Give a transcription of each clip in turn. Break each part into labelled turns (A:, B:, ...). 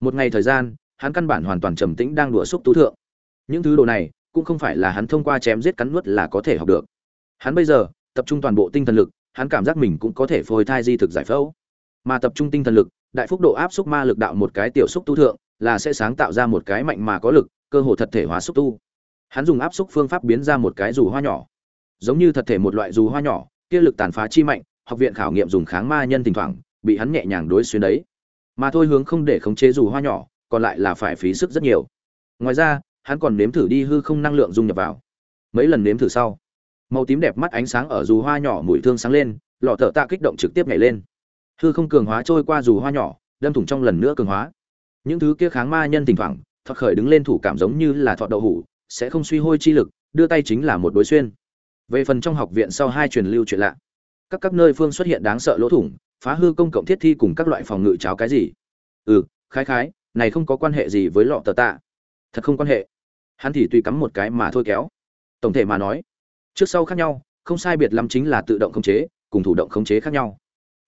A: một ngày thời gian, hắn căn bản hoàn toàn trầm tĩnh đang đùa xúc tú thượng. Những thứ đồ này, cũng không phải là hắn thông qua chém giết cắn nuốt là có thể học được. Hắn bây giờ, tập trung toàn bộ tinh thần lực, hắn cảm giác mình cũng có thể phôi thai di thực giải phẫu. Mà tập trung tinh thần lực, đại phúc độ áp xúc ma lực đạo một cái tiểu xúc tu thượng, là sẽ sáng tạo ra một cái mạnh mà có lực, cơ hồ thật thể hóa xúc tu. Hắn dùng áp xúc phương pháp biến ra một cái dù hoa nhỏ. Giống như thật thể một loại dù hoa nhỏ, kia lực tàn phá chi mạnh, học viện khảo nghiệm dùng kháng ma nhân thỉnh thoảng, bị hắn nhẹ nhàng đối xuyên đấy mà thôi hướng không để khống chế dù hoa nhỏ, còn lại là phải phí sức rất nhiều. Ngoài ra, hắn còn nếm thử đi hư không năng lượng dung nhập vào. Mấy lần nếm thử sau, màu tím đẹp mắt ánh sáng ở dù hoa nhỏ mũi thương sáng lên, lọ thợ tạ kích động trực tiếp nhảy lên. Hư không cường hóa trôi qua dù hoa nhỏ, đâm thủng trong lần nữa cường hóa. Những thứ kia kháng ma nhân thỉnh thoảng, thoát khởi đứng lên thủ cảm giống như là thọ đậu hủ, sẽ không suy hôi chi lực, đưa tay chính là một đối xuyên. Về phần trong học viện sau hai truyền lưu chuyện lạ, các các nơi phương xuất hiện đáng sợ lỗ thủng phá hư công cộng thiết thi cùng các loại phòng ngự cháo cái gì? Ừ khái khái, này không có quan hệ gì với lọ tờ tạ. Thật không quan hệ. Hắn thì tùy cắm một cái mà thôi kéo. Tổng thể mà nói, trước sau khác nhau, không sai biệt lắm chính là tự động khống chế, cùng thủ động khống chế khác nhau.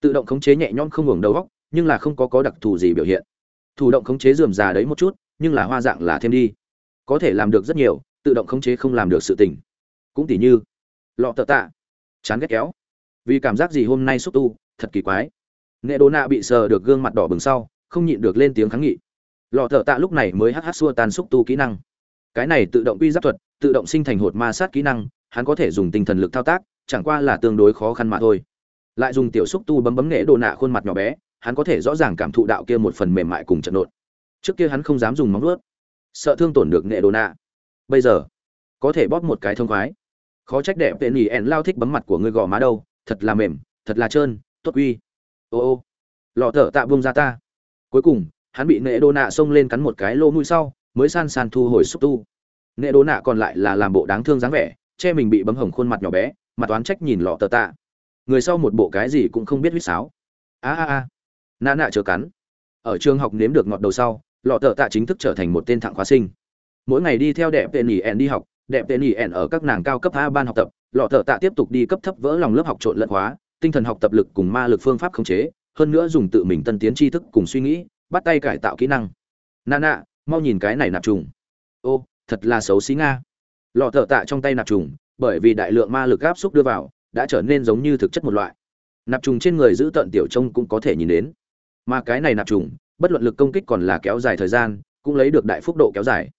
A: Tự động khống chế nhẹ nhõm không ngừng đầu góc nhưng là không có có đặc thù gì biểu hiện. Thủ động khống chế dườm già đấy một chút, nhưng là hoa dạng là thêm đi. Có thể làm được rất nhiều, tự động khống chế không làm được sự tình. Cũng tỉ như, lọ tờ tạ. Chán ghét kéo. Vì cảm giác gì hôm nay xúc tu thật kỳ quái. Nghệ đồ nạ bị sờ được gương mặt đỏ bừng sau, không nhịn được lên tiếng kháng nghị. Lọ thợ tạ lúc này mới hh xua tan xúc tu kỹ năng. Cái này tự động quy giáp thuật, tự động sinh thành hột ma sát kỹ năng, hắn có thể dùng tinh thần lực thao tác, chẳng qua là tương đối khó khăn mà thôi. Lại dùng tiểu xúc tu bấm bấm nghệ đồ nạ khuôn mặt nhỏ bé, hắn có thể rõ ràng cảm thụ đạo kia một phần mềm mại cùng trận nộn trước kia hắn không dám dùng móng ướt sợ thương tổn được nghệ đồ nạ. Bây giờ, có thể bóp một cái thông khoái. Khó trách đẹp tên nhỉ ẻn lao thích bấm mặt của ngươi gò má đâu, thật là mềm, thật là trơn tốt uy. Ô ô. Lọ thở tạ buông ra ta. Cuối cùng, hắn bị nệ đô nạ xông lên cắn một cái lô mũi sau, mới san san thu hồi xúc tu. Nệ đô nạ còn lại là làm bộ đáng thương dáng vẻ, che mình bị bấm hồng khuôn mặt nhỏ bé, mặt toán trách nhìn lọ tờ tạ. Người sau một bộ cái gì cũng không biết huýt sáo. A a a. Nạ nạ chờ cắn. Ở trường học nếm được ngọt đầu sau, lọ tờ tạ chính thức trở thành một tên thẳng khóa sinh. Mỗi ngày đi theo đẹp tên nhỉ ẻn đi học, đẹp tên nhỉ ẻn ở các nàng cao cấp a ban học tập, lọ tờ tạ tiếp tục đi cấp thấp vỡ lòng lớp học trộn lẫn hóa tinh thần học tập lực cùng ma lực phương pháp khống chế hơn nữa dùng tự mình tân tiến tri thức cùng suy nghĩ bắt tay cải tạo kỹ năng. Nana, mau nhìn cái này nạp trùng. Ô thật là xấu xí nga. Lọ thở tạ trong tay nạp trùng bởi vì đại lượng ma lực áp xúc đưa vào đã trở nên giống như thực chất một loại. Nạp trùng trên người giữ tận tiểu trông cũng có thể nhìn đến. Mà cái này nạp trùng bất luận lực công kích còn là kéo dài thời gian cũng lấy được đại phúc độ kéo dài.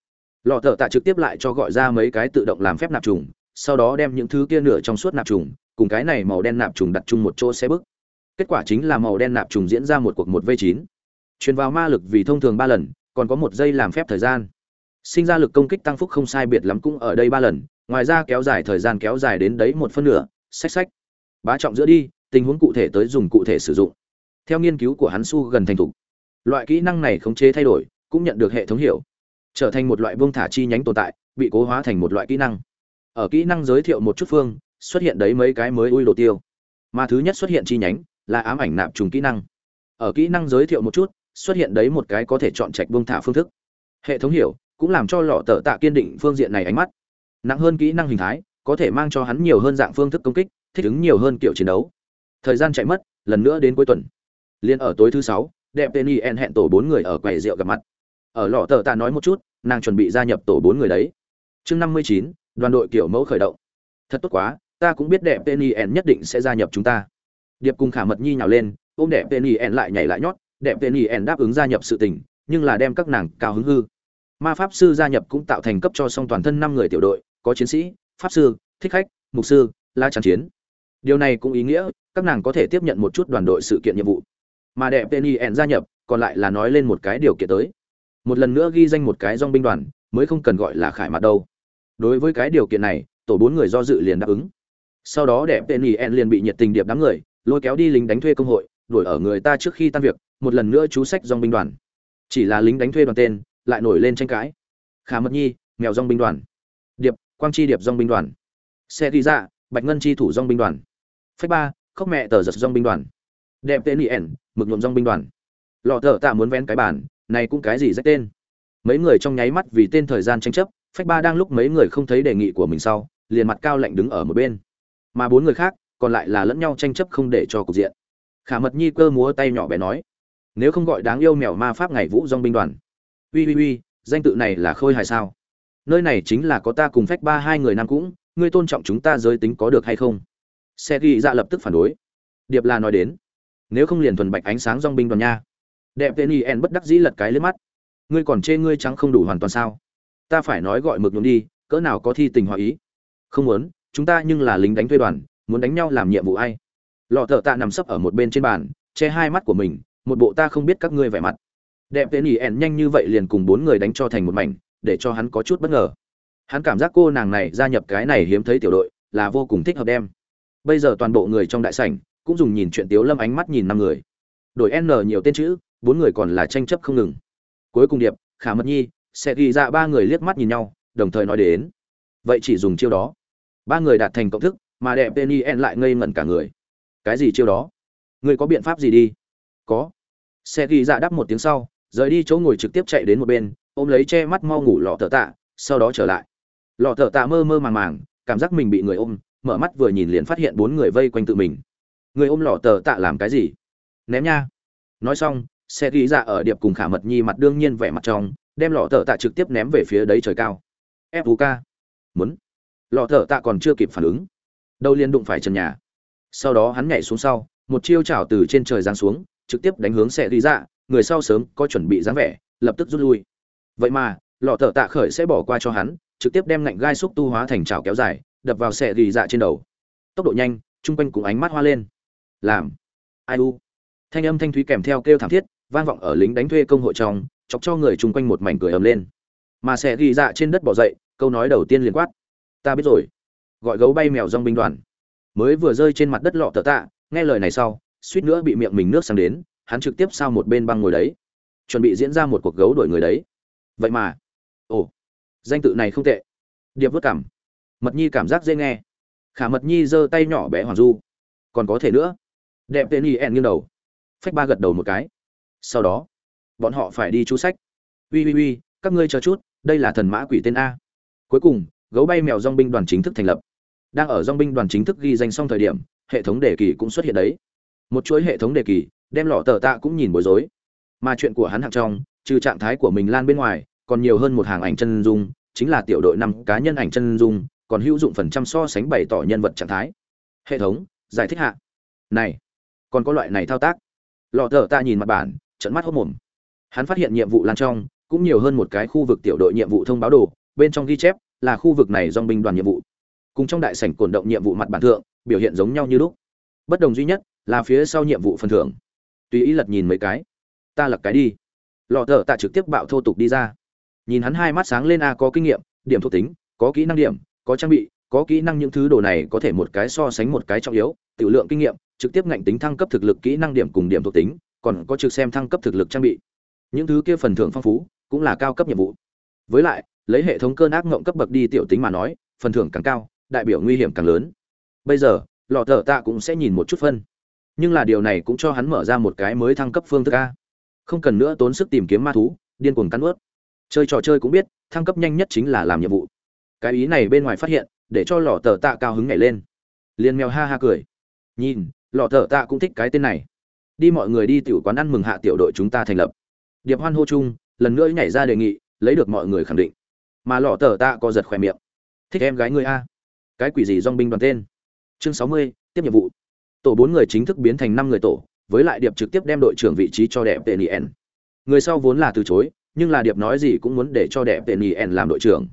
A: Lọ thở tạ trực tiếp lại cho gọi ra mấy cái tự động làm phép nạp trùng sau đó đem những thứ kia nửa trong suốt nạp trùng cùng cái này màu đen nạp trùng đặt chung một chỗ xe bức. Kết quả chính là màu đen nạp trùng diễn ra một cuộc một v chín. Truyền vào ma lực vì thông thường ba lần, còn có một giây làm phép thời gian. Sinh ra lực công kích tăng phúc không sai biệt lắm cũng ở đây ba lần, ngoài ra kéo dài thời gian kéo dài đến đấy một phân nửa, xách xách. Bá trọng giữa đi, tình huống cụ thể tới dùng cụ thể sử dụng. Theo nghiên cứu của hắn su gần thành thục. Loại kỹ năng này khống chế thay đổi, cũng nhận được hệ thống hiểu. Trở thành một loại vương thả chi nhánh tồn tại, bị cố hóa thành một loại kỹ năng. Ở kỹ năng giới thiệu một chút phương xuất hiện đấy mấy cái mới ui đồ tiêu. Mà thứ nhất xuất hiện chi nhánh là ám ảnh nạp trùng kỹ năng. Ở kỹ năng giới thiệu một chút, xuất hiện đấy một cái có thể chọn trạch buông thả phương thức. Hệ thống hiểu cũng làm cho lọ tờ tạ kiên định phương diện này ánh mắt. Nặng hơn kỹ năng hình thái, có thể mang cho hắn nhiều hơn dạng phương thức công kích, thích ứng nhiều hơn kiểu chiến đấu. Thời gian chạy mất, lần nữa đến cuối tuần. Liên ở tối thứ sáu, đẹp tên y en hẹn tổ bốn người ở quầy rượu gặp mặt. Ở lọ tờ tạ nói một chút, nàng chuẩn bị gia nhập tổ bốn người đấy. Chương năm mươi chín, đoàn đội kiểu mẫu khởi động. Thật tốt quá ta cũng biết đẹp penny en nhất định sẽ gia nhập chúng ta. Điệp cùng khả mật nhi nhào lên, ôm đẹp penny en lại nhảy lại nhót, đẹp tên y đáp ứng gia nhập sự tình, nhưng là đem các nàng cao hứng hư. Ma pháp sư gia nhập cũng tạo thành cấp cho song toàn thân năm người tiểu đội, có chiến sĩ, pháp sư, thích khách, mục sư, la tràn chiến. Điều này cũng ý nghĩa, các nàng có thể tiếp nhận một chút đoàn đội sự kiện nhiệm vụ. Mà đẹp tên y gia nhập, còn lại là nói lên một cái điều kiện tới. Một lần nữa ghi danh một cái dong binh đoàn, mới không cần gọi là khải mặt đâu. Đối với cái điều kiện này, tổ bốn người do dự liền đáp ứng sau đó đẹp tên y liền bị nhiệt tình điệp đám người, lôi kéo đi lính đánh thuê công hội, đuổi ở người ta trước khi tan việc, một lần nữa chú sách dòng binh đoàn. Chỉ là lính đánh thuê đoàn tên, lại nổi lên tranh cãi. Khả mật nhi, mèo dòng binh đoàn. Điệp, quang chi điệp dòng binh đoàn. Xe đi ra dạ, bạch ngân chi thủ dòng binh đoàn. Phách ba, khóc mẹ tờ giật dòng binh đoàn. Đẹp tên yen mực nhuộm dòng binh đoàn. Lọ thợ tạ muốn vén cái bản này cũng cái gì rách tên? Mấy người trong nháy mắt vì tên thời gian tranh chấp, phách ba đang lúc mấy người không thấy đề nghị của mình sau, liền mặt cao lạnh đứng ở một bên mà bốn người khác còn lại là lẫn nhau tranh chấp không để cho cục diện. Khả mật nhi cơ múa tay nhỏ bé nói, nếu không gọi đáng yêu mèo ma pháp ngày vũ dong binh đoàn. Uy uy uy, danh tự này là khôi hài sao? Nơi này chính là có ta cùng phách ba hai người nam cũng, ngươi tôn trọng chúng ta giới tính có được hay không? Xe ghi dạ lập tức phản đối. Điệp là nói đến, nếu không liền thuần bạch ánh sáng dong binh đoàn nha. Đẹp tên y en bất đắc dĩ lật cái lên mắt. Ngươi còn chê ngươi trắng không đủ hoàn toàn sao? Ta phải nói gọi mực nhuộm đi, cỡ nào có thi tình hòa ý? Không muốn chúng ta nhưng là lính đánh thuê đoàn, muốn đánh nhau làm nhiệm vụ ai? Lọ thợ tạ nằm sấp ở một bên trên bàn, che hai mắt của mình, một bộ ta không biết các ngươi vẻ mặt. Đẹp tên ỉ ẻn nhanh như vậy liền cùng bốn người đánh cho thành một mảnh, để cho hắn có chút bất ngờ. Hắn cảm giác cô nàng này gia nhập cái này hiếm thấy tiểu đội, là vô cùng thích hợp đem. Bây giờ toàn bộ người trong đại sảnh, cũng dùng nhìn chuyện tiếu lâm ánh mắt nhìn năm người. Đổi n nhiều tên chữ, bốn người còn là tranh chấp không ngừng. Cuối cùng điệp, khả mật nhi sẽ ghi ra ba người liếc mắt nhìn nhau, đồng thời nói đến. Vậy chỉ dùng chiêu đó ba người đạt thành cộng thức, mà đẹp tên en lại ngây ngẩn cả người. Cái gì chiêu đó? Người có biện pháp gì đi? Có. Xe ghi dạ đáp một tiếng sau, rời đi chỗ ngồi trực tiếp chạy đến một bên, ôm lấy che mắt mau ngủ lọ thợ tạ, sau đó trở lại. Lọ thợ tạ mơ mơ màng màng, cảm giác mình bị người ôm, mở mắt vừa nhìn liền phát hiện bốn người vây quanh tự mình. Người ôm lọ tờ tạ làm cái gì? Ném nha. Nói xong, xe ghi dạ ở điệp cùng khả mật nhi mặt đương nhiên vẻ mặt trong, đem lọ tờ tạ trực tiếp ném về phía đấy trời cao. Fuk muốn lọ tờ tạ còn chưa kịp phản ứng. Đâu liên đụng phải trần nhà. Sau đó hắn nhảy xuống sau, một chiêu chảo từ trên trời giáng xuống, trực tiếp đánh hướng xe đi dạ người sau sớm có chuẩn bị dáng vẻ, lập tức rút lui. Vậy mà, lọ tờ tạ khởi sẽ bỏ qua cho hắn, trực tiếp đem ngạnh gai xúc tu hóa thành chảo kéo dài, đập vào xe đi dạ trên đầu. Tốc độ nhanh, chung quanh cùng ánh mắt hoa lên. Làm. Ai u. Thanh âm thanh thúy kèm theo kêu thảm thiết, vang vọng ở lính đánh thuê công hội trong, chọc cho người chung quanh một mảnh cười ầm lên. Mà sẽ ghi dạ trên đất bỏ dậy, câu nói đầu tiên liền quát ta biết rồi. Gọi gấu bay mèo dong binh đoàn. Mới vừa rơi trên mặt đất lọ tờ tạ, nghe lời này sau, suýt nữa bị miệng mình nước sang đến, hắn trực tiếp sao một bên băng ngồi đấy. Chuẩn bị diễn ra một cuộc gấu đuổi người đấy. Vậy mà, ồ, danh tự này không tệ. Điệp vất cảm. Mật nhi cảm giác dễ nghe. Khả mật nhi giơ tay nhỏ bé hoàng du. Còn có thể nữa. Đẹp tên y ẹn nghiêng đầu. Phách ba gật đầu một cái. Sau đó, bọn họ phải đi chú sách. Ui ui ui, các ngươi chờ chút, đây là thần mã quỷ tên a. Cuối cùng gấu bay mèo dong binh đoàn chính thức thành lập. Đang ở dong binh đoàn chính thức ghi danh xong thời điểm, hệ thống đề kỳ cũng xuất hiện đấy. Một chuỗi hệ thống đề kỳ, đem lọ tờ tạ cũng nhìn bối rối. Mà chuyện của hắn hạng trong, trừ trạng thái của mình lan bên ngoài, còn nhiều hơn một hàng ảnh chân dung, chính là tiểu đội năm cá nhân ảnh chân dung, còn hữu dụng phần trăm so sánh bày tỏ nhân vật trạng thái. Hệ thống, giải thích hạ. Này, còn có loại này thao tác. Lọ thợ ta nhìn mặt bản trận mắt hốc mồm. Hắn phát hiện nhiệm vụ lan trong, cũng nhiều hơn một cái khu vực tiểu đội nhiệm vụ thông báo đồ, bên trong ghi chép là khu vực này dòng binh đoàn nhiệm vụ. Cùng trong đại sảnh cổn động nhiệm vụ mặt bản thượng, biểu hiện giống nhau như lúc. Bất đồng duy nhất là phía sau nhiệm vụ phần thưởng. Tùy ý lật nhìn mấy cái. Ta lật cái đi. Lọ thợ tạ trực tiếp bạo thô tục đi ra. Nhìn hắn hai mắt sáng lên, a, có kinh nghiệm, điểm thuộc tính, có kỹ năng điểm, có trang bị, có kỹ năng những thứ đồ này có thể một cái so sánh một cái trọng yếu, tiểu lượng kinh nghiệm, trực tiếp ngạnh tính thăng cấp thực lực kỹ năng điểm cùng điểm thuộc tính, còn có trực xem thăng cấp thực lực trang bị. Những thứ kia phần thưởng phong phú, cũng là cao cấp nhiệm vụ. Với lại lấy hệ thống cơn ác ngộng cấp bậc đi tiểu tính mà nói, phần thưởng càng cao, đại biểu nguy hiểm càng lớn. Bây giờ, lọ thợ tạ cũng sẽ nhìn một chút phân. Nhưng là điều này cũng cho hắn mở ra một cái mới thăng cấp phương thức a. Không cần nữa tốn sức tìm kiếm ma thú, điên cuồng cắn ướt chơi trò chơi cũng biết, thăng cấp nhanh nhất chính là làm nhiệm vụ. Cái ý này bên ngoài phát hiện, để cho lọ tờ tạ cao hứng nhảy lên. Liền mèo ha ha cười. Nhìn, lọ tờ tạ cũng thích cái tên này. Đi mọi người đi tiểu quán ăn mừng hạ tiểu đội chúng ta thành lập. Điệp hoan hô chung, lần nữa nhảy ra đề nghị, lấy được mọi người khẳng định mà lọ tờ tạ co giật khỏe miệng. Thích em gái ngươi a. Cái quỷ gì dong binh đoàn tên? Chương sáu mươi, tiếp nhiệm vụ. Tổ bốn người chính thức biến thành năm người tổ, với lại điệp trực tiếp đem đội trưởng vị trí cho đẹp tệ nien người sau vốn là từ chối, nhưng là điệp nói gì cũng muốn để cho đẹp tệ nien làm đội trưởng.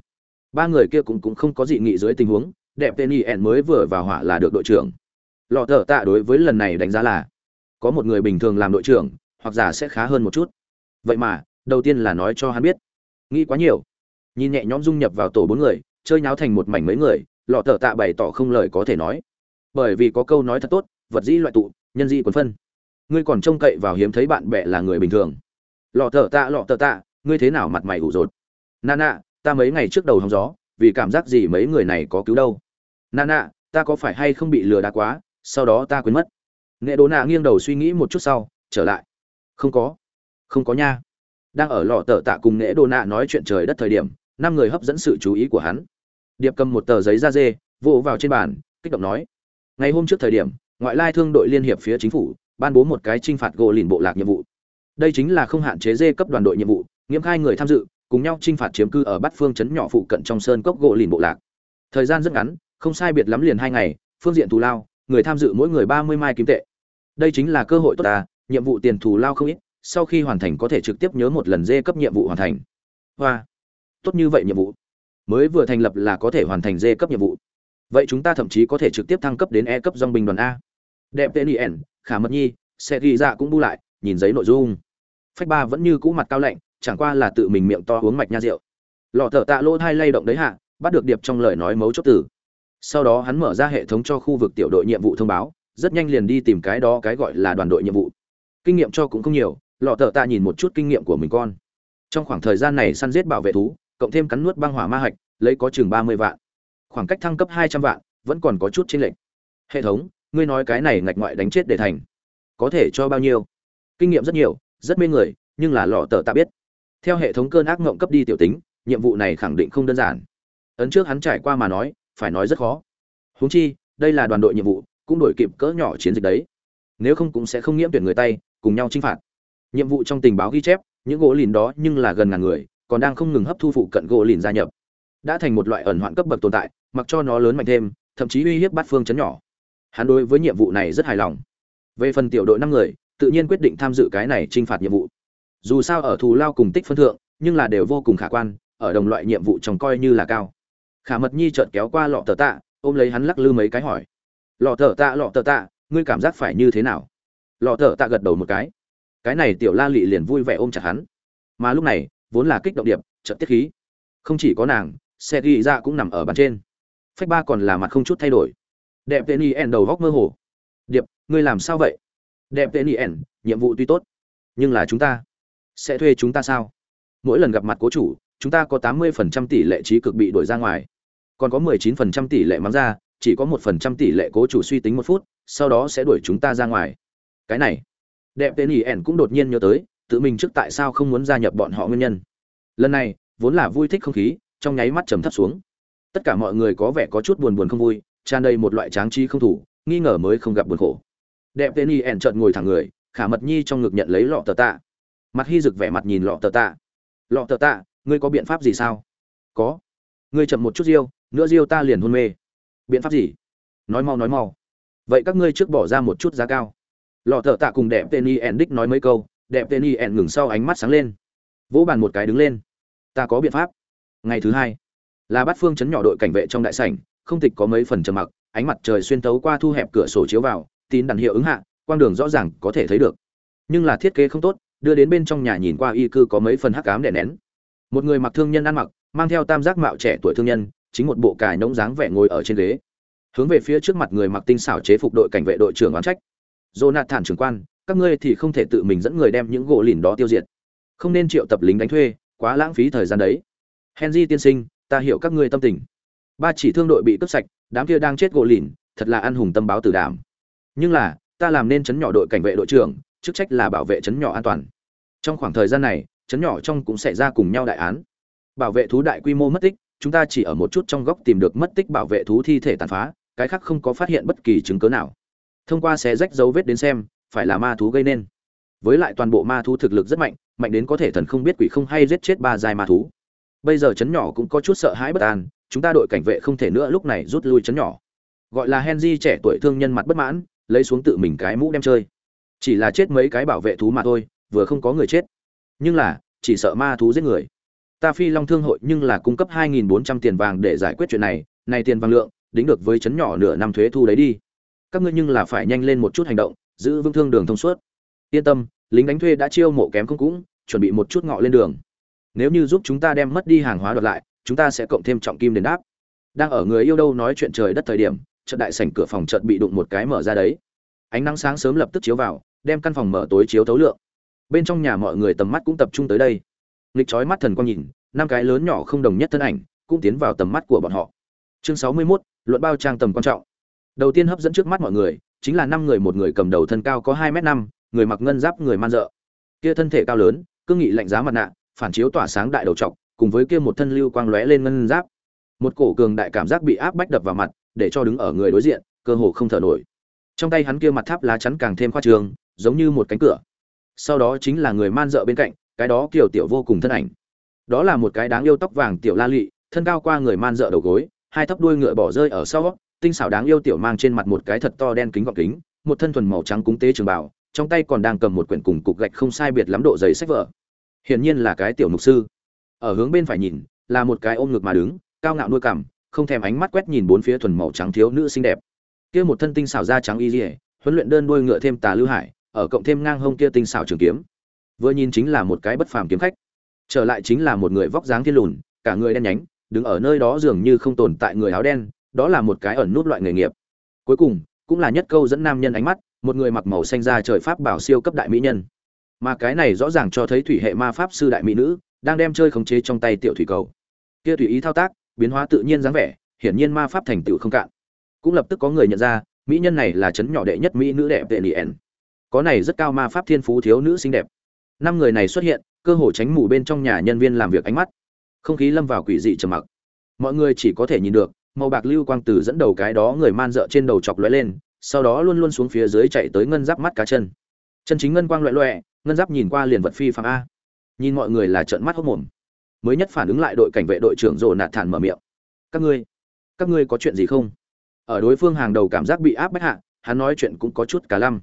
A: Ba người kia cũng cũng không có dị nghị dưới tình huống, đẹp tên yen mới vừa vào hỏa là được đội trưởng. Lọ thợ tạ đối với lần này đánh giá là, có một người bình thường làm đội trưởng, hoặc giả sẽ khá hơn một chút. Vậy mà, đầu tiên là nói cho hắn biết, nghĩ quá nhiều nhìn nhẹ nhõm dung nhập vào tổ bốn người, chơi nháo thành một mảnh mấy người, lọ thợ tạ bày tỏ không lời có thể nói. Bởi vì có câu nói thật tốt, vật dĩ loại tụ, nhân di quần phân. Ngươi còn trông cậy vào hiếm thấy bạn bè là người bình thường. Lọ thợ tạ, lọ thợ tạ, ngươi thế nào mặt mày ủ rột? Nana, ta mấy ngày trước đầu hóng gió, vì cảm giác gì mấy người này có cứu đâu? Nà nạ ta có phải hay không bị lừa đá quá, sau đó ta quên mất. Nghệ đồ nạ nghiêng đầu suy nghĩ một chút sau, trở lại. Không có. Không có nha. Đang ở lò tờ tạ cùng nghệ đồ nạ nói chuyện trời đất thời điểm năm người hấp dẫn sự chú ý của hắn. Điệp cầm một tờ giấy da dê, vỗ vào trên bàn, kích động nói, ngày hôm trước thời điểm, ngoại lai thương đội liên hiệp phía chính phủ ban bố một cái t r i n h phạt gỗ lìn bộ lạc nhiệm vụ. Đây chính là không hạn chế dê cấp đoàn đội nhiệm vụ, nghiêm khai người tham dự, cùng nhau trinh phạt chiếm cư ở bát phương trấn nhỏ phụ cận trong sơn cốc gỗ lìn bộ lạc. Thời gian rất ngắn, không sai biệt lắm liền hai ngày, phương diện thù lao, người tham dự mỗi người ba mươi mai kim tệ. Đây chính là cơ hội tốt ta, nhiệm vụ tiền thù lao không ít, sau khi hoàn thành có thể trực tiếp nhớ một lần dê cấp nhiệm vụ hoàn thành. Hoa tốt như vậy nhiệm vụ. Mới vừa thành lập là có thể hoàn thành dê cấp nhiệm vụ. Vậy chúng ta thậm chí có thể trực tiếp thăng cấp đến e cấp dong binh đoàn a. Đẹp tên ien khả mật nhi sẽ ghi ra cũng bu lại, nhìn giấy nội dung. Phách ba vẫn như cũ mặt cao lạnh, chẳng qua là tự mình miệng to uống mạch nha rượu. Lọ thở tạ lỗ thai lay động đấy hạ, bắt được điệp trong lời nói mấu chốt tử sau đó hắn mở ra hệ thống cho khu vực tiểu đội nhiệm vụ thông báo, rất nhanh liền đi tìm cái đó cái gọi là đoàn đội nhiệm vụ. Kinh nghiệm cho cũng không nhiều, lọ thở tạ nhìn một chút kinh nghiệm của mình con. Trong khoảng thời gian này săn giết bảo vệ thú cộng thêm cắn nuốt băng hỏa ma hạch, lấy có chừng ba mươi vạn. Khoảng cách thăng cấp hai trăm vạn, vẫn còn có chút chênh lệch. Hệ thống, ngươi nói cái này ngạch ngoại đánh chết để thành, có thể cho bao nhiêu? Kinh nghiệm rất nhiều, rất mê người, nhưng là lọ tở ta biết. Theo hệ thống cơn ác ngộng cấp đi tiểu tính, nhiệm vụ này khẳng định không đơn giản. Ấn trước hắn trải qua mà nói, phải nói rất khó. Huống chi, đây là đoàn đội nhiệm vụ, cũng đổi kịp cỡ nhỏ chiến dịch đấy. Nếu không cũng sẽ không nghiễm tuyển người tay, cùng nhau chinh phạt. Nhiệm vụ trong tình báo ghi chép, những gỗ lìn đó nhưng là gần ngàn người còn đang không ngừng hấp thu phụ cận gỗ lìn gia nhập. Đã thành một loại ẩn hoạn cấp bậc tồn tại, mặc cho nó lớn mạnh thêm, thậm chí uy hiếp bát phương chấn nhỏ. Hắn đối với nhiệm vụ này rất hài lòng. Về phần tiểu đội năm người, tự nhiên quyết định tham dự cái này t r i n h phạt nhiệm vụ. Dù sao ở thù lao cùng tích phân thượng, nhưng là đều vô cùng khả quan, ở đồng loại nhiệm vụ trông coi như là cao. Khả mật nhi chợt kéo qua lọ tờ tạ, ôm lấy hắn lắc lư mấy cái hỏi. Lọ tờ tạ, lọ tờ tạ, ngươi cảm giác phải như thế nào? Lọ tờ tạ gật đầu một cái. Cái này tiểu la lị liền vui vẻ ôm chặt hắn. Mà lúc này vốn là kích động điệp, chợt tiết khí. Không chỉ có nàng, xe ghi ra cũng nằm ở bàn trên. Phách ba còn là mặt không chút thay đổi. Đẹp tên yen đầu góc mơ hồ. Điệp, ngươi làm sao vậy? Đẹp tên yen, nhiệm vụ tuy tốt, nhưng là chúng ta sẽ thuê chúng ta sao? Mỗi lần gặp mặt cố chủ, chúng ta có tám mươi phần trăm tỷ lệ trí cực bị đuổi ra ngoài. Còn có mười chín phần trăm tỷ lệ mắng ra, chỉ có một phần trăm tỷ lệ cố chủ suy tính một phút, sau đó sẽ đuổi chúng ta ra ngoài. Cái này, đẹp tên yen cũng đột nhiên nhớ tới tự mình trước tại sao không muốn gia nhập bọn họ nguyên nhân. Lần này, vốn là vui thích không khí, trong nháy mắt trầm thấp xuống. Tất cả mọi người có vẻ có chút buồn buồn không vui, tràn đầy một loại tráng chi không thủ, nghi ngờ mới không gặp buồn khổ. Đẹp tên y ẻn trợn ngồi thẳng người, khả mật nhi trong ngực nhận lấy lọ tờ tạ. Mặt hy rực vẻ mặt nhìn lọ tờ tạ. Lọ tờ tạ, ngươi có biện pháp gì sao? Có. Ngươi chậm một chút riêu nữa riêu ta liền hôn mê. Biện pháp gì? Nói mau nói mau. Vậy các ngươi trước bỏ ra một chút giá cao. Lọ tờ tạ cùng đẹp tên y ẻn đích nói mấy câu đẹp tên y ẹn ngừng sau ánh mắt sáng lên. Vỗ bàn một cái đứng lên. Ta có biện pháp. Ngày thứ hai, là bát phương chấn nhỏ đội cảnh vệ trong đại sảnh, không tịch có mấy phần trầm mặc, ánh mặt trời xuyên tấu qua thu hẹp cửa sổ chiếu vào, tín đàn hiệu ứng hạ, quang đường rõ ràng có thể thấy được. Nhưng là thiết kế không tốt, đưa đến bên trong nhà nhìn qua y cư có mấy phần hắc ám đè nén. Một người mặc thương nhân ăn mặc, mang theo tam giác mạo trẻ tuổi thương nhân, chính một bộ cài nông dáng vẻ ngồi ở trên ghế. Hướng về phía trước mặt người mặc tinh xảo chế phục đội cảnh vệ đội trưởng oán trách. Jonathan trưởng quan các ngươi thì không thể tự mình dẫn người đem những gỗ lìn đó tiêu diệt. Không nên triệu tập lính đánh thuê, quá lãng phí thời gian đấy. Henry tiên sinh, ta hiểu các ngươi tâm tình. Ba chỉ thương đội bị cướp sạch, đám kia đang chết gỗ lìn, thật là ăn hùng tâm báo tử đảm nhưng là, ta làm nên chấn nhỏ đội cảnh vệ đội trưởng, chức trách là bảo vệ chấn nhỏ an toàn. Trong khoảng thời gian này, chấn nhỏ trong cũng xảy ra cùng nhau đại án. Bảo vệ thú đại quy mô mất tích, chúng ta chỉ ở một chút trong góc tìm được mất tích bảo vệ thú thi thể tàn phá, cái khác không có phát hiện bất kỳ chứng cớ nào. Thông qua xé rách dấu vết đến xem phải là ma thú gây nên. Với lại toàn bộ ma thú thực lực rất mạnh mạnh đến có thể thần không biết quỷ không hay giết chết ba giai ma thú. Bây giờ chấn nhỏ cũng có chút sợ hãi bất an, chúng ta đội cảnh vệ không thể nữa lúc này rút lui chấn nhỏ. Gọi là henry trẻ tuổi thương nhân mặt bất mãn, lấy xuống tự mình cái mũ đem chơi. Chỉ là chết mấy cái bảo vệ thú mà thôi, vừa không có người chết. Nhưng là, chỉ sợ ma thú giết người. Ta phi long thương hội nhưng là cung cấp 2.400 tiền vàng để giải quyết chuyện này này tiền vàng lượng, đính được với chấn nhỏ nửa năm thuế thu đấy đi. Các ngươi nhưng là phải nhanh lên một chút hành động giữ vững thương đường thông suốt. Yên tâm lính đánh thuê đã chiêu mộ kém không cũng chuẩn bị một chút ngọ lên đường. Nếu như giúp chúng ta đem mất đi hàng hóa đoạt lại chúng ta sẽ cộng thêm trọng kim đền đáp. Đang ở người yêu đâu nói chuyện trời đất thời điểm trận đại sảnh cửa phòng trận bị đụng một cái mở ra đấy. Ánh nắng sáng sớm lập tức chiếu vào đem căn phòng mở tối chiếu thấu lượng. Bên trong nhà mọi người tầm mắt cũng tập trung tới đây. Nghịch chói mắt thần quang nhìn năm cái lớn nhỏ không đồng nhất thân ảnh cũng tiến vào tầm mắt của bọn họ. Chương sáu mươi 61, luận bao trang tầm quan trọng. Đầu tiên hấp dẫn trước mắt mọi người chính là năm người một người cầm đầu thân cao có hai m năm, người mặc ngân giáp, người man dợ. Kia thân thể cao lớn, cương nghị lạnh giá mặt nạ, phản chiếu tỏa sáng đại đầu trọc, cùng với kia một thân lưu quang lóe lên ngân giáp. Một cổ cường đại cảm giác bị áp bách đập vào mặt, để cho đứng ở người đối diện, cơ hồ không thở nổi. Trong tay hắn kia mặt tháp lá chắn càng thêm khoa trường, giống như một cánh cửa. Sau đó chính là người man dợ bên cạnh, cái đó kiểu tiểu vô cùng thân ảnh. Đó là một cái đáng yêu tóc vàng tiểu la lị, thân cao qua người man dợ đầu gối, hai thấp đuôi ngựa bỏ rơi ở sau tinh xảo đáng yêu tiểu mang trên mặt một cái thật to đen kính gọng kính, một thân thuần màu trắng cúng tế trường bảo trong tay còn đang cầm một quyển cùng cục gạch không sai biệt lắm độ dày sách vở. Hiển nhiên là cái tiểu mục sư. Ở hướng bên phải nhìn, là một cái ôm ngực mà đứng, cao ngạo nuôi cằm không thèm ánh mắt quét nhìn bốn phía thuần màu trắng thiếu nữ xinh đẹp. Kia một thân tinh xảo da trắng y dỉa huấn luyện đơn đuôi ngựa thêm tà lưu hải, ở cộng thêm ngang hông kia tinh xảo trường kiếm. Vừa nhìn chính là một cái bất phàm kiếm khách. Trở lại chính là một người vóc dáng thiên lùn, cả người đen nhánh, đứng ở nơi đó dường như không tồn tại người áo đen đó là một cái ẩn nút loại nghề nghiệp. Cuối cùng, cũng là nhất câu dẫn nam nhân ánh mắt, một người mặc màu xanh da trời pháp bảo siêu cấp đại mỹ nhân. Mà cái này rõ ràng cho thấy thủy hệ ma pháp sư đại mỹ nữ, đang đem chơi khống chế trong tay tiểu thủy cầu. Kia tùy ý thao tác, biến hóa tự nhiên dáng vẻ, hiển nhiên ma pháp thành tựu không cạn. Cũng lập tức có người nhận ra, mỹ nhân này là chấn nhỏ đệ nhất mỹ nữ đẹp tệ nien có này rất cao ma pháp thiên phú thiếu nữ xinh đẹp. Năm người này xuất hiện, cơ hội tránh mù bên trong nhà nhân viên làm việc ánh mắt. Không khí lâm vào quỷ dị trầm mặc. Mọi người chỉ có thể nhìn được màu bạc lưu quang từ dẫn đầu cái đó người man dợ trên đầu chọc lóe lên, sau đó luôn luôn xuống phía dưới chạy tới ngân giáp mắt cá chân. Chân chính ngân quang loẹ loẹ, ngân giáp nhìn qua liền vật phi phạm a. Nhìn mọi người là trợn mắt hốc mồm. Mới nhất phản ứng lại đội cảnh vệ đội trưởng rồ nạt thản mở miệng. Các ngươi các ngươi có chuyện gì không? Ở đối phương hàng đầu cảm giác bị áp bách hạ, hắn nói chuyện cũng có chút cả lăm.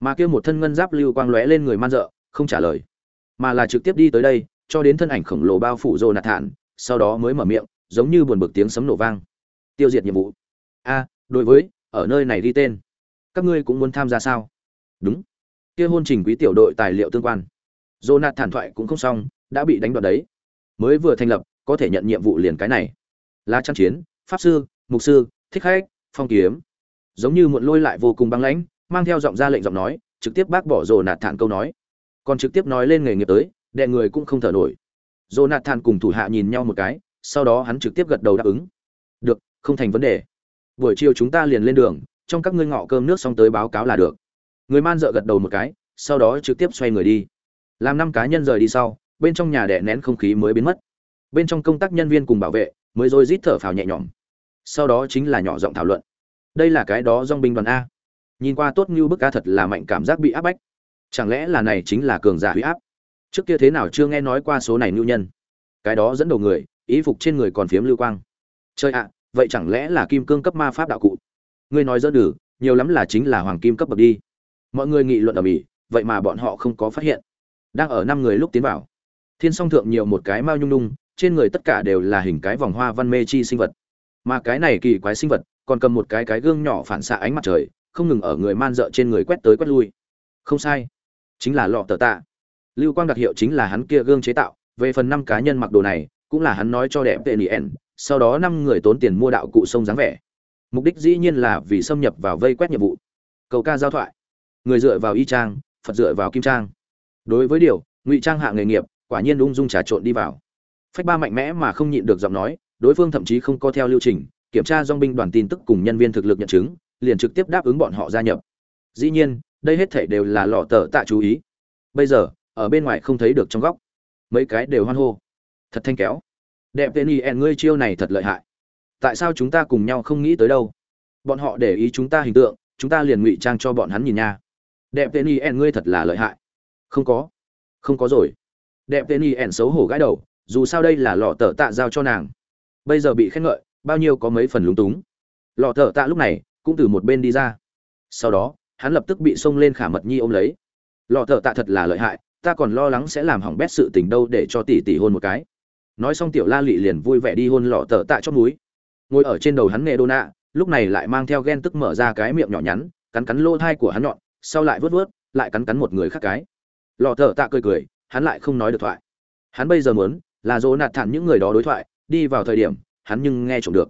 A: Mà kêu một thân ngân giáp lưu quang lóe lên người man dợ, không trả lời, mà là trực tiếp đi tới đây, cho đến thân ảnh khổng lồ bao phủ rồ nạt thản, sau đó mới mở miệng, giống như buồn bực tiếng sấm nổ vang tiêu diệt nhiệm vụ. A, đối với, ở nơi này đi tên. Các ngươi cũng muốn tham gia sao? Đúng. Kia hôn trình quý tiểu đội tài liệu tương quan. Jonathan thản thoại cũng không xong, đã bị đánh đoạt đấy. Mới vừa thành lập, có thể nhận nhiệm vụ liền cái này. Lá chăn chiến, pháp sư, mục sư, thích khách, phong kiếm. Giống như muộn lôi lại vô cùng băng lãnh, mang theo giọng ra lệnh giọng nói, trực tiếp bác bỏ jonathan nạt thản câu nói. Còn trực tiếp nói lên nghề nghiệp tới, đệ người cũng không thở nổi. Jonathan cùng thủ hạ nhìn nhau một cái, sau đó hắn trực tiếp gật đầu đáp ứng. Được không thành vấn đề. Buổi chiều chúng ta liền lên đường, trong các ngươi ngọ cơm nước xong tới báo cáo là được. Người man dợ gật đầu một cái, sau đó trực tiếp xoay người đi. Làm năm cá nhân rời đi sau, bên trong nhà đẻ nén không khí mới biến mất. Bên trong công tác nhân viên cùng bảo vệ mới rồi rít thở phào nhẹ nhõm. Sau đó chính là nhỏ giọng thảo luận. Đây là cái đó dong binh đoàn a. Nhìn qua tốt như bức ca thật là mạnh cảm giác bị áp bách. Chẳng lẽ là này chính là cường giả huy áp? Trước kia thế nào chưa nghe nói qua số này nhu nhân? Cái đó dẫn đầu người, ý phục trên người còn phiếm lưu quang. Chơi ạ vậy chẳng lẽ là kim cương cấp ma pháp đạo cụ? Ngươi nói dỡ đử nhiều lắm là chính là hoàng kim cấp bậc đi. Mọi người nghị luận ở mỹ, vậy mà bọn họ không có phát hiện. Đang ở năm người lúc tiến vào. Thiên song thượng nhiều một cái mao nhung nhung, trên người tất cả đều là hình cái vòng hoa văn mê chi sinh vật. Mà cái này kỳ quái sinh vật, còn cầm một cái cái gương nhỏ phản xạ ánh mặt trời, không ngừng ở người man dợ trên người quét tới quét lui. Không sai. Chính là lọ tờ tạ. Lưu quang đặc hiệu chính là hắn kia gương chế tạo, về phần năm cá nhân mặc đồ này, cũng là hắn nói cho đẹp tệ nien sau đó năm người tốn tiền mua đạo cụ sông dáng vẻ. Mục đích dĩ nhiên là vì xâm nhập vào vây quét nhiệm vụ. Cầu ca giao thoại. Người dựa vào y trang, phật dựa vào kim trang. Đối với điều, ngụy trang hạ nghề nghiệp, quả nhiên ung dung trà trộn đi vào. Phách ba mạnh mẽ mà không nhịn được giọng nói, đối phương thậm chí không có theo lưu trình, kiểm tra dong binh đoàn tin tức cùng nhân viên thực lực nhận chứng, liền trực tiếp đáp ứng bọn họ gia nhập. Dĩ nhiên, đây hết thể đều là lọ tờ tạ chú ý. Bây giờ, ở bên ngoài không thấy được trong góc. Mấy cái đều hoan hô. Thật thanh kéo đẹp tên y en ngươi chiêu này thật lợi hại. Tại sao chúng ta cùng nhau không nghĩ tới đâu? Bọn họ để ý chúng ta hình tượng, chúng ta liền ngụy trang cho bọn hắn nhìn nha. Đẹp tên y en ngươi thật là lợi hại. Không có. Không có rồi. Đẹp tên y en xấu hổ gãi đầu, dù sao đây là lọ tờ tạ giao cho nàng. Bây giờ bị khen ngợi, bao nhiêu có mấy phần lúng túng. Lọ tờ tạ lúc này, cũng từ một bên đi ra. Sau đó, hắn lập tức bị xông lên khả mật nhi ôm lấy. Lọ tờ tạ thật là lợi hại, ta còn lo lắng sẽ làm hỏng bét sự tình đâu để cho tỷ tỷ hôn một cái nói xong tiểu la lị liền vui vẻ đi hôn lọ tờ tạ chót núi ngồi ở trên đầu hắn nghệ đô nạ lúc này lại mang theo ghen tức mở ra cái miệng nhỏ nhắn, cắn cắn lô thai của hắn nhọn, sau lại vớt vớt lại cắn cắn một người khác cái. Lọ tờ tạ cười cười, hắn lại không nói được thoại. Hắn bây giờ muốn là dỗ nạt thản những người đó đối thoại, đi vào thời điểm, hắn nhưng nghe trộm được.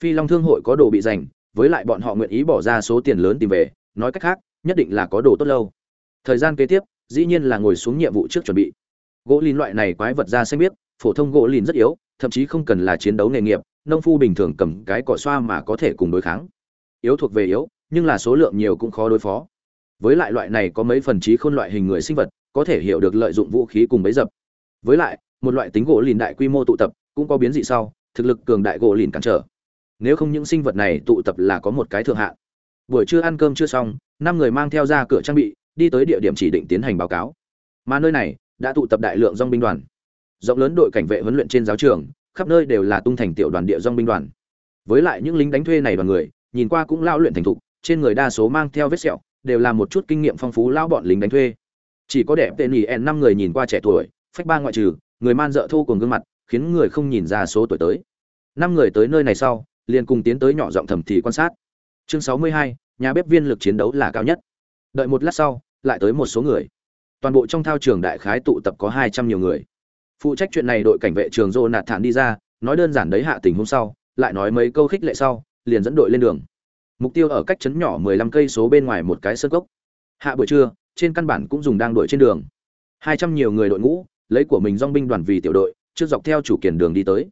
A: Phi long thương hội có đồ bị dành với lại bọn họ nguyện ý bỏ ra số tiền lớn tìm về, nói cách khác, nhất định là có đồ tốt lâu. Thời gian kế tiếp, dĩ nhiên là ngồi xuống nhiệm vụ trước chuẩn bị. Gỗ lìn loại này quái vật ra xanh biết phổ thông gỗ lìn rất yếu, thậm chí không cần là chiến đấu nghề nghiệp, nông phu bình thường cầm cái cọ xoa mà có thể cùng đối kháng. Yếu thuộc về yếu, nhưng là số lượng nhiều cũng khó đối phó. Với lại loại này có mấy phần trí khôn loại hình người sinh vật, có thể hiểu được lợi dụng vũ khí cùng bấy dập. Với lại, một loại tính gỗ lìn đại quy mô tụ tập, cũng có biến dị sau, thực lực cường đại gỗ lìn cản trở. Nếu không những sinh vật này tụ tập là có một cái thượng hạn buổi trưa ăn cơm chưa xong, năm người mang theo ra cửa trang bị, đi tới địa điểm chỉ định tiến hành báo cáo. Mà nơi này, đã tụ tập đại lượng dong binh đoàn rộng lớn đội cảnh vệ huấn luyện trên giáo trường, khắp nơi đều là tung thành tiểu đoàn địa dòng binh đoàn. Với lại những lính đánh thuê này đoàn người, nhìn qua cũng lao luyện thành thục, trên người đa số mang theo vết sẹo, đều là một chút kinh nghiệm phong phú lao bọn lính đánh thuê. Chỉ có đẹp tên nhì en năm người nhìn qua trẻ tuổi, phách ba ngoại trừ, người man dợ thô cùng gương mặt, khiến người không nhìn ra số tuổi tới. Năm người tới nơi này sau, liền cùng tiến tới nhỏ giọng thầm thì quan sát. Chương sáu mươi hai, nhà bếp viên lực chiến đấu là cao nhất. Đợi một lát sau, lại tới một số người. Toàn bộ trong thao trường đại khái tụ tập có hai trăm nhiều người phụ trách chuyện này đội cảnh vệ trường dô nạt thản đi ra, nói đơn giản đấy hạ tình hôm sau, lại nói mấy câu khích lệ sau, liền dẫn đội lên đường. Mục tiêu ở cách trấn nhỏ mười lăm cây số bên ngoài một cái sân gốc hạ buổi trưa, trên căn bản cũng dùng đang đuổi trên đường. Hai trăm nhiều người đội ngũ, lấy của mình dong binh đoàn vì tiểu đội, trước dọc theo chủ kiển đường đi tới.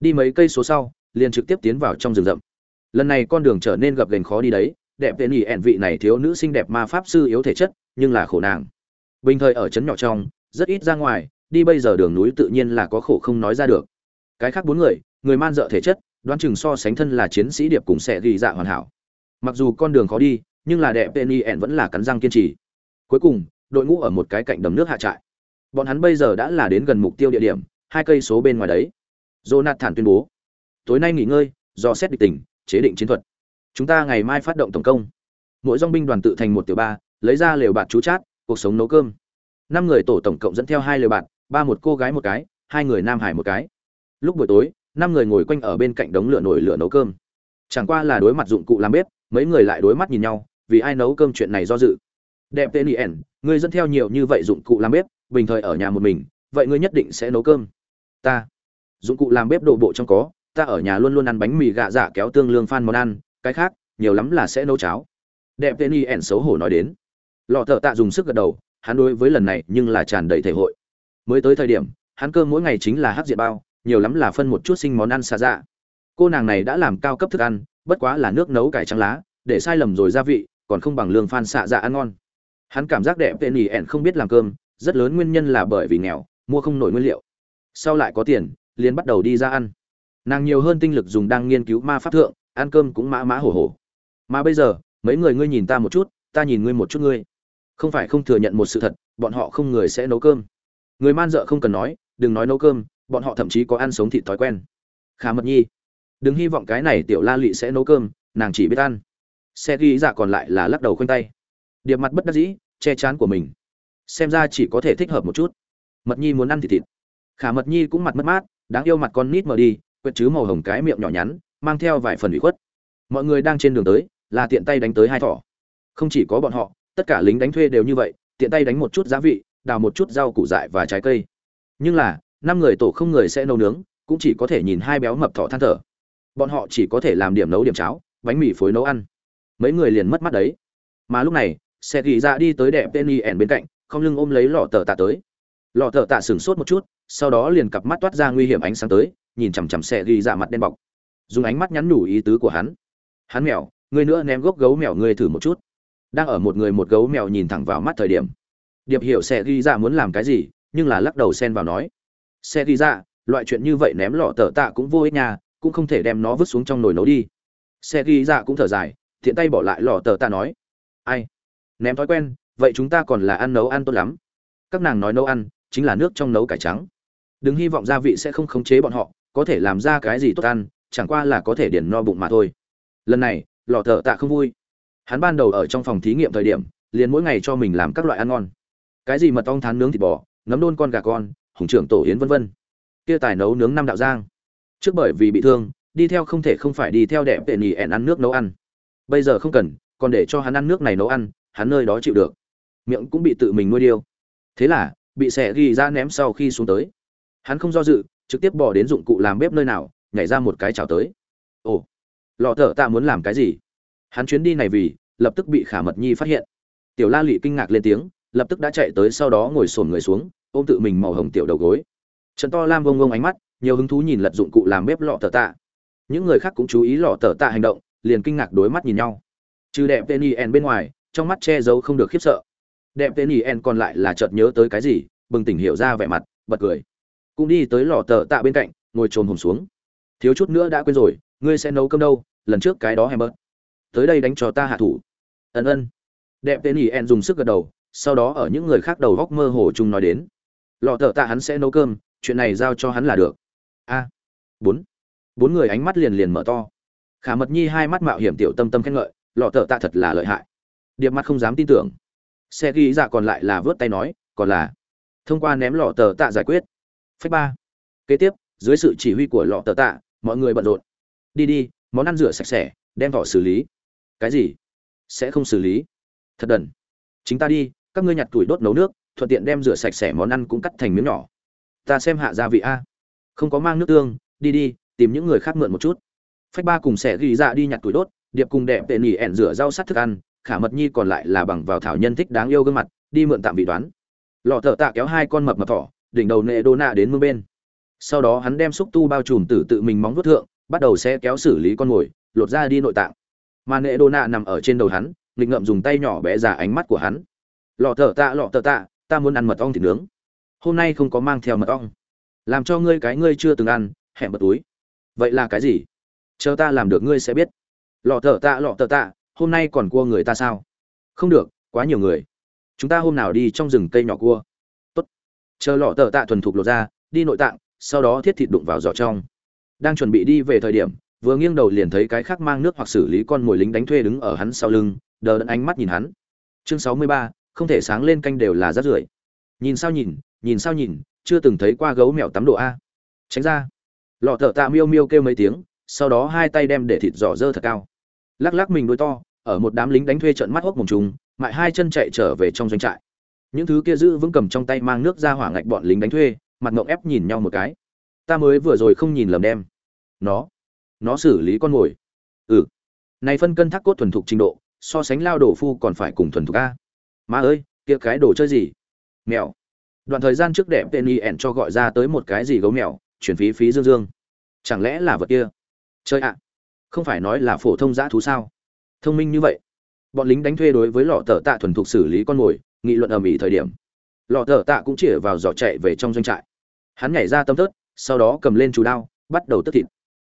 A: Đi mấy cây số sau, liền trực tiếp tiến vào trong rừng rậm. Lần này con đường trở nên gập ghềnh khó đi đấy, đẹp tên ỉ ẹn vị này thiếu nữ xinh đẹp ma pháp sư yếu thể chất, nhưng là khổ nàng. Bình thời ở trấn nhỏ trong, rất ít ra ngoài đi bây giờ đường núi tự nhiên là có khổ không nói ra được. Cái khác bốn người người man dợ thể chất, đoán chừng so sánh thân là chiến sĩ điệp cùng sẽ ghi dạ hoàn hảo. Mặc dù con đường khó đi, nhưng là đẹp penny ẻn vẫn là cắn răng kiên trì. Cuối cùng, đội ngũ ở một cái cạnh đầm nước hạ trại. Bọn hắn bây giờ đã là đến gần mục tiêu địa điểm, hai cây số bên ngoài đấy. Jonathan tuyên bố, tối nay nghỉ ngơi do xét địch tình, chế định chiến thuật. Chúng ta ngày mai phát động tổng công. Mỗi dong binh đoàn tự thành một tiểu ba, lấy ra lều bạt chú chát, cuộc sống nấu cơm. Năm người tổ tổng cộng dẫn theo hai lều bạt ba một cô gái một cái, hai người nam hải một cái. Lúc buổi tối, năm người ngồi quanh ở bên cạnh đống lửa nổi lửa nấu cơm. Chẳng qua là đối mặt dụng cụ làm bếp, mấy người lại đối mắt nhìn nhau, vì ai nấu cơm chuyện này do dự. Đẹp tên yen ngươi dẫn theo nhiều như vậy dụng cụ làm bếp, bình thời ở nhà một mình, vậy ngươi nhất định sẽ nấu cơm. Ta. Dụng cụ làm bếp đồ bộ trong có, ta ở nhà luôn luôn ăn bánh mì gạ dạ giả kéo tương lương phan món ăn, cái khác, nhiều lắm là sẽ nấu cháo. Đẹp tên yen xấu hổ nói đến. Lọ thợ tạ dùng sức gật đầu, hắn đối với lần này nhưng là tràn đầy thể hội mới tới thời điểm, hắn cơm mỗi ngày chính là hát diệt bao, nhiều lắm là phân một chút sinh món ăn xa dạ. Cô nàng này đã làm cao cấp thức ăn, bất quá là nước nấu cải trắng lá, để sai lầm rồi gia vị, còn không bằng lương phan xạ dạ ăn ngon. Hắn cảm giác đẹp tên ỉ ẹn không biết làm cơm, rất lớn nguyên nhân là bởi vì nghèo, mua không nổi nguyên liệu. Sau lại có tiền, liền bắt đầu đi ra ăn. Nàng nhiều hơn tinh lực dùng đang nghiên cứu ma pháp thượng, ăn cơm cũng mã mã hổ hổ. Mà bây giờ, mấy người ngươi nhìn ta một chút, ta nhìn ngươi một chút ngươi. Không phải không thừa nhận một sự thật, bọn họ không người sẽ nấu cơm người man dợ không cần nói, đừng nói nấu cơm, bọn họ thậm chí có ăn sống thịt thói quen. Khả mật nhi, đừng hy vọng cái này tiểu la Lụy sẽ nấu cơm, nàng chỉ biết ăn. Xe ghi dạ còn lại là lắc đầu khoanh tay. Điệp mặt bất đắc dĩ, che chán của mình. Xem ra chỉ có thể thích hợp một chút. Mật nhi muốn ăn thịt thịt. Khả mật nhi cũng mặt mất mát, đáng yêu mặt con nít mờ đi quệt chứ màu hồng cái miệng nhỏ nhắn, mang theo vài phần ủy khuất. Mọi người đang trên đường tới, là tiện tay đánh tới hai thỏ. Không chỉ có bọn họ, tất cả lính đánh thuê đều như vậy, tiện tay đánh một chút giá vị đào một chút rau củ dại và trái cây. Nhưng là, năm người tổ không người sẽ nấu nướng, cũng chỉ có thể nhìn hai béo mập thỏ than thở. Bọn họ chỉ có thể làm điểm nấu điểm cháo, bánh mì phối nấu ăn. Mấy người liền mất mắt đấy. Mà lúc này, xe ghi ra đi tới đẹp tên y ẻn bên cạnh, không lưng ôm lấy lọ tờ tạ tới. Lọ tờ tạ sửng sốt một chút, sau đó liền cặp mắt toát ra nguy hiểm ánh sáng tới, nhìn chằm chằm xe ghi ra mặt đen bọc. Dùng ánh mắt nhắn nhủ ý tứ của hắn. Hắn mèo người nữa ném gốc gấu mèo ngươi thử một chút. Đang ở một người một gấu mèo nhìn thẳng vào mắt thời điểm điệp hiểu sẽ ghi ra muốn làm cái gì, nhưng là lắc đầu xen vào nói. Sẽ ghi ra, loại chuyện như vậy ném lọ tờ tạ cũng vô ích nha, cũng không thể đem nó vứt xuống trong nồi nấu đi. Sẽ ghi ra cũng thở dài, thiện tay bỏ lại lọ tờ tạ nói. Ai? Ném thói quen, vậy chúng ta còn là ăn nấu ăn tốt lắm. Các nàng nói nấu ăn, chính là nước trong nấu cải trắng. Đừng hy vọng gia vị sẽ không khống chế bọn họ, có thể làm ra cái gì tốt ăn, chẳng qua là có thể điển no bụng mà thôi. Lần này, lọ thợ tạ không vui. Hắn ban đầu ở trong phòng thí nghiệm thời điểm, liền mỗi ngày cho mình làm các loại ăn ngon cái gì mật ong thán nướng thịt bò, nấm đôn con gà con, hùng trưởng tổ yến vân vân. Kia tài nấu nướng năm đạo giang. Trước bởi vì bị thương, đi theo không thể không phải đi theo đẹp tệ nhì ẹn ăn nước nấu ăn. Bây giờ không cần, còn để cho hắn ăn nước này nấu ăn, hắn nơi đó chịu được. Miệng cũng bị tự mình nuôi điêu. Thế là, bị xẻ ghi ra ném sau khi xuống tới. Hắn không do dự, trực tiếp bỏ đến dụng cụ làm bếp nơi nào, nhảy ra một cái chảo tới. Ồ, lọ thở ta muốn làm cái gì? Hắn chuyến đi này vì, lập tức bị khả mật nhi phát hiện. Tiểu la lị kinh ngạc lên tiếng lập tức đã chạy tới sau đó ngồi xổm người xuống, ôm tự mình màu hồng tiểu đầu gối. Trần to lam vông vông ánh mắt, nhiều hứng thú nhìn lật dụng cụ làm bếp lọ tờ tạ. Những người khác cũng chú ý lọ tờ tạ hành động, liền kinh ngạc đối mắt nhìn nhau. Trừ đẹp tên yen bên ngoài, trong mắt che giấu không được khiếp sợ. Đẹp tên yen còn lại là chợt nhớ tới cái gì, bừng tỉnh hiểu ra vẻ mặt, bật cười. Cũng đi tới lò tờ tạ bên cạnh, ngồi trồn hồn xuống. Thiếu chút nữa đã quên rồi, ngươi sẽ nấu cơm đâu, lần trước cái đó hay bớt tới đây đánh cho ta hạ thủ. Ân ân. Đẹp tên yen dùng sức gật đầu sau đó ở những người khác đầu góc mơ hồ chung nói đến. Lọ thợ tạ hắn sẽ nấu cơm, chuyện này giao cho hắn là được. A. Bốn. Bốn người ánh mắt liền liền mở to. Khả mật nhi hai mắt mạo hiểm tiểu tâm tâm khen ngợi, lọ thợ tạ thật là lợi hại. Điệp mắt không dám tin tưởng. Xe ghi dạ còn lại là vớt tay nói, còn là thông qua ném lọ tờ tạ giải quyết. Phách ba. Kế tiếp, dưới sự chỉ huy của lọ tờ tạ, mọi người bận rộn. Đi đi, món ăn rửa sạch sẽ, đem vỏ xử lý. Cái gì? Sẽ không xử lý. Thật đần. Chính ta đi các ngươi nhặt tuổi đốt nấu nước, thuận tiện đem rửa sạch sẽ món ăn cũng cắt thành miếng nhỏ. Ta xem hạ gia vị a. Không có mang nước tương, đi đi, tìm những người khác mượn một chút. Phách ba cùng sẽ ghi ra đi nhặt tuổi đốt, điệp cùng đẹp tệ nỉ ẻn rửa rau sắt thức ăn, khả mật nhi còn lại là bằng vào thảo nhân thích đáng yêu gương mặt, đi mượn tạm vị đoán. Lọ thợ tạ kéo hai con mập mập thỏ, đỉnh đầu nệ đô nạ đến mương bên. Sau đó hắn đem xúc tu bao trùm tử tự mình móng vuốt thượng, bắt đầu sẽ kéo xử lý con mồi, lột ra đi nội tạng. Mà nệ đô nạ nằm ở trên đầu hắn, nghịch ngậm dùng tay nhỏ bé ra ánh mắt của hắn lọ thở tạ, lọ thở tạ, ta muốn ăn mật ong thịt nướng. Hôm nay không có mang theo mật ong. Làm cho ngươi cái ngươi chưa từng ăn hẹn bật túi. Vậy là cái gì? Chờ ta làm được ngươi sẽ biết. Lọ thở tạ, lọ thở tạ, hôm nay còn cua người ta sao? Không được, quá nhiều người. Chúng ta hôm nào đi trong rừng cây nhỏ cua. Tốt. Chờ lọ thở tạ thuần thục lột ra, đi nội tạng, sau đó thiết thịt đụng vào giỏ trong. Đang chuẩn bị đi về thời điểm, vừa nghiêng đầu liền thấy cái khác mang nước hoặc xử lý con mồi lính đánh thuê đứng ở hắn sau lưng, đờ đẫn ánh mắt nhìn hắn. Chương sáu mươi ba không thể sáng lên canh đều là rát rưởi. Nhìn sao nhìn nhìn sao nhìn, chưa từng thấy qua gấu mèo tắm độ a. Tránh ra. Lọ thợ tạ miêu miêu kêu mấy tiếng, sau đó hai tay đem để thịt giỏ dơ thật cao. Lắc lắc mình đuôi to, ở một đám lính đánh thuê trận mắt hốc mùng trùng, mại hai chân chạy trở về trong doanh trại. Những thứ kia giữ vững cầm trong tay mang nước ra hỏa ngạch bọn lính đánh thuê, mặt ngộng ép nhìn nhau một cái. Ta mới vừa rồi không nhìn lầm đem. Nó. Nó xử lý con mồi. Ừ. Này phân cân thác cốt thuần thục trình độ, so sánh lao đổ phu còn phải cùng thuần thục a má ơi, kia cái đồ chơi gì? Mèo. Đoạn thời gian trước đẹp tên y ẻn cho gọi ra tới một cái gì gấu mèo, chuyển phí phí dương dương. Chẳng lẽ là vật kia? Chơi ạ. Không phải nói là phổ thông giã thú sao? Thông minh như vậy. Bọn lính đánh thuê đối với lọ tờ tạ thuần thục xử lý con mồi, nghị luận ầm ĩ thời điểm. Lọ tờ tạ cũng chĩa vào giỏ chạy về trong doanh trại. Hắn nhảy ra tâm tớt sau đó cầm lên chú đao, bắt đầu tức thịt.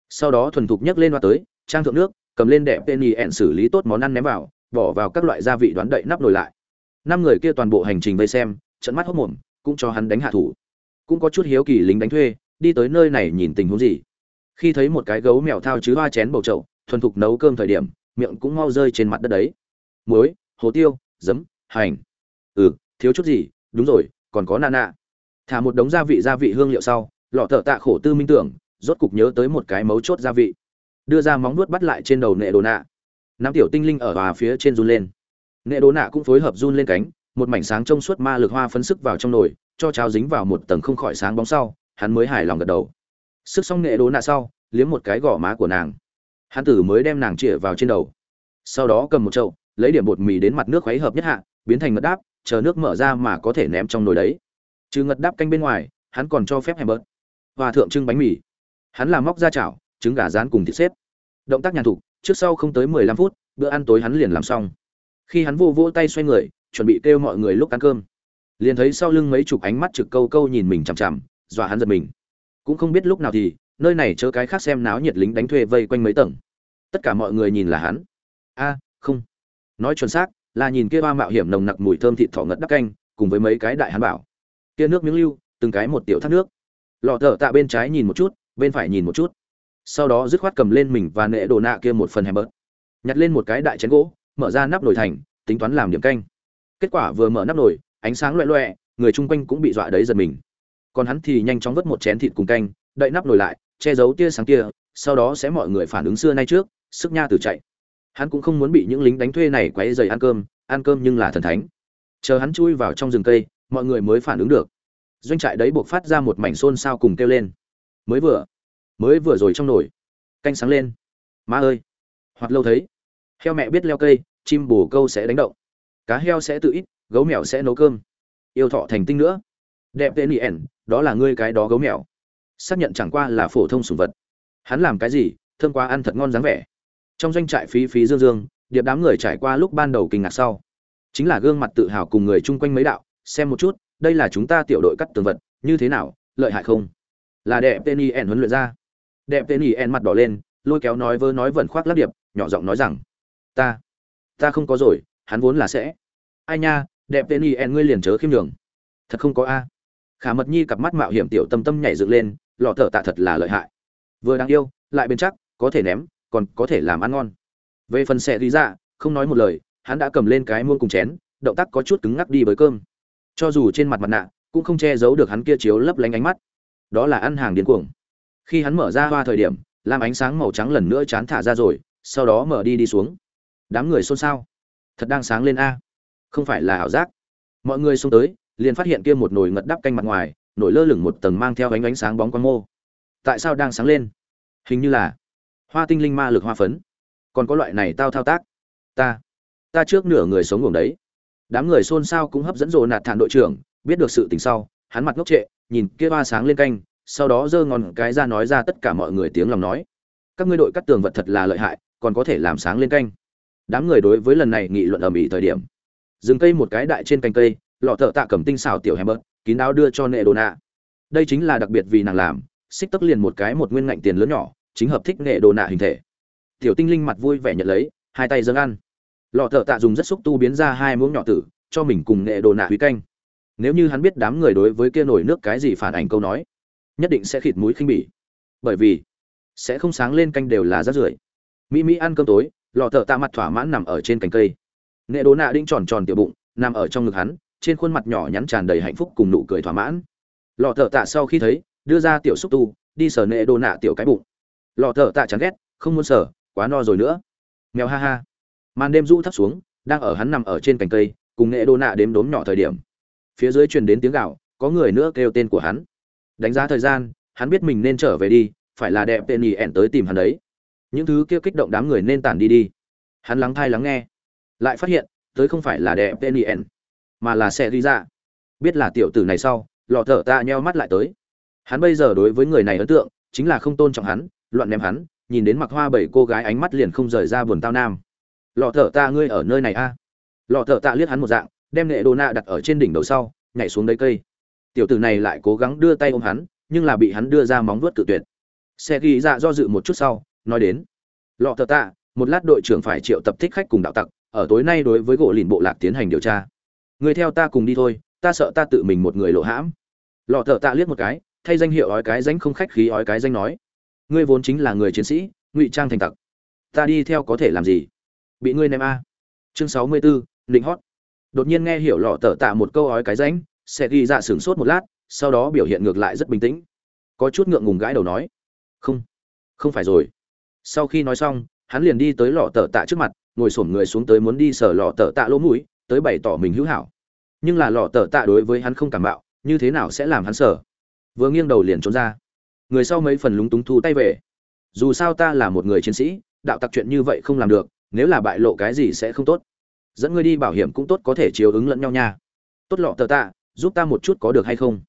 A: Sau đó thuần thục nhấc lên hoa tới, trang thượng nước, cầm lên đẹp penny ẹn xử lý tốt món ăn ném vào, bỏ vào các loại gia vị đoán đậy nắp nồi lại năm người kia toàn bộ hành trình vây xem trận mắt hốt mồm, cũng cho hắn đánh hạ thủ. Cũng có chút hiếu kỳ lính đánh thuê, đi tới nơi này nhìn tình huống gì. Khi thấy một cái gấu mèo thao chứ hoa chén bầu trậu thuần thục nấu cơm thời điểm, miệng cũng mau rơi trên mặt đất đấy. Muối, hồ tiêu, giấm, hành. Ừ thiếu chút gì, đúng rồi, còn có nà nạ. Thả một đống gia vị gia vị hương liệu sau, lọ thợ tạ khổ tư minh tưởng, rốt cục nhớ tới một cái mấu chốt gia vị. Đưa ra móng nuốt bắt lại trên đầu nệ đồ nạ. Nam tiểu tinh linh ở hòa phía trên run lên nệ đố nạ cũng phối hợp run lên cánh, một mảnh sáng trong suốt ma lực hoa phấn sức vào trong nồi, cho cháo dính vào một tầng không khỏi sáng bóng sau, hắn mới hài lòng gật đầu. Sức xong nệ đố nạ sau, liếm một cái gò má của nàng. Hắn tử mới đem nàng chĩa vào trên đầu. Sau đó cầm một chậu, lấy điểm bột mì đến mặt nước khuấy hợp nhất hạ, biến thành ngật đáp, chờ nước mở ra mà có thể ném trong nồi đấy. Trừ ngật đáp canh bên ngoài, hắn còn cho phép hèm bớt và thượng trưng bánh mì. Hắn làm móc ra chảo, trứng gà rán cùng thịt xếp. Động tác nhàn thục, trước sau không tới mười lăm phút, bữa ăn tối hắn liền làm xong khi hắn vô vô tay xoay người, chuẩn bị kêu mọi người lúc ăn cơm. Liền thấy sau lưng mấy chục ánh mắt trực câu câu nhìn mình chằm chằm, dọa hắn giật mình. Cũng không biết lúc nào thì, nơi này chớ cái khác xem náo nhiệt lính đánh thuê vây quanh mấy tầng. Tất cả mọi người nhìn là hắn. A, không. Nói chuẩn xác, là nhìn kia ba mạo hiểm nồng nặc mùi thơm thịt thỏ ngất đắc canh, cùng với mấy cái đại hắn bảo. Kia nước miếng lưu, từng cái một tiểu thác nước. Lọ thở tạ bên trái nhìn một chút, bên phải nhìn một chút. Sau đó dứt khoát cầm lên mình và nệ đồ nạ kia một phần hèm bớt nhặt lên một cái đại chén gỗ mở ra nắp nồi thành, tính toán làm điểm canh. Kết quả vừa mở nắp nồi, ánh sáng loẹ loẹ người chung quanh cũng bị dọa đấy giật mình. Còn hắn thì nhanh chóng vớt một chén thịt cùng canh, đậy nắp nồi lại, che giấu tia sáng kia, sau đó sẽ mọi người phản ứng xưa nay trước, sức nha từ chạy. Hắn cũng không muốn bị những lính đánh thuê này quấy dày ăn cơm ăn cơm nhưng là thần thánh. Chờ hắn chui vào trong rừng cây, mọi người mới phản ứng được. Doanh trại đấy buộc phát ra một mảnh xôn xao cùng kêu lên. Mới vừa mới vừa rồi trong nồi, canh sáng lên. Má ơi, hoặc lâu thấy heo mẹ biết leo cây, chim bồ câu sẽ đánh động. Cá heo sẽ tự ít, gấu mèo sẽ nấu cơm. Yêu thọ thành tinh nữa. Đẹp tên yen đó là ngươi cái đó gấu mèo. Xác nhận chẳng qua là phổ thông sủng vật. Hắn làm cái gì, thơm quá ăn thật ngon dáng vẻ. Trong doanh trại phí phí dương dương, điệp đám người trải qua lúc ban đầu kinh ngạc sau. Chính là gương mặt tự hào cùng người chung quanh mấy đạo, xem một chút, đây là chúng ta tiểu đội cắt tường vật, như thế nào, lợi hại không? Là đẹp tên y ẻn huấn luyện ra. Đẹp tên y ẻn mặt đỏ lên, lôi kéo nói vơ nói vẩn khoác lắc điệp, nhỏ giọng nói rằng ta ta không có rồi, hắn vốn là sẽ. Ai nha, đẹp tên y en, ngươi liền chớ khiêm đường thật không có a. Khả mật nhi cặp mắt mạo hiểm tiểu tâm tâm nhảy dựng lên, lọ thở tạ thật là lợi hại. Vừa đáng yêu, lại bền chắc, có thể ném, còn có thể làm ăn ngon. Về phần xe đi ra dạ, không nói một lời, hắn đã cầm lên cái muôn cùng chén, động tác có chút cứng ngắc đi với cơm. Cho dù trên mặt mặt nạ, cũng không che giấu được hắn kia chiếu lấp lánh ánh mắt. Đó là ăn hàng điên cuồng. Khi hắn mở ra hoa thời điểm làm ánh sáng màu trắng lần nữa chán thả ra rồi, sau đó mở đi đi xuống đám người xôn xao. Thật đang sáng lên a. Không phải là ảo giác. Mọi người xông tới, liền phát hiện kia một nồi ngật đắp canh mặt ngoài, nổi lơ lửng một tầng mang theo ánh ánh sáng bóng quang mô. Tại sao đang sáng lên? Hình như là hoa tinh linh ma lực hoa phấn. Còn có loại này tao thao tác. Ta ta trước nửa người sống ngủ đấy. Đám người xôn xao cũng hấp dẫn rồ nạt thản đội trưởng, biết được sự tình sau, hắn mặt ngốc trệ, nhìn kia ba sáng lên canh, sau đó giơ ngón cái ra nói ra tất cả mọi người tiếng lòng nói. Các ngươi đội cắt tường vật thật là lợi hại, còn có thể làm sáng lên canh đám người đối với lần này nghị luận ở mỹ thời điểm. Dừng cây một cái đại trên cành cây, lọ thợ tạ cầm tinh xào tiểu hèm bớt kín đáo đưa cho nệ đồ nạ. Đây chính là đặc biệt vì nàng làm, xích tấp liền một cái một nguyên ngạnh tiền lớn nhỏ, chính hợp thích nghệ đồ nạ hình thể. Tiểu tinh linh mặt vui vẻ nhận lấy, hai tay dâng ăn. Lọ thợ tạ dùng rất xúc tu biến ra hai muỗng nhỏ tử, cho mình cùng nghệ đồ nạ hủy canh. Nếu như hắn biết đám người đối với kia nổi nước cái gì phản ảnh câu nói, nhất định sẽ khịt mũi khinh bỉ. Bởi vì, sẽ không sáng lên canh đều là rác rưởi. Mỹ mỹ ăn cơm tối lọ thợ tạ mặt thỏa mãn nằm ở trên cành cây. Nghệ đồ nạ đinh tròn tròn tiểu bụng, nằm ở trong ngực hắn, trên khuôn mặt nhỏ nhắn tràn đầy hạnh phúc cùng nụ cười thỏa mãn. Lọ thợ tạ sau khi thấy, đưa ra tiểu xúc tu, đi sờ nệ đồ nạ tiểu cái bụng. Lọ thợ tạ chán ghét, không muốn sờ, quá no rồi nữa. Mèo ha ha. Màn đêm rũ thấp xuống, đang ở hắn nằm ở trên cành cây, cùng nghệ đồ nạ đếm đốm nhỏ thời điểm. Phía dưới truyền đến tiếng gạo có người nữa kêu tên của hắn. Đánh giá thời gian, hắn biết mình nên trở về đi, phải là đẹp tên nhì ẻn tới tìm hắn đấy những thứ kia kích động đám người nên tản đi đi. Hắn lắng thai lắng nghe, lại phát hiện, tới không phải là đẹp tên mà là xe đi ra biết là tiểu tử này sau, lọ thở ta nheo mắt lại tới. Hắn bây giờ đối với người này ấn tượng, chính là không tôn trọng hắn, loạn ném hắn, nhìn đến mặc hoa bảy cô gái ánh mắt liền không rời ra buồn tao nam. Lọ thở ta ngươi ở nơi này a. À? lọ thở ta liếc hắn một dạng, đem nệ đồ nạ đặt ở trên đỉnh đầu sau, nhảy xuống đấy cây. Tiểu tử này lại cố gắng đưa tay ôm hắn, nhưng là bị hắn đưa ra móng vuốt cự tuyệt. Xe ghi dạ do dự một chút sau nói đến. Lọ thợ tạ, một lát đội trưởng phải triệu tập thích khách cùng đạo tặc, ở tối nay đối với gỗ lìn bộ lạc tiến hành điều tra. Người theo ta cùng đi thôi, ta sợ ta tự mình một người lộ hãm. Lọ thợ tạ liếc một cái, thay danh hiệu ói cái danh không khách khí ói cái danh nói. Ngươi vốn chính là người chiến sĩ, ngụy trang thành tặc. Ta đi theo có thể làm gì? Bị ngươi ném a. Chương sáu mươi bốn định hót. Đột nhiên nghe hiểu lọ tờ tạ một câu ói cái ránh sẽ ghi dạ sửng sốt một lát, sau đó biểu hiện ngược lại rất bình tĩnh. Có chút ngượng ngùng gãi đầu nói. Không không phải rồi sau khi nói xong, hắn liền đi tới lọ tờ tạ trước mặt, ngồi xổm người xuống tới muốn đi sở lọ tờ tạ lỗ mũi, tới bày tỏ mình hữu hảo. Nhưng là lọ tờ tạ đối với hắn không cảm bạo, như thế nào sẽ làm hắn sở vừa nghiêng đầu liền trốn ra. Người sau mấy phần lúng túng thu tay về. Dù sao ta là một người chiến sĩ, đạo tặc chuyện như vậy không làm được, nếu là bại lộ cái gì sẽ không tốt. Dẫn ngươi đi bảo hiểm cũng tốt có thể chiếu ứng lẫn nhau nha. Tốt lọ tờ tạ, giúp ta một chút có được hay không?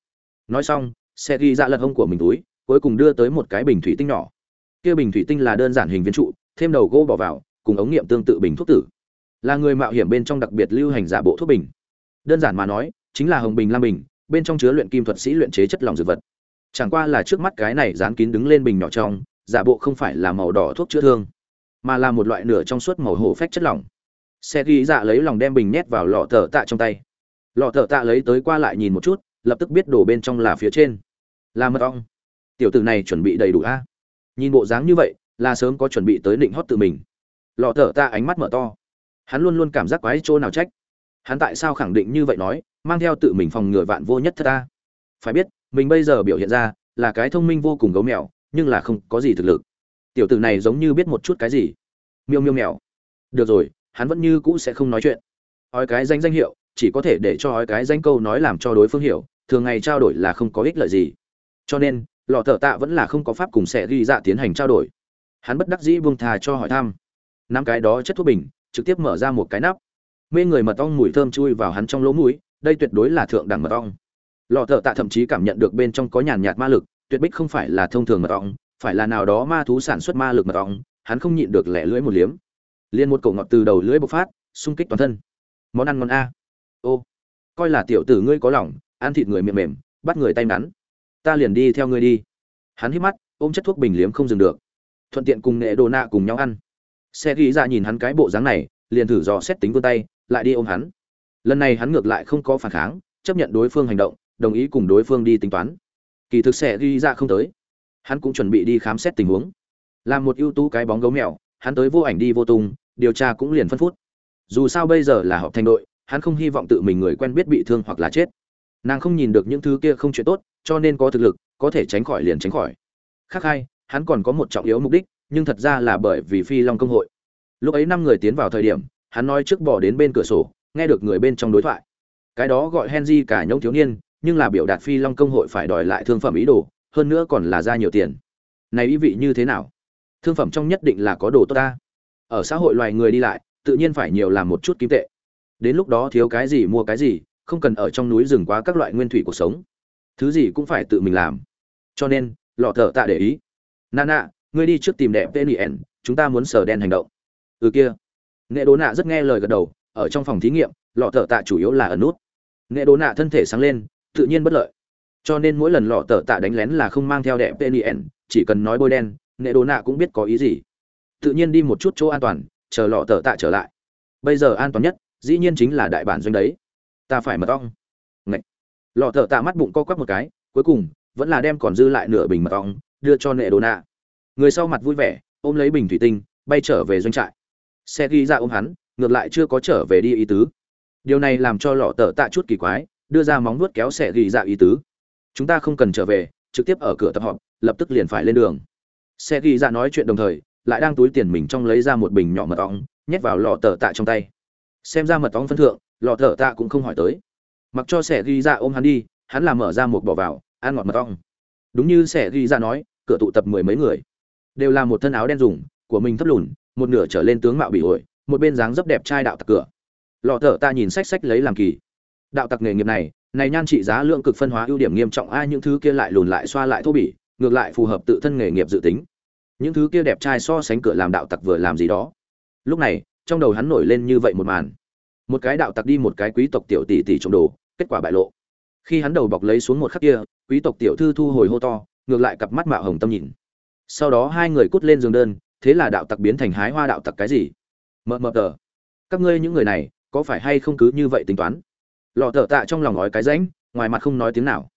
A: Nói xong, xe ghi ra lật hông của mình túi, cuối cùng đưa tới một cái bình thủy tinh nhỏ kia bình thủy tinh là đơn giản hình viên trụ, thêm đầu gỗ bỏ vào, cùng ống nghiệm tương tự bình thuốc tử. Là người mạo hiểm bên trong đặc biệt lưu hành giả bộ thuốc bình. Đơn giản mà nói, chính là hồng bình, lam bình, bên trong chứa luyện kim thuật sĩ luyện chế chất lỏng dược vật. Chẳng qua là trước mắt cái này dán kín đứng lên bình nhỏ trong, giả bộ không phải là màu đỏ thuốc chữa thương, mà là một loại nửa trong suốt màu hổ phách chất lỏng. Xe ghi dạ lấy lòng đem bình nhét vào lọ thợ tạ trong tay. Lọ thợ tạ lấy tới qua lại nhìn một chút, lập tức biết đổ bên trong là phía trên. Là mật ong. Tiểu tử này chuẩn bị đầy đủ a nhìn bộ dáng như vậy, là sớm có chuẩn bị tới định hót tự mình. Lọ thở ta ánh mắt mở to. Hắn luôn luôn cảm giác quái chỗ nào trách. Hắn tại sao khẳng định như vậy nói, mang theo tự mình phòng ngừa vạn vô nhất thất ta. Phải biết, mình bây giờ biểu hiện ra, là cái thông minh vô cùng gấu mèo, nhưng là không có gì thực lực. Tiểu tử này giống như biết một chút cái gì. Miêu miêu mèo. Được rồi, hắn vẫn như cũ sẽ không nói chuyện. Ói cái danh danh hiệu, chỉ có thể để cho ói cái danh câu nói làm cho đối phương hiểu, thường ngày trao đổi là không có ích lợi gì. Cho nên lọ thợ tạ vẫn là không có pháp cùng sẽ ghi dạ tiến hành trao đổi. Hắn bất đắc dĩ buông thà cho hỏi thăm. Năm cái đó chất thuốc bình, trực tiếp mở ra một cái nắp. Mê người mật ong mùi thơm chui vào hắn trong lỗ mũi, đây tuyệt đối là thượng đẳng mật ong. Lọ thợ tạ thậm chí cảm nhận được bên trong có nhàn nhạt ma lực, tuyệt bích không phải là thông thường mật ong, phải là nào đó ma thú sản xuất ma lực mật ong, hắn không nhịn được lẻ lưỡi một liếm. Liền một cổ ngọt từ đầu lưỡi bộc phát, xung kích toàn thân. Món ăn ngon a. Ô, coi là tiểu tử ngươi có lòng, ăn thịt người miệng mềm, bắt người tay ngắn ta liền đi theo ngươi đi. Hắn hít mắt, ôm chất thuốc bình liếm không dừng được. Thuận tiện cùng nghệ đồ nạ cùng nhau ăn. Xe ghi ra nhìn hắn cái bộ dáng này, liền thử dò xét tính vươn tay, lại đi ôm hắn. Lần này hắn ngược lại không có phản kháng, chấp nhận đối phương hành động, đồng ý cùng đối phương đi tính toán. Kỳ thực xe ghi ra không tới. Hắn cũng chuẩn bị đi khám xét tình huống. Làm một ưu tú cái bóng gấu mèo, hắn tới vô ảnh đi vô tung, điều tra cũng liền phân phút. Dù sao bây giờ là họp thành đội, hắn không hy vọng tự mình người quen biết bị thương hoặc là chết. Nàng không nhìn được những thứ kia không chuyện tốt cho nên có thực lực, có thể tránh khỏi liền tránh khỏi. Khác hai, hắn còn có một trọng yếu mục đích, nhưng thật ra là bởi vì phi long công hội. Lúc ấy năm người tiến vào thời điểm, hắn nói trước bỏ đến bên cửa sổ, nghe được người bên trong đối thoại. Cái đó gọi henry cả nhông thiếu niên, nhưng là biểu đạt phi long công hội phải đòi lại thương phẩm ý đồ, hơn nữa còn là ra nhiều tiền. Này ý vị như thế nào? Thương phẩm trong nhất định là có đồ tốt ta. Ở xã hội loài người đi lại, tự nhiên phải nhiều làm một chút kim tệ. Đến lúc đó thiếu cái gì mua cái gì, không cần ở trong núi rừng quá các loại nguyên thủy cuộc sống thứ gì cũng phải tự mình làm. Cho nên, lọ thở tạ để ý. Nana, ngươi đi trước tìm đẹp tên ỉn chúng ta muốn sờ đen hành động. Ừ kia. Nghệ đố nạ rất nghe lời gật đầu, ở trong phòng thí nghiệm, lọ thở tạ chủ yếu là ẩn nút. Nghệ đố nạ thân thể sáng lên, tự nhiên bất lợi. Cho nên mỗi lần lọ thở tạ đánh lén là không mang theo đẹp tên ỉn chỉ cần nói bôi đen, nghệ đố nạ cũng biết có ý gì. Tự nhiên đi một chút chỗ an toàn, chờ lọ thở tạ trở lại. Bây giờ an toàn nhất, dĩ nhiên chính là đại bản doanh đấy. Ta phải mật ong lọ thợ tạ mắt bụng co quắp một cái, cuối cùng, vẫn là đem còn dư lại nửa bình mật ong, đưa cho nệ đồ nạ. Người sau mặt vui vẻ, ôm lấy bình thủy tinh, bay trở về doanh trại. Xe ghi ra ôm hắn, ngược lại chưa có trở về đi ý tứ. Điều này làm cho lọ tờ tạ chút kỳ quái, đưa ra móng nuốt kéo xe ghi ra ý tứ. Chúng ta không cần trở về, trực tiếp ở cửa tập họp, lập tức liền phải lên đường. Xe ghi ra nói chuyện đồng thời, lại đang túi tiền mình trong lấy ra một bình nhỏ mật ong, nhét vào lọ tờ tạ trong tay. Xem ra mật ong phân thượng, lọ tờ tạ cũng không hỏi tới mặc cho Sẻ ghi ra ôm hắn đi, hắn làm mở ra một bỏ vào, ăn ngọt mật ong. Đúng như Sẻ ghi ra nói, cửa tụ tập mười mấy người. Đều là một thân áo đen dùng, của mình thấp lùn, một nửa trở lên tướng mạo bị ổi, một bên dáng dấp đẹp trai đạo tặc cửa. Lọ thở ta nhìn sách sách lấy làm kỳ. Đạo tặc nghề nghiệp này này nhan trị giá lượng cực phân hóa ưu điểm nghiêm trọng, ai những thứ kia lại lùn lại xoa lại thô bỉ, ngược lại phù hợp tự thân nghề nghiệp dự tính. Những thứ kia đẹp trai so sánh cửa làm đạo tặc vừa làm gì đó. Lúc này, trong đầu hắn nổi lên như vậy một màn một cái đạo tặc đi một cái quý tộc tiểu tỷ tỷ trộm đồ, kết quả bại lộ. Khi hắn đầu bọc lấy xuống một khắc kia, quý tộc tiểu thư thu hồi hô to, ngược lại cặp mắt mạo hồng tâm nhìn. Sau đó hai người cút lên giường đơn, thế là đạo tặc biến thành hái hoa đạo tặc cái gì? Mờ mờ tờ, các ngươi những người này, có phải hay không cứ như vậy tính toán? Lọ thợ tạ trong lòng nói cái rãnh ngoài mặt không nói tiếng nào.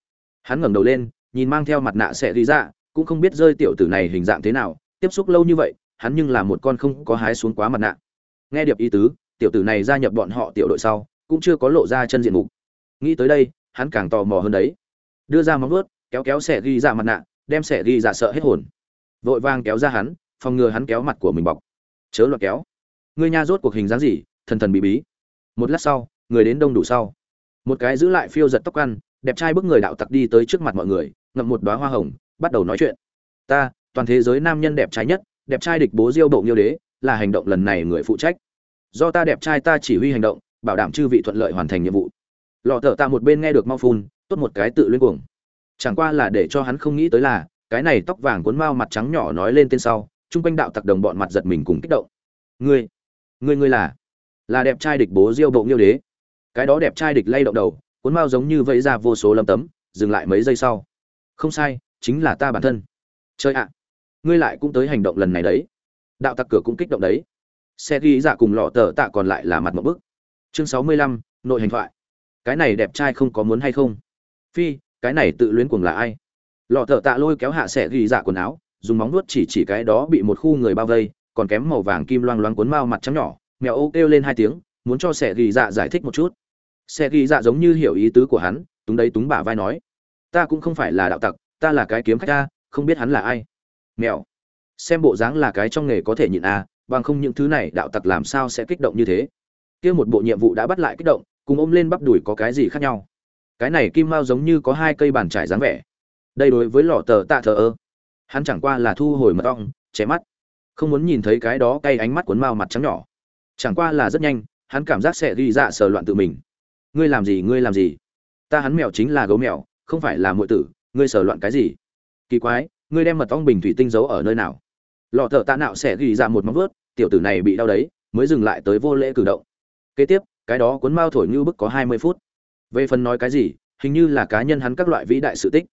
A: Hắn ngẩng đầu lên, nhìn mang theo mặt nạ sẽ đi ra cũng không biết rơi tiểu tử này hình dạng thế nào, tiếp xúc lâu như vậy, hắn nhưng là một con không có hái xuống quá mặt nạ. Nghe điệp ý tứ tiểu tử này gia nhập bọn họ tiểu đội sau, cũng chưa có lộ ra chân diện mục. Nghĩ tới đây, hắn càng tò mò hơn đấy. Đưa ra móng vuốt, kéo kéo sẽ ghi ra mặt nạ, đem sẽ ghi ra sợ hết hồn. Vội vàng kéo ra hắn, phòng ngừa hắn kéo mặt của mình bọc. Chớ loạt kéo. Ngươi nha rốt cuộc hình dáng gì, thần thần bí bí. Một lát sau, người đến đông đủ sau. Một cái giữ lại phiêu giật tóc ăn, đẹp trai bức người đạo tặc đi tới trước mặt mọi người, ngậm một đoá hoa hồng, bắt đầu nói chuyện. Ta, toàn thế giới nam nhân đẹp trai nhất, đẹp trai địch bố diêu bộ nghiêu đế, là hành động lần này người phụ trách do ta đẹp trai ta chỉ huy hành động, bảo đảm chư vị thuận lợi hoàn thành nhiệm vụ. Lọ thợ ta một bên nghe được mau phun, tốt một cái tự luyên cuồng. Chẳng qua là để cho hắn không nghĩ tới là, cái này tóc vàng cuốn mao mặt trắng nhỏ nói lên tên sau, chung quanh đạo tặc đồng bọn mặt giật mình cùng kích động. Ngươi ngươi ngươi là là đẹp trai địch bố diêu bộ nghiêu đế. Cái đó đẹp trai địch lay động đầu, cuốn mao giống như vẫy ra vô số lâm tấm, dừng lại mấy giây sau. Không sai, chính là ta bản thân. Chơi ạ, ngươi lại cũng tới hành động lần này đấy. Đạo tặc cửa cũng kích động đấy xe ghi dạ cùng lọ tờ tạ còn lại là mặt một bức. Chương sáu mươi lăm nội hành thoại. Cái này đẹp trai không có muốn hay không? Phi cái này tự luyến cuồng là ai? Lọ thợ tạ lôi kéo hạ sẽ ghi dạ quần áo dùng móng nuốt chỉ chỉ cái đó bị một khu người bao vây còn kém màu vàng kim loang loang cuốn mao mặt trắng nhỏ mèo ô kêu lên hai tiếng muốn cho sẽ ghi dạ giải thích một chút. Sẽ ghi dạ giống như hiểu ý tứ của hắn túng đấy túng bả vai nói ta cũng không phải là đạo tặc ta là cái kiếm khách ta không biết hắn là ai. Mèo. Xem bộ dáng là cái trong nghề có thể nhịn à, bằng không những thứ này đạo tặc làm sao sẽ kích động như thế. Kia một bộ nhiệm vụ đã bắt lại kích động, cùng ôm lên bắp đùi có cái gì khác nhau? Cái này kim mao giống như có hai cây bàn trải dáng vẻ. Đây đối với lọ tờ tạ thờ ơ. Hắn chẳng qua là thu hồi mật ong chém mắt. Không muốn nhìn thấy cái đó cay ánh mắt cuốn mao mặt trắng nhỏ. Chẳng qua là rất nhanh, hắn cảm giác sẽ ghi dạ sờ loạn tự mình. Ngươi làm gì, ngươi làm gì? Ta hắn mèo chính là gấu mèo, không phải là muội tử, ngươi sờ loạn cái gì? Kỳ quái, ngươi đem mật ong bình thủy tinh giấu ở nơi nào? Lọ thợ tạ nạo sẽ ghi ra một móng vớt tiểu tử này bị đau đấy, mới dừng lại tới vô lễ cử động. Kế tiếp, cái đó cuốn mao thổi như bức có hai mươi phút. Về phần nói cái gì, hình như là cá nhân hắn các loại vĩ đại sự tích.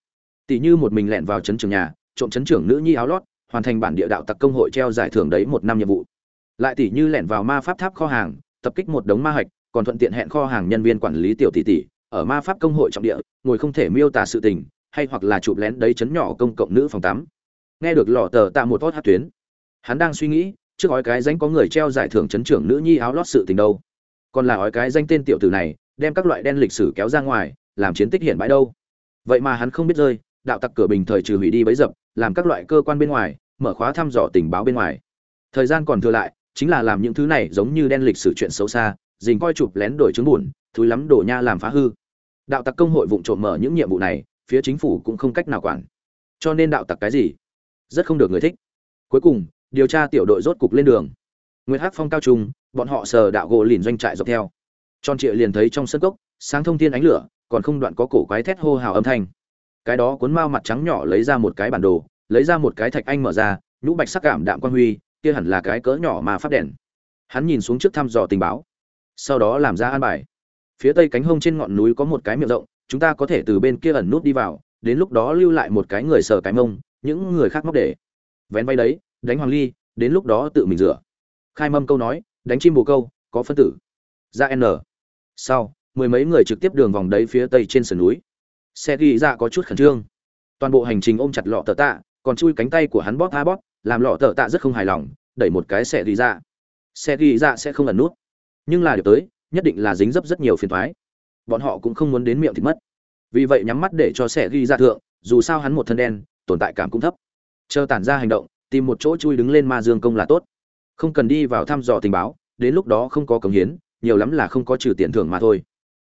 A: Tỷ như một mình lẻn vào chấn trường nhà, trộm chấn trưởng nữ nhi áo lót, hoàn thành bản địa đạo tặc công hội treo giải thưởng đấy một năm nhiệm vụ. Lại tỷ như lẻn vào ma pháp tháp kho hàng, tập kích một đống ma hạch, còn thuận tiện hẹn kho hàng nhân viên quản lý tiểu tỷ tỷ, ở ma pháp công hội trọng địa, ngồi không thể miêu tả sự tình, hay hoặc là chụp lén đấy chấn nhỏ công cộng nữ phòng tắm. Nghe được lọ tờ tạ một tốt hát tuyến, hắn đang suy nghĩ trước ói cái danh có người treo giải thưởng chấn trưởng nữ nhi áo lót sự tình đâu. Còn là ói cái danh tên tiểu tử này, đem các loại đen lịch sử kéo ra ngoài, làm chiến tích hiện bãi đâu. Vậy mà hắn không biết rơi, đạo tặc cửa bình thời trừ hủy đi bấy dập, làm các loại cơ quan bên ngoài, mở khóa thăm dò tình báo bên ngoài. Thời gian còn thừa lại, chính là làm những thứ này giống như đen lịch sử chuyện xấu xa, dình coi chụp lén đổi chứng buồn, thúi lắm đổ nha làm phá hư. Đạo tặc công hội vụng trộm mở những nhiệm vụ này, phía chính phủ cũng không cách nào quản. Cho nên đạo tặc cái gì? Rất không được người thích. Cuối cùng điều tra tiểu đội rốt cục lên đường. Nguyệt hắc phong cao trung bọn họ sờ đạo gỗ lìn doanh trại dọc theo. Tròn trịa liền thấy trong sân cốc, sáng thông thiên ánh lửa, còn không đoạn có cổ quái thét hô hào âm thanh. Cái đó cuốn mao mặt trắng nhỏ lấy ra một cái bản đồ, lấy ra một cái thạch anh mở ra, nhũ bạch sắc cảm đạm quan huy, kia hẳn là cái cỡ nhỏ mà phát đèn. Hắn nhìn xuống trước thăm dò tình báo, sau đó làm ra an bài. Phía tây cánh hông trên ngọn núi có một cái miệng rộng, chúng ta có thể từ bên kia ẩn nút đi vào, đến lúc đó lưu lại một cái người sờ cái mông, những người khác móc để. Vén vay đấy đánh hoàng ly, đến lúc đó tự mình rửa. Khai mâm câu nói, đánh chim bồ câu, có phân tử. Ra n. Sau, mười mấy người trực tiếp đường vòng đấy phía tây trên sườn núi. Xe ghi ra có chút khẩn trương. Toàn bộ hành trình ôm chặt lọ tờ tạ, còn chui cánh tay của hắn bóp tha bóp, làm lọ tờ tạ rất không hài lòng, đẩy một cái xe ghi ra xe ghi ra sẽ không ẩn nút. Nhưng là điều tới, nhất định là dính dấp rất nhiều phiền thoái bọn họ cũng không muốn đến miệng thì mất. Vì vậy nhắm mắt để cho xe ghi ra thượng, dù sao hắn một thân đen, tồn tại cảm cũng thấp. Chờ tản ra hành động tìm một chỗ chui đứng lên ma dương công là tốt. Không cần đi vào thăm dò tình báo, đến lúc đó không có cống hiến, nhiều lắm là không có trừ tiền thưởng mà thôi.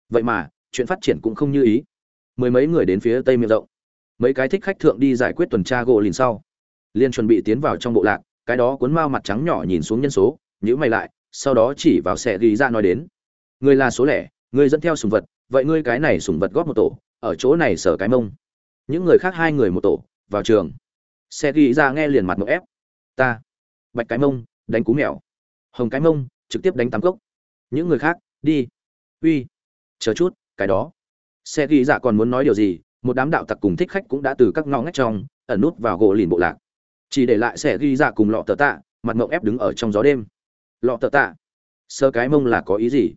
A: Vậy mà, chuyện phát triển cũng không như ý. Mười mấy người đến phía tây miệng rộng. Mấy cái thích khách thượng đi giải quyết tuần tra gỗ lìn sau. Liên chuẩn bị tiến vào trong bộ lạc, cái đó cuốn mao mặt trắng nhỏ nhìn xuống nhân số nhữ mày lại, sau đó chỉ vào xe ghi ra nói đến. Người là số lẻ, người dẫn theo sùng vật, vậy ngươi cái này sùng vật góp một tổ, ở chỗ này sở cái mông. Những người khác hai người một tổ, vào trường xe ghi ra nghe liền mặt một ép. Ta. Bạch cái mông, đánh cú mèo. Hồng cái mông, trực tiếp đánh tám cốc. Những người khác, đi. Uy. Chờ chút, cái đó. Xe ghi dạ còn muốn nói điều gì, một đám đạo tặc cùng thích khách cũng đã từ các ngõ ngách trong, ẩn nút vào gỗ lìn bộ lạc. Chỉ để lại xe ghi dạ cùng lọ tờ tạ, mặt mộng ép đứng ở trong gió đêm. Lọ tờ tạ. Sơ cái mông là có ý gì?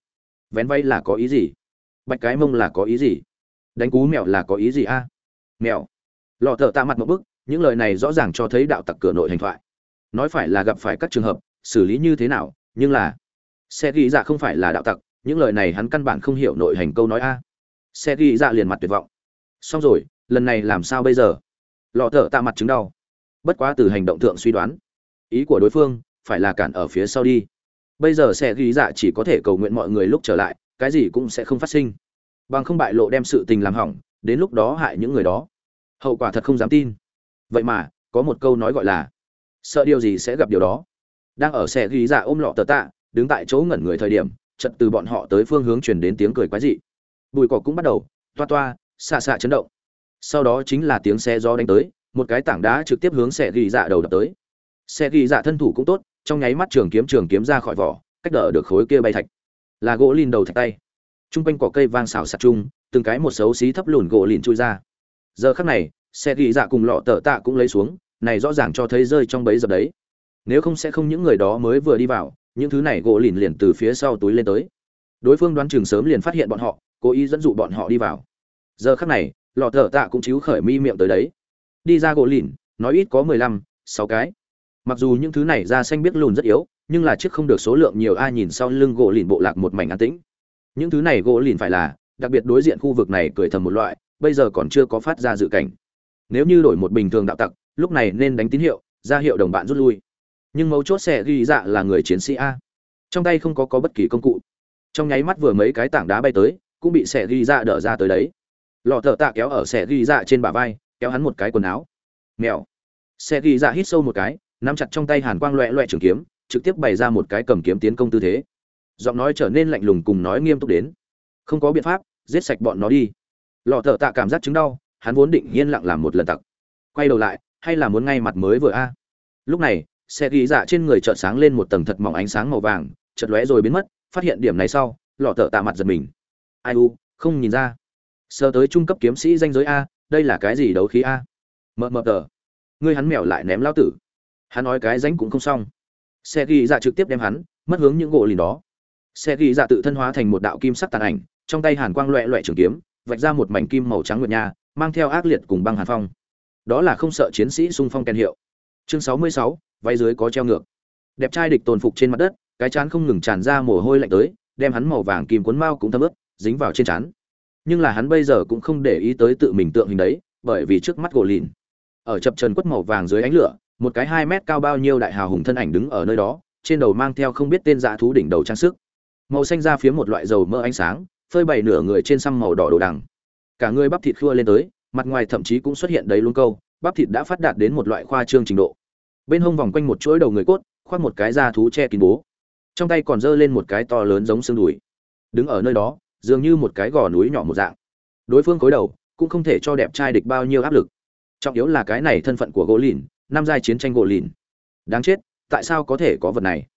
A: Vén vay là có ý gì? Bạch cái mông là có ý gì? Đánh cú mèo là có ý gì a? Mèo. Lọ tờ tạ mặt một bức những lời này rõ ràng cho thấy đạo tặc cửa nội hành thoại. Nói phải là gặp phải các trường hợp, xử lý như thế nào, nhưng là, xe ghi dạ không phải là đạo tặc, những lời này hắn căn bản không hiểu nội hành câu nói a. Xe ghi dạ liền mặt tuyệt vọng. Xong rồi, lần này làm sao bây giờ? Lọ thở tạ mặt chứng đau. Bất quá từ hành động thượng suy đoán, ý của đối phương phải là cản ở phía sau đi. Bây giờ xe ghi dạ chỉ có thể cầu nguyện mọi người lúc trở lại, cái gì cũng sẽ không phát sinh. Bằng không bại lộ đem sự tình làm hỏng, đến lúc đó hại những người đó. Hậu quả thật không dám tin vậy mà, có một câu nói gọi là, sợ điều gì sẽ gặp điều đó. Đang ở xe ghi dạ ôm lọ tờ tạ, đứng tại chỗ ngẩn người thời điểm chật từ bọn họ tới phương hướng truyền đến tiếng cười quái dị. Bụi cỏ cũng bắt đầu, toa toa, xạ xạ chấn động. Sau đó chính là tiếng xe gió đánh tới, một cái tảng đá trực tiếp hướng xe ghi dạ đầu đập tới. Xe ghi dạ thân thủ cũng tốt, trong nháy mắt trường kiếm trường kiếm ra khỏi vỏ, cách đỡ được khối kia bay thạch. Là gỗ lìn đầu thạch tay. Trung quanh cỏ cây vang xào sạt chung, từng cái một xấu xí thấp lùn gỗ lìn chui ra. Giờ khắc này xe ghi dạ cùng lọ tờ tạ cũng lấy xuống, này rõ ràng cho thấy rơi trong bẫy giờ đấy. Nếu không sẽ không những người đó mới vừa đi vào, những thứ này gỗ lìn liền từ phía sau túi lên tới. Đối phương đoán chừng sớm liền phát hiện bọn họ, cố ý dẫn dụ bọn họ đi vào. Giờ khắc này, lọ tờ tạ cũng chiếu khởi mi miệng tới đấy. Đi ra gỗ lìn, nói ít có mười lăm, sáu cái. Mặc dù những thứ này da xanh biết lùn rất yếu, nhưng là chiếc không được số lượng nhiều ai nhìn sau lưng gỗ lìn bộ lạc một mảnh an tĩnh. Những thứ này gỗ lìn phải là, đặc biệt đối diện khu vực này cười thầm một loại, bây giờ còn chưa có phát ra dự cảnh nếu như đổi một bình thường đạo tặc, lúc này nên đánh tín hiệu, ra hiệu đồng bạn rút lui. Nhưng mấu chốt sẽ ghi dạ là người chiến sĩ a. Trong tay không có có bất kỳ công cụ. Trong nháy mắt vừa mấy cái tảng đá bay tới, cũng bị sẽ ghi dạ đỡ ra tới đấy. Lọ thợ tạ kéo ở sẽ ghi dạ trên bả vai, kéo hắn một cái quần áo. Mèo. Sẽ ghi dạ hít sâu một cái, nắm chặt trong tay hàn quang loẹ loẹ trường kiếm, trực tiếp bày ra một cái cầm kiếm tiến công tư thế. Giọng nói trở nên lạnh lùng cùng nói nghiêm túc đến. Không có biện pháp, giết sạch bọn nó đi. Lọ thợ tạ cảm giác chứng đau hắn vốn định yên lặng làm một lần tặc. Quay đầu lại, hay là muốn ngay mặt mới vừa a? Lúc này, xe ghi dạ trên người chợt sáng lên một tầng thật mỏng ánh sáng màu vàng, chợt lóe rồi biến mất, phát hiện điểm này sau, lọ tợ tạ mặt giật mình. Ai u, không nhìn ra. Sơ tới trung cấp kiếm sĩ danh giới a, đây là cái gì đấu khí a? Mờ mờ tờ ngươi hắn mèo lại ném lao tử. Hắn nói cái danh cũng không xong. Xe ghi dạ trực tiếp đem hắn, mất hướng những gỗ lìn đó. Xe ghi dạ tự thân hóa thành một đạo kim sắc tàn ảnh, trong tay hàn quang loẹ loẹ trường kiếm, vạch ra một mảnh kim màu trắng nguyệt nha mang theo ác liệt cùng băng hàn phong. Đó là không sợ chiến sĩ xung phong kèn hiệu. Chương sáu mươi sáu, váy dưới có treo ngược. Đẹp trai địch tồn phục trên mặt đất, cái chán không ngừng tràn ra mồ hôi lạnh tới, đem hắn màu vàng kim cuốn mao cũng thấm ướt, dính vào trên chán nhưng là hắn bây giờ cũng không để ý tới tự mình tượng hình đấy, bởi vì trước mắt gỗ lìn. Ở chập trần quất màu vàng dưới ánh lửa, một cái hai mét cao bao nhiêu đại hào hùng thân ảnh đứng ở nơi đó, trên đầu mang theo không biết tên dạ thú đỉnh đầu trang sức. Màu xanh ra phía một loại dầu mỡ ánh sáng, phơi bày nửa người trên xăm màu đỏ đồ đằng cả người bắp thịt khua lên tới, mặt ngoài thậm chí cũng xuất hiện đầy luôn câu, bắp thịt đã phát đạt đến một loại khoa trương trình độ. Bên hông vòng quanh một chuỗi đầu người cốt, khoác một cái da thú che kín bố. Trong tay còn giơ lên một cái to lớn giống xương đùi. Đứng ở nơi đó, dường như một cái gò núi nhỏ một dạng. Đối phương cối đầu, cũng không thể cho đẹp trai địch bao nhiêu áp lực. Trọng yếu là cái này thân phận của gỗ lìn năm giai chiến tranh gỗ lìn đáng chết, tại sao có thể có vật này?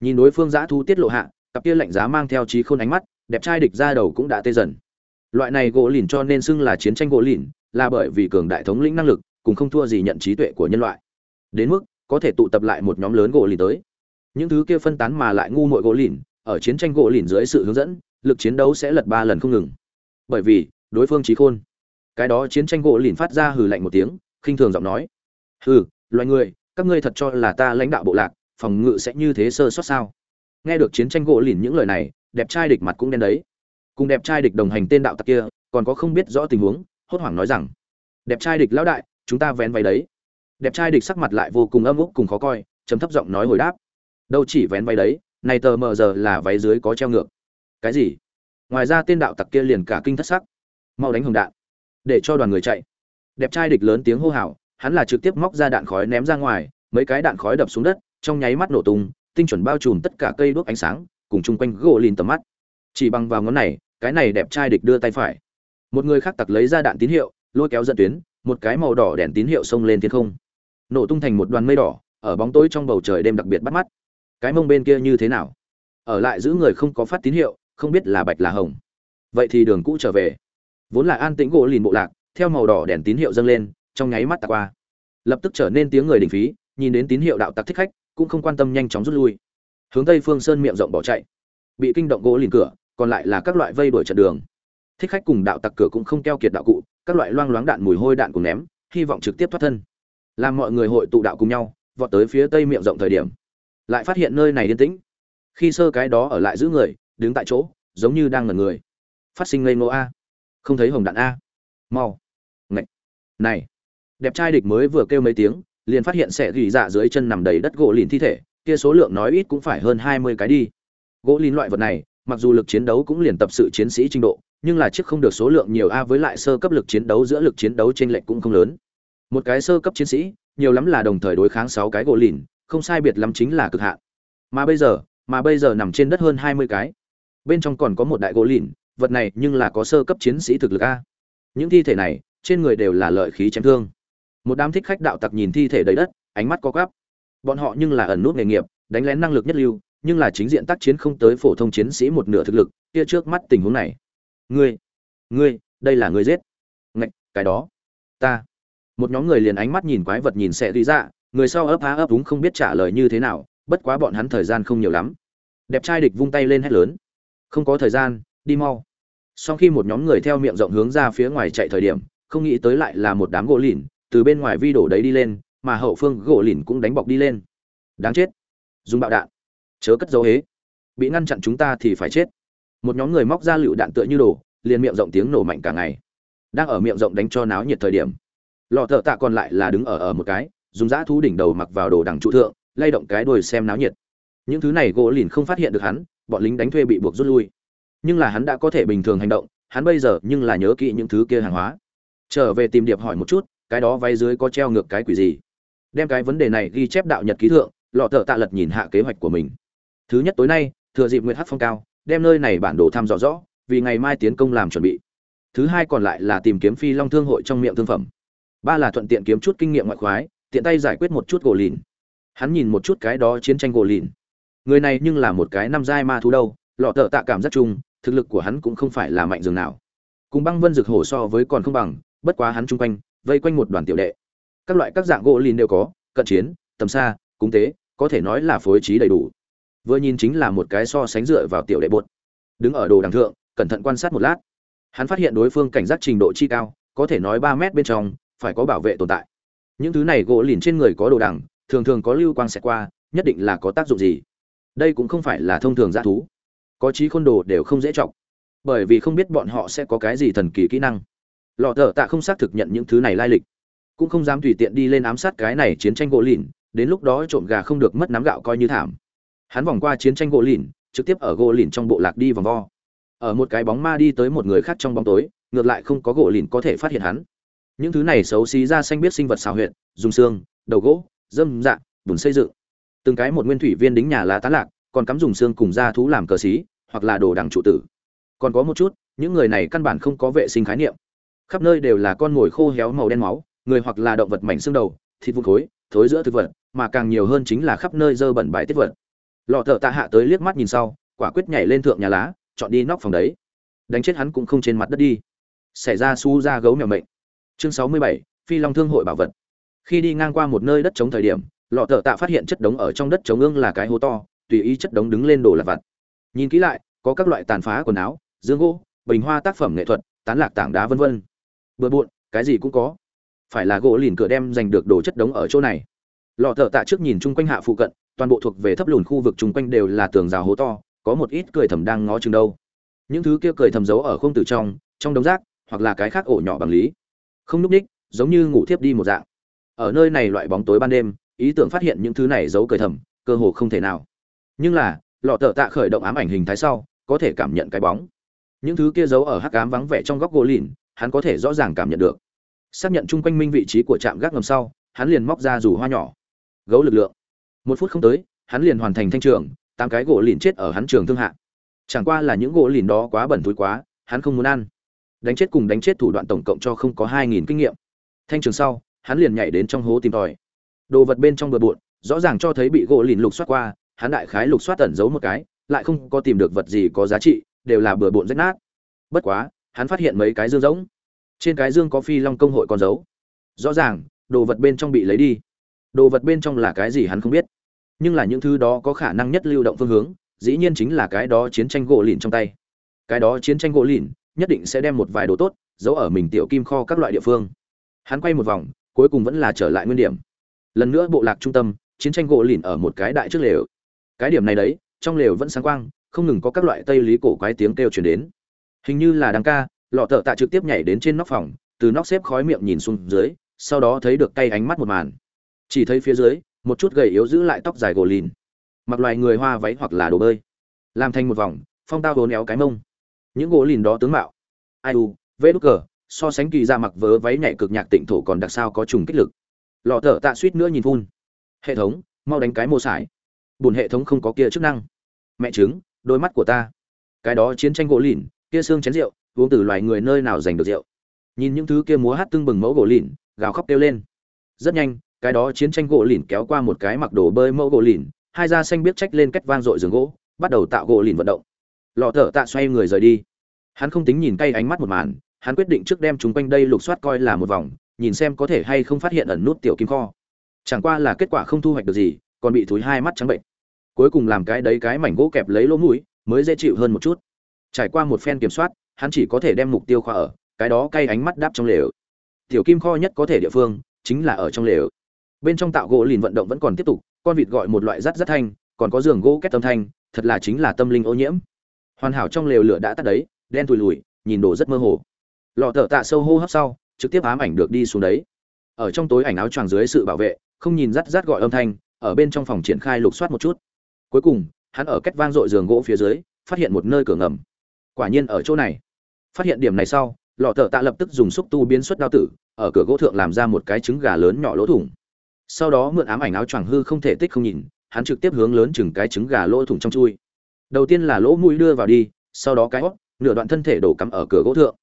A: Nhìn đối phương giã thu tiết lộ hạ, cặp kia lạnh giá mang theo trí khôn ánh mắt, đẹp trai địch ra đầu cũng đã tê dần loại này gỗ lìn cho nên xưng là chiến tranh gỗ lìn, là bởi vì cường đại thống lĩnh năng lực cũng không thua gì nhận trí tuệ của nhân loại. Đến mức, có thể tụ tập lại một nhóm lớn gỗ lìn tới. Những thứ kia phân tán mà lại ngu muội gỗ lìn, ở chiến tranh gỗ lìn dưới sự hướng dẫn, lực chiến đấu sẽ lật ba lần không ngừng. Bởi vì, đối phương trí khôn. Cái đó chiến tranh gỗ lìn phát ra hừ lạnh một tiếng, khinh thường giọng nói. Hừ, loài người, các ngươi thật cho là ta lãnh đạo bộ lạc, phòng ngự sẽ như thế sơ sót sao? Nghe được chiến tranh gỗ lìn những lời này, đẹp trai địch mặt cũng đen đấy cùng đẹp trai địch đồng hành tên đạo tặc kia, còn có không biết rõ tình huống, hốt hoảng nói rằng, đẹp trai địch lão đại, chúng ta vén váy đấy. Đẹp trai địch sắc mặt lại vô cùng âm ức cùng khó coi chấm thấp giọng nói hồi đáp, đâu chỉ vén váy đấy, này tờ mờ giờ là váy dưới có treo ngược. Cái gì? Ngoài ra tên đạo tặc kia liền cả kinh thất sắc. Mau đánh hồng đạn, để cho đoàn người chạy. Đẹp trai địch lớn tiếng hô hào, hắn là trực tiếp móc ra đạn khói ném ra ngoài, mấy cái đạn khói đập xuống đất, trong nháy mắt nổ tung, tinh chuẩn bao trùm tất cả cây đuốc ánh sáng, cùng chung quanh gỗ lìn tầm mắt chỉ bằng vào ngón này, cái này đẹp trai địch đưa tay phải. Một người khác tặc lấy ra đạn tín hiệu, lôi kéo dẫn tuyến, một cái màu đỏ đèn tín hiệu xông lên thiên không. Nổ tung thành một đoàn mây đỏ, ở bóng tối trong bầu trời đêm đặc biệt bắt mắt. Cái mông bên kia như thế nào? Ở lại giữ người không có phát tín hiệu, không biết là bạch là hồng. Vậy thì đường cũ trở về. Vốn là an tĩnh gỗ lìn bộ lạc, theo màu đỏ đèn tín hiệu dâng lên, trong nháy mắt tạc qua. Lập tức trở nên tiếng người đình phí, nhìn đến tín hiệu đạo tặc thích khách, cũng không quan tâm nhanh chóng rút lui. Hướng tây phương sơn miệng rộng bỏ chạy. Bị kinh động gỗ lìn cửa còn lại là các loại vây đuổi trận đường. Thích khách cùng đạo tặc cửa cũng không keo kiệt đạo cụ, các loại loang loáng đạn mùi hôi đạn cùng ném, hy vọng trực tiếp thoát thân. Làm mọi người hội tụ đạo cùng nhau, vọt tới phía tây miệng rộng thời điểm, lại phát hiện nơi này yên tĩnh. Khi sơ cái đó ở lại giữ người, đứng tại chỗ, giống như đang ngẩn người. Phát sinh ngây ngô a. Không thấy hồng đạn a. Mau. Ngạch. Này. Đẹp trai địch mới vừa kêu mấy tiếng, liền phát hiện sẽ gỉ dạ dưới chân nằm đầy đất gỗ lìn thi thể, kia số lượng nói ít cũng phải hơn hai mươi cái đi. Gỗ lìn loại vật này mặc dù lực chiến đấu cũng liền tập sự chiến sĩ trình độ, nhưng là chiếc không được số lượng nhiều a với lại sơ cấp lực chiến đấu giữa lực chiến đấu trên lệch cũng không lớn. Một cái sơ cấp chiến sĩ, nhiều lắm là đồng thời đối kháng sáu cái gỗ lìn, không sai biệt lắm chính là cực hạn. Mà bây giờ, mà bây giờ nằm trên đất hơn hai mươi cái. Bên trong còn có một đại gỗ lìn, vật này nhưng là có sơ cấp chiến sĩ thực lực a. Những thi thể này, trên người đều là lợi khí chém thương. Một đám thích khách đạo tặc nhìn thi thể đầy đất, ánh mắt có quắp. bọn họ nhưng là ẩn nút nghề nghiệp, đánh lén năng lực nhất lưu nhưng là chính diện tác chiến không tới phổ thông chiến sĩ một nửa thực lực, kia trước mắt tình huống này. Ngươi ngươi, đây là ngươi giết. Ngạch, cái đó. Ta. Một nhóm người liền ánh mắt nhìn quái vật nhìn sẽ đi ra người sau ấp há ấp úng không biết trả lời như thế nào, bất quá bọn hắn thời gian không nhiều lắm. Đẹp trai địch vung tay lên hét lớn. Không có thời gian, đi mau. Sau khi một nhóm người theo miệng rộng hướng ra phía ngoài chạy thời điểm, không nghĩ tới lại là một đám gỗ lìn, từ bên ngoài vi đổ đấy đi lên, mà hậu phương gỗ lìn cũng đánh bọc đi lên. Đáng chết. Dùng bạo đạn chớ cất dấu hế. Bị ngăn chặn chúng ta thì phải chết. Một nhóm người móc ra lựu đạn tựa như đồ, liền miệng rộng tiếng nổ mạnh cả ngày. Đang ở miệng rộng đánh cho náo nhiệt thời điểm lọ thợ tạ còn lại là đứng ở ở một cái dùng dã thú đỉnh đầu mặc vào đồ đằng trụ thượng lay động cái đuôi xem náo nhiệt. Những thứ này gỗ lìn không phát hiện được hắn bọn lính đánh thuê bị buộc rút lui. Nhưng là hắn đã có thể bình thường hành động hắn bây giờ nhưng là nhớ kỹ những thứ kia hàng hóa. Trở về tìm điệp hỏi một chút cái đó vay dưới có treo ngược cái quỷ gì? Đem cái vấn đề này ghi chép đạo nhật ký thượng lọ thợ tạ lật nhìn hạ kế hoạch của mình thứ nhất tối nay, thừa dịp nguyệt hát phong cao, đem nơi này bản đồ thăm dò rõ, vì ngày mai tiến công làm chuẩn bị. Thứ hai còn lại là tìm kiếm phi long thương hội trong miệng thương phẩm. Ba là thuận tiện kiếm chút kinh nghiệm ngoại khoái, tiện tay giải quyết một chút gỗ lìn. Hắn nhìn một chút cái đó chiến tranh gỗ lìn. Người này nhưng là một cái năm giai ma thú đâu, lọ tợ tạ cảm giác chung, thực lực của hắn cũng không phải là mạnh dường nào. Cùng băng vân rực hổ so với còn không bằng, bất quá hắn chung quanh, vây quanh một đoàn tiểu đệ. Các loại các dạng gỗ lìn đều có, cận chiến, tầm xa, cúng tế, có thể nói là phối trí đầy đủ vừa nhìn chính là một cái so sánh dựa vào tiểu đệ bột. Đứng ở đồ đằng thượng, cẩn thận quan sát một lát. Hắn phát hiện đối phương cảnh giác trình độ chi cao, có thể nói ba mét bên trong, phải có bảo vệ tồn tại. Những thứ này gỗ lìn trên người có đồ đằng, thường thường có lưu quang xẹt qua, nhất định là có tác dụng gì. Đây cũng không phải là thông thường g thú. Có trí khôn đồ đều không dễ chọc. Bởi vì không biết bọn họ sẽ có cái gì thần kỳ kỹ năng. Lọ thợ tạ không xác thực nhận những thứ này lai lịch. Cũng không dám tùy tiện đi lên ám sát cái này chiến tranh gỗ lìn, đến lúc đó trộm gà không được mất nắm gạo coi như thảm hắn vòng qua chiến tranh gỗ lìn, trực tiếp ở gỗ lìn trong bộ lạc đi vòng vo. Ở một cái bóng ma đi tới một người khác trong bóng tối, ngược lại không có gỗ lìn có thể phát hiện hắn. Những thứ này xấu xí ra xanh biết sinh vật xào huyệt, dùng xương, đầu gỗ, dâm dạ bùn xây dựng. Từng cái một nguyên thủy viên đính nhà lá tán lạc, còn cắm dùng xương cùng da thú làm cờ xí, hoặc là đồ đằng trụ tử. Còn có một chút, những người này căn bản không có vệ sinh khái niệm. Khắp nơi đều là con ngồi khô héo màu đen máu, người hoặc là động vật mảnh xương đầu, thịt vụn khối, thối giữa thực vật, mà càng nhiều hơn chính là khắp nơi dơ bẩn bãi tiết vật lọ thợ tạ hạ tới liếc mắt nhìn sau, quả quyết nhảy lên thượng nhà lá, chọn đi nóc phòng đấy. Đánh chết hắn cũng không trên mặt đất đi. Xảy ra su ra gấu mèo mệnh. Chương sáu mươi bảy, phi long thương hội bảo vật. Khi đi ngang qua một nơi đất chống thời điểm, lọ thợ tạ phát hiện chất đống ở trong đất chống ương là cái hố to, tùy ý chất đống đứng lên đồ lặt vặt. Nhìn kỹ lại, có các loại tàn phá quần áo, dương gỗ, bình hoa tác phẩm nghệ thuật, tán lạc tảng đá vân vân. Bừa bộn, cái gì cũng có. Phải là gỗ lìn cửa đem giành được đồ chất đống ở chỗ này. Lọ thợ tạ trước nhìn chung quanh hạ phụ cận toàn bộ thuộc về thấp lùn khu vực chung quanh đều là tường rào hố to, có một ít cười thầm đang ngó chừng đâu. Những thứ kia cười thầm giấu ở khung tử trong trong đống rác, hoặc là cái khác ổ nhỏ bằng lý. Không núp ních, giống như ngủ thiếp đi một dạng. Ở nơi này loại bóng tối ban đêm, ý tưởng phát hiện những thứ này giấu cười thầm, cơ hồ không thể nào. Nhưng là, lọ tờ tạ khởi động ám ảnh hình thái sau, có thể cảm nhận cái bóng. Những thứ kia giấu ở hắc ám vắng vẻ trong góc gỗ lìn, hắn có thể rõ ràng cảm nhận được. Xác nhận chung quanh minh vị trí của trạm gác ngầm sau, hắn liền móc ra rủ hoa nhỏ. Gấu lực lượng một phút không tới, hắn liền hoàn thành thanh trường, tám cái gỗ lìn chết ở hắn trường thương hạ. Chẳng qua là những gỗ lìn đó quá bẩn thối quá, hắn không muốn ăn. Đánh chết cùng đánh chết thủ đoạn tổng cộng cho không có hai nghìn kinh nghiệm. Thanh trường sau, hắn liền nhảy đến trong hố tìm tòi. Đồ vật bên trong bờ bộn, rõ ràng cho thấy bị gỗ lìn lục soát qua, hắn đại khái lục soát tẩn giấu một cái, lại không có tìm được vật gì có giá trị, đều là bừa bộn rách nát. Bất quá, hắn phát hiện mấy cái dương rỗng. Trên cái dương có phi long công hội con dấu rõ ràng, đồ vật bên trong bị lấy đi. Đồ vật bên trong là cái gì hắn không biết nhưng là những thứ đó có khả năng nhất lưu động phương hướng, dĩ nhiên chính là cái đó chiến tranh gỗ lìn trong tay. Cái đó chiến tranh gỗ lìn nhất định sẽ đem một vài đồ tốt giấu ở mình tiểu kim kho các loại địa phương. Hắn quay một vòng, cuối cùng vẫn là trở lại nguyên điểm. Lần nữa bộ lạc trung tâm, chiến tranh gỗ lìn ở một cái đại trước lều. Cái điểm này đấy, trong lều vẫn sáng quang, không ngừng có các loại tây lý cổ quái tiếng kêu chuyển đến. Hình như là đăng ca, lọ thợ tạ trực tiếp nhảy đến trên nóc phòng, từ nóc xếp khói miệng nhìn xuống dưới, sau đó thấy được tay ánh mắt một màn. Chỉ thấy phía dưới một chút gầy yếu giữ lại tóc dài gồ lìn, mặc loài người hoa váy hoặc là đồ bơi, làm thành một vòng, phong tao vốn éo cái mông. Những gỗ lìn đó tướng mạo, ai u, vê đúc cờ, so sánh kỳ ra mặc vớ váy nhảy cực nhạc tịnh thổ còn đặc sao có trùng kích lực. Lọ thở tạ suýt nữa nhìn phun. Hệ thống, mau đánh cái mô sải. Bùn hệ thống không có kia chức năng. Mẹ chứng đôi mắt của ta. Cái đó chiến tranh gỗ lìn, kia xương chén rượu, uống từ loài người nơi nào giành được rượu. Nhìn những thứ kia múa hát tưng bừng mẫu gỗ lìn, gào khóc kêu lên. Rất nhanh cái đó chiến tranh gỗ lìn kéo qua một cái mặc đồ bơi mẫu gỗ lìn, hai da xanh biết trách lên cách vang dội giường gỗ, bắt đầu tạo gỗ lìn vận động. Lọ thở tạ xoay người rời đi. Hắn không tính nhìn cay ánh mắt một màn, hắn quyết định trước đem chúng quanh đây lục soát coi là một vòng, nhìn xem có thể hay không phát hiện ẩn nút tiểu kim kho. Chẳng qua là kết quả không thu hoạch được gì, còn bị thúi hai mắt trắng bệnh. Cuối cùng làm cái đấy cái mảnh gỗ kẹp lấy lỗ mũi, mới dễ chịu hơn một chút. Trải qua một phen kiểm soát, hắn chỉ có thể đem mục tiêu khoa ở, cái đó cay ánh mắt đáp trong lều. Tiểu kim kho nhất có thể địa phương, chính là ở trong lều bên trong tạo gỗ lìn vận động vẫn còn tiếp tục, con vịt gọi một loại rắt rắt thanh, còn có giường gỗ két tâm thanh, thật là chính là tâm linh ô nhiễm. Hoàn hảo trong lều lửa đã tắt đấy, đen tùi lùi nhìn đồ rất mơ hồ. Lọ thợ tạ sâu hô hấp sau, trực tiếp ám ảnh được đi xuống đấy. Ở trong tối ảnh áo choàng dưới sự bảo vệ, không nhìn rắt rắt gọi âm thanh, ở bên trong phòng triển khai lục soát một chút. Cuối cùng, hắn ở cách vang dội giường gỗ phía dưới, phát hiện một nơi cửa ngầm. Quả nhiên ở chỗ này. Phát hiện điểm này sau, lọ thợ tạ lập tức dùng xúc tu biến xuất đao tử, ở cửa gỗ thượng làm ra một cái trứng gà lớn nhỏ lỗ thủng sau đó mượn ám ảnh áo choàng hư không thể tích không nhìn, hắn trực tiếp hướng lớn chừng cái trứng gà lỗ thủng trong chui. Đầu tiên là lỗ mũi đưa vào đi, sau đó cái hót, nửa đoạn thân thể đổ cắm ở cửa gỗ thượng.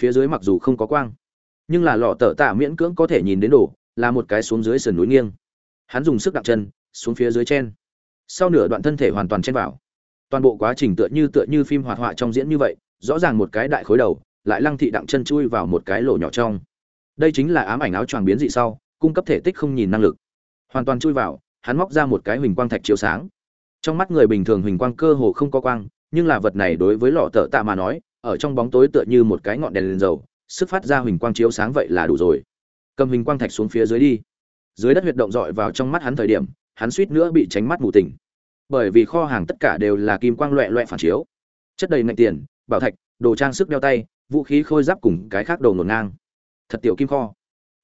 A: Phía dưới mặc dù không có quang, nhưng là lọ tở tạ miễn cưỡng có thể nhìn đến đổ là một cái xuống dưới sườn núi nghiêng. Hắn dùng sức đặt chân, xuống phía dưới chen. Sau nửa đoạn thân thể hoàn toàn chen vào. Toàn bộ quá trình tựa như tựa như phim hoạt họa trong diễn như vậy, rõ ràng một cái đại khối đầu, lại lăng thị đặng chân chui vào một cái lỗ nhỏ trong. Đây chính là ám ảnh áo choàng biến dị sau cung cấp thể tích không nhìn năng lực. Hoàn toàn chui vào, hắn móc ra một cái huỳnh quang thạch chiếu sáng. Trong mắt người bình thường huỳnh quang cơ hồ không có quang, nhưng là vật này đối với lọ tợ tạ mà nói, ở trong bóng tối tựa như một cái ngọn đèn lên dầu, sức phát ra huỳnh quang chiếu sáng vậy là đủ rồi. Cầm huỳnh quang thạch xuống phía dưới đi. Dưới đất huyệt động dọi vào trong mắt hắn thời điểm, hắn suýt nữa bị tránh mắt mù tỉnh. Bởi vì kho hàng tất cả đều là kim quang loẹ loẹ phản chiếu. Chất đầy ngạch tiền, bảo thạch, đồ trang sức đeo tay, vũ khí khôi giáp cùng cái khác đầu ngổn ngang. Thật tiểu kim kho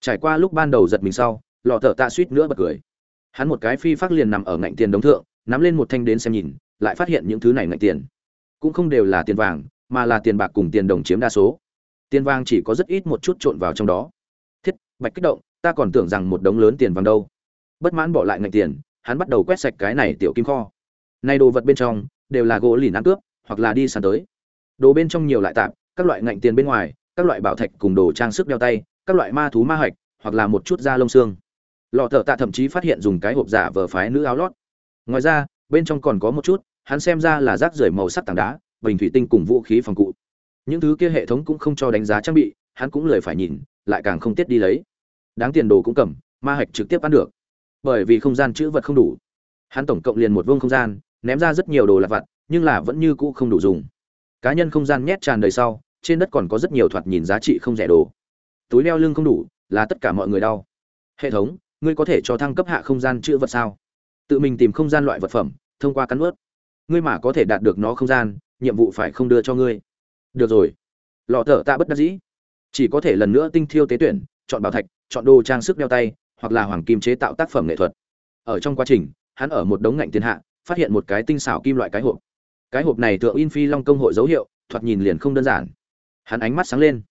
A: trải qua lúc ban đầu giật mình sau, lọ thợ tạ suýt nữa bật cười. Hắn một cái phi phát liền nằm ở ngạnh tiền đống thượng, nắm lên một thanh đến xem nhìn, lại phát hiện những thứ này ngạnh tiền. Cũng không đều là tiền vàng, mà là tiền bạc cùng tiền đồng chiếm đa số. Tiền vàng chỉ có rất ít một chút trộn vào trong đó. Thiết, bạch kích động, ta còn tưởng rằng một đống lớn tiền vàng đâu. Bất mãn bỏ lại ngạch tiền, hắn bắt đầu quét sạch cái này tiểu kim kho. Nay đồ vật bên trong, đều là gỗ lìn ăn cướp, hoặc là đi sàn tới. Đồ bên trong nhiều lại tạp, các loại ngạnh tiền bên ngoài, các loại bảo thạch cùng đồ trang sức đeo tay các loại ma thú ma hạch, hoặc là một chút da lông xương. Lọ thợ tạ thậm chí phát hiện dùng cái hộp giả vờ phái nữ áo lót. Ngoài ra, bên trong còn có một chút, hắn xem ra là rác rưởi màu sắc tảng đá, bình thủy tinh cùng vũ khí phòng cụ. Những thứ kia hệ thống cũng không cho đánh giá trang bị, hắn cũng lười phải nhìn, lại càng không tiết đi lấy. Đáng tiền đồ cũng cầm, ma hạch trực tiếp ăn được. Bởi vì không gian chữ vật không đủ. Hắn tổng cộng liền một vương không gian, ném ra rất nhiều đồ lặt vặt, nhưng là vẫn như cũ không đủ dùng. Cá nhân không gian nhét tràn đầy sau, trên đất còn có rất nhiều thoạt nhìn giá trị không rẻ đồ túi đeo lưng không đủ, là tất cả mọi người đau. Hệ thống, ngươi có thể cho thăng cấp hạ không gian chữ vật sao? Tự mình tìm không gian loại vật phẩm, thông qua cắn ướt ngươi mà có thể đạt được nó không gian, nhiệm vụ phải không đưa cho ngươi. Được rồi. Lọ thở ta bất đắc dĩ. Chỉ có thể lần nữa tinh thiêu tế tuyển, chọn bảo thạch, chọn đồ trang sức đeo tay, hoặc là hoàng kim chế tạo tác phẩm nghệ thuật. Ở trong quá trình, hắn ở một đống ngạnh tiền hạ, phát hiện một cái tinh xảo kim loại cái hộp. Cái hộp này tượng in phi long công hội dấu hiệu, thoạt nhìn liền không đơn giản. Hắn ánh mắt sáng lên.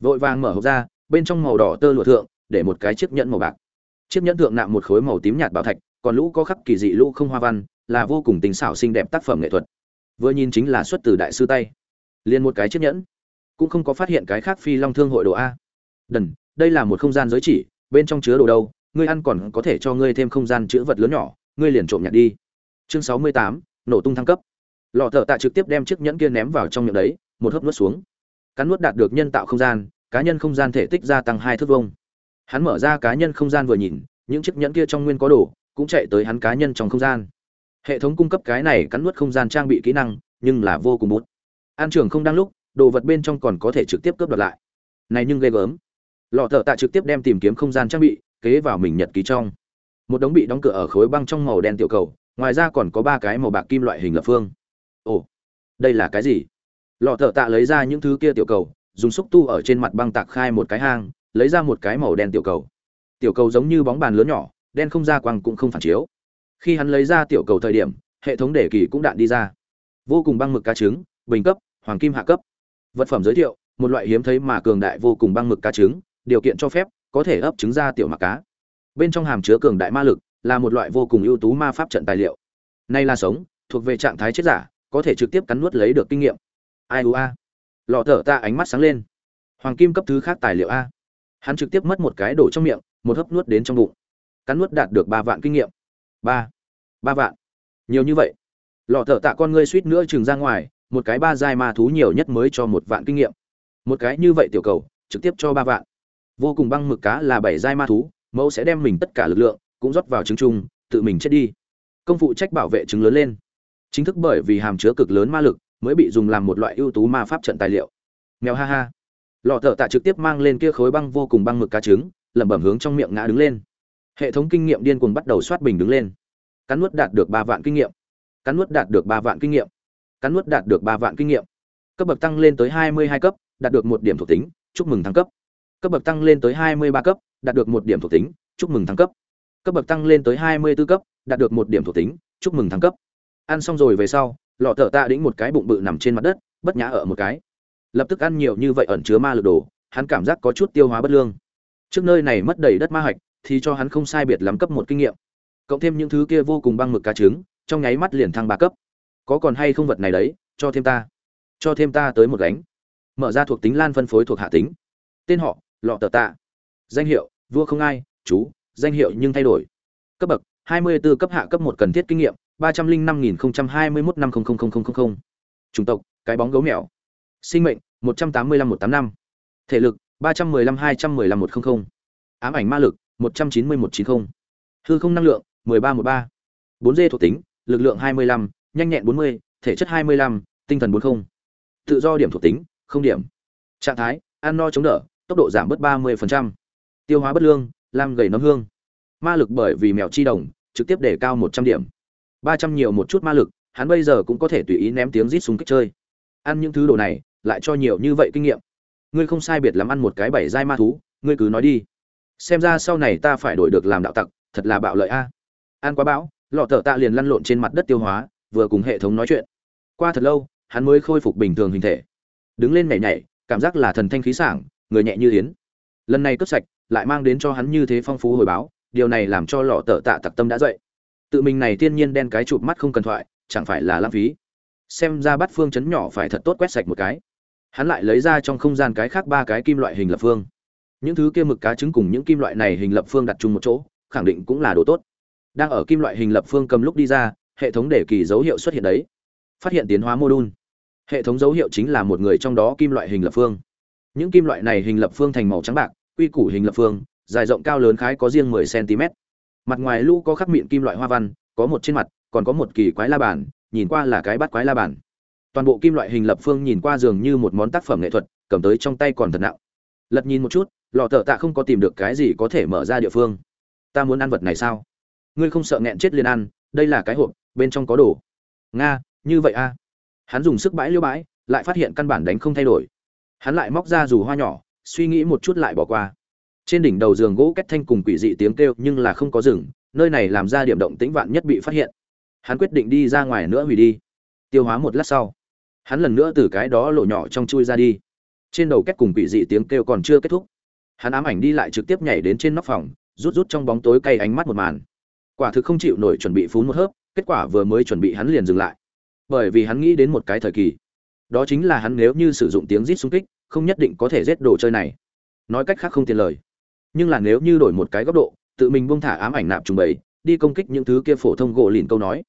A: Vội vàng mở hộp ra bên trong màu đỏ tơ lụa thượng, để một cái chiếc nhẫn màu bạc. Chiếc nhẫn thượng nạm một khối màu tím nhạt bảo thạch, còn lũ có khắc kỳ dị lũ không hoa văn, là vô cùng tinh xảo xinh đẹp tác phẩm nghệ thuật. Vừa nhìn chính là xuất từ đại sư tay. Liền một cái chiếc nhẫn. Cũng không có phát hiện cái khác phi long thương hội đồ a. Đần, đây là một không gian giới chỉ, bên trong chứa đồ đâu, ngươi ăn còn có thể cho ngươi thêm không gian chữ vật lớn nhỏ, ngươi liền trộm nhặt đi. Chương sáu mươi tám, nổ tung thăng cấp. Lọ thợ tạ trực tiếp đem chiếc nhẫn kia ném vào trong miệng đấy, một hớp nuốt xuống. Cắn nuốt đạt được nhân tạo không gian cá nhân không gian thể tích gia tăng hai thước vông hắn mở ra cá nhân không gian vừa nhìn, những chiếc nhẫn kia trong nguyên có đồ, cũng chạy tới hắn cá nhân trong không gian. Hệ thống cung cấp cái này cắn nuốt không gian trang bị kỹ năng, nhưng là vô cùng bút an trường không đang lúc, đồ vật bên trong còn có thể trực tiếp cướp đoạt lại. Này nhưng ghê gớm. Lọ thợ tạ trực tiếp đem tìm kiếm không gian trang bị, kế vào mình nhật ký trong. Một đống bị đóng cửa ở khối băng trong màu đen tiểu cầu, ngoài ra còn có ba cái màu bạc kim loại hình lập phương. Ồ, đây là cái gì? Lọ thợ tạ lấy ra những thứ kia tiểu cầu dùng xúc tu ở trên mặt băng tạc khai một cái hang, lấy ra một cái màu đen tiểu cầu. Tiểu cầu giống như bóng bàn lớn nhỏ, đen không ra quang cũng không phản chiếu. Khi hắn lấy ra tiểu cầu thời điểm, hệ thống đề kỳ cũng đạn đi ra. Vô cùng băng mực cá trứng, bình cấp, hoàng kim hạ cấp. Vật phẩm giới thiệu, một loại hiếm thấy mà cường đại vô cùng băng mực cá trứng, điều kiện cho phép, có thể ấp trứng ra tiểu mặc cá. Bên trong hàm chứa cường đại ma lực, là một loại vô cùng ưu tú ma pháp trận tài liệu. Nay là sống, thuộc về trạng thái chết giả, có thể trực tiếp cắn nuốt lấy được kinh nghiệm. Ai ua lọ thở ta ánh mắt sáng lên. Hoàng kim cấp thứ khác tài liệu a. Hắn trực tiếp mất một cái đổ trong miệng, một hớp nuốt đến trong bụng. Cắn nuốt đạt được ba vạn kinh nghiệm. Ba. Ba vạn. Nhiều như vậy. Lọ thợ tạ con ngươi suýt nữa chừng ra ngoài, một cái ba giai ma thú nhiều nhất mới cho một vạn kinh nghiệm. Một cái như vậy tiểu cầu, trực tiếp cho ba vạn. Vô cùng băng mực cá là bảy giai ma thú, mẫu sẽ đem mình tất cả lực lượng, cũng rót vào trứng chung, tự mình chết đi. Công phụ trách bảo vệ trứng lớn lên. Chính thức bởi vì hàm chứa cực lớn ma lực mới bị dùng làm một loại ưu tú ma pháp trận tài liệu. Mèo ha ha. Lọ thợ tạ trực tiếp mang lên kia khối băng vô cùng băng mực cá trứng, lẩm bẩm hướng trong miệng ngã đứng lên. Hệ thống kinh nghiệm điên cuồng bắt đầu soát bình đứng lên. Cắn nuốt đạt được ba vạn kinh nghiệm. Cắn nuốt đạt được ba vạn kinh nghiệm. Cắn nuốt đạt được ba vạn kinh nghiệm. Cấp bậc tăng lên tới hai mươi hai cấp, đạt được một điểm thuộc tính, chúc mừng thăng cấp. Cấp bậc tăng lên tới hai mươi ba cấp, đạt được một điểm thuộc tính, chúc mừng thăng cấp. Cấp bậc tăng lên tới hai mươi 24 cấp, đạt được một điểm thuộc tính, chúc mừng thăng cấp. Ăn xong rồi về sau lọ thợ tạ đĩnh một cái bụng bự nằm trên mặt đất, bất nhã ở một cái. Lập tức ăn nhiều như vậy ẩn chứa ma lực đồ, hắn cảm giác có chút tiêu hóa bất lương. Trước nơi này mất đầy đất ma hạch, thì cho hắn không sai biệt lắm cấp một kinh nghiệm. Cộng thêm những thứ kia vô cùng băng mực cá trứng, trong nháy mắt liền thăng ba cấp. Có còn hay không vật này đấy, cho thêm ta. Cho thêm ta tới một gánh. Mở ra thuộc tính lan phân phối thuộc hạ tính. Tên họ, lọ tờ tạ. Danh hiệu, vua không ai, chú, danh hiệu nhưng thay đổi. Cấp bậc 24 cấp hạ cấp một cần thiết kinh nghiệm ba trăm linh năm nghìn hai mươi mốt năm chủng tộc cái bóng gấu mèo sinh mệnh một trăm tám mươi lăm một tám năm thể lực ba trăm mười lăm hai trăm mười lăm một trăm linh ám ảnh ma lực một trăm chín mươi một chín mươi hư không năng lượng mười ba một ba bốn d thuộc tính lực lượng 25, nhanh nhẹn 40, thể chất 25, tinh thần 40. Tự do điểm thuộc tính, không điểm. Trạng thái, ăn no chống đỡ, tốc độ giảm bớt 30%. Tiêu hóa bất lương, làm gầy nấm hương. Ma lực bởi vì mèo chi đồng, trực tiếp để cao 100 điểm. 300 nhiều một chút ma lực, hắn bây giờ cũng có thể tùy ý ném tiếng rít súng kích chơi. Ăn những thứ đồ này, lại cho nhiều như vậy kinh nghiệm. Ngươi không sai biệt lắm ăn một cái bảy giai ma thú, ngươi cứ nói đi. Xem ra sau này ta phải đổi được làm đạo tặc, thật là bạo lợi a. Ăn quá bão, lọ thợ tạ liền lăn lộn trên mặt đất tiêu hóa, vừa cùng hệ thống nói chuyện. Qua thật lâu, hắn mới khôi phục bình thường hình thể. Đứng lên nhảy nhảy, cảm giác là thần thanh khí sảng, người nhẹ như yến. Lần này cướp sạch, lại mang đến cho hắn như thế phong phú hồi báo, điều này làm cho lọ tợ tạ tặc tâm đã dậy tự mình này thiên nhiên đen cái chụp mắt không cần thoại, chẳng phải là lãng phí. Xem ra bắt phương chấn nhỏ phải thật tốt quét sạch một cái. Hắn lại lấy ra trong không gian cái khác ba cái kim loại hình lập phương. Những thứ kia mực cá trứng cùng những kim loại này hình lập phương đặt chung một chỗ, khẳng định cũng là đồ tốt. Đang ở kim loại hình lập phương cầm lúc đi ra, hệ thống để kỳ dấu hiệu xuất hiện đấy. Phát hiện tiến hóa mô đun. Hệ thống dấu hiệu chính là một người trong đó kim loại hình lập phương. Những kim loại này hình lập phương thành màu trắng bạc, quy củ hình lập phương, dài rộng cao lớn khái có riêng 10 cm. Mặt ngoài lũ có khắc miệng kim loại hoa văn, có một trên mặt, còn có một kỳ quái la bàn, nhìn qua là cái bắt quái la bàn. Toàn bộ kim loại hình lập phương nhìn qua dường như một món tác phẩm nghệ thuật, cầm tới trong tay còn thật nặng. Lật nhìn một chút, lọ thợ tạ không có tìm được cái gì có thể mở ra địa phương. Ta muốn ăn vật này sao? Ngươi không sợ nghẹn chết liền ăn, đây là cái hộp, bên trong có đồ. Nga, như vậy a. À? Hắn dùng sức bãi liêu bãi, lại phát hiện căn bản đánh không thay đổi. Hắn lại móc ra dù hoa nhỏ, suy nghĩ một chút lại bỏ qua trên đỉnh đầu giường gỗ két thanh cùng quỷ dị tiếng kêu nhưng là không có rừng nơi này làm ra điểm động tĩnh vạn nhất bị phát hiện. Hắn quyết định đi ra ngoài nữa hủy đi. Tiêu hóa một lát sau, hắn lần nữa từ cái đó lộ nhỏ trong chui ra đi. Trên đầu két cùng quỷ dị tiếng kêu còn chưa kết thúc, hắn ám ảnh đi lại trực tiếp nhảy đến trên nóc phòng, rút rút trong bóng tối cay ánh mắt một màn. Quả thực không chịu nổi chuẩn bị phún một hớp, kết quả vừa mới chuẩn bị hắn liền dừng lại. Bởi vì hắn nghĩ đến một cái thời kỳ, đó chính là hắn nếu như sử dụng tiếng rít xung kích, không nhất định có thể giết đồ chơi này. Nói cách khác không tiền lời nhưng là nếu như đổi một cái góc độ, tự mình buông thả ám ảnh nạp trùng bầy, đi công kích những thứ kia phổ thông gỗ lìn câu nói.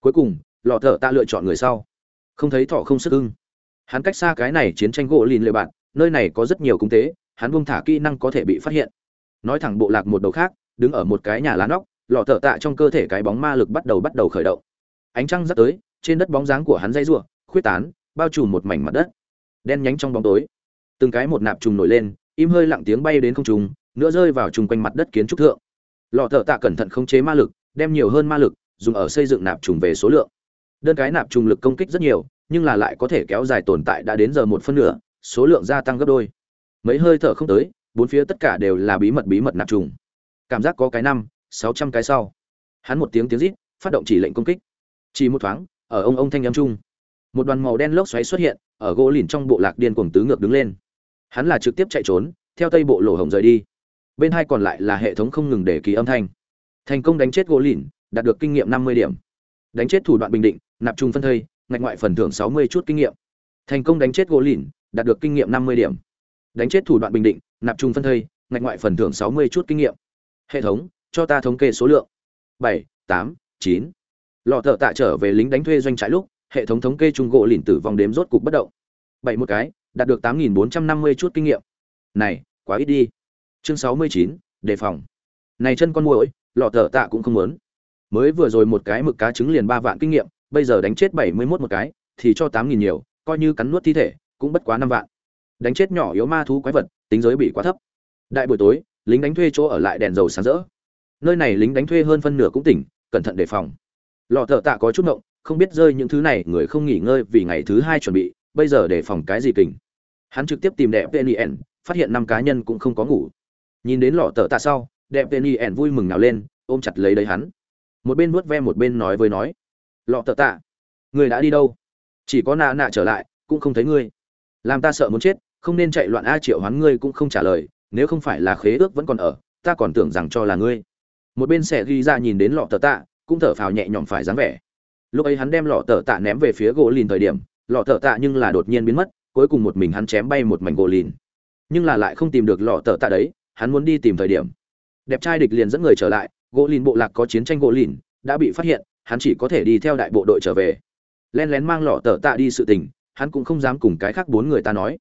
A: Cuối cùng, lọ thợ ta lựa chọn người sau. Không thấy thọ không sức ưng. Hắn cách xa cái này chiến tranh gỗ lìn lệ bạn, nơi này có rất nhiều cung tế, hắn buông thả kỹ năng có thể bị phát hiện. Nói thẳng bộ lạc một đầu khác, đứng ở một cái nhà lá nóc, lọ thợ tạ trong cơ thể cái bóng ma lực bắt đầu bắt đầu khởi động. Ánh trăng dắt tới, trên đất bóng dáng của hắn dây rủa, khuyết tán, bao trùm một mảnh mặt đất. Đen nhánh trong bóng tối, từng cái một nạp trùng nổi lên, im hơi lặng tiếng bay đến không trùng nữa rơi vào chung quanh mặt đất kiến trúc thượng. Lọ thợ tạ cẩn thận khống chế ma lực, đem nhiều hơn ma lực, dùng ở xây dựng nạp trùng về số lượng. Đơn cái nạp trùng lực công kích rất nhiều, nhưng là lại có thể kéo dài tồn tại đã đến giờ một phân nửa, số lượng gia tăng gấp đôi. Mấy hơi thở không tới, bốn phía tất cả đều là bí mật bí mật nạp trùng. Cảm giác có cái năm, sáu trăm cái sau. Hắn một tiếng tiếng rít, phát động chỉ lệnh công kích. Chỉ một thoáng, ở ông ông thanh âm trung một đoàn màu đen lốc xoáy xuất hiện, ở gỗ lìn trong bộ lạc điên cuồng tứ ngược đứng lên. Hắn là trực tiếp chạy trốn, theo tây bộ lỗ hồng rời đi bên hai còn lại là hệ thống không ngừng để kỳ âm thanh. Thành công đánh chết gỗ lìn đạt được kinh nghiệm năm mươi điểm. Đánh chết thủ đoạn bình định, nạp trung phân thây, ngạch ngoại phần thưởng sáu mươi chút kinh nghiệm. Thành công đánh chết gỗ lìn đạt được kinh nghiệm năm mươi điểm. Đánh chết thủ đoạn bình định, nạp trung phân thây, ngạch ngoại phần thưởng sáu mươi chút kinh nghiệm. Hệ thống, cho ta thống kê số lượng. Bảy, tám, chín. Lọ thợ tạ trở về lính đánh thuê doanh trại lúc, hệ thống thống kê trung gỗ lìn tử vong đếm rốt cục bất động. Bảy một cái, đạt được tám nghìn bốn trăm năm mươi chút kinh nghiệm. Này, quá ít đi chương sáu mươi chín đề phòng. Này chân con muỗi lọ thở tạ cũng không muốn. Mới vừa rồi một cái mực cá trứng liền ba vạn kinh nghiệm bây giờ đánh chết bảy mươi mốt một cái thì cho tám nghìn nhiều coi như cắn nuốt thi thể cũng bất quá năm vạn. Đánh chết nhỏ yếu ma thú quái vật tính giới bị quá thấp. Đại buổi tối lính đánh thuê chỗ ở lại đèn dầu sáng rỡ. Nơi này lính đánh thuê hơn phân nửa cũng tỉnh cẩn thận đề phòng. Lọ thợ tạ có chút ngộng không biết rơi những thứ này người không nghỉ ngơi vì ngày thứ hai chuẩn bị bây giờ đề phòng cái gì kình. Hắn trực tiếp tìm đẹp vn, phát hiện năm cá nhân cũng không có ngủ nhìn đến lọ tờ tạ sau, đẹp tên y ẻn vui mừng nào lên, ôm chặt lấy đấy hắn. Một bên vuốt ve một bên nói với nói, lọ tờ tạ, người đã đi đâu? Chỉ có nạ nạ trở lại, cũng không thấy ngươi. Làm ta sợ muốn chết, không nên chạy loạn a triệu hoán ngươi cũng không trả lời, nếu không phải là khế ước vẫn còn ở, ta còn tưởng rằng cho là ngươi. Một bên sẽ ghi ra nhìn đến lọ tờ tạ, cũng thở phào nhẹ nhõm phải dáng vẻ. Lúc ấy hắn đem lọ tờ tạ ném về phía gỗ lìn thời điểm, lọ tờ tạ nhưng là đột nhiên biến mất, cuối cùng một mình hắn chém bay một mảnh gỗ lìn. Nhưng là lại không tìm được lọ tờ tạ đấy hắn muốn đi tìm thời điểm. Đẹp trai địch liền dẫn người trở lại, gỗ lìn bộ lạc có chiến tranh gỗ lìn, đã bị phát hiện, hắn chỉ có thể đi theo đại bộ đội trở về. Len lén mang lọ tờ tạ đi sự tình, hắn cũng không dám cùng cái khác bốn người ta nói.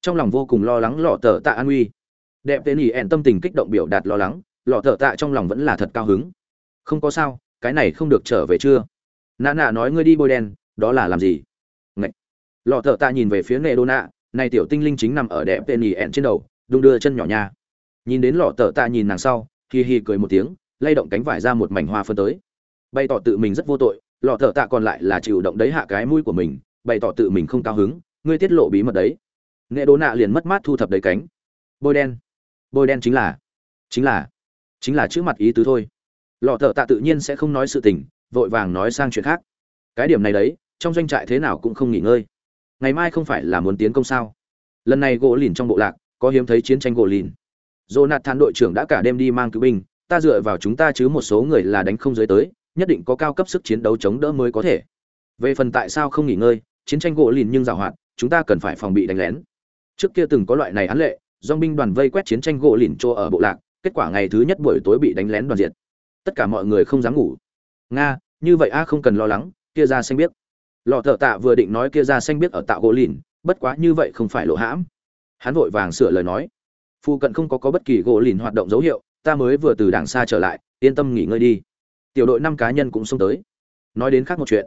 A: Trong lòng vô cùng lo lắng lọ tờ tạ an nguy. Đẹp tên ỉ ẹn tâm tình kích động biểu đạt lo lắng, lọ tờ tạ trong lòng vẫn là thật cao hứng. Không có sao, cái này không được trở về chưa? Nạ nạ nói ngươi đi bôi đen, đó là làm gì? Ngậy. lọ thợ tạ nhìn về phía nghệ đô nạ này tiểu tinh linh chính nằm ở đẹp tên nhì ẹn trên đầu, đung đưa chân nhỏ nha nhìn đến lọ thợ tạ nhìn nàng sau hi hi cười một tiếng, lay động cánh vải ra một mảnh hoa phân tới. Bày tỏ tự mình rất vô tội, lọ thợ tạ còn lại là chịu động đấy hạ cái mũi của mình, bày tỏ tự mình không cao hứng, ngươi tiết lộ bí mật đấy. Nghệ đố nạ liền mất mát thu thập đấy cánh. Bôi đen. Bôi đen chính là chính là chính là chữ mặt ý tứ thôi. Lọ thợ tạ tự nhiên sẽ không nói sự tình, vội vàng nói sang chuyện khác. Cái điểm này đấy, trong doanh trại thế nào cũng không nghỉ ngơi. Ngày mai không phải là muốn tiến công sao? Lần này gỗ lìn trong bộ lạc, có hiếm thấy chiến tranh gỗ lìn jonathan đội trưởng đã cả đêm đi mang cứu binh, ta dựa vào chúng ta chứ một số người là đánh không giới tới, nhất định có cao cấp sức chiến đấu chống đỡ mới có thể. Về phần tại sao không nghỉ ngơi, chiến tranh gỗ lìn nhưng giàu hoạt, chúng ta cần phải phòng bị đánh lén. Trước kia từng có loại này án lệ, dòng binh đoàn vây quét chiến tranh gỗ lìn chỗ ở bộ lạc, kết quả ngày thứ nhất buổi tối bị đánh lén đoàn diệt. Tất cả mọi người không dám ngủ. Nga, như vậy a, không cần lo lắng, kia ra xanh biết lọ thợ tạ vừa định nói kia ra xanh biết ở tạo gỗ lìn, bất quá như vậy không phải lộ hãm. Hắn vội vàng sửa lời nói phụ cận không có có bất kỳ gỗ lìn hoạt động dấu hiệu, ta mới vừa từ đảng xa trở lại, yên tâm nghỉ ngơi đi. Tiểu đội năm cá nhân cũng xông tới. Nói đến khác một chuyện.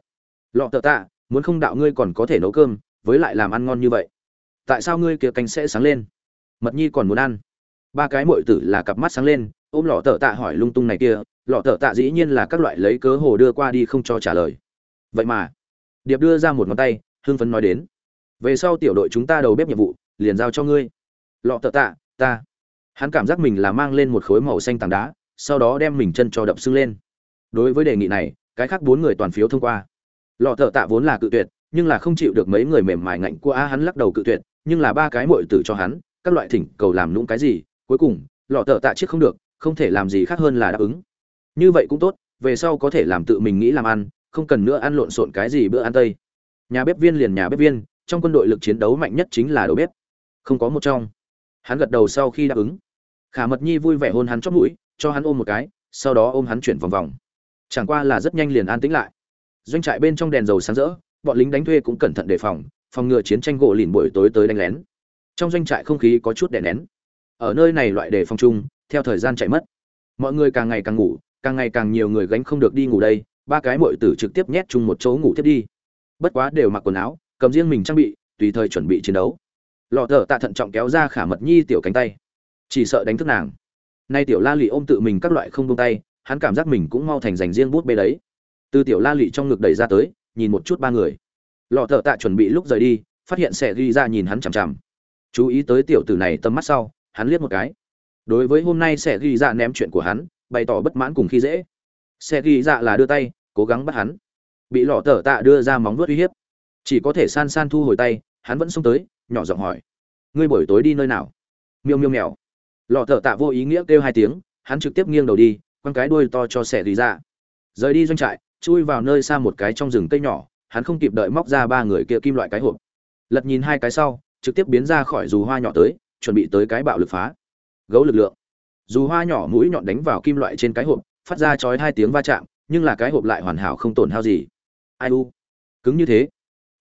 A: Lọ tợ tạ, muốn không đạo ngươi còn có thể nấu cơm, với lại làm ăn ngon như vậy. Tại sao ngươi kia canh sẽ sáng lên? Mật nhi còn muốn ăn. Ba cái mội tử là cặp mắt sáng lên, ôm lọ tợ tạ hỏi lung tung này kia, lọ tợ tạ dĩ nhiên là các loại lấy cớ hồ đưa qua đi không cho trả lời. Vậy mà, điệp đưa ra một ngón tay, hưng phấn nói đến. Về sau tiểu đội chúng ta đầu bếp nhiệm vụ, liền giao cho ngươi. Lọ tợ tạ ta. Hắn cảm giác mình là mang lên một khối màu xanh tảng đá, sau đó đem mình chân cho đập sưng lên. Đối với đề nghị này, cái khác bốn người toàn phiếu thông qua. Lọ thợ tạ vốn là cự tuyệt, nhưng là không chịu được mấy người mềm mại ngạnh của a hắn lắc đầu cự tuyệt, nhưng là ba cái mội tử cho hắn, các loại thỉnh cầu làm nũng cái gì, cuối cùng, lọ thợ tạ chiếc không được, không thể làm gì khác hơn là đáp ứng. Như vậy cũng tốt, về sau có thể làm tự mình nghĩ làm ăn, không cần nữa ăn lộn xộn cái gì bữa ăn tây. Nhà bếp viên liền nhà bếp viên, trong quân đội lực chiến đấu mạnh nhất chính là đầu bếp. Không có một trong hắn gật đầu sau khi đáp ứng. Khả mật nhi vui vẻ hôn hắn chót mũi, cho hắn ôm một cái, sau đó ôm hắn chuyển vòng vòng. Chẳng qua là rất nhanh liền an tĩnh lại. Doanh trại bên trong đèn dầu sáng rỡ, bọn lính đánh thuê cũng cẩn thận đề phòng phòng ngừa chiến tranh gỗ lìn buổi tối tới đánh lén. Trong doanh trại không khí có chút đèn nén. Ở nơi này loại đề phòng chung, theo thời gian chạy mất. Mọi người càng ngày càng ngủ, càng ngày càng nhiều người gánh không được đi ngủ đây, ba cái mội tử trực tiếp nhét chung một chỗ ngủ tiếp đi. Bất quá đều mặc quần áo, cầm riêng mình trang bị, tùy thời chuẩn bị chiến đấu lọ thở tạ thận trọng kéo ra khả mật nhi tiểu cánh tay. Chỉ sợ đánh thức nàng. Nay tiểu la lị ôm tự mình các loại không buông tay, hắn cảm giác mình cũng mau thành dành riêng bút bê đấy. Từ tiểu la lị trong ngực đẩy ra tới, nhìn một chút ba người. Lọ thở tạ chuẩn bị lúc rời đi, phát hiện sẽ ghi ra nhìn hắn chằm chằm. Chú ý tới tiểu tử này tầm mắt sau, hắn liếc một cái. Đối với hôm nay sẽ ghi ra ném chuyện của hắn, bày tỏ bất mãn cùng khi dễ. Sẽ ghi ra là đưa tay, cố gắng bắt hắn. Bị lọ tờ tạ đưa ra móng vuốt uy hiếp. Chỉ có thể san san thu hồi tay, hắn vẫn xông tới nhỏ giọng hỏi. Ngươi buổi tối đi nơi nào? Miêu miêu mèo. Lọ thợ tạ vô ý nghĩa kêu hai tiếng hắn trực tiếp nghiêng đầu đi quăng cái đuôi to cho xẻ ghi ra, rời đi doanh trại chui vào nơi xa một cái trong rừng cây nhỏ hắn không kịp đợi móc ra ba người kia kim loại cái hộp. Lật nhìn hai cái sau trực tiếp biến ra khỏi dù hoa nhỏ tới chuẩn bị tới cái bạo lực phá. Gấu lực lượng. Dù hoa nhỏ mũi nhọn đánh vào kim loại trên cái hộp phát ra chói hai tiếng va chạm nhưng là cái hộp lại hoàn hảo không tổn hao gì. Ai u. Cứng như thế.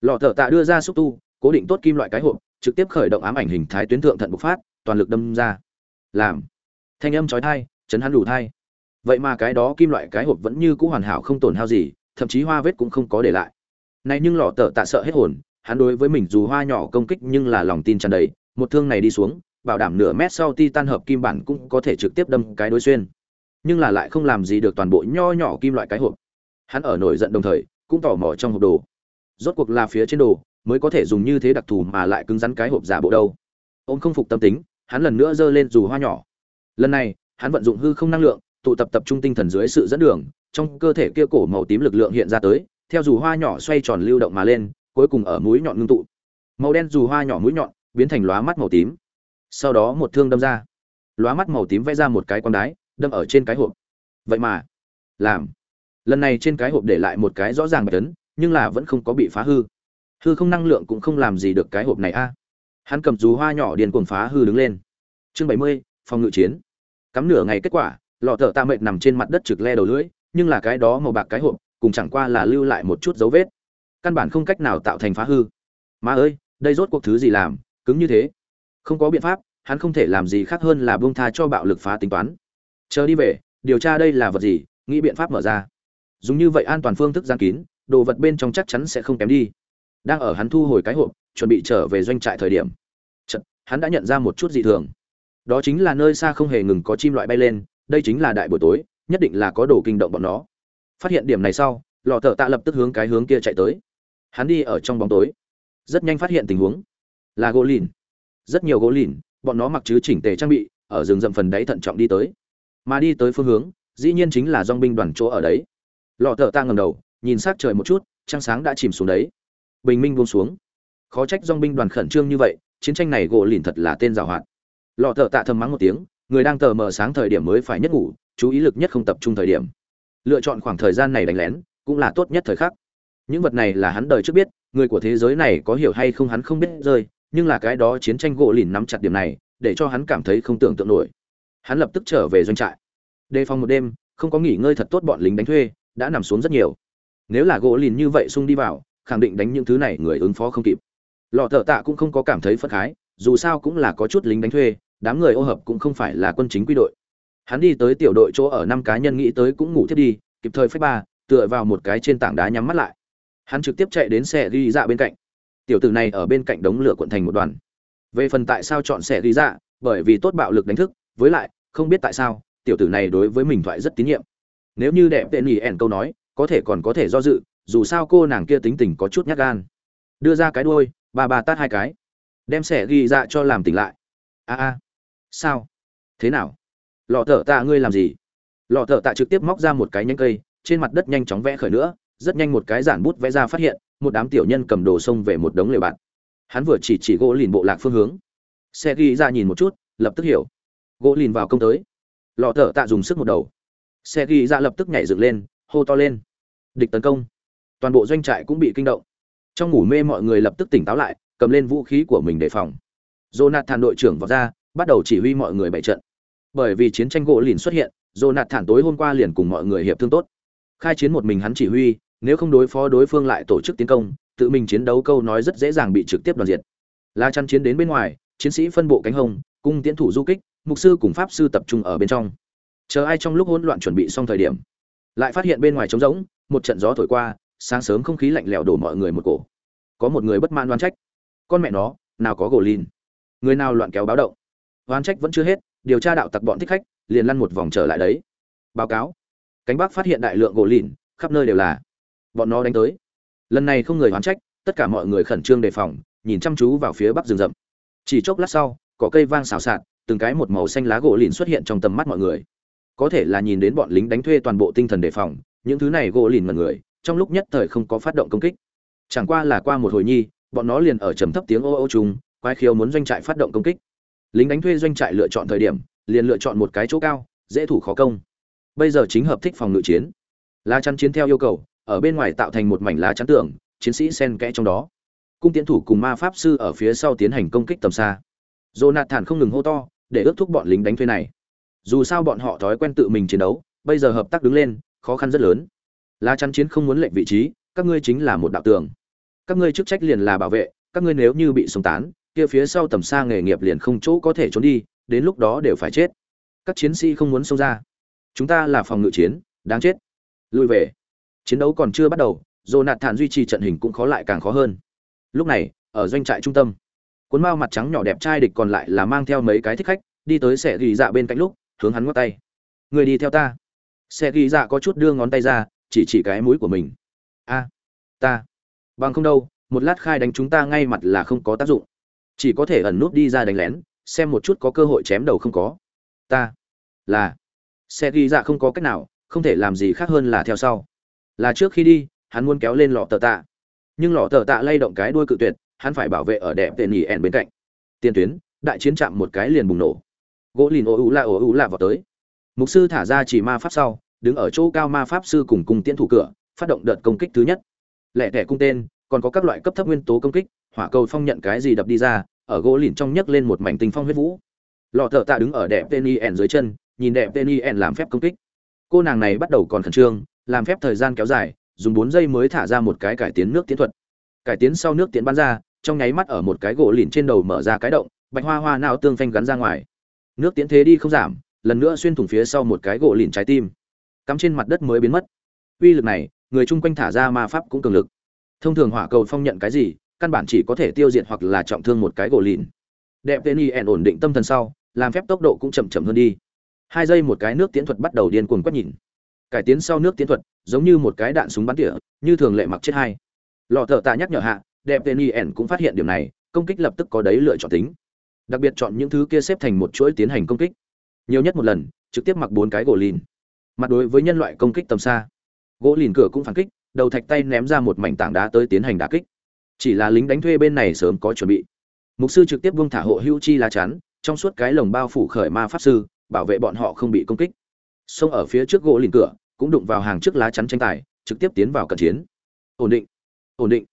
A: Lọ thợ tạ đưa ra xúc tu cố định tốt kim loại cái hộp, trực tiếp khởi động ám ảnh hình thái tuyến thượng thận bộc phát, toàn lực đâm ra. Làm. Thanh âm chói thai chấn hắn đủ thai vậy mà cái đó kim loại cái hộp vẫn như cũ hoàn hảo không tổn hao gì, thậm chí hoa vết cũng không có để lại. Này nhưng lọ tờ tạ sợ hết hồn, hắn đối với mình dù hoa nhỏ công kích nhưng là lòng tin tràn đầy, một thương này đi xuống, bảo đảm nửa mét sau ti tan hợp kim bản cũng có thể trực tiếp đâm cái đối xuyên. Nhưng là lại không làm gì được toàn bộ nho nhỏ kim loại cái hộp. Hắn ở nổi giận đồng thời, cũng tỏ mò trong hộp đồ. Rốt cuộc là phía trên đồ mới có thể dùng như thế đặc thù mà lại cứng rắn cái hộp giả bộ đâu. Ông không phục tâm tính, hắn lần nữa giơ lên dù hoa nhỏ. Lần này, hắn vận dụng hư không năng lượng, tụ tập tập trung tinh thần dưới sự dẫn đường, trong cơ thể kia cổ màu tím lực lượng hiện ra tới, theo dù hoa nhỏ xoay tròn lưu động mà lên, cuối cùng ở mũi nhọn ngưng tụ. Màu đen dù hoa nhỏ mũi nhọn biến thành lóa mắt màu tím. Sau đó một thương đâm ra. Lóa mắt màu tím vẽ ra một cái con đái, đâm ở trên cái hộp. Vậy mà, làm. Lần này trên cái hộp để lại một cái rõ ràng bạch tấn nhưng là vẫn không có bị phá hư hư không năng lượng cũng không làm gì được cái hộp này a. Hắn cầm dù hoa nhỏ điền cuồng phá hư đứng lên. Chương bảy mươi, phòng ngự chiến. Cắm nửa ngày kết quả, lọ thợ tạ mệt nằm trên mặt đất trực le đầu lưỡi, nhưng là cái đó màu bạc cái hộp, cùng chẳng qua là lưu lại một chút dấu vết. Căn bản không cách nào tạo thành phá hư. Mà ơi, đây rốt cuộc thứ gì làm, cứng như thế. Không có biện pháp, hắn không thể làm gì khác hơn là buông tha cho bạo lực phá tính toán. Chờ đi về, điều tra đây là vật gì, nghĩ biện pháp mở ra. Dùng như vậy an toàn phương thức gian kín, đồ vật bên trong chắc chắn sẽ không kém đi đang ở hắn thu hồi cái hộp chuẩn bị trở về doanh trại thời điểm. Chật, hắn đã nhận ra một chút dị thường. Đó chính là nơi xa không hề ngừng có chim loại bay lên đây chính là đại buổi tối nhất định là có đồ kinh động bọn nó. Phát hiện điểm này sau lò thợ tạ lập tức hướng cái hướng kia chạy tới. Hắn đi ở trong bóng tối. Rất nhanh phát hiện tình huống. Là gỗ lìn. Rất nhiều gỗ lìn bọn nó mặc chứ chỉnh tề trang bị ở rừng rậm phần đáy thận trọng đi tới. Mà đi tới phương hướng dĩ nhiên chính là dong binh đoàn chỗ ở đấy. Lò thợ tạ ngầm đầu nhìn sát trời một chút trăng sáng đã chìm xuống đấy bình minh buông xuống. Khó trách dong binh đoàn khẩn trương như vậy, chiến tranh này gỗ lìn thật là tên giàu hoạt. Lọ thợ tạ thầm mắng một tiếng, người đang tờ mờ sáng thời điểm mới phải nhất ngủ, chú ý lực nhất không tập trung thời điểm. Lựa chọn khoảng thời gian này đánh lén, cũng là tốt nhất thời khắc. Những vật này là hắn đời trước biết, người của thế giới này có hiểu hay không hắn không biết rơi, nhưng là cái đó chiến tranh gỗ lìn nắm chặt điểm này, để cho hắn cảm thấy không tưởng tượng nổi. Hắn lập tức trở về doanh trại. Đề phòng một đêm, không có nghỉ ngơi thật tốt bọn lính đánh thuê, đã nằm xuống rất nhiều. Nếu là gỗ lìn như vậy xung đi vào khẳng định đánh những thứ này người ứng phó không kịp. Lọ thợ tạ cũng không có cảm thấy phất khái, dù sao cũng là có chút lính đánh thuê, đám người ô hợp cũng không phải là quân chính quy đội. Hắn đi tới tiểu đội chỗ ở năm cá nhân nghĩ tới cũng ngủ thiết đi, kịp thời phép ba, tựa vào một cái trên tảng đá nhắm mắt lại. Hắn trực tiếp chạy đến xe ghi dạ bên cạnh. Tiểu tử này ở bên cạnh đống lửa cuộn thành một đoàn. Về phần tại sao chọn xe ghi dạ bởi vì tốt bạo lực đánh thức, với lại, không biết tại sao, tiểu tử này đối với mình thoại rất tín nhiệm. Nếu như đẹp tên nhỉ ẻn câu nói, có thể còn có thể do dự dù sao cô nàng kia tính tình có chút nhát gan. Đưa ra cái đuôi, ba ba tát hai cái. Đem sẻ ghi dạ cho làm tỉnh lại. A a. Sao? Thế nào? Lọ thợ tạ ngươi làm gì? Lọ thợ tạ trực tiếp móc ra một cái nhanh cây, trên mặt đất nhanh chóng vẽ khởi nữa, rất nhanh một cái giản bút vẽ ra phát hiện, một đám tiểu nhân cầm đồ xông về một đống lều bạn. hắn vừa chỉ chỉ gỗ lìn bộ lạc phương hướng. Xe ghi ra nhìn một chút, lập tức hiểu. Gỗ lìn vào công tới. Lọ thợ tạ dùng sức một đầu. Xe ghi ra lập tức nhảy dựng lên, hô to lên. Địch tấn công toàn bộ doanh trại cũng bị kinh động. Trong ngủ mê mọi người lập tức tỉnh táo lại cầm lên vũ khí của mình đề phòng. Jonathan đội trưởng vào ra bắt đầu chỉ huy mọi người bày trận. Bởi vì chiến tranh gỗ lìn xuất hiện jonathan tối hôm qua liền cùng mọi người hiệp thương tốt. Khai chiến một mình hắn chỉ huy nếu không đối phó đối phương lại tổ chức tiến công tự mình chiến đấu câu nói rất dễ dàng bị trực tiếp đoàn diệt. La chăn chiến đến bên ngoài chiến sĩ phân bộ cánh hồng, cung tiến thủ du kích mục sư cùng pháp sư tập trung ở bên trong. Chờ ai trong lúc hỗn loạn chuẩn bị xong thời điểm lại phát hiện bên ngoài trống rỗng một trận gió thổi qua sáng sớm không khí lạnh lẽo đổ mọi người một cổ. Có một người bất mãn đoán trách. Con mẹ nó, nào có gỗ lìn. Người nào loạn kéo báo động. Oán trách vẫn chưa hết, điều tra đạo tặc bọn thích khách, liền lăn một vòng trở lại đấy. Báo cáo. Cánh bắc phát hiện đại lượng gỗ lìn, khắp nơi đều là. Bọn nó đánh tới. Lần này không người oán trách, tất cả mọi người khẩn trương đề phòng, nhìn chăm chú vào phía bắc rừng rậm. Chỉ chốc lát sau, có cây vang xào xạc, từng cái một màu xanh lá gỗ lìn xuất hiện trong tầm mắt mọi người. Có thể là nhìn đến bọn lính đánh thuê toàn bộ tinh thần đề phòng, những thứ này gỗ lìn mật người trong lúc nhất thời không có phát động công kích. Chẳng qua là qua một hồi nhi, bọn nó liền ở trầm thấp tiếng ô ô trùng quái khiếu muốn doanh trại phát động công kích. Lính đánh thuê doanh trại lựa chọn thời điểm, liền lựa chọn một cái chỗ cao, dễ thủ khó công. Bây giờ chính hợp thích phòng ngự chiến. Lá chắn chiến theo yêu cầu, ở bên ngoài tạo thành một mảnh lá chắn tường, chiến sĩ sen kẽ trong đó. Cung tiến thủ cùng ma pháp sư ở phía sau tiến hành công kích tầm xa. Jonathan không ngừng hô to, để ước thúc bọn lính đánh thuê này. Dù sao bọn họ thói quen tự mình chiến đấu, bây giờ hợp tác đứng lên, khó khăn rất lớn lá chắn chiến không muốn lệnh vị trí, các ngươi chính là một đạo tường. Các ngươi chức trách liền là bảo vệ, các ngươi nếu như bị sống tán, kia phía sau tầm xa nghề nghiệp liền không chỗ có thể trốn đi, đến lúc đó đều phải chết. Các chiến sĩ không muốn xông ra. Chúng ta là phòng ngự chiến, đáng chết. Lùi về. Chiến đấu còn chưa bắt đầu dù nạt thản duy trì trận hình cũng khó lại càng khó hơn. Lúc này, ở doanh trại trung tâm, cuốn mao mặt trắng nhỏ đẹp trai địch còn lại là mang theo mấy cái thích khách, đi tới sẽ ghi dạ bên cạnh lúc, hướng hắn ngót tay. Người đi theo ta. Sẽ ghi dạ có chút đưa ngón tay ra chỉ chỉ cái mũi của mình. A, ta. Bằng không đâu, một lát khai đánh chúng ta ngay mặt là không có tác dụng. Chỉ có thể ẩn nút đi ra đánh lén, xem một chút có cơ hội chém đầu không có. Ta, là. Xe ghi dạ không có cách nào, không thể làm gì khác hơn là theo sau. Là trước khi đi, hắn muốn kéo lên lọ tờ tạ. Nhưng lọ tờ tạ lay động cái đuôi cự tuyệt, hắn phải bảo vệ ở đẹp tên nhỉ ẻn bên cạnh. Tiền tuyến, đại chiến chạm một cái liền bùng nổ. Gỗ lìn ồ ủ la ồ ủ la vào tới. Mục sư thả ra chỉ ma pháp sau đứng ở chỗ cao ma pháp sư cùng cùng tiễn thủ cửa, phát động đợt công kích thứ nhất. Lẻ tẻ cung tên, còn có các loại cấp thấp nguyên tố công kích, hỏa cầu phong nhận cái gì đập đi ra, ở gỗ lìn trong nhấc lên một mảnh tinh phong huyết vũ. Lò thợ tạ đứng ở đẹp tên y ẻn dưới chân, nhìn đẹp tên y ẻn làm phép công kích. Cô nàng này bắt đầu còn khẩn trương, làm phép thời gian kéo dài, dùng bốn giây mới thả ra một cái cải tiến nước tiến thuật. Cải tiến sau nước tiến bắn ra, trong nháy mắt ở một cái gỗ lìn trên đầu mở ra cái động, bạch hoa hoa nào tương phanh gắn ra ngoài. Nước tiến thế đi không giảm, lần nữa xuyên thủng phía sau một cái gỗ lìn trái tim cắm trên mặt đất mới biến mất. Uy lực này, người chung quanh thả ra ma pháp cũng cường lực. Thông thường hỏa cầu phong nhận cái gì, căn bản chỉ có thể tiêu diệt hoặc là trọng thương một cái gỗ lìn. Đẹp tên y ẻn ổn định tâm thần sau, làm phép tốc độ cũng chậm chậm hơn đi. Hai giây một cái nước tiến thuật bắt đầu điên cuồng quét nhìn. Cải tiến sau nước tiến thuật, giống như một cái đạn súng bắn tỉa, như thường lệ mặc chết hai. Lọ thợ tạ nhắc nhở hạ, đẹp tên y ẻn cũng phát hiện điểm này, công kích lập tức có đấy lựa chọn tính. Đặc biệt chọn những thứ kia xếp thành một chuỗi tiến hành công kích. Nhiều nhất một lần, trực tiếp mặc bốn cái gỗ lìn mặt đối với nhân loại công kích tầm xa. Gỗ lìn cửa cũng phản kích, đầu thạch tay ném ra một mảnh tảng đá tới tiến hành đả kích. Chỉ là lính đánh thuê bên này sớm có chuẩn bị. Mục sư trực tiếp buông thả hộ hữu chi lá chắn, trong suốt cái lồng bao phủ khởi ma pháp sư, bảo vệ bọn họ không bị công kích. Xông ở phía trước gỗ lìn cửa, cũng đụng vào hàng trước lá chắn tranh tài, trực tiếp tiến vào cận chiến. Ổn định. Ổn định.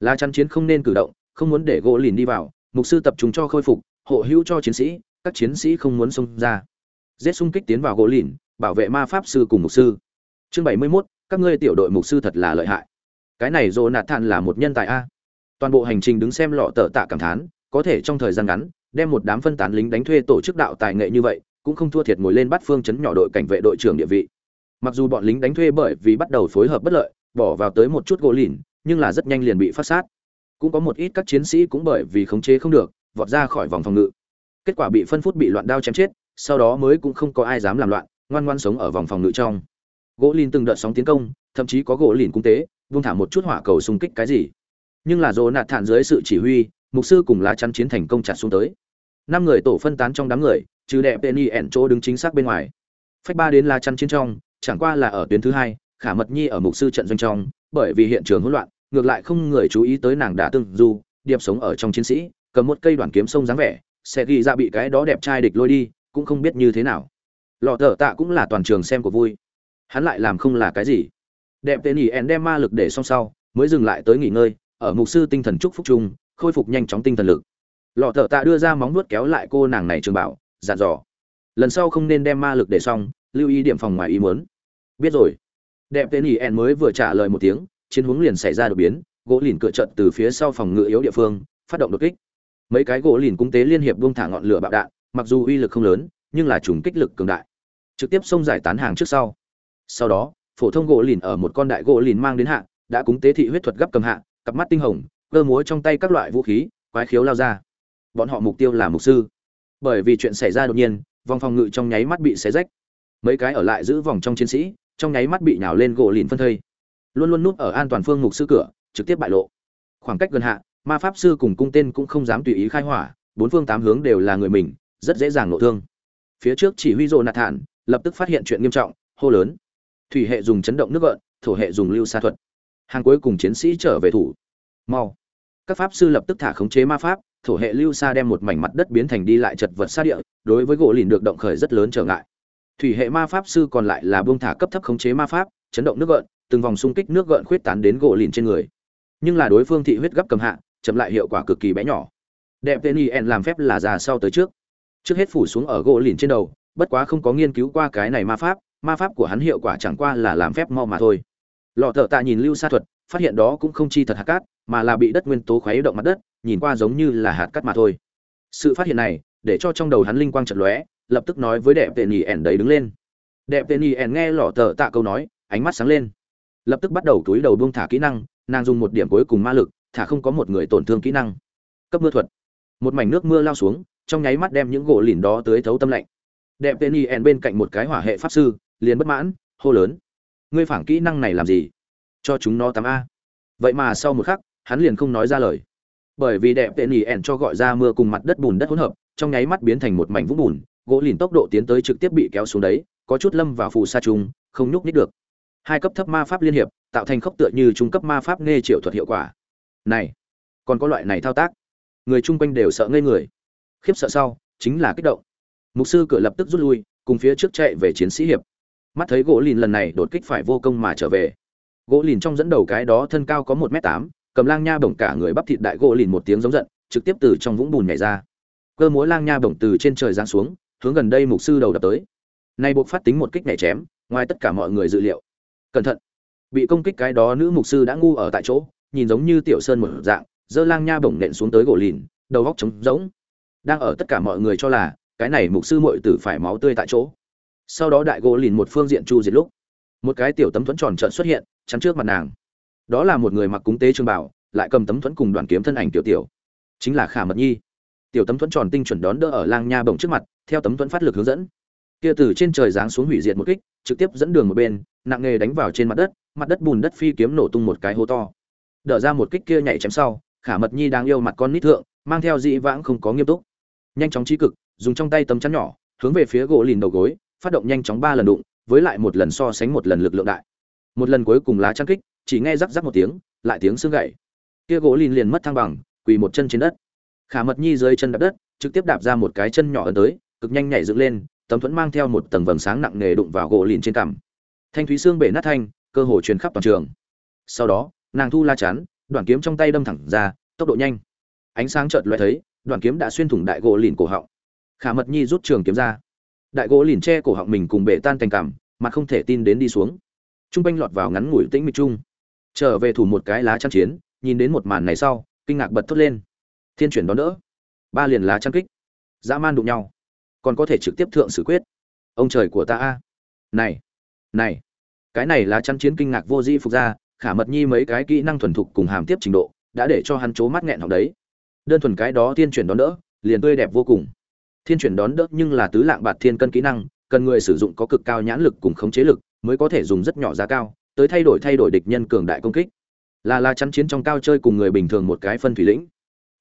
A: Lá chắn chiến không nên cử động, không muốn để gỗ lìn đi vào, mục sư tập trung cho khôi phục, hộ hữu cho chiến sĩ, các chiến sĩ không muốn xông ra. Giết xung kích tiến vào gỗ lìn bảo vệ ma pháp sư cùng mục sư. Chương bảy mươi 71, các ngươi tiểu đội mục sư thật là lợi hại. Cái này dồ nạt thản là một nhân tài a. Toàn bộ hành trình đứng xem lọ tờ tạ cảm thán có thể trong thời gian ngắn đem một đám phân tán lính đánh thuê tổ chức đạo tài nghệ như vậy cũng không thua thiệt ngồi lên bắt phương chấn nhỏ đội cảnh vệ đội trưởng địa vị. Mặc dù bọn lính đánh thuê bởi vì bắt đầu phối hợp bất lợi bỏ vào tới một chút gỗ lìn nhưng là rất nhanh liền bị phát sát. Cũng có một ít các chiến sĩ cũng bởi vì khống chế không được vọt ra khỏi vòng phòng ngự. Kết quả bị phân phút bị loạn đao chém chết sau đó mới cũng không có ai dám làm loạn ngoan ngoan sống ở vòng phòng ngự trong. Gỗ lìn từng đợt sóng tiến công, thậm chí có gỗ lìn cung tế vung thả một chút hỏa cầu xung kích cái gì. Nhưng là dồ nạt thản dưới sự chỉ huy, mục sư cùng lá chắn chiến thành công chặt xuống tới. Năm người tổ phân tán trong đám người, trừ đẹp penny ẻn chỗ đứng chính xác bên ngoài. Phách ba đến lá chắn chiến trong, chẳng qua là ở tuyến thứ hai, khả mật nhi ở mục sư trận doanh trong, bởi vì hiện trường hỗn loạn, ngược lại không người chú ý tới nàng đã từng du, điệp sống ở trong chiến sĩ, cầm một cây đoàn kiếm sông dáng vẻ, sẽ ghi ra bị cái đó đẹp trai địch lôi đi, cũng không biết như thế nào lọ thợ tạ cũng là toàn trường xem của vui. Hắn lại làm không là cái gì. Đẹp tên ỉ en đem ma lực để xong sau, mới dừng lại tới nghỉ ngơi, ở mục sư tinh thần trúc phúc trung khôi phục nhanh chóng tinh thần lực. Lọ thợ tạ đưa ra móng nuốt kéo lại cô nàng này trường bảo, dặn dò. Lần sau không nên đem ma lực để xong, lưu ý điểm phòng ngoài ý muốn. Biết rồi. Đẹp tên ỉ en mới vừa trả lời một tiếng, chiến hướng liền xảy ra đột biến, gỗ lìn cựa trận từ phía sau phòng ngự yếu địa phương, phát động đột kích. Mấy cái gỗ lìn cung tế liên hiệp buông thả ngọn lửa bạo đạn, mặc dù uy lực không lớn, nhưng là trùng kích lực cường đại trực tiếp xông giải tán hàng trước sau. Sau đó, phổ thông gỗ lìn ở một con đại gỗ lìn mang đến hạ, đã cúng tế thị huyết thuật gấp cầm hạ, cặp mắt tinh hồng, cơ múa trong tay các loại vũ khí, quái khiếu lao ra. Bọn họ mục tiêu là mục sư. Bởi vì chuyện xảy ra đột nhiên, vòng phòng ngự trong nháy mắt bị xé rách. Mấy cái ở lại giữ vòng trong chiến sĩ, trong nháy mắt bị nhào lên gỗ lìn phân thây. Luôn luôn núp ở an toàn phương mục sư cửa, trực tiếp bại lộ. Khoảng cách gần hạ, ma pháp sư cùng cung tên cũng không dám tùy ý khai hỏa, bốn phương tám hướng đều là người mình, rất dễ dàng nổ thương. Phía trước chỉ huy rồ nạt thản lập tức phát hiện chuyện nghiêm trọng, hô lớn. Thủy hệ dùng chấn động nước gợn, thổ hệ dùng lưu sa thuật. Hàng cuối cùng chiến sĩ trở về thủ. Mau. Các pháp sư lập tức thả khống chế ma pháp, thổ hệ lưu sa đem một mảnh mặt đất biến thành đi lại chật vật xa địa, đối với gỗ lìn được động khởi rất lớn trở ngại. Thủy hệ ma pháp sư còn lại là buông thả cấp thấp khống chế ma pháp, chấn động nước gợn, từng vòng xung kích nước gợn khuyết tán đến gỗ lìn trên người. Nhưng là đối phương thị huyết gấp cầm hạ, chậm lại hiệu quả cực kỳ bé nhỏ. Đẹp tên yen làm phép là già sau tới trước. Trước hết phủ xuống ở gỗ lìn trên đầu bất quá không có nghiên cứu qua cái này ma pháp ma pháp của hắn hiệu quả chẳng qua là làm phép mau mà thôi. Lọ thợ tạ nhìn lưu sa thuật, phát hiện đó cũng không chi thật hạt cát, mà là bị đất nguyên tố khuấy động mặt đất, nhìn qua giống như là hạt cát mà thôi. Sự phát hiện này, để cho trong đầu hắn linh quang trận lóe, lập tức nói với đẹp tên nhì ẻn đấy đứng lên. Đẹp tên nhì ẻn nghe lọ thợ tạ câu nói, ánh mắt sáng lên. Lập tức bắt đầu túi đầu buông thả kỹ năng, nàng dùng một điểm cuối cùng ma lực, thả không có một người tổn thương kỹ năng. Cấp mưa thuật. Một mảnh nước mưa lao xuống, trong nháy mắt đem những gỗ lìn đó tới thấu tâm lạnh đẹp tên yen bên cạnh một cái hỏa hệ pháp sư, liền bất mãn, hô lớn. Ngươi phản kỹ năng này làm gì? Cho chúng nó tắm a. Vậy mà sau một khắc, hắn liền không nói ra lời. Bởi vì đẹp tên yen cho gọi ra mưa cùng mặt đất bùn đất hỗn hợp, trong nháy mắt biến thành một mảnh vũng bùn, gỗ lìn tốc độ tiến tới trực tiếp bị kéo xuống đấy, có chút lâm vào phù sa trùng không nhúc nít được. Hai cấp thấp ma pháp liên hiệp, tạo thành khốc tựa như trung cấp ma pháp nghe triệu thuật hiệu quả. Này, còn có loại này thao tác. Người chung quanh đều sợ ngây người. Khiếp sợ sau, chính là kích động mục sư cửa lập tức rút lui, cùng phía trước chạy về chiến sĩ hiệp. Mắt thấy gỗ lìn lần này đột kích phải vô công mà trở về. Gỗ lìn trong dẫn đầu cái đó thân cao có một m tám, cầm lang nha bổng cả người bắp thịt đại gỗ lìn một tiếng giống giận, trực tiếp từ trong vũng bùn nhảy ra. Cơ múa lang nha bổng từ trên trời giáng xuống, hướng gần đây mục sư đầu đập tới. Nay buộc phát tính một kích nhảy chém, ngoài tất cả mọi người dự liệu. Cẩn thận! Bị công kích cái đó nữ mục sư đã ngu ở tại chỗ, nhìn giống như tiểu sơn một dạng dơ lang nha bổng nện xuống tới gỗ lìn, đầu góc trống rỗng. Đang ở tất cả mọi người cho là cái này mục sư muội tử phải máu tươi tại chỗ. Sau đó đại gỗ lìn một phương diện chu diệt lúc, một cái tiểu tấm thuẫn tròn trợn xuất hiện, chắn trước mặt nàng. Đó là một người mặc cúng tế trường bảo, lại cầm tấm thuẫn cùng đoàn kiếm thân ảnh tiểu tiểu. Chính là khả mật nhi. Tiểu tấm thuẫn tròn tinh chuẩn đón đỡ ở lang nha bổng trước mặt, theo tấm thuẫn phát lực hướng dẫn. Kia từ trên trời giáng xuống hủy diệt một kích, trực tiếp dẫn đường một bên, nặng nghề đánh vào trên mặt đất mặt đất bùn đất phi kiếm nổ tung một cái hố to. Đỡ ra một kích kia nhảy chém sau, khả mật nhi đang yêu mặt con nít thượng, mang theo dị vãng không có nghiêm túc nhanh chóng trí cực, dùng trong tay tấm chắn nhỏ, hướng về phía gỗ lìn đầu gối, phát động nhanh chóng ba lần đụng, với lại một lần so sánh một lần lực lượng đại. Một lần cuối cùng lá chắn kích, chỉ nghe rắc rắc một tiếng, lại tiếng xương gậy kia gỗ lìn liền mất thăng bằng, quỳ một chân trên đất. Khả mật nhi dưới chân đạp đất, trực tiếp đạp ra một cái chân nhỏ ấn tới, cực nhanh nhảy dựng lên, tấm thuẫn mang theo một tầng vầng sáng nặng nề đụng vào gỗ lìn trên cằm. Thanh thúy xương bể nát thanh, cơ hồ truyền khắp toàn trường. Sau đó, nàng thu la chắn, đoạn kiếm trong tay đâm thẳng ra, tốc độ nhanh. Ánh sáng chợt loại thấy đoạn kiếm đã xuyên thủng đại gỗ lìn cổ họng. Khả mật nhi rút trường kiếm ra. Đại gỗ lìn che cổ họng mình cùng bể tan thành cảm mà không thể tin đến đi xuống. Trung quanh lọt vào ngắn ngủi tĩnh mịch chung. Trở về thủ một cái lá chăn chiến, nhìn đến một màn này sau, kinh ngạc bật thốt lên. Thiên chuyển đón đỡ. Ba liền lá chăn kích. Dã man đụng nhau. Còn có thể trực tiếp thượng xử quyết. Ông trời của ta a. Này này. Cái này lá chăn chiến kinh ngạc vô di phục ra, khả mật nhi mấy cái kỹ năng thuần thục cùng hàm tiếp trình độ, đã để cho hắn chố mắt nghẹn học đấy đơn thuần cái đó thiên chuyển đón đỡ, liền tươi đẹp vô cùng. Thiên chuyển đón đỡ nhưng là tứ lạng bạt thiên cân kỹ năng, cần người sử dụng có cực cao nhãn lực cùng khống chế lực, mới có thể dùng rất nhỏ giá cao, tới thay đổi thay đổi địch nhân cường đại công kích. Là lá chắn chiến trong cao chơi cùng người bình thường một cái phân thủy lĩnh.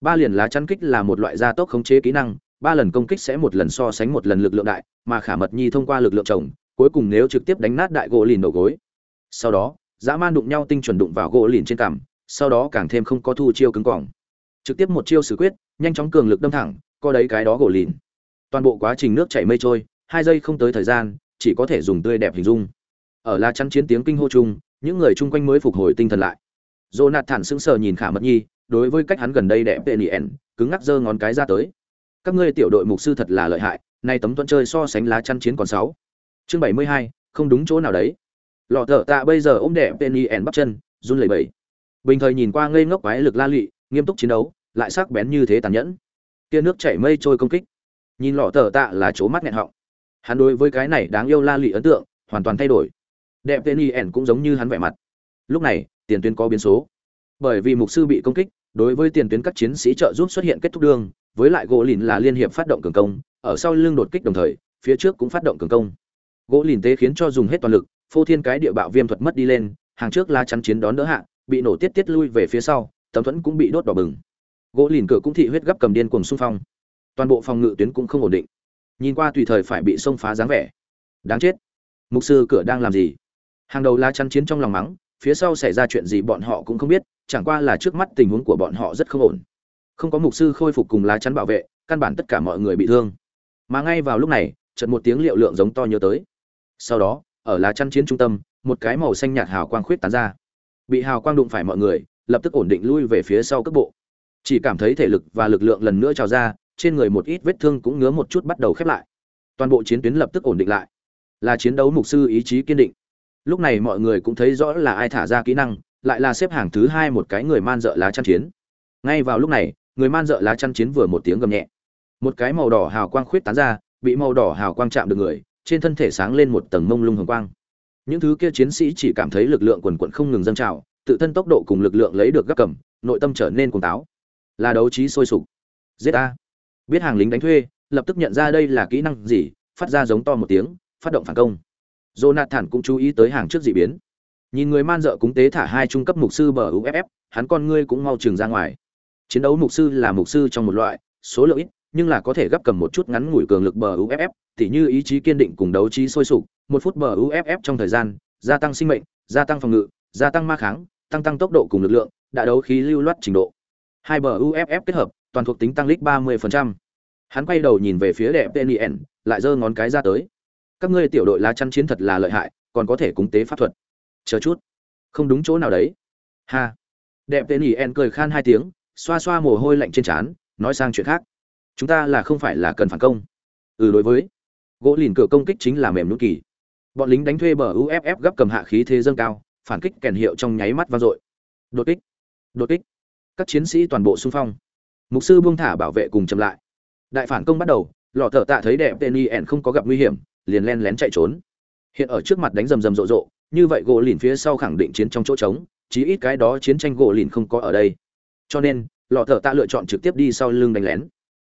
A: Ba liền lá chắn kích là một loại gia tốc khống chế kỹ năng, ba lần công kích sẽ một lần so sánh một lần lực lượng đại, mà khả mật nhi thông qua lực lượng chồng, cuối cùng nếu trực tiếp đánh nát đại gỗ lìn đầu gối. Sau đó, dã man đụng nhau tinh chuẩn đụng vào gỗ lìn trên cằm, sau đó càng thêm không có thu chiêu cứng cỏng trực tiếp một chiêu xử quyết, nhanh chóng cường lực đâm thẳng, co đấy cái đó gỗ lìn. Toàn bộ quá trình nước chảy mây trôi, hai giây không tới thời gian, chỉ có thể dùng tươi đẹp hình dung. Ở la chắn chiến tiếng kinh hô chung, những người chung quanh mới phục hồi tinh thần lại. Thản sững sờ nhìn khả mật nhi, đối với cách hắn gần đây đẹp tệ nien cứng ngắc giơ ngón cái ra tới. Các ngươi tiểu đội mục sư thật là lợi hại, nay tấm tuấn chơi so sánh lá chăn chiến còn sáu. Chương bảy mươi hai, không đúng chỗ nào đấy. Lọ thở tạ bây giờ ôm đẹp tên ẻn bắp chân, run lẩy bẩy. Bình thời nhìn qua ngây ngốc quái lực la lụy nghiêm túc chiến đấu, lại sắc bén như thế tàn nhẫn. Kia nước chảy mây trôi công kích. Nhìn lọ tờ tạ là chỗ mắt nghẹn họng. Hắn đối với cái này đáng yêu la lị ấn tượng, hoàn toàn thay đổi. Đẹp penny ẻn cũng giống như hắn vẻ mặt. Lúc này, tiền tuyến có biến số. Bởi vì mục sư bị công kích, đối với tiền tuyến các chiến sĩ trợ giúp xuất hiện kết thúc đường, với lại gỗ lìn là liên hiệp phát động cường công, ở sau lưng đột kích đồng thời, phía trước cũng phát động cường công. Gỗ lìn tế khiến cho dùng hết toàn lực, phô thiên cái địa bạo viêm thuật mất đi lên, hàng trước la chắn chiến đón đỡ hạ, bị nổ tiết tiết lui về phía sau tấm thuẫn cũng bị đốt đỏ bừng. Gỗ lìn cửa cũng thị huyết gấp cầm điên cuồng xung phong. Toàn bộ phòng ngự tuyến cũng không ổn định. Nhìn qua tùy thời phải bị xông phá dáng vẻ. Đáng chết. Mục sư cửa đang làm gì? Hàng đầu la chắn chiến trong lòng mắng, phía sau xảy ra chuyện gì bọn họ cũng không biết, chẳng qua là trước mắt tình huống của bọn họ rất không ổn. Không có mục sư khôi phục cùng lá chắn bảo vệ, căn bản tất cả mọi người bị thương. Mà ngay vào lúc này, chợt một tiếng liệu lượng giống to nhớ tới. Sau đó, ở lá chắn chiến trung tâm, một cái màu xanh nhạt hào quang khuyết tán ra. Bị hào quang đụng phải mọi người lập tức ổn định lui về phía sau cước bộ. Chỉ cảm thấy thể lực và lực lượng lần nữa trào ra, trên người một ít vết thương cũng ngứa một chút bắt đầu khép lại. Toàn bộ chiến tuyến lập tức ổn định lại. Là chiến đấu mục sư ý chí kiên định. Lúc này mọi người cũng thấy rõ là ai thả ra kỹ năng, lại là xếp hàng thứ hai một cái người man dợ lá chăn chiến. Ngay vào lúc này, người man dợ lá chăn chiến vừa một tiếng gầm nhẹ. Một cái màu đỏ hào quang khuyết tán ra, bị màu đỏ hào quang chạm được người, trên thân thể sáng lên một tầng mông lung hồng quang. Những thứ kia chiến sĩ chỉ cảm thấy lực lượng quần quận không ngừng dâng trào tự thân tốc độ cùng lực lượng lấy được gấp cầm, nội tâm trở nên cuồng táo. Là đấu trí sôi sục. Giết a biết hàng lính đánh thuê, lập tức nhận ra đây là kỹ năng gì, phát ra giống to một tiếng, phát động phản công. Jonathan cũng chú ý tới hàng trước dị biến. Nhìn người man dợ cúng tế thả hai trung cấp mục sư bờ uff hắn con ngươi cũng mau chừng ra ngoài. Chiến đấu mục sư là mục sư trong một loại, số lượng ít, nhưng là có thể gấp cầm một chút ngắn ngủi cường lực bờ uff tỉ như ý chí kiên định cùng đấu trí sôi sục, một phút bờ uff trong thời gian, gia tăng sinh mệnh, gia tăng phòng ngự gia tăng ma kháng, tăng tăng tốc độ cùng lực lượng, đã đấu khí lưu loát trình độ. Hai bờ uff kết hợp, toàn thuộc tính tăng lít ba mươi hắn quay đầu nhìn về phía đẹp tnn lại giơ ngón cái ra tới. Các ngươi tiểu đội lá chăn chiến thật là lợi hại, còn có thể cúng tế pháp thuật. Chờ chút. Không đúng chỗ nào đấy. Ha. Đẹp tên ỉ cười khan hai tiếng, xoa xoa mồ hôi lạnh trên trán, nói sang chuyện khác. Chúng ta là không phải là cần phản công. Ừ đối với. Gỗ lìn cửa công kích chính là mềm nút kỳ. Bọn lính đánh thuê bờ uff gấp cầm hạ khí thế dâng cao phản kích kèn hiệu trong nháy mắt vang dội. Đột kích đột kích. Các chiến sĩ toàn bộ xung phong. Mục sư buông thả bảo vệ cùng chậm lại. Đại phản công bắt đầu, lọ thợ tạ thấy đẹp tên y ẻn không có gặp nguy hiểm, liền len lén chạy trốn. Hiện ở trước mặt đánh rầm rầm rộ rộ, như vậy gỗ lìn phía sau khẳng định chiến trong chỗ trống, chí ít cái đó chiến tranh gỗ lìn không có ở đây. Cho nên, lọ thợ tạ lựa chọn trực tiếp đi sau lưng đánh lén.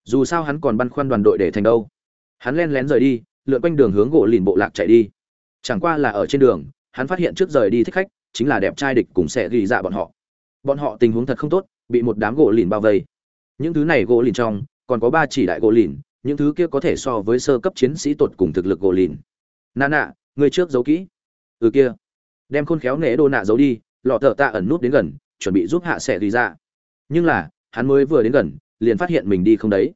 A: Dù sao hắn còn băn khoăn đoàn đội để thành đâu. Hắn len lén rời đi, lượn quanh đường hướng gỗ lìn bộ lạc chạy đi. Chẳng qua là ở trên đường hắn phát hiện trước rời đi thích khách chính là đẹp trai địch cùng sẽ ghi dạ bọn họ. Bọn họ tình huống thật không tốt, bị một đám gỗ lìn bao vây. Những thứ này gỗ lìn trong, còn có ba chỉ đại gỗ lìn, những thứ kia có thể so với sơ cấp chiến sĩ tột cùng thực lực gỗ lìn. Nà nạ người trước giấu kỹ. Ừ kia, đem khôn khéo nể đồ nạ giấu đi, lọ thợ tạ ẩn nút đến gần, chuẩn bị giúp hạ sẽ ghi dạ. Nhưng là, hắn mới vừa đến gần, liền phát hiện mình đi không đấy.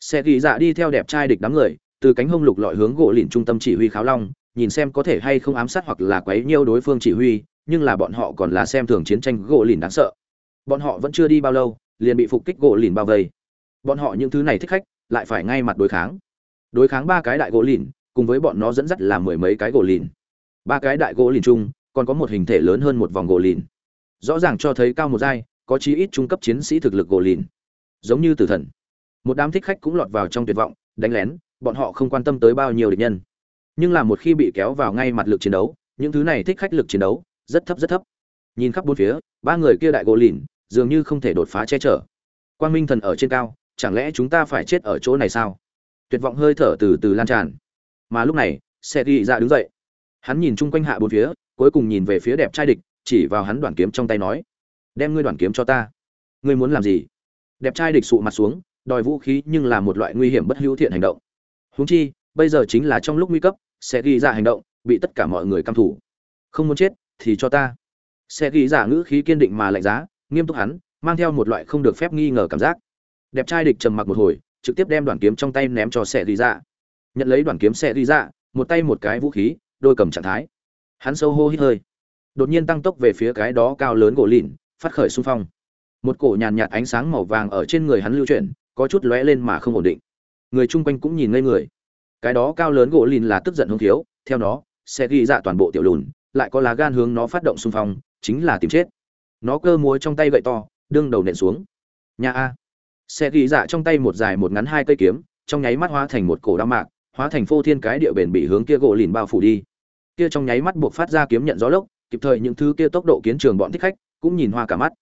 A: Sẽ ghi dạ đi theo đẹp trai địch đám người, từ cánh hông lục lọi hướng gỗ lìn trung tâm chỉ huy kháo long nhìn xem có thể hay không ám sát hoặc là quấy nhiêu đối phương chỉ huy, nhưng là bọn họ còn là xem thường chiến tranh gỗ lìn đáng sợ. Bọn họ vẫn chưa đi bao lâu, liền bị phục kích gỗ lìn bao vây. Bọn họ những thứ này thích khách, lại phải ngay mặt đối kháng. Đối kháng ba cái đại gỗ lìn, cùng với bọn nó dẫn dắt là mười mấy cái gỗ lìn. Ba cái đại gỗ lìn chung, còn có một hình thể lớn hơn một vòng gỗ lìn. Rõ ràng cho thấy cao một giai, có chí ít trung cấp chiến sĩ thực lực gỗ lìn. Giống như tử thần. Một đám thích khách cũng lọt vào trong tuyệt vọng, đánh lén, bọn họ không quan tâm tới bao nhiêu địch nhân nhưng là một khi bị kéo vào ngay mặt lực chiến đấu, những thứ này thích khách lực chiến đấu, rất thấp rất thấp. Nhìn khắp bốn phía, ba người kia đại gỗ lìn, dường như không thể đột phá che chở. Quang minh thần ở trên cao, chẳng lẽ chúng ta phải chết ở chỗ này sao? Tuyệt vọng hơi thở từ từ lan tràn. Mà lúc này xe ghi ra đứng dậy. Hắn nhìn chung quanh hạ bốn phía, cuối cùng nhìn về phía đẹp trai địch, chỉ vào hắn đoàn kiếm trong tay nói, đem ngươi đoàn kiếm cho ta. Ngươi muốn làm gì? Đẹp trai địch sụ mặt xuống, đòi vũ khí nhưng là một loại nguy hiểm bất hữu thiện hành động. Húng chi, bây giờ chính là trong lúc nguy cấp sẽ ghi ra hành động, bị tất cả mọi người căm thủ. Không muốn chết, thì cho ta. Sẽ ghi giả ngữ khí kiên định mà lạnh giá, nghiêm túc hắn, mang theo một loại không được phép nghi ngờ cảm giác. Đẹp trai địch trầm mặc một hồi, trực tiếp đem đoàn kiếm trong tay ném cho sẽ ghi ra nhận lấy đoàn kiếm sẽ ghi ra một tay một cái vũ khí, đôi cầm trạng thái. Hắn sâu hô hít hơi. Đột nhiên tăng tốc về phía cái đó cao lớn gỗ lìn, phát khởi xung phong. Một cổ nhàn nhạt ánh sáng màu vàng ở trên người hắn lưu chuyển, có chút lóe lên mà không ổn định. Người chung quanh cũng nhìn ngây người cái đó cao lớn gỗ lìn là tức giận hung thiếu, theo nó, sẽ ghi dạ toàn bộ tiểu lùn, lại có lá gan hướng nó phát động xung phong, chính là tìm chết. Nó cơ múa trong tay gậy to, đương đầu nện xuống. Nhà a. Sẽ ghi dạ trong tay một dài một ngắn hai cây kiếm, trong nháy mắt hóa thành một cổ đao mạc, hóa thành phô thiên cái địa bền bị hướng kia gỗ lìn bao phủ đi. Kia trong nháy mắt buộc phát ra kiếm nhận gió lốc, kịp thời những thứ kia tốc độ kiến trường bọn thích khách, cũng nhìn hoa cả mắt.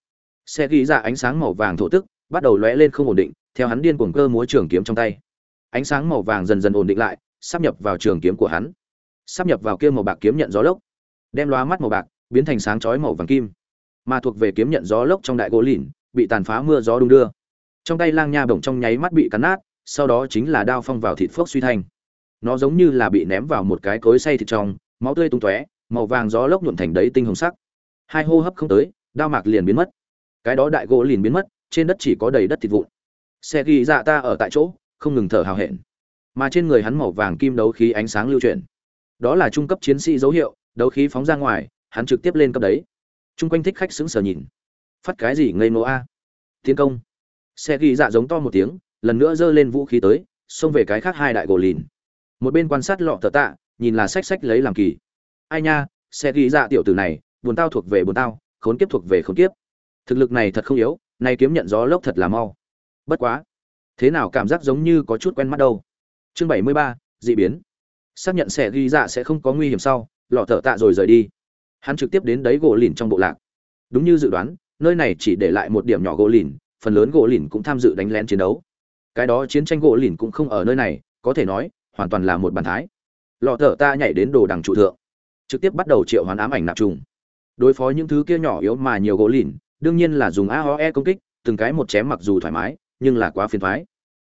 A: Xe ghi ra ánh sáng màu vàng thổ tức, bắt đầu lóe lên không ổn định, theo hắn điên cuồng cơ múa trường kiếm trong tay ánh sáng màu vàng dần dần ổn định lại, sắp nhập vào trường kiếm của hắn. Sắp nhập vào kia màu bạc kiếm nhận gió lốc. Đem loa mắt màu bạc biến thành sáng chói màu vàng kim. Mà thuộc về kiếm nhận gió lốc trong đại gỗ lìn, bị tàn phá mưa gió đung đưa. Trong tay lang nha bổng trong nháy mắt bị cắn nát, sau đó chính là đao phong vào thịt phước suy thanh nó giống như là bị ném vào một cái cối xay thịt trong, máu tươi tung tóe, màu vàng gió lốc nhuộn thành đấy tinh hồng sắc. Hai hô hấp không tới, đao mạc liền biến mất. Cái đó đại gỗ liền biến mất, trên đất chỉ có đầy đất thịt vụn. Xe ghi dạ ta ở tại chỗ không ngừng thở hào hẹn. Mà trên người hắn màu vàng kim đấu khí ánh sáng lưu chuyển. Đó là trung cấp chiến sĩ dấu hiệu, đấu khí phóng ra ngoài, hắn trực tiếp lên cấp đấy. Chung quanh thích khách sững sờ nhìn. Phát cái gì ngây nô a? Tiến công. Xe ghi dạ giống to một tiếng, lần nữa giơ lên vũ khí tới, xông về cái khác hai đại gỗ lìn. Một bên quan sát lọ thợ tạ, nhìn là sách sách lấy làm kỳ. Ai nha, xe ghi dạ tiểu tử này, buồn tao thuộc về buồn tao, khốn kiếp thuộc về khốn kiếp. Thực lực này thật không yếu, nay kiếm nhận gió lốc thật là mau. Bất quá thế nào cảm giác giống như có chút quen mắt đâu. Chương bảy mươi ba, dị biến. Xác nhận sẽ ghi dạ sẽ không có nguy hiểm sau, lọ thợ tạ rồi rời đi. Hắn trực tiếp đến đấy gỗ lìn trong bộ lạc. Đúng như dự đoán, nơi này chỉ để lại một điểm nhỏ gỗ lìn, phần lớn gỗ lìn cũng tham dự đánh lén chiến đấu. Cái đó chiến tranh gỗ lìn cũng không ở nơi này, có thể nói, hoàn toàn là một bàn thái. Lọ thợ ta nhảy đến đồ đằng trụ thượng, trực tiếp bắt đầu triệu hoán ám ảnh nạp trùng. Đối phó những thứ kia nhỏ yếu mà nhiều gỗ lìn, đương nhiên là dùng aoe công kích, từng cái một chém mặc dù thoải mái nhưng là quá phiền thoái.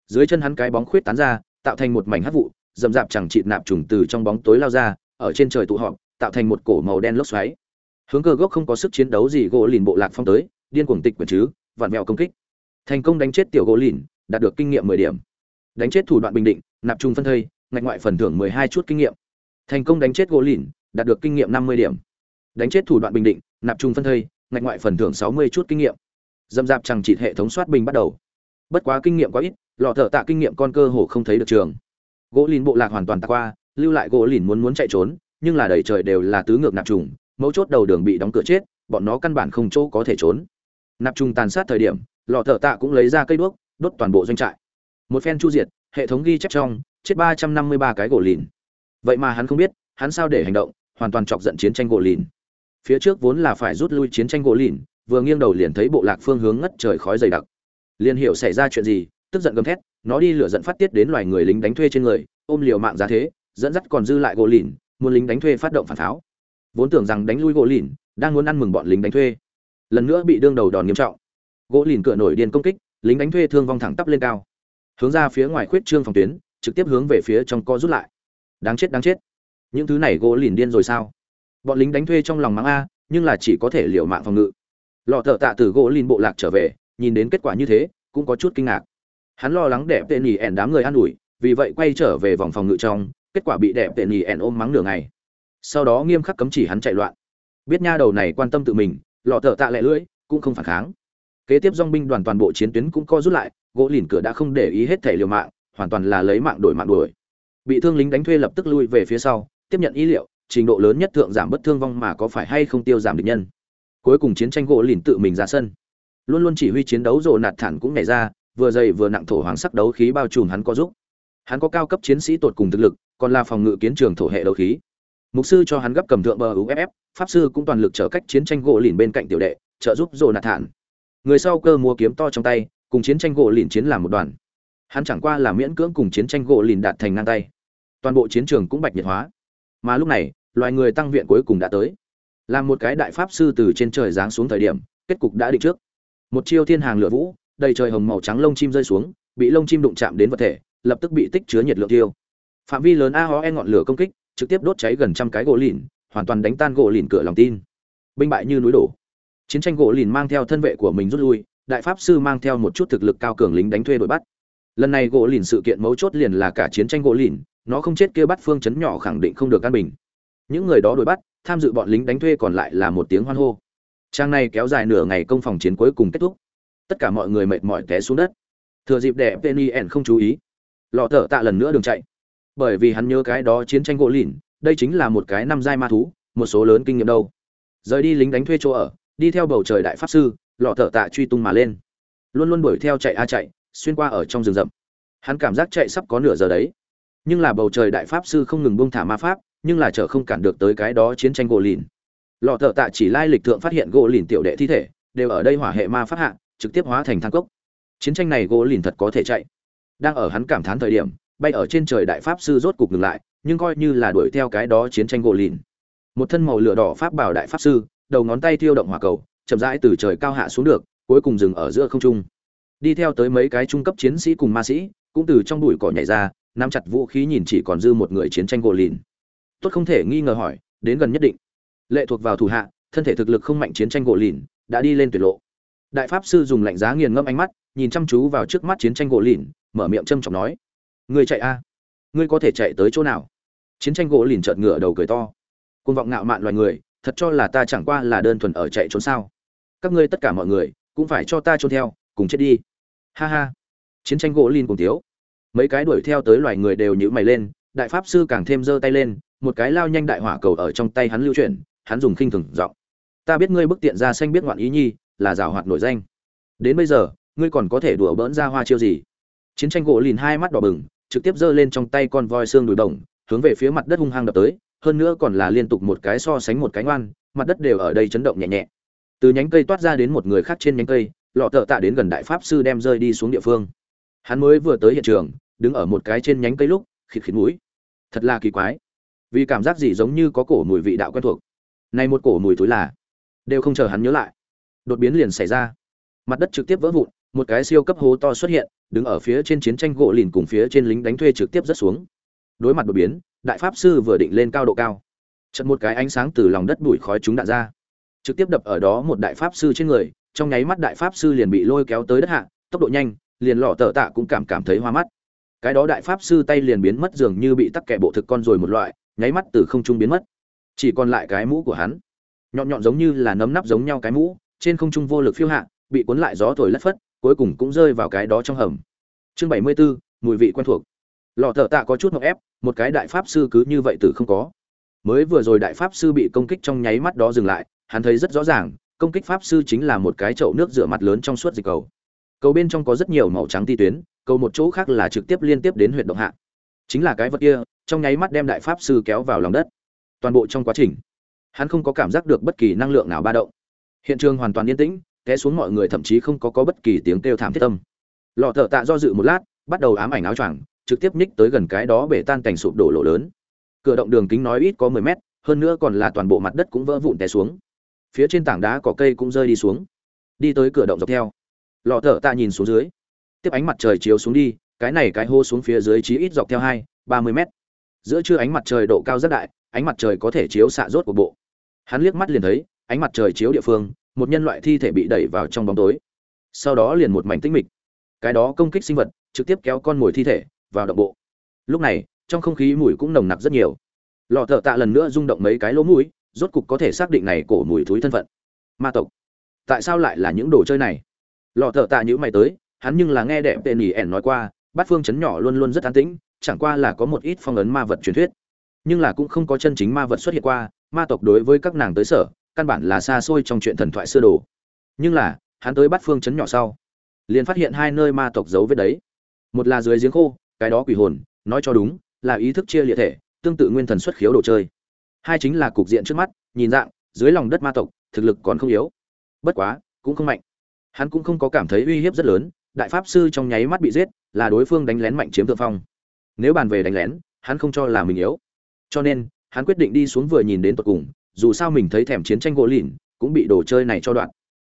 A: Dưới chân hắn cái bóng khuyết tán ra, tạo thành một mảnh hát vụ dầm dạp chẳng chịt nạp trùng từ trong bóng tối lao ra, ở trên trời tụ họp, tạo thành một cổ màu đen lốc xoáy. Hướng cơ gốc không có sức chiến đấu gì gỗ lìn bộ lạc phong tới, điên cuồng tịch quần chứ vặn vẹo công kích. Thành công đánh chết tiểu gỗ lìn, đạt được kinh nghiệm mười điểm. Đánh chết thủ đoạn bình định, nạp trùng phân thây, ngạch ngoại phần thưởng mười hai chút kinh nghiệm. Thành công đánh chết gỗ lìn, đạt được kinh nghiệm năm mươi điểm. Đánh chết thủ đoạn bình định, nạp trùng phân thây, ngạch ngoại phần thưởng sáu mươi chút kinh nghiệm. Dâm dạp chẳng chịt hệ thống soát bình bắt đầu bất quá kinh nghiệm quá ít, lọ thợ tạ kinh nghiệm con cơ hồ không thấy được trường. Gỗ lìn bộ lạc hoàn toàn tạc qua, lưu lại gỗ lìn muốn muốn chạy trốn, nhưng là đầy trời đều là tứ ngược nạp trùng, mấu chốt đầu đường bị đóng cửa chết, bọn nó căn bản không chỗ có thể trốn. Nạp trùng tàn sát thời điểm, lọ thợ tạ cũng lấy ra cây đuốc, đốt toàn bộ doanh trại. Một phen chu diệt, hệ thống ghi chép trong, chết ba trăm năm mươi ba cái gỗ lìn. Vậy mà hắn không biết, hắn sao để hành động, hoàn toàn chọc giận chiến tranh gỗ lìn. Phía trước vốn là phải rút lui chiến tranh gỗ lìn, vừa nghiêng đầu liền thấy bộ lạc phương hướng ngất trời khói dày đặc liền hiểu xảy ra chuyện gì, tức giận gầm thét, nó đi lửa giận phát tiết đến loài người lính đánh thuê trên người, ôm liều mạng giá thế, dẫn dắt còn dư lại gỗ lìn, muốn lính đánh thuê phát động phản pháo. Vốn tưởng rằng đánh lui gỗ lìn, đang muốn ăn mừng bọn lính đánh thuê. Lần nữa bị đương đầu đòn nghiêm trọng. Gỗ lìn cựa nổi điên công kích, lính đánh thuê thương vong thẳng tắp lên cao. Hướng ra phía ngoài khuyết trương phòng tuyến, trực tiếp hướng về phía trong co rút lại. Đáng chết đáng chết. Những thứ này gỗ lìn điên rồi sao? Bọn lính đánh thuê trong lòng mắng a, nhưng là chỉ có thể liều mạng phòng ngự. Lọ thợ tạ từ gỗ lìn bộ lạc trở về nhìn đến kết quả như thế, cũng có chút kinh ngạc. Hắn lo lắng đẹp tên nhì ẻn đám người an ủi, vì vậy quay trở về vòng phòng ngự trong, kết quả bị đẹp tên nhì ẻn ôm mắng nửa ngày. Sau đó nghiêm khắc cấm chỉ hắn chạy loạn. Biết nha đầu này quan tâm tự mình, lọ thợ tạ lẹ lưỡi, cũng không phản kháng. Kế tiếp dong binh đoàn toàn bộ chiến tuyến cũng co rút lại, gỗ lìn cửa đã không để ý hết thể liều mạng, hoàn toàn là lấy mạng đổi mạng đuổi. Bị thương lính đánh thuê lập tức lui về phía sau, tiếp nhận ý liệu, trình độ lớn nhất thượng giảm bất thương vong mà có phải hay không tiêu giảm địch nhân. Cuối cùng chiến tranh gỗ lìn tự mình ra sân luôn luôn chỉ huy chiến đấu rồ nạt thản cũng nảy ra, vừa dày vừa nặng thổ hoàng sắc đấu khí bao trùm hắn có giúp. Hắn có cao cấp chiến sĩ tột cùng thực lực, còn là phòng ngự kiến trường thổ hệ đấu khí. Mục sư cho hắn gấp cầm thượng bờ uff pháp sư cũng toàn lực trở cách chiến tranh gỗ lìn bên cạnh tiểu đệ, trợ giúp rồ nạt thản người sau cơ mua kiếm to trong tay, cùng chiến tranh gỗ lìn chiến làm một đoàn. Hắn chẳng qua là miễn cưỡng cùng chiến tranh gỗ lìn đạt thành ngang tay. Toàn bộ chiến trường cũng bạch nhiệt hóa. Mà lúc này, loài người tăng viện cuối cùng đã tới. Làm một cái đại pháp sư từ trên trời giáng xuống thời điểm, kết cục đã định trước một chiêu thiên hàng lửa vũ, đầy trời hồng màu trắng lông chim rơi xuống, bị lông chim đụng chạm đến vật thể, lập tức bị tích chứa nhiệt lượng tiêu. Phạm vi lớn a ho e ngọn lửa công kích, trực tiếp đốt cháy gần trăm cái gỗ lìn, hoàn toàn đánh tan gỗ lìn cửa lòng tin. Binh bại như núi đổ. Chiến tranh gỗ lìn mang theo thân vệ của mình rút lui, đại pháp sư mang theo một chút thực lực cao cường lính đánh thuê đuổi bắt. Lần này gỗ lìn sự kiện mấu chốt liền là cả chiến tranh gỗ lìn, nó không chết kia bắt phương chấn nhỏ khẳng định không được an bình. Những người đó đuổi bắt, tham dự bọn lính đánh thuê còn lại là một tiếng hoan hô trang này kéo dài nửa ngày công phòng chiến cuối cùng kết thúc. Tất cả mọi người mệt mỏi té xuống đất. Thừa dịp đẹp penny ẻn không chú ý, lọ thở tạ lần nữa đường chạy. Bởi vì hắn nhớ cái đó chiến tranh gỗ lìn, đây chính là một cái năm giai ma thú, một số lớn kinh nghiệm đâu. Rời đi lính đánh thuê chỗ ở, đi theo bầu trời đại pháp sư, lọ thở tạ truy tung mà lên. Luôn luôn đuổi theo chạy a chạy, xuyên qua ở trong rừng rậm. Hắn cảm giác chạy sắp có nửa giờ đấy. Nhưng là bầu trời đại pháp sư không ngừng buông thả ma pháp, nhưng là chợ không cản được tới cái đó chiến tranh gỗ lìn lọ thợ tạ chỉ lai lịch thượng phát hiện gỗ lìn tiểu đệ thi thể, đều ở đây hỏa hệ ma phát hạ, trực tiếp hóa thành thang cốc. Chiến tranh này gỗ lìn thật có thể chạy. Đang ở hắn cảm thán thời điểm, bay ở trên trời đại pháp sư rốt cục ngừng lại, nhưng coi như là đuổi theo cái đó chiến tranh gỗ lìn. Một thân màu lửa đỏ pháp bảo đại pháp sư, đầu ngón tay thiêu động hỏa cầu, chậm rãi từ trời cao hạ xuống được, cuối cùng dừng ở giữa không trung. Đi theo tới mấy cái trung cấp chiến sĩ cùng ma sĩ, cũng từ trong bụi cỏ nhảy ra, nắm chặt vũ khí nhìn chỉ còn dư một người chiến tranh gỗ lìn. Tốt không thể nghi ngờ hỏi, đến gần nhất định lệ thuộc vào thủ hạ, thân thể thực lực không mạnh chiến tranh gỗ lìn, đã đi lên tuyệt lộ. Đại pháp sư dùng lạnh giá nghiền ngâm ánh mắt, nhìn chăm chú vào trước mắt chiến tranh gỗ lìn, mở miệng châm trọng nói, ngươi chạy a? Ngươi có thể chạy tới chỗ nào? Chiến tranh gỗ lìn chợt ngửa đầu cười to. Côn vọng ngạo mạn loài người, thật cho là ta chẳng qua là đơn thuần ở chạy trốn sao? Các ngươi tất cả mọi người, cũng phải cho ta trốn theo, cùng chết đi. Ha ha. Chiến tranh gỗ lìn cùng tiếu. Mấy cái đuổi theo tới loài người đều nhữ mày lên, đại pháp sư càng thêm giơ tay lên, một cái lao nhanh đại hỏa cầu ở trong tay hắn lưu chuyển hắn dùng khinh thường giọng. Ta biết ngươi bức tiện ra xanh biết ngoạn ý nhi, là rào hoạt nổi danh. Đến bây giờ, ngươi còn có thể đùa bỡn ra hoa chiêu gì? Chiến tranh gỗ lìn hai mắt đỏ bừng, trực tiếp giơ lên trong tay con voi xương đùi bổng, hướng về phía mặt đất hung hăng đập tới, hơn nữa còn là liên tục một cái so sánh một cái ngoan, mặt đất đều ở đây chấn động nhẹ nhẹ. Từ nhánh cây toát ra đến một người khác trên nhánh cây, lọ tợ tạ đến gần đại pháp sư đem rơi đi xuống địa phương. Hắn mới vừa tới hiện trường, đứng ở một cái trên nhánh cây lúc, khịt khịt mũi. Thật là kỳ quái. Vì cảm giác gì giống như có cổ mùi vị đạo quen thuộc này một cổ mùi túi là, đều không chờ hắn nhớ lại. Đột biến liền xảy ra. Mặt đất trực tiếp vỡ vụn, một cái siêu cấp hố to xuất hiện, đứng ở phía trên chiến tranh gỗ lìn cùng phía trên lính đánh thuê trực tiếp rất xuống. Đối mặt đột biến, đại pháp sư vừa định lên cao độ cao. Chật một cái ánh sáng từ lòng đất bụi khói chúng đạn ra. Trực tiếp đập ở đó một đại pháp sư trên người, trong nháy mắt đại pháp sư liền bị lôi kéo tới đất hạ, tốc độ nhanh, liền lọ tờ tạ cũng cảm cảm thấy hoa mắt. Cái đó đại pháp sư tay liền biến mất dường như bị tắc kẻ bộ thực con rồi một loại, nháy mắt từ không trung biến mất chỉ còn lại cái mũ của hắn. Nhọn nhọn giống như là nấm nắp giống nhau cái mũ trên không trung vô lực phiêu hạ bị cuốn lại gió thổi lất phất cuối cùng cũng rơi vào cái đó trong hầm. Chương bảy mươi 74, mùi vị quen thuộc. Lò thợ tạ có chút ngọc ép một cái đại pháp sư cứ như vậy từ không có. Mới vừa rồi đại pháp sư bị công kích trong nháy mắt đó dừng lại hắn thấy rất rõ ràng công kích pháp sư chính là một cái chậu nước rửa mặt lớn trong suốt dịch cầu. Cầu bên trong có rất nhiều màu trắng ti tuyến cầu một chỗ khác là trực tiếp liên tiếp đến huyện động hạ. Chính là cái vật kia trong nháy mắt đem đại pháp sư kéo vào lòng đất toàn bộ trong quá trình. Hắn không có cảm giác được bất kỳ năng lượng nào ba động. Hiện trường hoàn toàn yên tĩnh, té xuống mọi người thậm chí không có có bất kỳ tiếng kêu thảm thiết tâm lọ thợ tạ do dự một lát, bắt đầu ám ảnh áo choàng, trực tiếp ních tới gần cái đó bể tan cảnh sụp đổ lỗ lớn. Cửa động đường kính nói ít có mười mét, hơn nữa còn là toàn bộ mặt đất cũng vỡ vụn té xuống. Phía trên tảng đá cỏ cây cũng rơi đi xuống. Đi tới cửa động dọc theo. Lọ thợ tạ nhìn xuống dưới. Tiếp ánh mặt trời chiếu xuống đi, cái này cái hô xuống phía dưới chí ít dọc theo hai, ba mươi mét. Giữa trưa ánh mặt trời độ cao rất đại ánh mặt trời có thể chiếu xạ rốt của bộ. Hắn liếc mắt liền thấy, ánh mặt trời chiếu địa phương, một nhân loại thi thể bị đẩy vào trong bóng tối. Sau đó liền một mảnh tĩnh mịch. Cái đó công kích sinh vật, trực tiếp kéo con mồi thi thể vào động bộ. Lúc này, trong không khí mùi cũng nồng nặc rất nhiều. Lọ thợ tạ lần nữa rung động mấy cái lỗ mũi, rốt cục có thể xác định này cổ mùi thúi thân phận. Ma tộc, tại sao lại là những đồ chơi này? Lọ thợ tạ nhữ mày tới, hắn nhưng là nghe đẹp tên nhỉ ẻn nói qua, bát phương chấn nhỏ luôn luôn rất an tĩnh, chẳng qua là có một ít phong ấn ma vật truyền thuyết nhưng là cũng không có chân chính ma vật xuất hiện qua, ma tộc đối với các nàng tới sở, căn bản là xa xôi trong chuyện thần thoại xưa đồ. Nhưng là, hắn tới bát phương chấn nhỏ sau, liền phát hiện hai nơi ma tộc giấu vết đấy. Một là dưới giếng khô, cái đó quỷ hồn, nói cho đúng, là ý thức chia liệt thể, tương tự nguyên thần xuất khiếu đồ chơi. Hai chính là cục diện trước mắt, nhìn dạng, dưới lòng đất ma tộc, thực lực còn không yếu. Bất quá, cũng không mạnh. Hắn cũng không có cảm thấy uy hiếp rất lớn, đại pháp sư trong nháy mắt bị giết, là đối phương đánh lén mạnh chiếm thượng phong. Nếu bàn về đánh lén, hắn không cho là mình yếu cho nên, hắn quyết định đi xuống vừa nhìn đến tận cùng, dù sao mình thấy thèm chiến tranh gỗ lìn, cũng bị đồ chơi này cho đoạn.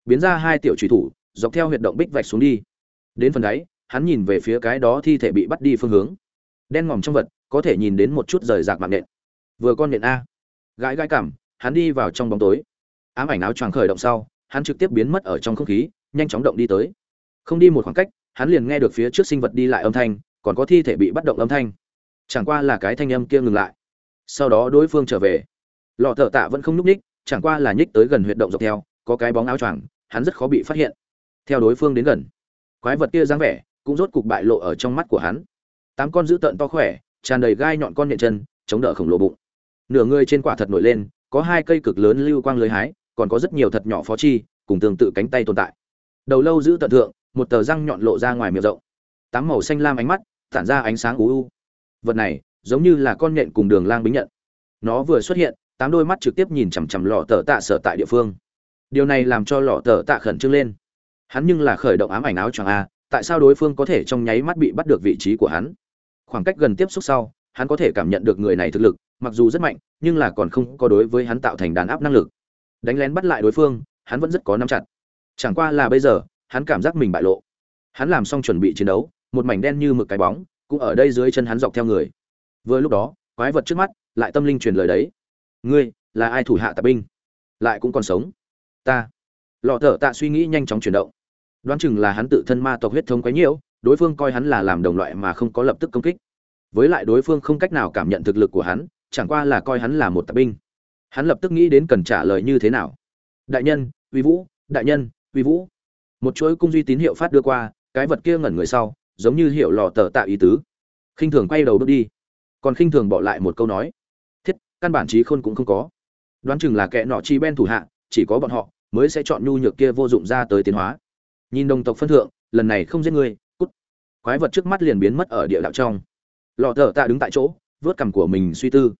A: Biến ra hai tiểu trùy thủ, dọc theo huyệt động bích vạch xuống đi. Đến phần đáy, hắn nhìn về phía cái đó thi thể bị bắt đi phương hướng. Đen ngòm trong vật, có thể nhìn đến một chút rời rạc mạng nện. Vừa con nện a. Gãi gãi cảm, hắn đi vào trong bóng tối. Ám ảnh áo choàng khởi động sau, hắn trực tiếp biến mất ở trong không khí, nhanh chóng động đi tới. Không đi một khoảng cách, hắn liền nghe được phía trước sinh vật đi lại âm thanh, còn có thi thể bị bắt động âm thanh. Chẳng qua là cái thanh âm kia ngừng lại sau đó đối phương trở về. Lọ thợ tạ vẫn không nhúc ních chẳng qua là nhích tới gần huyệt động dọc theo, có cái bóng áo choàng, hắn rất khó bị phát hiện. Theo đối phương đến gần, quái vật kia dáng vẻ cũng rốt cục bại lộ ở trong mắt của hắn. Tám con dữ tợn to khỏe, tràn đầy gai nhọn con nhện chân, chống đỡ khổng lồ bụng. Nửa người trên quả thật nổi lên, có hai cây cực lớn lưu quang lưới hái, còn có rất nhiều thật nhỏ phó chi, cùng tương tự cánh tay tồn tại. Đầu lâu giữ tận thượng, một tờ răng nhọn lộ ra ngoài miệng rộng. Tám màu xanh lam ánh mắt, tản ra ánh sáng u u vật này giống như là con nhện cùng đường lang bính nhận. Nó vừa xuất hiện, tám đôi mắt trực tiếp nhìn chằm chằm lọ tờ tạ sở tại địa phương. Điều này làm cho lọ tờ tạ khẩn trương lên. Hắn nhưng là khởi động ám ảnh áo choàng a, tại sao đối phương có thể trong nháy mắt bị bắt được vị trí của hắn? Khoảng cách gần tiếp xúc sau, hắn có thể cảm nhận được người này thực lực, mặc dù rất mạnh, nhưng là còn không có đối với hắn tạo thành đàn áp năng lực. Đánh lén bắt lại đối phương, hắn vẫn rất có nắm chặt. Chẳng qua là bây giờ, hắn cảm giác mình bại lộ. Hắn làm xong chuẩn bị chiến đấu, một mảnh đen như mực cái bóng, cũng ở đây dưới chân hắn dọc theo người vừa lúc đó, quái vật trước mắt lại tâm linh truyền lời đấy. Ngươi là ai thủ hạ tạp binh? Lại cũng còn sống. Ta. Lọ thở tạ suy nghĩ nhanh chóng chuyển động. Đoán chừng là hắn tự thân ma tộc huyết thống quấy nhiễu đối phương coi hắn là làm đồng loại mà không có lập tức công kích. Với lại đối phương không cách nào cảm nhận thực lực của hắn, chẳng qua là coi hắn là một tạp binh. Hắn lập tức nghĩ đến cần trả lời như thế nào. Đại nhân, uy vũ, đại nhân, uy vũ. Một chuỗi cung duy tín hiệu phát đưa qua, cái vật kia ngẩn người sau, giống như hiệu lò tờ tạ ý tứ. Khinh thường quay đầu bước đi còn khinh thường bỏ lại một câu nói. Thiết, căn bản trí khôn cũng không có. Đoán chừng là kẻ nọ chi ben thủ hạ, chỉ có bọn họ mới sẽ chọn nhu nhược kia vô dụng ra tới tiến hóa. Nhìn đồng tộc phân thượng, lần này không giết người cút. Quái vật trước mắt liền biến mất ở địa đạo trong. Lọ thở tạ đứng tại chỗ vớt cằm của mình suy tư.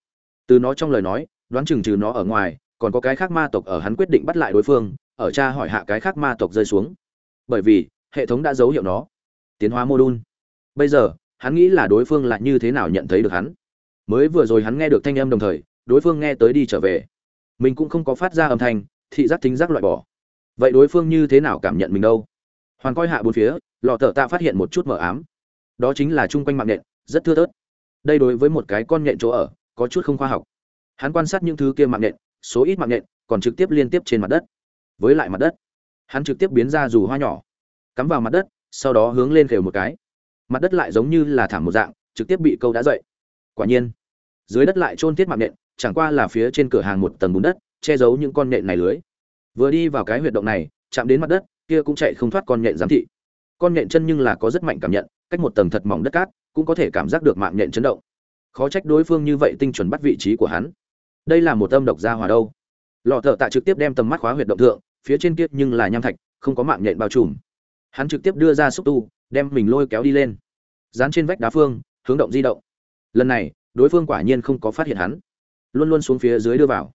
A: Từ nó trong lời nói, đoán chừng trừ nó ở ngoài, còn có cái khác ma tộc ở hắn quyết định bắt lại đối phương, ở cha hỏi hạ cái khác ma tộc rơi xuống. Bởi vì, hệ thống đã dấu hiệu nó. Tiến hóa mô đun bây giờ hắn nghĩ là đối phương lại như thế nào nhận thấy được hắn. Mới vừa rồi hắn nghe được thanh âm đồng thời, đối phương nghe tới đi trở về. Mình cũng không có phát ra âm thanh, thị giác thính giác loại bỏ. Vậy đối phương như thế nào cảm nhận mình đâu? Hoàn coi hạ bốn phía, lọ thợ tạ phát hiện một chút mờ ám. Đó chính là chung quanh mạng nhện, rất thưa thớt. Đây đối với một cái con nhện chỗ ở, có chút không khoa học. Hắn quan sát những thứ kia mạng nhện, số ít mạng nhện, còn trực tiếp liên tiếp trên mặt đất. Với lại mặt đất, hắn trực tiếp biến ra dù hoa nhỏ. Cắm vào mặt đất, sau đó hướng lên khều một cái mặt đất lại giống như là thảm một dạng trực tiếp bị câu đã dậy. Quả nhiên dưới đất lại trôn tiết mạng nện, chẳng qua là phía trên cửa hàng một tầng bùn đất che giấu những con nện này lưới. Vừa đi vào cái huyệt động này chạm đến mặt đất kia cũng chạy không thoát con nện giám thị. Con nện chân nhưng là có rất mạnh cảm nhận cách một tầng thật mỏng đất cát cũng có thể cảm giác được mạng nện chấn động. Khó trách đối phương như vậy tinh chuẩn bắt vị trí của hắn. Đây là một âm độc gia hòa đâu. Lọ thợ tạ trực tiếp đem tầm mắt khóa huyệt động thượng phía trên kia nhưng là nham thạch không có mạng nhện bao trùm. Hắn trực tiếp đưa ra xúc tu đem mình lôi kéo đi lên. Dán trên vách đá phương, hướng động di động. Lần này, đối phương quả nhiên không có phát hiện hắn. Luôn luôn xuống phía dưới đưa vào.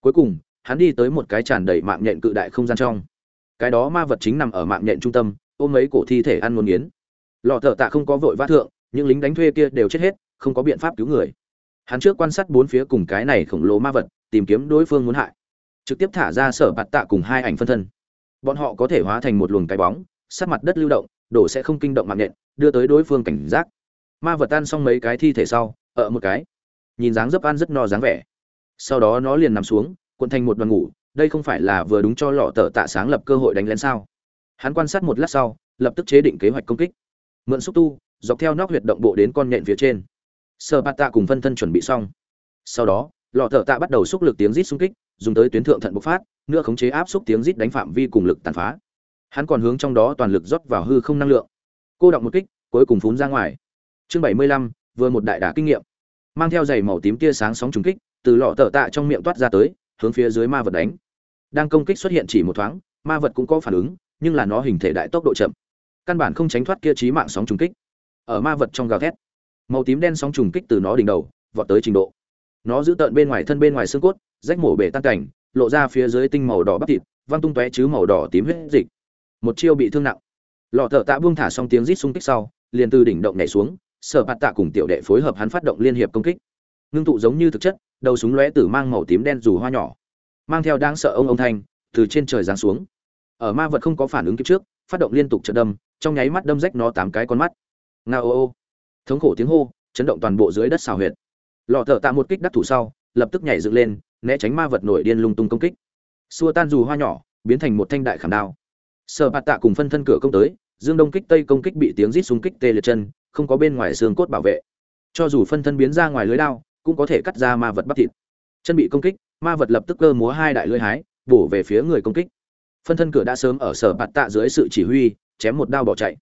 A: Cuối cùng, hắn đi tới một cái tràn đầy mạng nhện cự đại không gian trong. Cái đó ma vật chính nằm ở mạng nhện trung tâm, ôm mấy cổ thi thể ăn ngôn nghiến. Lò thợ tạ không có vội vã thượng, những lính đánh thuê kia đều chết hết, không có biện pháp cứu người. Hắn trước quan sát bốn phía cùng cái này khổng lồ ma vật, tìm kiếm đối phương muốn hại. Trực tiếp thả ra sở bạt tạ cùng hai ảnh phân thân. Bọn họ có thể hóa thành một luồng cái bóng sát mặt đất lưu động đổ sẽ không kinh động mạng nhện, đưa tới đối phương cảnh giác. Ma vật tan xong mấy cái thi thể sau, ở một cái. Nhìn dáng dấp ăn rất no dáng vẻ. Sau đó nó liền nằm xuống, cuộn thành một đoàn ngủ, đây không phải là vừa đúng cho lọ tờ tạ sáng lập cơ hội đánh lén sao? Hắn quan sát một lát sau, lập tức chế định kế hoạch công kích. Mượn xúc tu, dọc theo nóc huyệt động bộ đến con nhện phía trên. Sơ bát tạ cùng phân thân chuẩn bị xong. Sau đó, lọ tờ tạ bắt đầu xúc lực tiếng rít xung kích, dùng tới tuyến thượng thận bộc phát nữa khống chế áp xúc tiếng rít đánh phạm vi cùng lực tàn phá hắn còn hướng trong đó toàn lực rót vào hư không năng lượng. Cô động một kích, cuối cùng phún ra ngoài. Chương bảy mươi lăm, vừa một đại đả kinh nghiệm. Mang theo giày màu tím tia sáng sóng trùng kích, từ lọ tờ tạ trong miệng toát ra tới, hướng phía dưới ma vật đánh. Đang công kích xuất hiện chỉ một thoáng, ma vật cũng có phản ứng, nhưng là nó hình thể đại tốc độ chậm. Căn bản không tránh thoát kia trí mạng sóng trùng kích. Ở ma vật trong gào thét, màu tím đen sóng trùng kích từ nó đỉnh đầu, vọt tới trình độ. Nó giữ tợn bên ngoài thân bên ngoài xương cốt, rách mổ bể tan cảnh, lộ ra phía dưới tinh màu đỏ bắp thịt, văng tung tóe chứ màu đỏ tím huyết dịch một chiêu bị thương nặng. Lọ thợ tạ buông thả xong tiếng rít xung kích sau, liền từ đỉnh động nhảy xuống, sở bạt tạ cùng tiểu đệ phối hợp hắn phát động liên hiệp công kích. Ngưng tụ giống như thực chất, đầu súng lóe tử mang màu tím đen dù hoa nhỏ, mang theo đáng sợ ông ông thanh, từ trên trời giáng xuống. Ở ma vật không có phản ứng kịp trước, phát động liên tục trận đâm, trong nháy mắt đâm rách nó tám cái con mắt. Nga ô ô. Thống khổ tiếng hô, chấn động toàn bộ dưới đất xào huyệt. Lọ thợ tạ một kích đắc thủ sau, lập tức nhảy dựng lên, né tránh ma vật nổi điên lung tung công kích. Xua tan dù hoa nhỏ, biến thành một thanh đại khảm đao. Sở bạt tạ cùng phân thân cửa công tới, dương đông kích tây công kích bị tiếng rít xung kích tê liệt chân, không có bên ngoài xương cốt bảo vệ. Cho dù phân thân biến ra ngoài lưới đao, cũng có thể cắt ra ma vật bắp thịt. Chân bị công kích, ma vật lập tức cơ múa hai đại lưới hái, bổ về phía người công kích. Phân thân cửa đã sớm ở sở bạt tạ dưới sự chỉ huy, chém một đao bỏ chạy.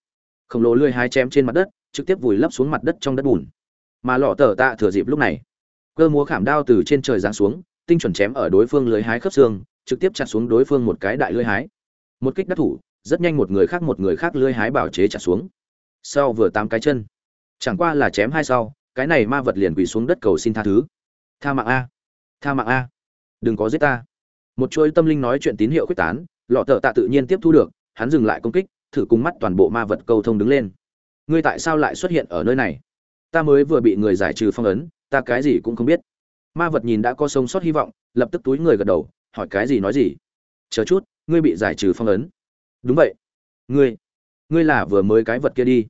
A: Khổng lồ lưới hái chém trên mặt đất, trực tiếp vùi lấp xuống mặt đất trong đất bùn. Mà lọ tờ tạ thừa dịp lúc này, cơ múa khảm đao từ trên trời giáng xuống, tinh chuẩn chém ở đối phương lưới hái khớp xương, trực tiếp chặt xuống đối phương một cái đại lưới hái một kích đắc thủ, rất nhanh một người khác một người khác lưới hái bảo chế trả xuống. Sau vừa tám cái chân. Chẳng qua là chém hai sau, cái này ma vật liền quỳ xuống đất cầu xin tha thứ. Tha mạng a. Tha mạng a. Đừng có giết ta. Một chuỗi tâm linh nói chuyện tín hiệu quyết tán, lọ thợ tạ tự nhiên tiếp thu được, hắn dừng lại công kích, thử cùng mắt toàn bộ ma vật câu thông đứng lên. Ngươi tại sao lại xuất hiện ở nơi này? Ta mới vừa bị người giải trừ phong ấn, ta cái gì cũng không biết. Ma vật nhìn đã có sống sót hy vọng, lập tức túi người gật đầu, hỏi cái gì nói gì? Chờ chút ngươi bị giải trừ phong ấn. Đúng vậy. Ngươi ngươi là vừa mới cái vật kia đi.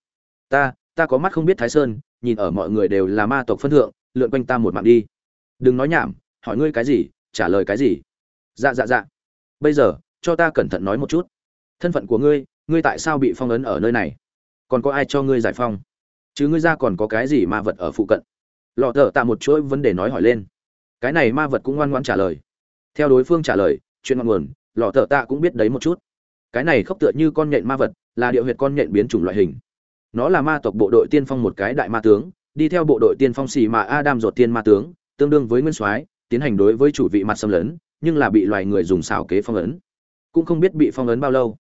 A: Ta ta có mắt không biết thái sơn, nhìn ở mọi người đều là ma tộc phân thượng, lượn quanh ta một mạng đi. Đừng nói nhảm, hỏi ngươi cái gì, trả lời cái gì. Dạ dạ dạ. Bây giờ, cho ta cẩn thận nói một chút. Thân phận của ngươi ngươi tại sao bị phong ấn ở nơi này? Còn có ai cho ngươi giải phong? Chứ ngươi ra còn có cái gì ma vật ở phụ cận? Lọ thợ tạ một chuỗi vấn đề nói hỏi lên. Cái này ma vật cũng ngoan ngoãn trả lời. Theo đối phương trả lời, chuyện ngọn nguồn lọ thợ tạ cũng biết đấy một chút. Cái này khốc tựa như con nhện ma vật, là điệu huyệt con nhện biến chủng loại hình. Nó là ma tộc bộ đội tiên phong một cái đại ma tướng, đi theo bộ đội tiên phong xì mà adam ruột tiên ma tướng, tương đương với nguyên soái, tiến hành đối với chủ vị mặt xâm lấn, nhưng là bị loài người dùng xảo kế phong ấn. Cũng không biết bị phong ấn bao lâu.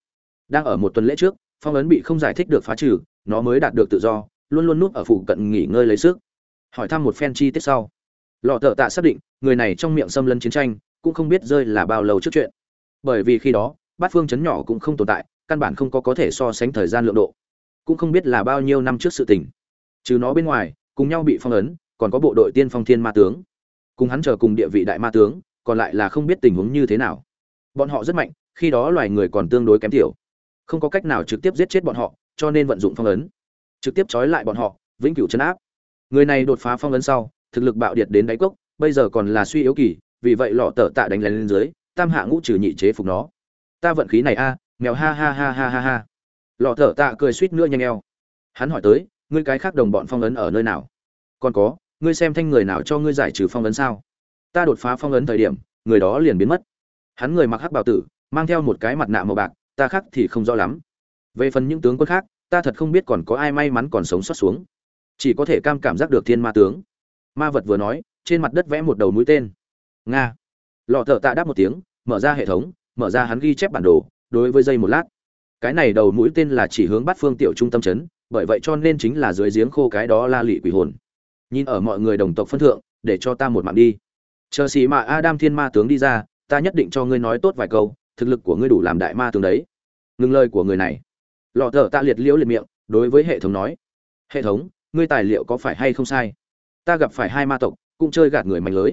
A: Đang ở một tuần lễ trước, phong ấn bị không giải thích được phá trừ, nó mới đạt được tự do, luôn luôn núp ở phụ cận nghỉ ngơi lấy sức. Hỏi thăm một phen chi tiết sau. Lọ thợ tạ xác định, người này trong miệng xâm lấn chiến tranh, cũng không biết rơi là bao lâu trước chuyện bởi vì khi đó, bát phương chấn nhỏ cũng không tồn tại, căn bản không có có thể so sánh thời gian lượng độ. Cũng không biết là bao nhiêu năm trước sự tình. Trừ nó bên ngoài, cùng nhau bị phong ấn, còn có bộ đội tiên phong thiên ma tướng. Cùng hắn chờ cùng địa vị đại ma tướng, còn lại là không biết tình huống như thế nào. Bọn họ rất mạnh, khi đó loài người còn tương đối kém tiểu. Không có cách nào trực tiếp giết chết bọn họ, cho nên vận dụng phong ấn. Trực tiếp trói lại bọn họ, vĩnh cửu chấn áp. Người này đột phá phong ấn sau, thực lực bạo điệt đến đáy cốc, bây giờ còn là suy yếu kỳ, vì vậy lọ tở tạ đánh lên dưới tam hạ ngũ trừ nhị chế phục nó. Ta vận khí này a, mèo ha ha ha ha ha ha. Lọ thở tạ cười suýt nữa nhanh eo. Hắn hỏi tới, ngươi cái khác đồng bọn phong ấn ở nơi nào? Còn có, ngươi xem thanh người nào cho ngươi giải trừ phong ấn sao? Ta đột phá phong ấn thời điểm, người đó liền biến mất. Hắn người mặc hắc bào tử, mang theo một cái mặt nạ màu bạc, ta khác thì không rõ lắm. Về phần những tướng quân khác, ta thật không biết còn có ai may mắn còn sống sót xuống. Chỉ có thể cam cảm giác được thiên ma tướng. Ma vật vừa nói, trên mặt đất vẽ một đầu mũi tên. Nga. Lọ thợ tạ đáp một tiếng mở ra hệ thống, mở ra hắn ghi chép bản đồ, đối với dây một lát. Cái này đầu mũi tên là chỉ hướng bắt phương tiểu trung tâm chấn, bởi vậy cho nên chính là dưới giếng khô cái đó la lị quỷ hồn. Nhìn ở mọi người đồng tộc phân thượng, để cho ta một mạng đi. Chờ xì mà adam thiên ma tướng đi ra, ta nhất định cho ngươi nói tốt vài câu, thực lực của ngươi đủ làm đại ma tướng đấy. Ngừng lời của người này. Lọ thở ta liệt liễu liệt miệng, đối với hệ thống nói. Hệ thống, ngươi tài liệu có phải hay không sai? Ta gặp phải hai ma tộc, cũng chơi gạt người mạnh lưới.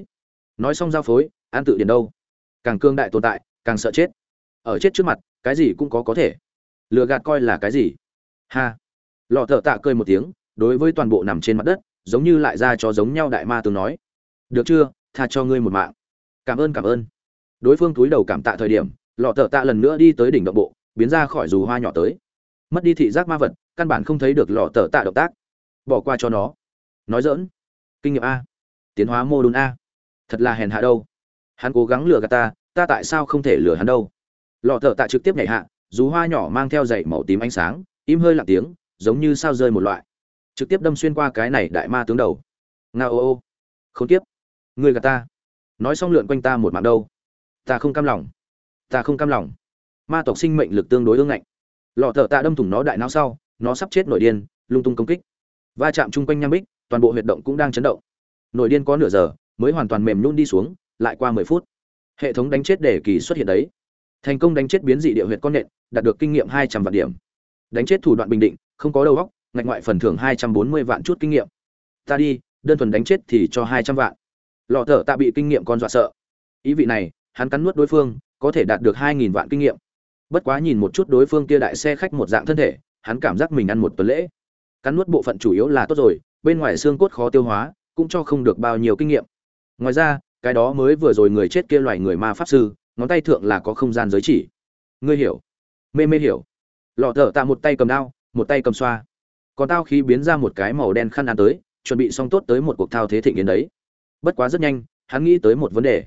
A: Nói xong giao phối, an tự điền đâu? Càng cương đại tồn tại, càng sợ chết. Ở chết trước mặt, cái gì cũng có có thể. Lừa gạt coi là cái gì? Ha. Lọ thợ tạ cười một tiếng, đối với toàn bộ nằm trên mặt đất, giống như lại ra cho giống nhau đại ma tướng nói. Được chưa, tha cho ngươi một mạng. Cảm ơn cảm ơn. Đối phương túi đầu cảm tạ thời điểm, lọ thợ tạ lần nữa đi tới đỉnh động bộ, biến ra khỏi dù hoa nhỏ tới. Mất đi thị giác ma vật, căn bản không thấy được lọ thợ tạ động tác. Bỏ qua cho nó. Nói dỡn kinh nghiệm a. Tiến hóa mô đun a. Thật là hèn hạ đâu hắn cố gắng lừa gạt ta ta tại sao không thể lừa hắn đâu? Lọ thợ tạ trực tiếp nhảy hạ, dù hoa nhỏ mang theo dậy màu tím ánh sáng, im hơi lặng tiếng, giống như sao rơi một loại. Trực tiếp đâm xuyên qua cái này đại ma tướng đầu. Nga ô ô. Không tiếp người gạt ta. Nói xong lượn quanh ta một mạng đâu. Ta không cam lòng. Ta không cam lòng. Ma tộc sinh mệnh lực tương đối ương ngạnh. Lọ thợ tạ đâm thủng nó đại não sau, nó sắp chết nổi điên, lung tung công kích. Va chạm chung quanh nham bích, toàn bộ huyệt động cũng đang chấn động. Nổi điên có nửa giờ, mới hoàn toàn mềm nhún đi xuống lại qua mười phút. Hệ thống đánh chết để kỳ xuất hiện đấy. Thành công đánh chết biến dị địa huyệt con nện, đạt được kinh nghiệm hai trăm vạn điểm. Đánh chết thủ đoạn bình định, không có đầu góc ngạch ngoại phần thưởng hai trăm bốn mươi vạn chút kinh nghiệm. Ta đi, đơn thuần đánh chết thì cho hai trăm vạn. Lọ thở tạ bị kinh nghiệm con dọa sợ. Ý vị này, hắn cắn nuốt đối phương, có thể đạt được hai nghìn vạn kinh nghiệm. Bất quá nhìn một chút đối phương kia đại xe khách một dạng thân thể, hắn cảm giác mình ăn một tuần lễ. Cắn nuốt bộ phận chủ yếu là tốt rồi, bên ngoài xương cốt khó tiêu hóa, cũng cho không được bao nhiêu kinh nghiệm. Ngoài ra cái đó mới vừa rồi người chết kia loài người ma pháp sư, ngón tay thượng là có không gian giới chỉ. Ngươi hiểu. Mê mê hiểu. Lọ thở tạ một tay cầm đao, một tay cầm xoa. Còn tao khí biến ra một cái màu đen khăn ăn tới, chuẩn bị xong tốt tới một cuộc thao thế thịnh yến đấy. Bất quá rất nhanh, hắn nghĩ tới một vấn đề.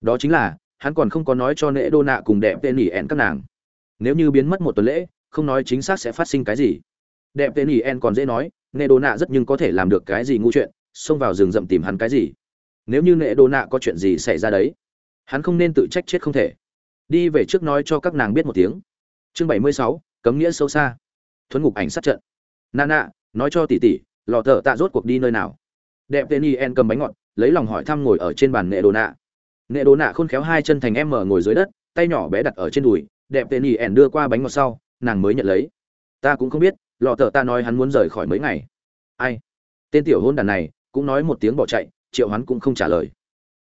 A: Đó chính là, hắn còn không có nói cho nễ đô nạ cùng đẹp tên nỉ ẹn các nàng. Nếu như biến mất một tuần lễ, không nói chính xác sẽ phát sinh cái gì. Đẹp tên nỉ ẹn còn dễ nói nễ đô nạ rất nhưng có thể làm được cái gì ngu chuyện, xông vào rừng rậm tìm hắn cái gì nếu như nệ đô nạ có chuyện gì xảy ra đấy, hắn không nên tự trách chết không thể. Đi về trước nói cho các nàng biết một tiếng. Chương bảy mươi sáu, cấm nghĩa sâu xa. Thuấn ngục ảnh sát trận. Nana nói cho tỷ tỷ lò thợ tạ rốt cuộc đi nơi nào? Đẹp tên y en cầm bánh ngọt, lấy lòng hỏi thăm ngồi ở trên bàn nệ đồ nạ. Nệ đồ nạ khôn khéo hai chân thành em mở ngồi dưới đất, tay nhỏ bé đặt ở trên đùi. Đẹp tên y en đưa qua bánh ngọt sau, nàng mới nhận lấy. Ta cũng không biết lò thợ ta nói hắn muốn rời khỏi mấy ngày. Ai? Tên tiểu hôn đàn này, cũng nói một tiếng bỏ chạy triệu hắn cũng không trả lời.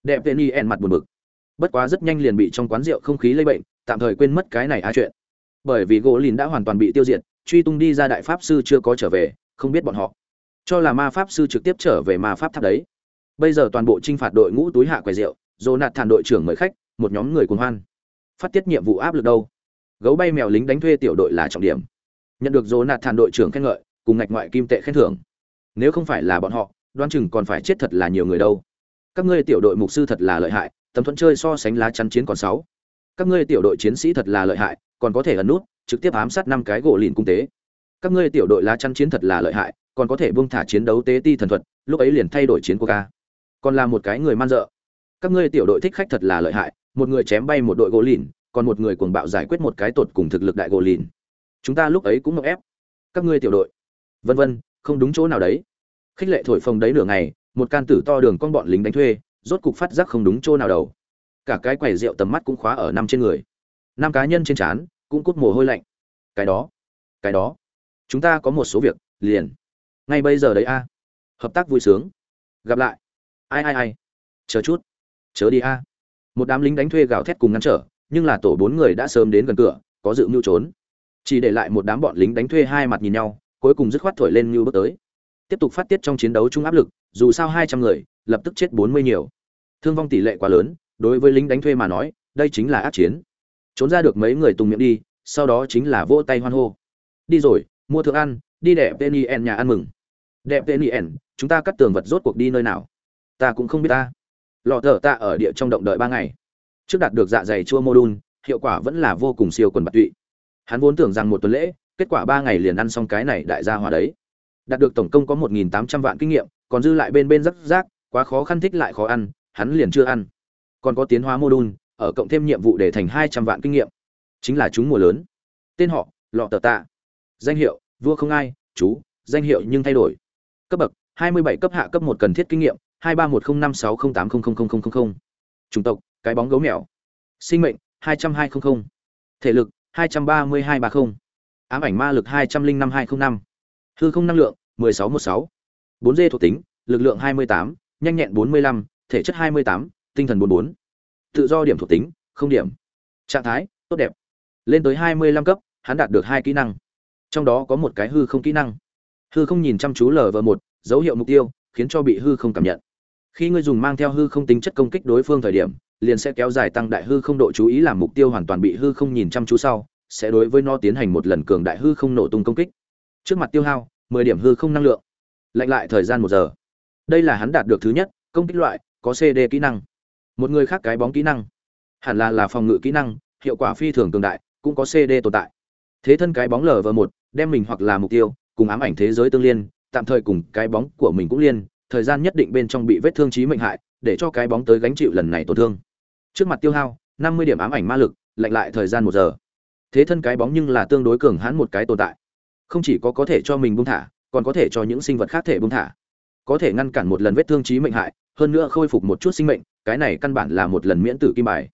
A: Đẹp tên y en mặt buồn bực. Bất quá rất nhanh liền bị trong quán rượu không khí lây bệnh, tạm thời quên mất cái này á chuyện. Bởi vì gỗ lìn đã hoàn toàn bị tiêu diệt, truy tung đi ra đại pháp sư chưa có trở về, không biết bọn họ. Cho là ma pháp sư trực tiếp trở về ma pháp tháp đấy. Bây giờ toàn bộ t r i n h phạt đội ngũ túi hạ quầy rượu dồ nạt thản đội trưởng mời khách, một nhóm người cuồng hoan. Phát tiết nhiệm vụ áp lực đâu? Gấu bay mèo lính đánh thuê tiểu đội là trọng điểm. Nhận được dồ nạt thản đội trưởng khen ngợi, cùng ngạch ngoại kim tệ khen thưởng. Nếu không phải là bọn họ đoan chừng còn phải chết thật là nhiều người đâu. Các ngươi tiểu đội mục sư thật là lợi hại, tấm thuẫn chơi so sánh lá chắn chiến còn sáu. Các ngươi tiểu đội chiến sĩ thật là lợi hại, còn có thể ẩn nút, trực tiếp ám sát năm cái gỗ lìn cung tế. Các ngươi tiểu đội lá chắn chiến thật là lợi hại, còn có thể buông thả chiến đấu tế ti thần thuật, lúc ấy liền thay đổi chiến của ca còn là một cái người man dợ. Các ngươi tiểu đội thích khách thật là lợi hại, một người chém bay một đội gỗ lìn, còn một người cuồng bạo giải quyết một cái tột cùng thực lực đại gỗ lìn. Chúng ta lúc ấy cũng ngọc ép. Các ngươi tiểu đội. Vân vân, không đúng chỗ nào đấy khích lệ thổi phồng đấy nửa ngày, một can tử to đường con bọn lính đánh thuê, rốt cục phát giác không đúng chỗ nào đầu. Cả cái quầy rượu tầm mắt cũng khóa ở năm trên người. Năm cá nhân trên trán, cũng cút mồ hôi lạnh. Cái đó cái đó, chúng ta có một số việc, liền. Ngay bây giờ đấy a. Hợp tác vui sướng. Gặp lại. Ai ai ai. Chờ chút. Chớ đi a. Một đám lính đánh thuê gào thét cùng ngăn trở, nhưng là tổ bốn người đã sớm đến gần cửa, có dự mưu trốn. Chỉ để lại một đám bọn lính đánh thuê hai mặt nhìn nhau, cuối cùng dứt khoát thổi lên như bước tới tiếp tục phát tiết trong chiến đấu chung áp lực, dù sao hai trăm người, lập tức chết bốn mươi nhiều. Thương vong tỷ lệ quá lớn, đối với lính đánh thuê mà nói, đây chính là ác chiến. Trốn ra được mấy người tùng miệng đi, sau đó chính là vỗ tay hoan hô. Đi rồi, mua thức ăn, đi đẹp tên yen nhà ăn mừng. Đẹp tên yen chúng ta cắt tường vật rốt cuộc đi nơi nào? Ta cũng không biết ta. Lọ thở ta ở địa trong động đợi ba ngày. Trước đạt được dạ dày chua mô đun, hiệu quả vẫn là vô cùng siêu quần bạc tụy. Hắn vốn tưởng rằng một tuần lễ, kết quả ba ngày liền ăn xong cái này đại gia hòa đấy đạt được tổng công có 1.800 vạn kinh nghiệm còn dư lại bên bên rất rác quá khó khăn thích lại khó ăn hắn liền chưa ăn còn có tiến hóa mô đun ở cộng thêm nhiệm vụ để thành 200 vạn kinh nghiệm chính là chúng mùa lớn tên họ lọ tờ tạ danh hiệu vua không ai chú danh hiệu nhưng thay đổi cấp bậc 27 cấp hạ cấp một cần thiết kinh nghiệm 231056080000000. Chủng tộc, cái bóng gấu mèo. Sinh mệnh, 20200. Thể lực, 232230. Ám ảnh ma lực 205205 hư không năng lượng, mười sáu một sáu. bốn d thuộc tính, lực lượng hai mươi tám, nhanh nhẹn bốn mươi lăm, thể chất hai mươi tám, tinh thần bốn bốn. Tự do điểm thuộc tính, không điểm. Trạng thái, tốt đẹp. Lên tới hai mươi lăm cấp, hắn đạt được hai kỹ năng. Trong đó có một cái hư không kỹ năng. Hư không nhìn chăm chú lờ vờ một, dấu hiệu mục tiêu, khiến cho bị hư không cảm nhận. Khi ngươi dùng mang theo hư không tính chất công kích đối phương thời điểm, liền sẽ kéo dài tăng đại hư không độ chú ý làm mục tiêu hoàn toàn bị hư không nhìn chăm chú sau, sẽ đối với nó tiến hành một lần cường đại hư không nổ tung công kích trước mặt tiêu hao, mười điểm hư không năng lượng. Lạnh lại thời gian một giờ. Đây là hắn đạt được thứ nhất, công kích loại, có cd kỹ năng. Một người khác cái bóng kỹ năng. Hẳn là là phòng ngự kỹ năng, hiệu quả phi thường cường đại, cũng có cd tồn tại. Thế thân cái bóng lờ vờ một, đem mình hoặc là mục tiêu, cùng ám ảnh thế giới tương liên, tạm thời cùng cái bóng của mình cũng liên, thời gian nhất định bên trong bị vết thương chí mệnh hại, để cho cái bóng tới gánh chịu lần này tổn thương. Trước mặt tiêu hao, năm mươi điểm ám ảnh ma lực, lạnh lại thời gian một giờ. Thế thân cái bóng nhưng là tương đối cường hãn một cái tồn tại không chỉ có có thể cho mình buông thả, còn có thể cho những sinh vật khác thể buông thả. Có thể ngăn cản một lần vết thương chí mệnh hại, hơn nữa khôi phục một chút sinh mệnh, cái này căn bản là một lần miễn tử kim bài.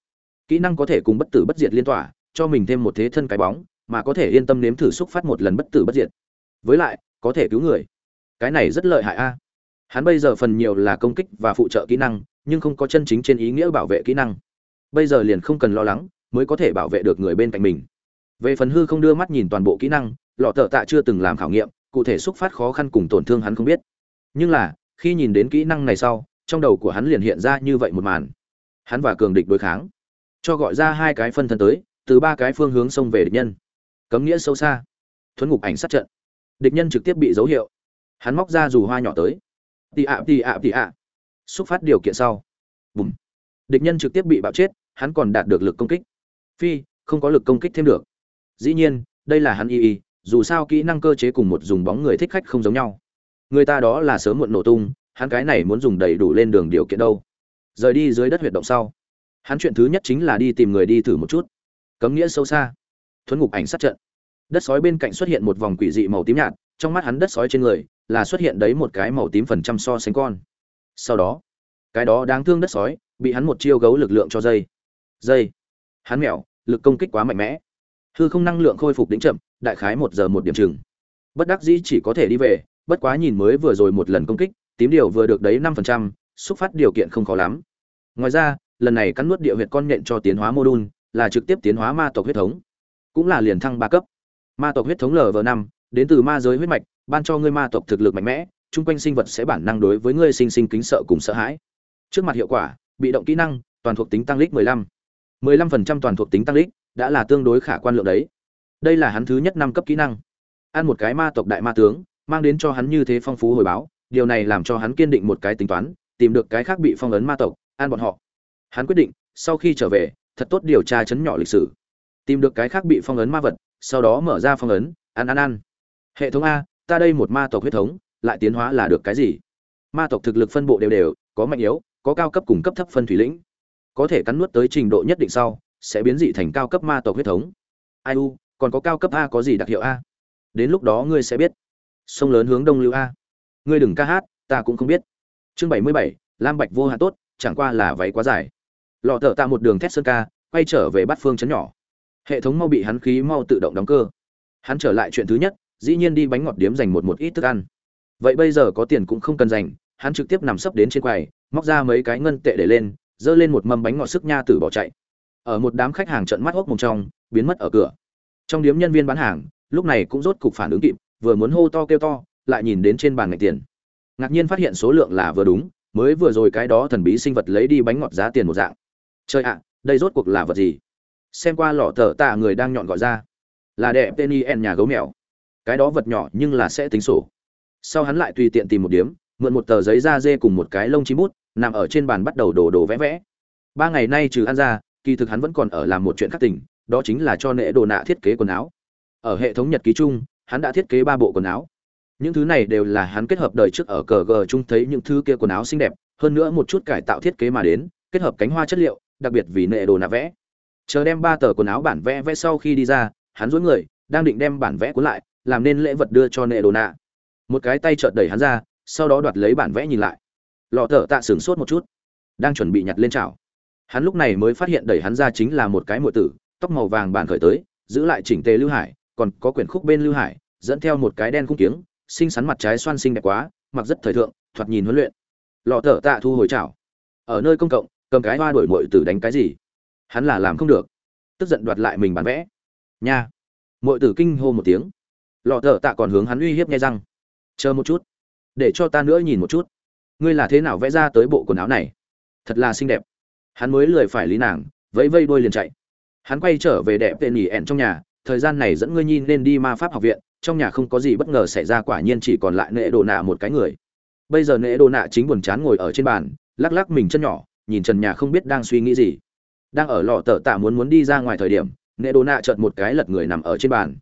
A: Kỹ năng có thể cùng bất tử bất diệt liên tỏa, cho mình thêm một thế thân cái bóng, mà có thể yên tâm nếm thử xúc phát một lần bất tử bất diệt. Với lại, có thể cứu người. Cái này rất lợi hại a. Hắn bây giờ phần nhiều là công kích và phụ trợ kỹ năng, nhưng không có chân chính trên ý nghĩa bảo vệ kỹ năng. Bây giờ liền không cần lo lắng, mới có thể bảo vệ được người bên cạnh mình. Về phần hư không đưa mắt nhìn toàn bộ kỹ năng lọ tợ tạ chưa từng làm khảo nghiệm, cụ thể xúc phát khó khăn cùng tổn thương hắn không biết. Nhưng là, khi nhìn đến kỹ năng này sau, trong đầu của hắn liền hiện ra như vậy một màn. Hắn và cường địch đối kháng, cho gọi ra hai cái phân thân tới, từ ba cái phương hướng xông về địch nhân. Cấm nghĩa sâu xa, thuấn ngục ảnh sát trận. Địch nhân trực tiếp bị dấu hiệu. Hắn móc ra dù hoa nhỏ tới. Tị ạ tị ạ tị ạ. Xúc phát điều kiện sau. Bùm. Địch nhân trực tiếp bị bạo chết, hắn còn đạt được lực công kích. Phi, không có lực công kích thêm được. Dĩ nhiên, đây là hắn y y dù sao kỹ năng cơ chế cùng một dùng bóng người thích khách không giống nhau. Người ta đó là sớm muộn nổ tung, hắn cái này muốn dùng đầy đủ lên đường điều kiện đâu. Rời đi dưới đất huyệt động sau, hắn chuyện thứ nhất chính là đi tìm người đi thử một chút. Cấm nghĩa sâu xa, thuấn ngục ảnh sát trận. Đất sói bên cạnh xuất hiện một vòng quỷ dị màu tím nhạt, trong mắt hắn đất sói trên người là xuất hiện đấy một cái màu tím phần trăm so sánh con. Sau đó, cái đó đáng thương đất sói bị hắn một chiêu gấu lực lượng cho dây. Dây. Hắn mèo, lực công kích quá mạnh mẽ hư không năng lượng khôi phục đỉnh chậm, đại khái một giờ một điểm chừng. Bất đắc dĩ chỉ có thể đi về, bất quá nhìn mới vừa rồi một lần công kích, tím điều vừa được đấy năm phần trăm, xúc phát điều kiện không khó lắm. Ngoài ra, lần này cắn nuốt địa huyệt con nhện cho tiến hóa mô đun là trực tiếp tiến hóa ma tộc huyết thống. Cũng là liền thăng ba cấp. Ma tộc huyết thống lv năm, đến từ ma giới huyết mạch, ban cho ngươi ma tộc thực lực mạnh mẽ, chung quanh sinh vật sẽ bản năng đối với ngươi sinh sinh kính sợ cùng sợ hãi. Trước mặt hiệu quả, bị động kỹ năng, toàn thuộc tính tăng lít 15. 15% toàn thuộc tính tăng lít đã là tương đối khả quan lượng đấy. Đây là hắn thứ nhất năm cấp kỹ năng. Ăn một cái ma tộc đại ma tướng, mang đến cho hắn như thế phong phú hồi báo, điều này làm cho hắn kiên định một cái tính toán, tìm được cái khác bị phong ấn ma tộc, ăn bọn họ. Hắn quyết định, sau khi trở về, thật tốt điều tra chấn nhỏ lịch sử. Tìm được cái khác bị phong ấn ma vật, sau đó mở ra phong ấn, ăn ăn ăn. Hệ thống a, ta đây một ma tộc huyết thống, lại tiến hóa là được cái gì? Ma tộc thực lực phân bộ đều đều, có mạnh yếu, có cao cấp cùng cấp thấp phân thủy lĩnh. Có thể cắn nuốt tới trình độ nhất định sau sẽ biến dị thành cao cấp ma tộc huyết thống. Ai u, còn có cao cấp a có gì đặc hiệu a? Đến lúc đó ngươi sẽ biết. Sông lớn hướng đông lưu a. Ngươi đừng ca hát, ta cũng không biết. Chương bảy mươi bảy, lam bạch vô hạ tốt, chẳng qua là váy quá dài. Lọ thợ tạ một đường thét sơn ca, quay trở về bát phương chấn nhỏ. Hệ thống mau bị hắn khí mau tự động đóng cơ. Hắn trở lại chuyện thứ nhất, dĩ nhiên đi bánh ngọt điếm dành một một ít thức ăn. Vậy bây giờ có tiền cũng không cần dành, hắn trực tiếp nằm sấp đến trên quầy, móc ra mấy cái ngân tệ để lên, dơ lên một mâm bánh ngọt sức nha tử bỏ chạy ở một đám khách hàng trợn mắt hốc mồm trong, biến mất ở cửa. Trong điếm nhân viên bán hàng, lúc này cũng rốt cục phản ứng kịp, vừa muốn hô to kêu to, lại nhìn đến trên bàn ngạch tiền. Ngạc nhiên phát hiện số lượng là vừa đúng, mới vừa rồi cái đó thần bí sinh vật lấy đi bánh ngọt giá tiền một dạng. Chơi ạ, đây rốt cuộc là vật gì? Xem qua lọ tờ tạ người đang nhọn gọi ra. Là đẹp tên en nhà gấu mèo. Cái đó vật nhỏ nhưng là sẽ tính sổ. Sau hắn lại tùy tiện tìm một điếm, mượn một tờ giấy da dê cùng một cái lông chim bút, nằm ở trên bàn bắt đầu đổ đồ vẽ vẽ. Ba ngày nay trừ ăn ra kỳ thực hắn vẫn còn ở làm một chuyện khác tình, đó chính là cho nệ đồ nạ thiết kế quần áo. Ở hệ thống nhật ký chung, hắn đã thiết kế ba bộ quần áo. Những thứ này đều là hắn kết hợp đời trước ở cờ gờ chung thấy những thứ kia quần áo xinh đẹp, hơn nữa một chút cải tạo thiết kế mà đến, kết hợp cánh hoa chất liệu, đặc biệt vì nệ đồ nạ vẽ. Chờ đem ba tờ quần áo bản vẽ vẽ sau khi đi ra, hắn dối người, đang định đem bản vẽ cuốn lại, làm nên lễ vật đưa cho nệ đồ nạ. Một cái tay chợt đẩy hắn ra, sau đó đoạt lấy bản vẽ nhìn lại. Lọ thở tạ sửng sốt một chút. Đang chuẩn bị nhặt lên chảo hắn lúc này mới phát hiện đẩy hắn ra chính là một cái muội tử, tóc màu vàng bàn khởi tới, giữ lại chỉnh tề lưu hải, còn có quyển khúc bên lưu hải, dẫn theo một cái đen cung kiếng, xinh xắn mặt trái xoan xinh đẹp quá, mặc rất thời thượng, thoạt nhìn huấn luyện. Lọ thở tạ thu hồi chảo. Ở nơi công cộng, cầm cái hoa đổi muội tử đánh cái gì? Hắn là làm không được. Tức giận đoạt lại mình bán vẽ. Nha. Muội tử kinh hô một tiếng. Lọ thở tạ còn hướng hắn uy hiếp nghe răng. Chờ một chút. Để cho ta nữa nhìn một chút. Ngươi là thế nào vẽ ra tới bộ quần áo này? Thật là xinh đẹp hắn mới lười phải lý nàng, vẫy vây đôi liền chạy. Hắn quay trở về đẹp tên nhỉ ẹn trong nhà, thời gian này dẫn ngươi nhi nên đi ma pháp học viện, trong nhà không có gì bất ngờ xảy ra quả nhiên chỉ còn lại nệ đồ nạ một cái người. Bây giờ nệ đồ nạ chính buồn chán ngồi ở trên bàn, lắc lắc mình chân nhỏ, nhìn trần nhà không biết đang suy nghĩ gì. Đang ở lò tờ tạ muốn muốn đi ra ngoài thời điểm, nệ đồ nạ chợt một cái lật người nằm ở trên bàn.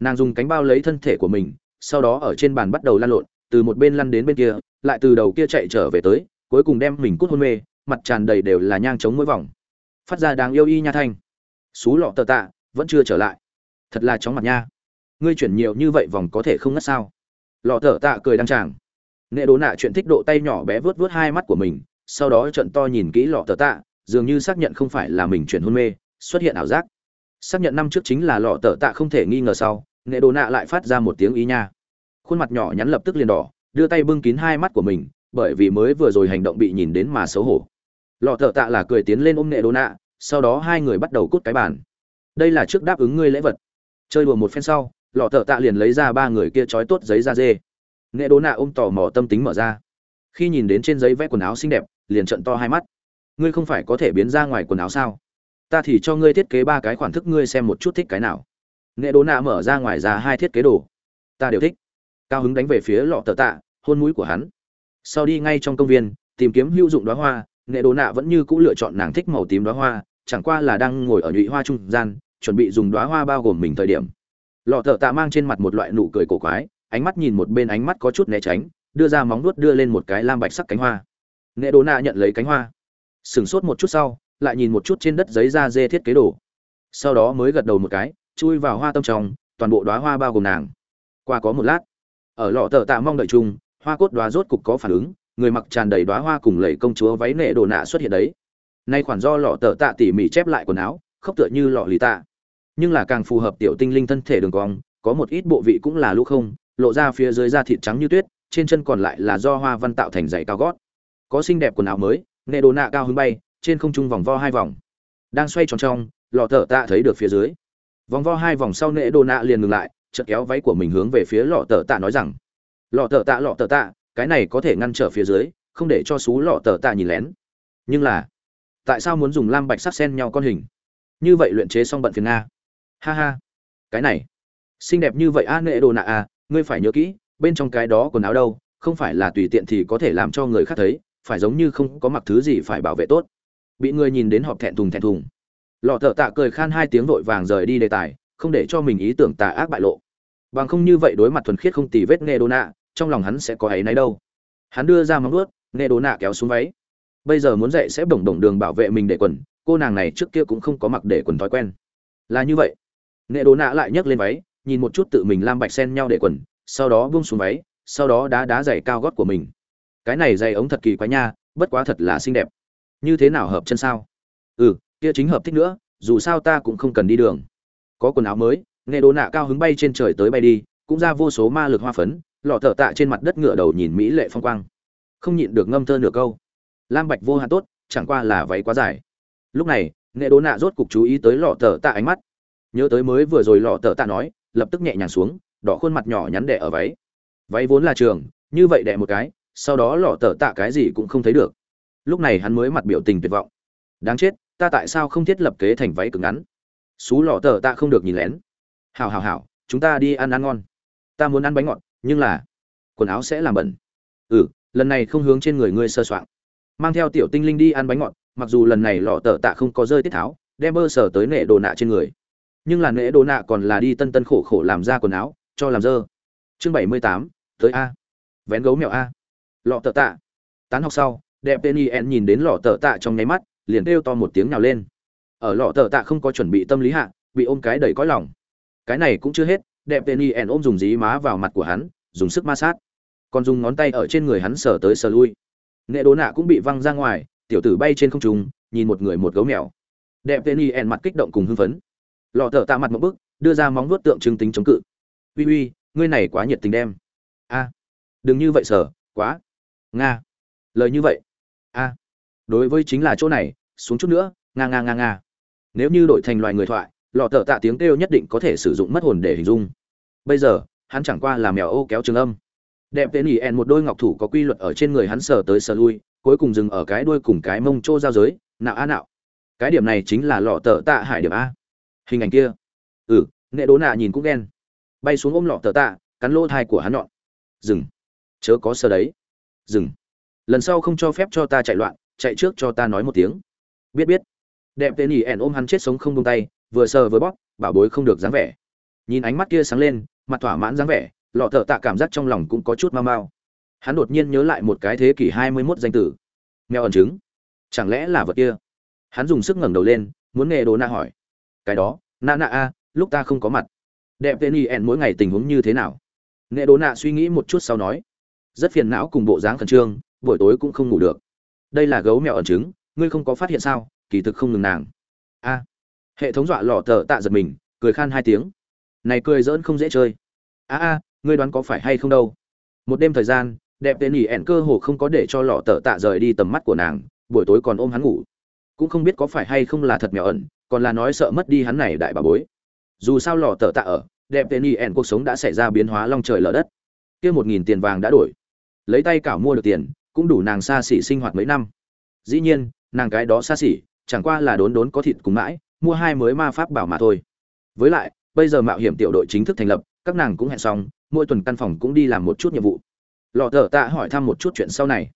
A: Nàng dùng cánh bao lấy thân thể của mình, sau đó ở trên bàn bắt đầu lăn lộn, từ một bên lăn đến bên kia, lại từ đầu kia chạy trở về tới, cuối cùng đem mình cút hôn mê mặt tràn đầy đều là nhang chống mỗi vòng. Phát ra đáng yêu y nha thanh. Xú lọ tờ tạ, vẫn chưa trở lại. Thật là chóng mặt nha. Ngươi chuyển nhiều như vậy vòng có thể không ngất sao? Lọ tờ tạ cười đăng tràng. Nệ đố nạ chuyện thích độ tay nhỏ bé vớt vớt hai mắt của mình, sau đó trận to nhìn kỹ lọ tờ tạ, dường như xác nhận không phải là mình chuyển hôn mê, xuất hiện ảo giác. Xác nhận năm trước chính là lọ tờ tạ không thể nghi ngờ sau, nệ đồ nạ lại phát ra một tiếng ý nha. Khuôn mặt nhỏ nhắn lập tức liền đỏ, đưa tay bưng kín hai mắt của mình, bởi vì mới vừa rồi hành động bị nhìn đến mà xấu hổ lọ thợ tạ là cười tiến lên ôm nệ đồ nạ, sau đó hai người bắt đầu cút cái bàn. Đây là trước đáp ứng ngươi lễ vật. Chơi đùa một phen sau, lọ thợ tạ liền lấy ra ba người kia trói tốt giấy da dê. Nệ đồ nạ ôm tò mò tâm tính mở ra. Khi nhìn đến trên giấy vẽ quần áo xinh đẹp, liền trận to hai mắt. Ngươi không phải có thể biến ra ngoài quần áo sao? Ta thì cho ngươi thiết kế ba cái khoản thức ngươi xem một chút thích cái nào. Nghệ đồ nạ mở ra ngoài ra hai thiết kế đồ. Ta đều thích. Cao hứng đánh về phía lọ tờ tạ, hôn mũi của hắn. Sau đi ngay trong công viên, tìm kiếm hữu dụng đoá hoa nghệ đồ nạ vẫn như cũ lựa chọn nàng thích màu tím đoá hoa, chẳng qua là đang ngồi ở nhụy hoa trung gian, chuẩn bị dùng đoá hoa bao gồm mình thời điểm. Lọ thợ tạ mang trên mặt một loại nụ cười cổ quái, ánh mắt nhìn một bên ánh mắt có chút né tránh, đưa ra móng nuốt đưa lên một cái lam bạch sắc cánh hoa. Nghệ đồ nạ nhận lấy cánh hoa, sửng sốt một chút sau, lại nhìn một chút trên đất giấy da dê thiết kế đồ. Sau đó mới gật đầu một cái, chui vào hoa tâm trong, toàn bộ đoá hoa bao gồm nàng. Qua có một lát, ở lọ thợ tạ mong đợi chung, hoa cốt đoá rốt cục có phản ứng người mặc tràn đầy đóa hoa cùng lầy công chúa váy nệ đồ nạ xuất hiện đấy. Nay khoản do lọ tờ tạ tỉ mỉ chép lại quần áo, khóc tựa như lọ lì tạ. Nhưng là càng phù hợp tiểu tinh linh thân thể đường cong, có một ít bộ vị cũng là lũ không, lộ ra phía dưới da thịt trắng như tuyết, trên chân còn lại là do hoa văn tạo thành giày cao gót. Có xinh đẹp quần áo mới, nệ đồ nạ cao hứng bay, trên không trung vòng vo hai vòng. Đang xoay tròn trong, lọ tờ tạ thấy được phía dưới. Vòng vo hai vòng sau nệ đồ nạ liền ngừng lại, chợt kéo váy của mình hướng về phía lọ tờ tạ nói rằng, lọ tờ tạ, lọ tờ tạ cái này có thể ngăn trở phía dưới, không để cho xú lọ tờ tạ nhìn lén. Nhưng là, tại sao muốn dùng lam bạch sắc sen nhau con hình? Như vậy luyện chế xong bận phiền nga. Ha ha. Cái này, xinh đẹp như vậy a nệ đồ nạ a ngươi phải nhớ kỹ, bên trong cái đó quần áo đâu, không phải là tùy tiện thì có thể làm cho người khác thấy, phải giống như không có mặc thứ gì phải bảo vệ tốt. Bị người nhìn đến họp thẹn thùng thẹn thùng. Lọ thợ tạ cười khan hai tiếng vội vàng rời đi đề tài, không để cho mình ý tưởng tà ác bại lộ. Bằng không như vậy đối mặt thuần khiết không tì vết nghe đô nạ trong lòng hắn sẽ có ấy nấy đâu. Hắn đưa ra móng vuốt, nghe đố nạ kéo xuống váy. Bây giờ muốn dậy sẽ bổng đồng đường bảo vệ mình để quần, cô nàng này trước kia cũng không có mặc để quần thói quen. Là như vậy. Nghệ đố nạ lại nhấc lên váy, nhìn một chút tự mình lam bạch sen nhau để quần, sau đó buông xuống váy, sau đó đá đá giày cao gót của mình. Cái này giày ống thật kỳ quái nha, bất quá thật là xinh đẹp. Như thế nào hợp chân sao? Ừ kia chính hợp thích nữa, dù sao ta cũng không cần đi đường. Có quần áo mới nghệ đố nạ cao hứng bay trên trời tới bay đi, cũng ra vô số ma lực hoa phấn lọ thở tạ trên mặt đất ngựa đầu nhìn mỹ lệ phong quang. Không nhịn được ngâm thơ nửa câu. Lam bạch vô hạn tốt, chẳng qua là váy quá dài. Lúc này, nghệ đố nạ rốt cục chú ý tới lọ thở tạ ánh mắt. Nhớ tới mới vừa rồi lọ thở tạ nói, lập tức nhẹ nhàng xuống, đỏ khuôn mặt nhỏ nhắn đẻ ở váy. Váy vốn là trường, như vậy đẻ một cái, sau đó lọ thở tạ cái gì cũng không thấy được. Lúc này hắn mới mặt biểu tình tuyệt vọng. Đáng chết, ta tại sao không thiết lập kế thành váy cứng ngắn? Xú lọ thở tạ không được nhìn lén. Hào hào hào chúng ta đi ăn ăn ngon. Ta muốn ăn bánh ngọt nhưng là quần áo sẽ làm bẩn. Ừ lần này không hướng trên người ngươi sơ soạn. Mang theo tiểu tinh linh đi ăn bánh ngọt, mặc dù lần này lọ tờ tạ không có rơi tiết tháo, đem bơ sở tới nệ đồ nạ trên người. Nhưng là nệ đồ nạ còn là đi tân tân khổ khổ làm ra quần áo, cho làm dơ. Chương bảy mươi tám, tới a. Vén gấu mèo a. Lọ tờ tạ. Tán học sau, đẹp tên en nhìn đến lọ tờ tạ trong nháy mắt, liền kêu to một tiếng nào lên. Ở lọ tờ tạ không có chuẩn bị tâm lý hạ, bị ôm cái đầy cõi lòng. Cái này cũng chưa hết đẹp tên y ẻn ôm dùng dí má vào mặt của hắn, dùng sức ma sát. Còn dùng ngón tay ở trên người hắn sờ tới sờ lui. Nghệ đố nạ cũng bị văng ra ngoài, tiểu tử bay trên không trung, nhìn một người một gấu mèo. Đẹp tên y ẻn mặt kích động cùng hưng phấn. Lọ thợ tạ mặt một bức đưa ra móng vuốt tượng trưng tính chống cự. Uy uy, ngươi này quá nhiệt tình đem. A, đừng như vậy sở quá. Nga, lời như vậy. A, đối với chính là chỗ này, xuống chút nữa, nga nga nga nga. Nếu như đổi thành loài người thoại, lọ thợ tạ tiếng kêu nhất định có thể sử dụng mất hồn để hình dung bây giờ, hắn chẳng qua là mèo ô kéo trường âm. Đẹp tên ỉ ẹn một đôi ngọc thủ có quy luật ở trên người hắn sờ tới sờ lui, cuối cùng dừng ở cái đuôi cùng cái mông trô giao giới, nạo a nạo. Cái điểm này chính là lọ tờ tạ hải điểm a. Hình ảnh kia. Ừ nghệ đố nạ nhìn cũng ghen. Bay xuống ôm lọ tờ tạ, cắn lỗ thai của hắn nhọn. Dừng. Chớ có sờ đấy. Dừng. Lần sau không cho phép cho ta chạy loạn, chạy trước cho ta nói một tiếng. Biết biết. Đẹp tên ỉ ẹn ôm hắn chết sống không tung tay, vừa sờ vừa bóp, bảo bối không được dáng vẻ. Nhìn ánh mắt kia sáng lên mặt thỏa mãn dáng vẻ, lọ thợ tạ cảm giác trong lòng cũng có chút mau mau. Hắn đột nhiên nhớ lại một cái thế kỷ hai mươi 21 danh tử. Mèo ẩn trứng. Chẳng lẽ là vật kia? Hắn dùng sức ngẩng đầu lên, muốn nghe đồ na hỏi. Cái đó, na na a, lúc ta không có mặt. Đẹp tên y ẻn mỗi ngày tình huống như thế nào? Nghệ đồ nạ suy nghĩ một chút sau nói. Rất phiền não cùng bộ dáng khẩn trương, buổi tối cũng không ngủ được. Đây là gấu mèo ẩn trứng, ngươi không có phát hiện sao? Kỳ thực không ngừng nàng. A. Hệ thống dọa lọ tờ tạ giật mình, cười khan hai tiếng này cười dỡn không dễ chơi. A a, ngươi đoán có phải hay không đâu? Một đêm thời gian, đẹp tên ỉ ẻn cơ hồ không có để cho lọ tờ tạ rời đi tầm mắt của nàng, buổi tối còn ôm hắn ngủ. Cũng không biết có phải hay không là thật mèo ẩn, còn là nói sợ mất đi hắn này đại bà bối. Dù sao lọ tờ tạ ở, đẹp tên ỉ ẻn cuộc sống đã xảy ra biến hóa long trời lở đất. Kia một nghìn tiền vàng đã đổi. Lấy tay cảo mua được tiền, cũng đủ nàng xa xỉ sinh hoạt mấy năm. Dĩ nhiên, nàng cái đó xa xỉ, chẳng qua là đốn đốn có thịt cùng mãi, mua hai mới ma pháp bảo mà thôi. Với lại bây giờ mạo hiểm tiểu đội chính thức thành lập, các nàng cũng hẹn xong, mỗi tuần căn phòng cũng đi làm một chút nhiệm vụ. Lọ thở tạ hỏi thăm một chút chuyện sau này.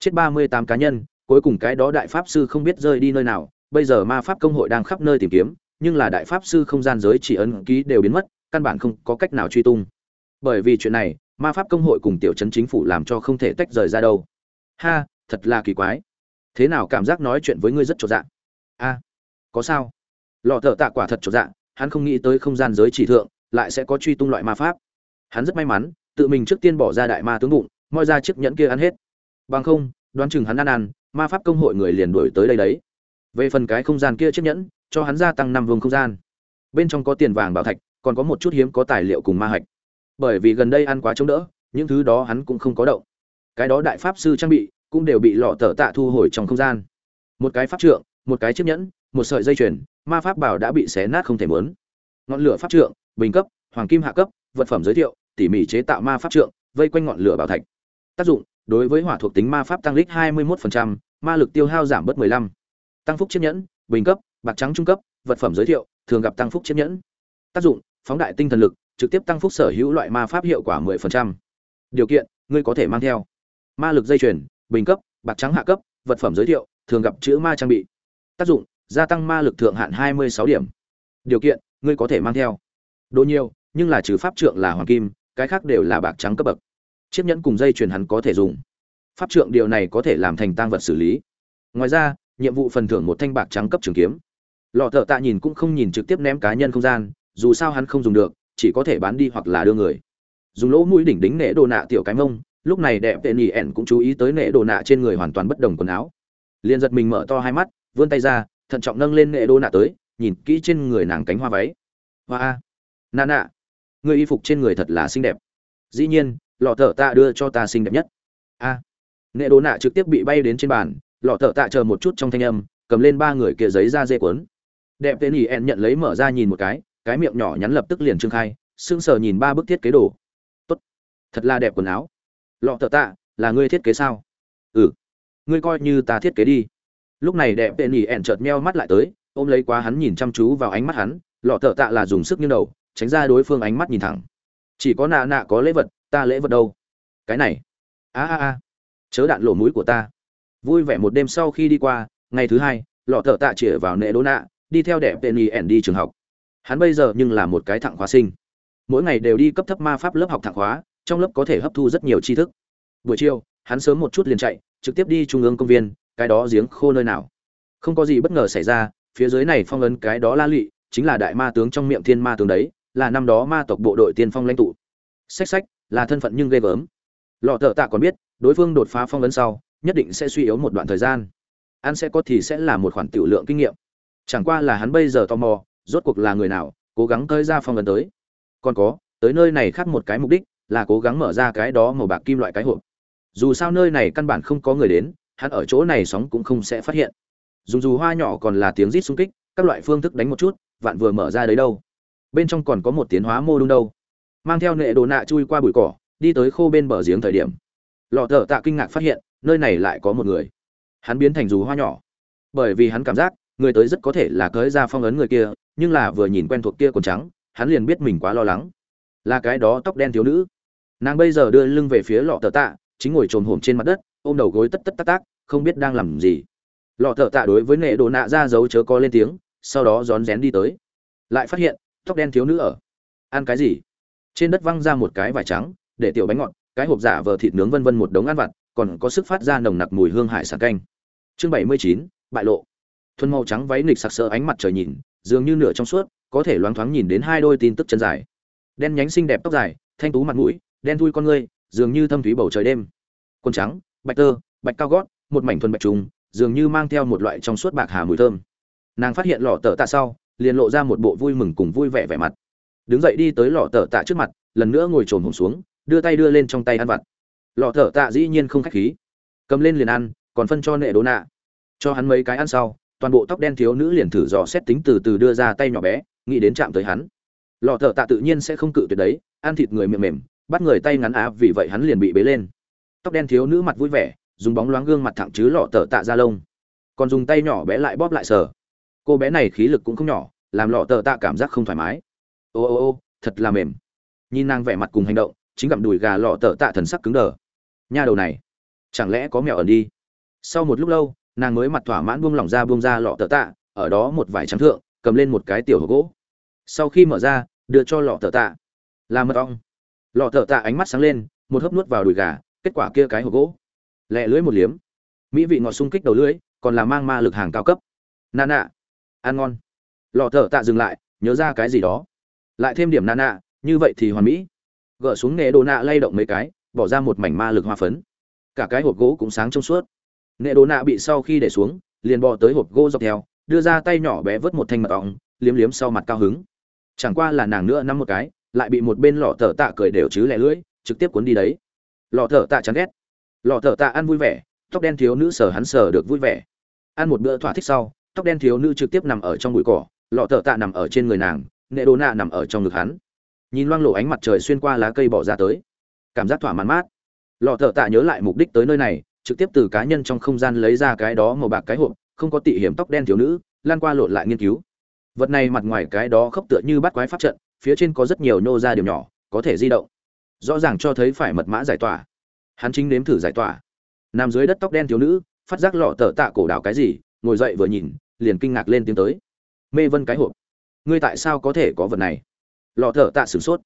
A: Chết ba mươi tám cá nhân, cuối cùng cái đó đại pháp sư không biết rơi đi nơi nào, bây giờ ma pháp công hội đang khắp nơi tìm kiếm, nhưng là đại pháp sư không gian giới chỉ ấn ký đều biến mất, căn bản không có cách nào truy tung. Bởi vì chuyện này, ma pháp công hội cùng tiểu trấn chính phủ làm cho không thể tách rời ra đâu. Ha, thật là kỳ quái. Thế nào cảm giác nói chuyện với ngươi rất trọn dạng a, có sao? Lọ thợ tạ quả thật trọn dạng hắn không nghĩ tới không gian giới chỉ thượng lại sẽ có truy tung loại ma pháp. Hắn rất may mắn, tự mình trước tiên bỏ ra đại ma tướng bụng, moi ra chiếc nhẫn kia ăn hết. Bằng không, đoán chừng hắn ăn ăn, ma pháp công hội người liền đuổi tới đây đấy. Về phần cái không gian kia chiếc nhẫn, cho hắn gia tăng năm vùng không gian. Bên trong có tiền vàng bảo thạch, còn có một chút hiếm có tài liệu cùng ma hạch. Bởi vì gần đây ăn quá chống đỡ, những thứ đó hắn cũng không có động. Cái đó đại pháp sư trang bị cũng đều bị lọ tờ tạ thu hồi trong không gian. Một cái pháp trượng, một cái chiếc nhẫn, một sợi dây chuyền ma pháp bảo đã bị xé nát không thể muốn. Ngọn lửa pháp trượng bình cấp hoàng kim hạ cấp vật phẩm giới thiệu tỉ mỉ chế tạo ma pháp trượng vây quanh ngọn lửa bảo thạch. Tác dụng đối với hỏa thuộc tính ma pháp tăng lích 21%, ma lực tiêu hao giảm bớt 15. tăng phúc chiếc nhẫn bình cấp bạc trắng trung cấp vật phẩm giới thiệu thường gặp tăng phúc chiếc nhẫn. Tác dụng phóng đại tinh thần lực trực tiếp tăng phúc sở hữu loại ma pháp hiệu quả 10%. điều kiện ngươi có thể mang theo. Ma lực dây chuyền bình cấp bạc trắng hạ cấp vật phẩm giới thiệu thường gặp chữ ma trang bị. Tác dụng gia tăng ma lực thượng hạn 26 điểm. Điều kiện, ngươi có thể mang theo. Đồ nhiều, nhưng là trừ pháp trượng là hoàng kim, cái khác đều là bạc trắng cấp bậc. Chiếc nhẫn cùng dây chuyền hắn có thể dùng. Pháp trượng điều này có thể làm thành tang vật xử lý. Ngoài ra, nhiệm vụ phần thưởng một thanh bạc trắng cấp trường kiếm. Lọ thợ tạ nhìn cũng không nhìn trực tiếp ném cá nhân không gian, dù sao hắn không dùng được, chỉ có thể bán đi hoặc là đưa người. Dùng lỗ mũi đỉnh đính nệ đồ nạ tiểu cái mông, lúc này đẹp tệ nhỉ ẻn cũng chú ý tới nệ đồ nạ trên người hoàn toàn bất đồng quần áo. Liền giật mình mở to hai mắt, vươn tay ra thận trọng nâng lên nệ đô nạ tới nhìn kỹ trên người nàng cánh hoa váy. Hoa a. Nạ nạ người y phục trên người thật là xinh đẹp. Dĩ nhiên lọ thợ tạ đưa cho ta xinh đẹp nhất. A. À, nệ đô nạ trực tiếp bị bay đến trên bàn lọ thợ tạ chờ một chút trong thanh âm cầm lên ba người kia giấy ra dê cuốn. Đẹp tên ỉ ẹn nhận lấy mở ra nhìn một cái cái miệng nhỏ nhắn lập tức liền trương khai sững sờ nhìn ba bức thiết kế đồ. Tốt. Thật là đẹp quần áo. Lọ thợ tạ là ngươi thiết kế sao? Ừ. Ngươi coi như ta thiết kế đi lúc này đẹp tên ỉ ẹn chợt meo mắt lại tới, ôm lấy quá hắn nhìn chăm chú vào ánh mắt hắn, lọ thợ tạ là dùng sức như đầu, tránh ra đối phương ánh mắt nhìn thẳng. Chỉ có nạ nạ có lễ vật, ta lễ vật đâu? Cái này. A a a. Chớ đạn lỗ mũi của ta. Vui vẻ một đêm sau khi đi qua, ngày thứ hai, lọ thợ tạ chĩa vào nệ đỗ nạ, đi theo đẹp tên ỉ ẹn đi trường học. Hắn bây giờ nhưng là một cái thẳng khóa sinh. Mỗi ngày đều đi cấp thấp ma pháp lớp học thẳng khóa, trong lớp có thể hấp thu rất nhiều tri thức. Buổi chiều, hắn sớm một chút liền chạy, trực tiếp đi trung ương công viên cái đó giếng khô nơi nào. Không có gì bất ngờ xảy ra, phía dưới này phong ấn cái đó la lụy chính là đại ma tướng trong miệng thiên ma tướng đấy, là năm đó ma tộc bộ đội tiên phong lãnh tụ. Sách sách là thân phận nhưng ghê gớm. Lọ thợ tạ còn biết, đối phương đột phá phong ấn sau, nhất định sẽ suy yếu một đoạn thời gian. Ăn sẽ có thì sẽ là một khoản tiểu lượng kinh nghiệm. Chẳng qua là hắn bây giờ tò mò, rốt cuộc là người nào, cố gắng tới ra phong ấn tới. Còn có, tới nơi này khác một cái mục đích, là cố gắng mở ra cái đó màu bạc kim loại cái hộp. Dù sao nơi này căn bản không có người đến hắn ở chỗ này sóng cũng không sẽ phát hiện. Dùng dù hoa nhỏ còn là tiếng rít xung kích, các loại phương thức đánh một chút, vạn vừa mở ra đấy đâu. Bên trong còn có một tiến hóa mô đun đâu. Mang theo nệ đồ nạ chui qua bụi cỏ, đi tới khô bên bờ giếng thời điểm. Lọ thợ tạ kinh ngạc phát hiện, nơi này lại có một người. Hắn biến thành dù hoa nhỏ. Bởi vì hắn cảm giác, người tới rất có thể là cưới ra phong ấn người kia, nhưng là vừa nhìn quen thuộc kia còn trắng, hắn liền biết mình quá lo lắng. Là cái đó tóc đen thiếu nữ. Nàng bây giờ đưa lưng về phía lọ tờ tạ, chính ngồi trồm hổm trên mặt đất ôm đầu gối tất tất tác tác không biết đang làm gì. Lọ thợ tạ đối với nệ đồ nạ ra dấu chớ có lên tiếng, sau đó rón rén đi tới. Lại phát hiện, tóc đen thiếu nữ ở. Ăn cái gì? Trên đất văng ra một cái vải trắng, để tiểu bánh ngọt, cái hộp giả vờ thịt nướng vân vân một đống ăn vặt, còn có sức phát ra nồng nặc mùi hương hải sản canh. Chương bảy mươi chín, bại lộ. Thuần màu trắng váy nịch sặc sỡ ánh mặt trời nhìn, dường như nửa trong suốt, có thể loáng thoáng nhìn đến hai đôi tin tức chân dài. Đen nhánh xinh đẹp tóc dài, thanh tú mặt mũi, đen thui con ngươi, dường như thâm thúy bầu trời đêm. Quần trắng bạch tơ, bạch cao gót, một mảnh thuần bạch trùng, dường như mang theo một loại trong suốt bạc hà mùi thơm. Nàng phát hiện lọ tờ tạ sau, liền lộ ra một bộ vui mừng cùng vui vẻ vẻ mặt. Đứng dậy đi tới lọ tờ tạ trước mặt, lần nữa ngồi trồn hùng xuống, đưa tay đưa lên trong tay ăn vặt. Lọ tờ tạ dĩ nhiên không khách khí. Cầm lên liền ăn, còn phân cho nệ đố nạ. Cho hắn mấy cái ăn sau, toàn bộ tóc đen thiếu nữ liền thử dò xét tính từ từ đưa ra tay nhỏ bé, nghĩ đến chạm tới hắn. Lọ thợ tạ tự nhiên sẽ không cự tuyệt đấy, ăn thịt người miệng mềm, bắt người tay ngắn á, vì vậy hắn liền bị bế lên tóc đen thiếu nữ mặt vui vẻ, dùng bóng loáng gương mặt thẳng chứ lọ tờ tạ ra lông. Còn dùng tay nhỏ bé lại bóp lại sờ. Cô bé này khí lực cũng không nhỏ, làm lọ tờ tạ cảm giác không thoải mái. Ô ô ô, thật là mềm. Nhìn nàng vẻ mặt cùng hành động, chính gặm đùi gà lọ tờ tạ thần sắc cứng đờ. Nha đầu này, chẳng lẽ có mèo ẩn đi? Sau một lúc lâu, nàng mới mặt thỏa mãn buông lỏng ra buông ra lọ tờ tạ, ở đó một vải trắng thượng, cầm lên một cái tiểu hộp gỗ. Sau khi mở ra, đưa cho lọ tờ tạ. Là mật ong. Lọ tờ tạ ánh mắt sáng lên, một hớp nuốt vào đùi gà kết quả kia cái hộp gỗ. Lẹ lưỡi một liếm. Mỹ vị ngọt sung kích đầu lưỡi còn là mang ma lực hàng cao cấp. Nà nà ăn ngon. Lọ thở tạ dừng lại, nhớ ra cái gì đó. Lại thêm điểm nà nà như vậy thì hoàn mỹ. Gỡ xuống nghệ đồ nạ lay động mấy cái, bỏ ra một mảnh ma lực hoa phấn. Cả cái hộp gỗ cũng sáng trong suốt. Nghệ đồ nạ bị sau khi để xuống, liền bò tới hộp gỗ dọc theo, đưa ra tay nhỏ bé vớt một thanh mật ong, liếm liếm sau mặt cao hứng. Chẳng qua là nàng nữa nắm một cái, lại bị một bên lọ thở tạ cười đều chứ lẻ lưỡi, trực tiếp cuốn đi đấy lọ thợ tạ chán ghét. Lọ thợ tạ ăn vui vẻ, tóc đen thiếu nữ sở hắn sở được vui vẻ. Ăn một bữa thỏa thích sau, tóc đen thiếu nữ trực tiếp nằm ở trong bụi cỏ, lọ thợ tạ nằm ở trên người nàng, nệ đồ nạ nằm ở trong ngực hắn. Nhìn loang lộ ánh mặt trời xuyên qua lá cây bỏ ra tới, cảm giác thỏa mãn mát. Lọ thợ tạ nhớ lại mục đích tới nơi này, trực tiếp từ cá nhân trong không gian lấy ra cái đó màu bạc cái hộp, không có tị hiểm tóc đen thiếu nữ, lan qua lộn lại nghiên cứu. Vật này mặt ngoài cái đó khớp tựa như bắt quái pháp trận, phía trên có rất nhiều nô ra điểm nhỏ, có thể di động rõ ràng cho thấy phải mật mã giải tỏa. Hắn chính nếm thử giải tỏa. Nằm dưới đất tóc đen thiếu nữ, phát giác lọ tờ tạ cổ đảo cái gì, ngồi dậy vừa nhìn, liền kinh ngạc lên tiếng tới. Mê vân cái hộp. Ngươi tại sao có thể có vật này? Lọ thở tạ sửng sốt.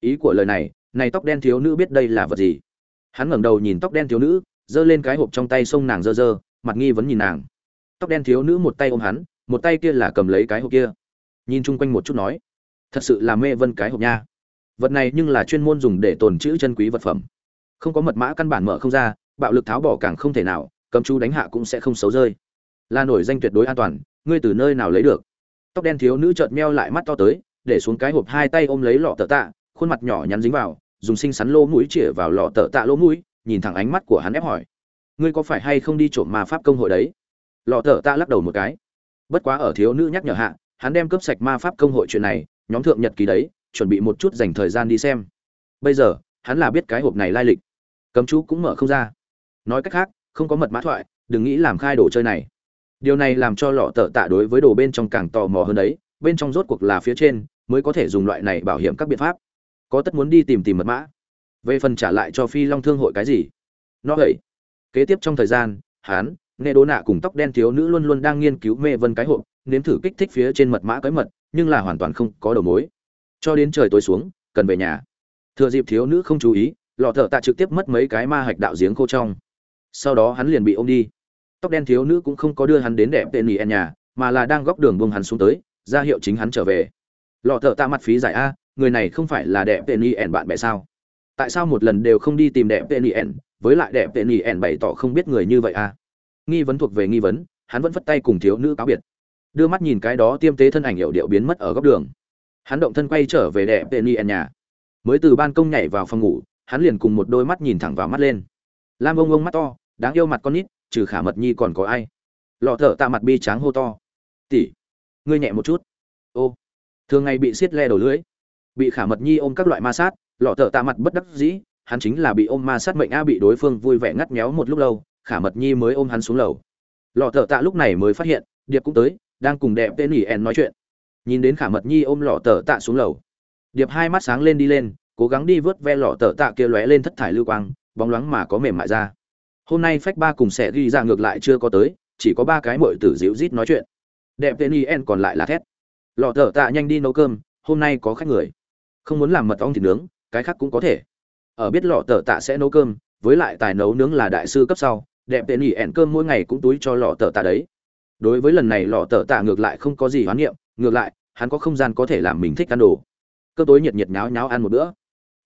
A: Ý của lời này này tóc đen thiếu nữ biết đây là vật gì? Hắn ngẩng đầu nhìn tóc đen thiếu nữ, giơ lên cái hộp trong tay xông nàng dơ dơ, mặt nghi vấn nhìn nàng. Tóc đen thiếu nữ một tay ôm hắn, một tay kia là cầm lấy cái hộp kia. Nhìn chung quanh một chút nói, thật sự là mê vân cái hộp nha vật này nhưng là chuyên môn dùng để tồn trữ chân quý vật phẩm. Không có mật mã căn bản mở không ra, bạo lực tháo bỏ càng không thể nào cầm chú đánh hạ cũng sẽ không xấu rơi. Là nổi danh tuyệt đối an toàn, ngươi từ nơi nào lấy được? Tóc đen thiếu nữ chợt meo lại mắt to tới, để xuống cái hộp hai tay ôm lấy lọ tờ tạ, khuôn mặt nhỏ nhắn dính vào, dùng xinh xắn lỗ mũi chĩa vào lọ tờ tạ lỗ mũi, nhìn thẳng ánh mắt của hắn ép hỏi. Ngươi có phải hay không đi trộm ma pháp công hội đấy? Lọ tờ tạ lắc đầu một cái. Bất quá ở thiếu nữ nhắc nhở hạ, hắn đem cướp sạch ma pháp công hội chuyện này, nhóm thượng nhật ký đấy chuẩn bị một chút dành thời gian đi xem. Bây giờ, hắn là biết cái hộp này lai lịch. Cấm chú cũng mở không ra. Nói cách khác, không có mật mã thoại, đừng nghĩ làm khai đồ chơi này. Điều này làm cho lọ tợ tạ đối với đồ bên trong càng tò mò hơn đấy, bên trong rốt cuộc là phía trên, mới có thể dùng loại này bảo hiểm các biện pháp. Có tất muốn đi tìm tìm mật mã. Về phần trả lại cho phi long thương hội cái gì? Nó vậy. Kế tiếp trong thời gian hán nghe đố nạ cùng tóc đen thiếu nữ luôn luôn đang nghiên cứu mê vân cái hộp, nếm thử kích thích phía trên mật mã cái mật, nhưng là hoàn toàn không có đầu mối cho đến trời tối xuống, cần về nhà. Thừa dịp thiếu nữ không chú ý, lọ thợ tạ trực tiếp mất mấy cái ma hạch đạo giếng khô trong. Sau đó hắn liền bị ôm đi. Tóc đen thiếu nữ cũng không có đưa hắn đến đẹp tên nỉ en nhà, mà là đang góc đường buông hắn xuống tới, ra hiệu chính hắn trở về. Lọ thợ tạ mặt phí giải, a, người này không phải là đẹp tên nỉ en bạn bè sao? Tại sao một lần đều không đi tìm đẹp tên nỉ en, với lại đẹp tên nỉ en bày tỏ không biết người như vậy, a? Nghi vấn thuộc về nghi vấn, hắn vẫn vất tay cùng thiếu nữ cáo biệt. Đưa mắt nhìn cái đó tiêm tế thân ảnh hiệu điệu biến mất ở góc đường hắn động thân quay trở về đẹp tên y nhà. Mới từ ban công nhảy vào phòng ngủ, hắn liền cùng một đôi mắt nhìn thẳng vào mắt lên. Lam ông ông mắt to, đáng yêu mặt con nít, trừ khả mật nhi còn có ai? Lọ thở tạ mặt bi tráng hô to. Tỉ ngươi nhẹ một chút. Ô, thường ngày bị xiết le đầu lưới bị khả mật nhi ôm các loại ma sát, lọ thở tạ mặt bất đắc dĩ, hắn chính là bị ôm ma sát mệnh a bị đối phương vui vẻ ngắt méo một lúc lâu, khả mật nhi mới ôm hắn xuống lầu. Lọ thở tạ lúc này mới phát hiện, điệp cũng tới, đang cùng đẹp tên ỉ en nói chuyện nhìn đến khả mật nhi ôm lọ tờ tạ xuống lầu. Điệp hai mắt sáng lên đi lên, cố gắng đi vớt ve lọ tờ tạ kia lóe lên thất thải lưu quang, bóng loáng mà có mềm mại ra. Hôm nay phách ba cùng sẽ ghi ra ngược lại chưa có tới, chỉ có ba cái mội tử dịu rít nói chuyện. Đẹp tên yen còn lại là thét. Lọ tờ tạ nhanh đi nấu cơm, hôm nay có khách người. Không muốn làm mật ong thịt nướng, cái khác cũng có thể. Ở biết lọ tờ tạ sẽ nấu cơm, với lại tài nấu nướng là đại sư cấp sau, đẹp tên yen cơm mỗi ngày cũng túi cho lọ tờ tạ đấy. Đối với lần này lọ tờ tạ ngược lại không có gì hoán niệm ngược lại, hắn có không gian có thể làm mình thích ăn đồ. Cơ tối nhiệt nhiệt nháo nháo ăn một bữa.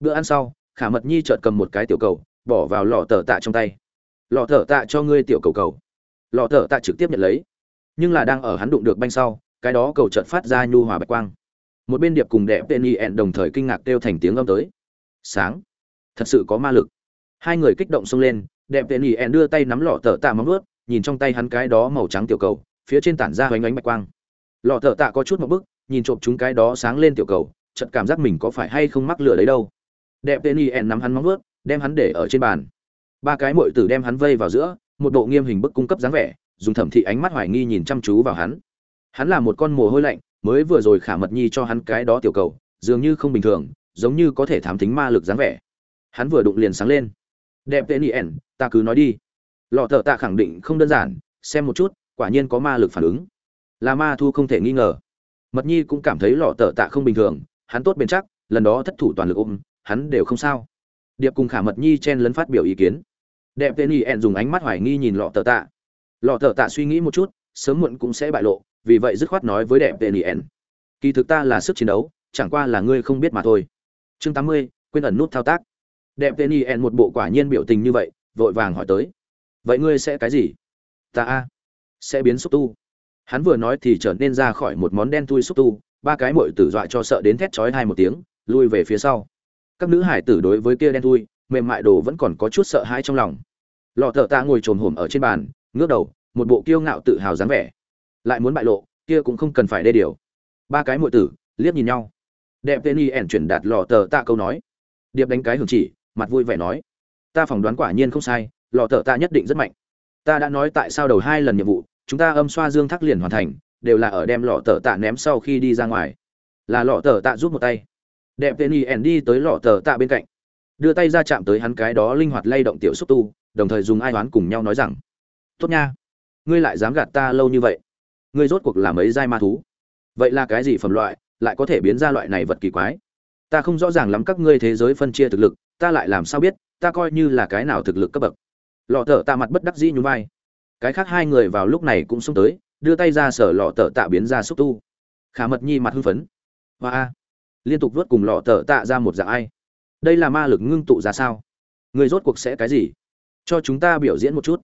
A: Bữa ăn sau, khả mật nhi chợt cầm một cái tiểu cầu, bỏ vào lọ tờ tạ trong tay. Lọ tờ tạ cho ngươi tiểu cầu cầu. Lọ tờ tạ trực tiếp nhận lấy. Nhưng là đang ở hắn đụng được banh sau, cái đó cầu chợt phát ra nhu hòa bạch quang. Một bên điệp cùng đẹp tên y ẹn đồng thời kinh ngạc kêu thành tiếng âm tới. Sáng, thật sự có ma lực. Hai người kích động xông lên đẹp tên y ẹn đưa tay nắm lọ tờ tạ móng ướt nhìn trong tay hắn cái đó màu trắng tiểu cầu, phía trên tản ra hoành ánh bạch quang lọ thợ tạ có chút một bức, nhìn trộm chúng cái đó sáng lên tiểu cầu, chợt cảm giác mình có phải hay không mắc lửa đấy đâu. Đẹp tên y nắm hắn móng vuốt, đem hắn để ở trên bàn. Ba cái mội tử đem hắn vây vào giữa, một bộ nghiêm hình bức cung cấp dáng vẻ, dùng thẩm thị ánh mắt hoài nghi nhìn chăm chú vào hắn. Hắn là một con mồ hôi lạnh, mới vừa rồi khả mật nhi cho hắn cái đó tiểu cầu, dường như không bình thường, giống như có thể thám tính ma lực dáng vẻ. Hắn vừa đụng liền sáng lên. Đẹp tên y ta cứ nói đi. Lọ thợ tạ khẳng định không đơn giản, xem một chút, quả nhiên có ma lực phản ứng là ma thu không thể nghi ngờ. Mật nhi cũng cảm thấy lọ tờ tạ không bình thường, hắn tốt bền chắc, lần đó thất thủ toàn lực ôm, hắn đều không sao. Điệp cùng khả mật nhi chen lấn phát biểu ý kiến. Đẹp tên y ẹn dùng ánh mắt hoài nghi nhìn lọ tờ tạ. Lọ tờ tạ suy nghĩ một chút, sớm muộn cũng sẽ bại lộ, vì vậy dứt khoát nói với đẹp tên y ẹn. Kỳ thực ta là sức chiến đấu, chẳng qua là ngươi không biết mà thôi. Chương tám mươi, quên ẩn nút thao tác. Đẹp tên y ẹn một bộ quả nhiên biểu tình như vậy, vội vàng hỏi tới. Vậy ngươi sẽ cái gì? Ta a, sẽ biến xúc tu hắn vừa nói thì trở nên ra khỏi một món đen thui xúc tu, ba cái mội tử dọa cho sợ đến thét chói hai một tiếng, lui về phía sau. Các nữ hải tử đối với kia đen thui, mềm mại đồ vẫn còn có chút sợ hãi trong lòng. Lọ thợ ta ngồi trồm hổm ở trên bàn, ngước đầu, một bộ kiêu ngạo tự hào dáng vẻ. Lại muốn bại lộ, kia cũng không cần phải đê điều. Ba cái mội tử, liếc nhìn nhau. Đẹp tên y ẻn chuyển đạt lọ tờ tạ câu nói. Điệp đánh cái hưởng chỉ, mặt vui vẻ nói. Ta phỏng đoán quả nhiên không sai, lọ tờ tạ nhất định rất mạnh. Ta đã nói tại sao đầu hai lần nhiệm vụ chúng ta âm xoa dương thác liền hoàn thành, đều là ở đem lọ tờ tạ ném sau khi đi ra ngoài. Là lọ tờ tạ giúp một tay. Đẹp tên y ẻn đi tới lọ tờ tạ bên cạnh. Đưa tay ra chạm tới hắn cái đó linh hoạt lay động tiểu xúc tu, đồng thời dùng ai toán cùng nhau nói rằng, tốt nha, ngươi lại dám gạt ta lâu như vậy? Ngươi rốt cuộc làm ấy dai ma thú? Vậy là cái gì phẩm loại, lại có thể biến ra loại này vật kỳ quái? Ta không rõ ràng lắm các ngươi thế giới phân chia thực lực, ta lại làm sao biết, ta coi như là cái nào thực lực cấp bậc? Lọ thở tạ mặt bất đắc dĩ nhún vai cái khác hai người vào lúc này cũng xông tới, đưa tay ra sở lọ tờ tạ biến ra xúc tu. Khả mật nhi mặt hưng phấn. Và a. Liên tục vớt cùng lọ tờ tạ ra một dạng ai? Đây là ma lực ngưng tụ ra sao? Người rốt cuộc sẽ cái gì? Cho chúng ta biểu diễn một chút.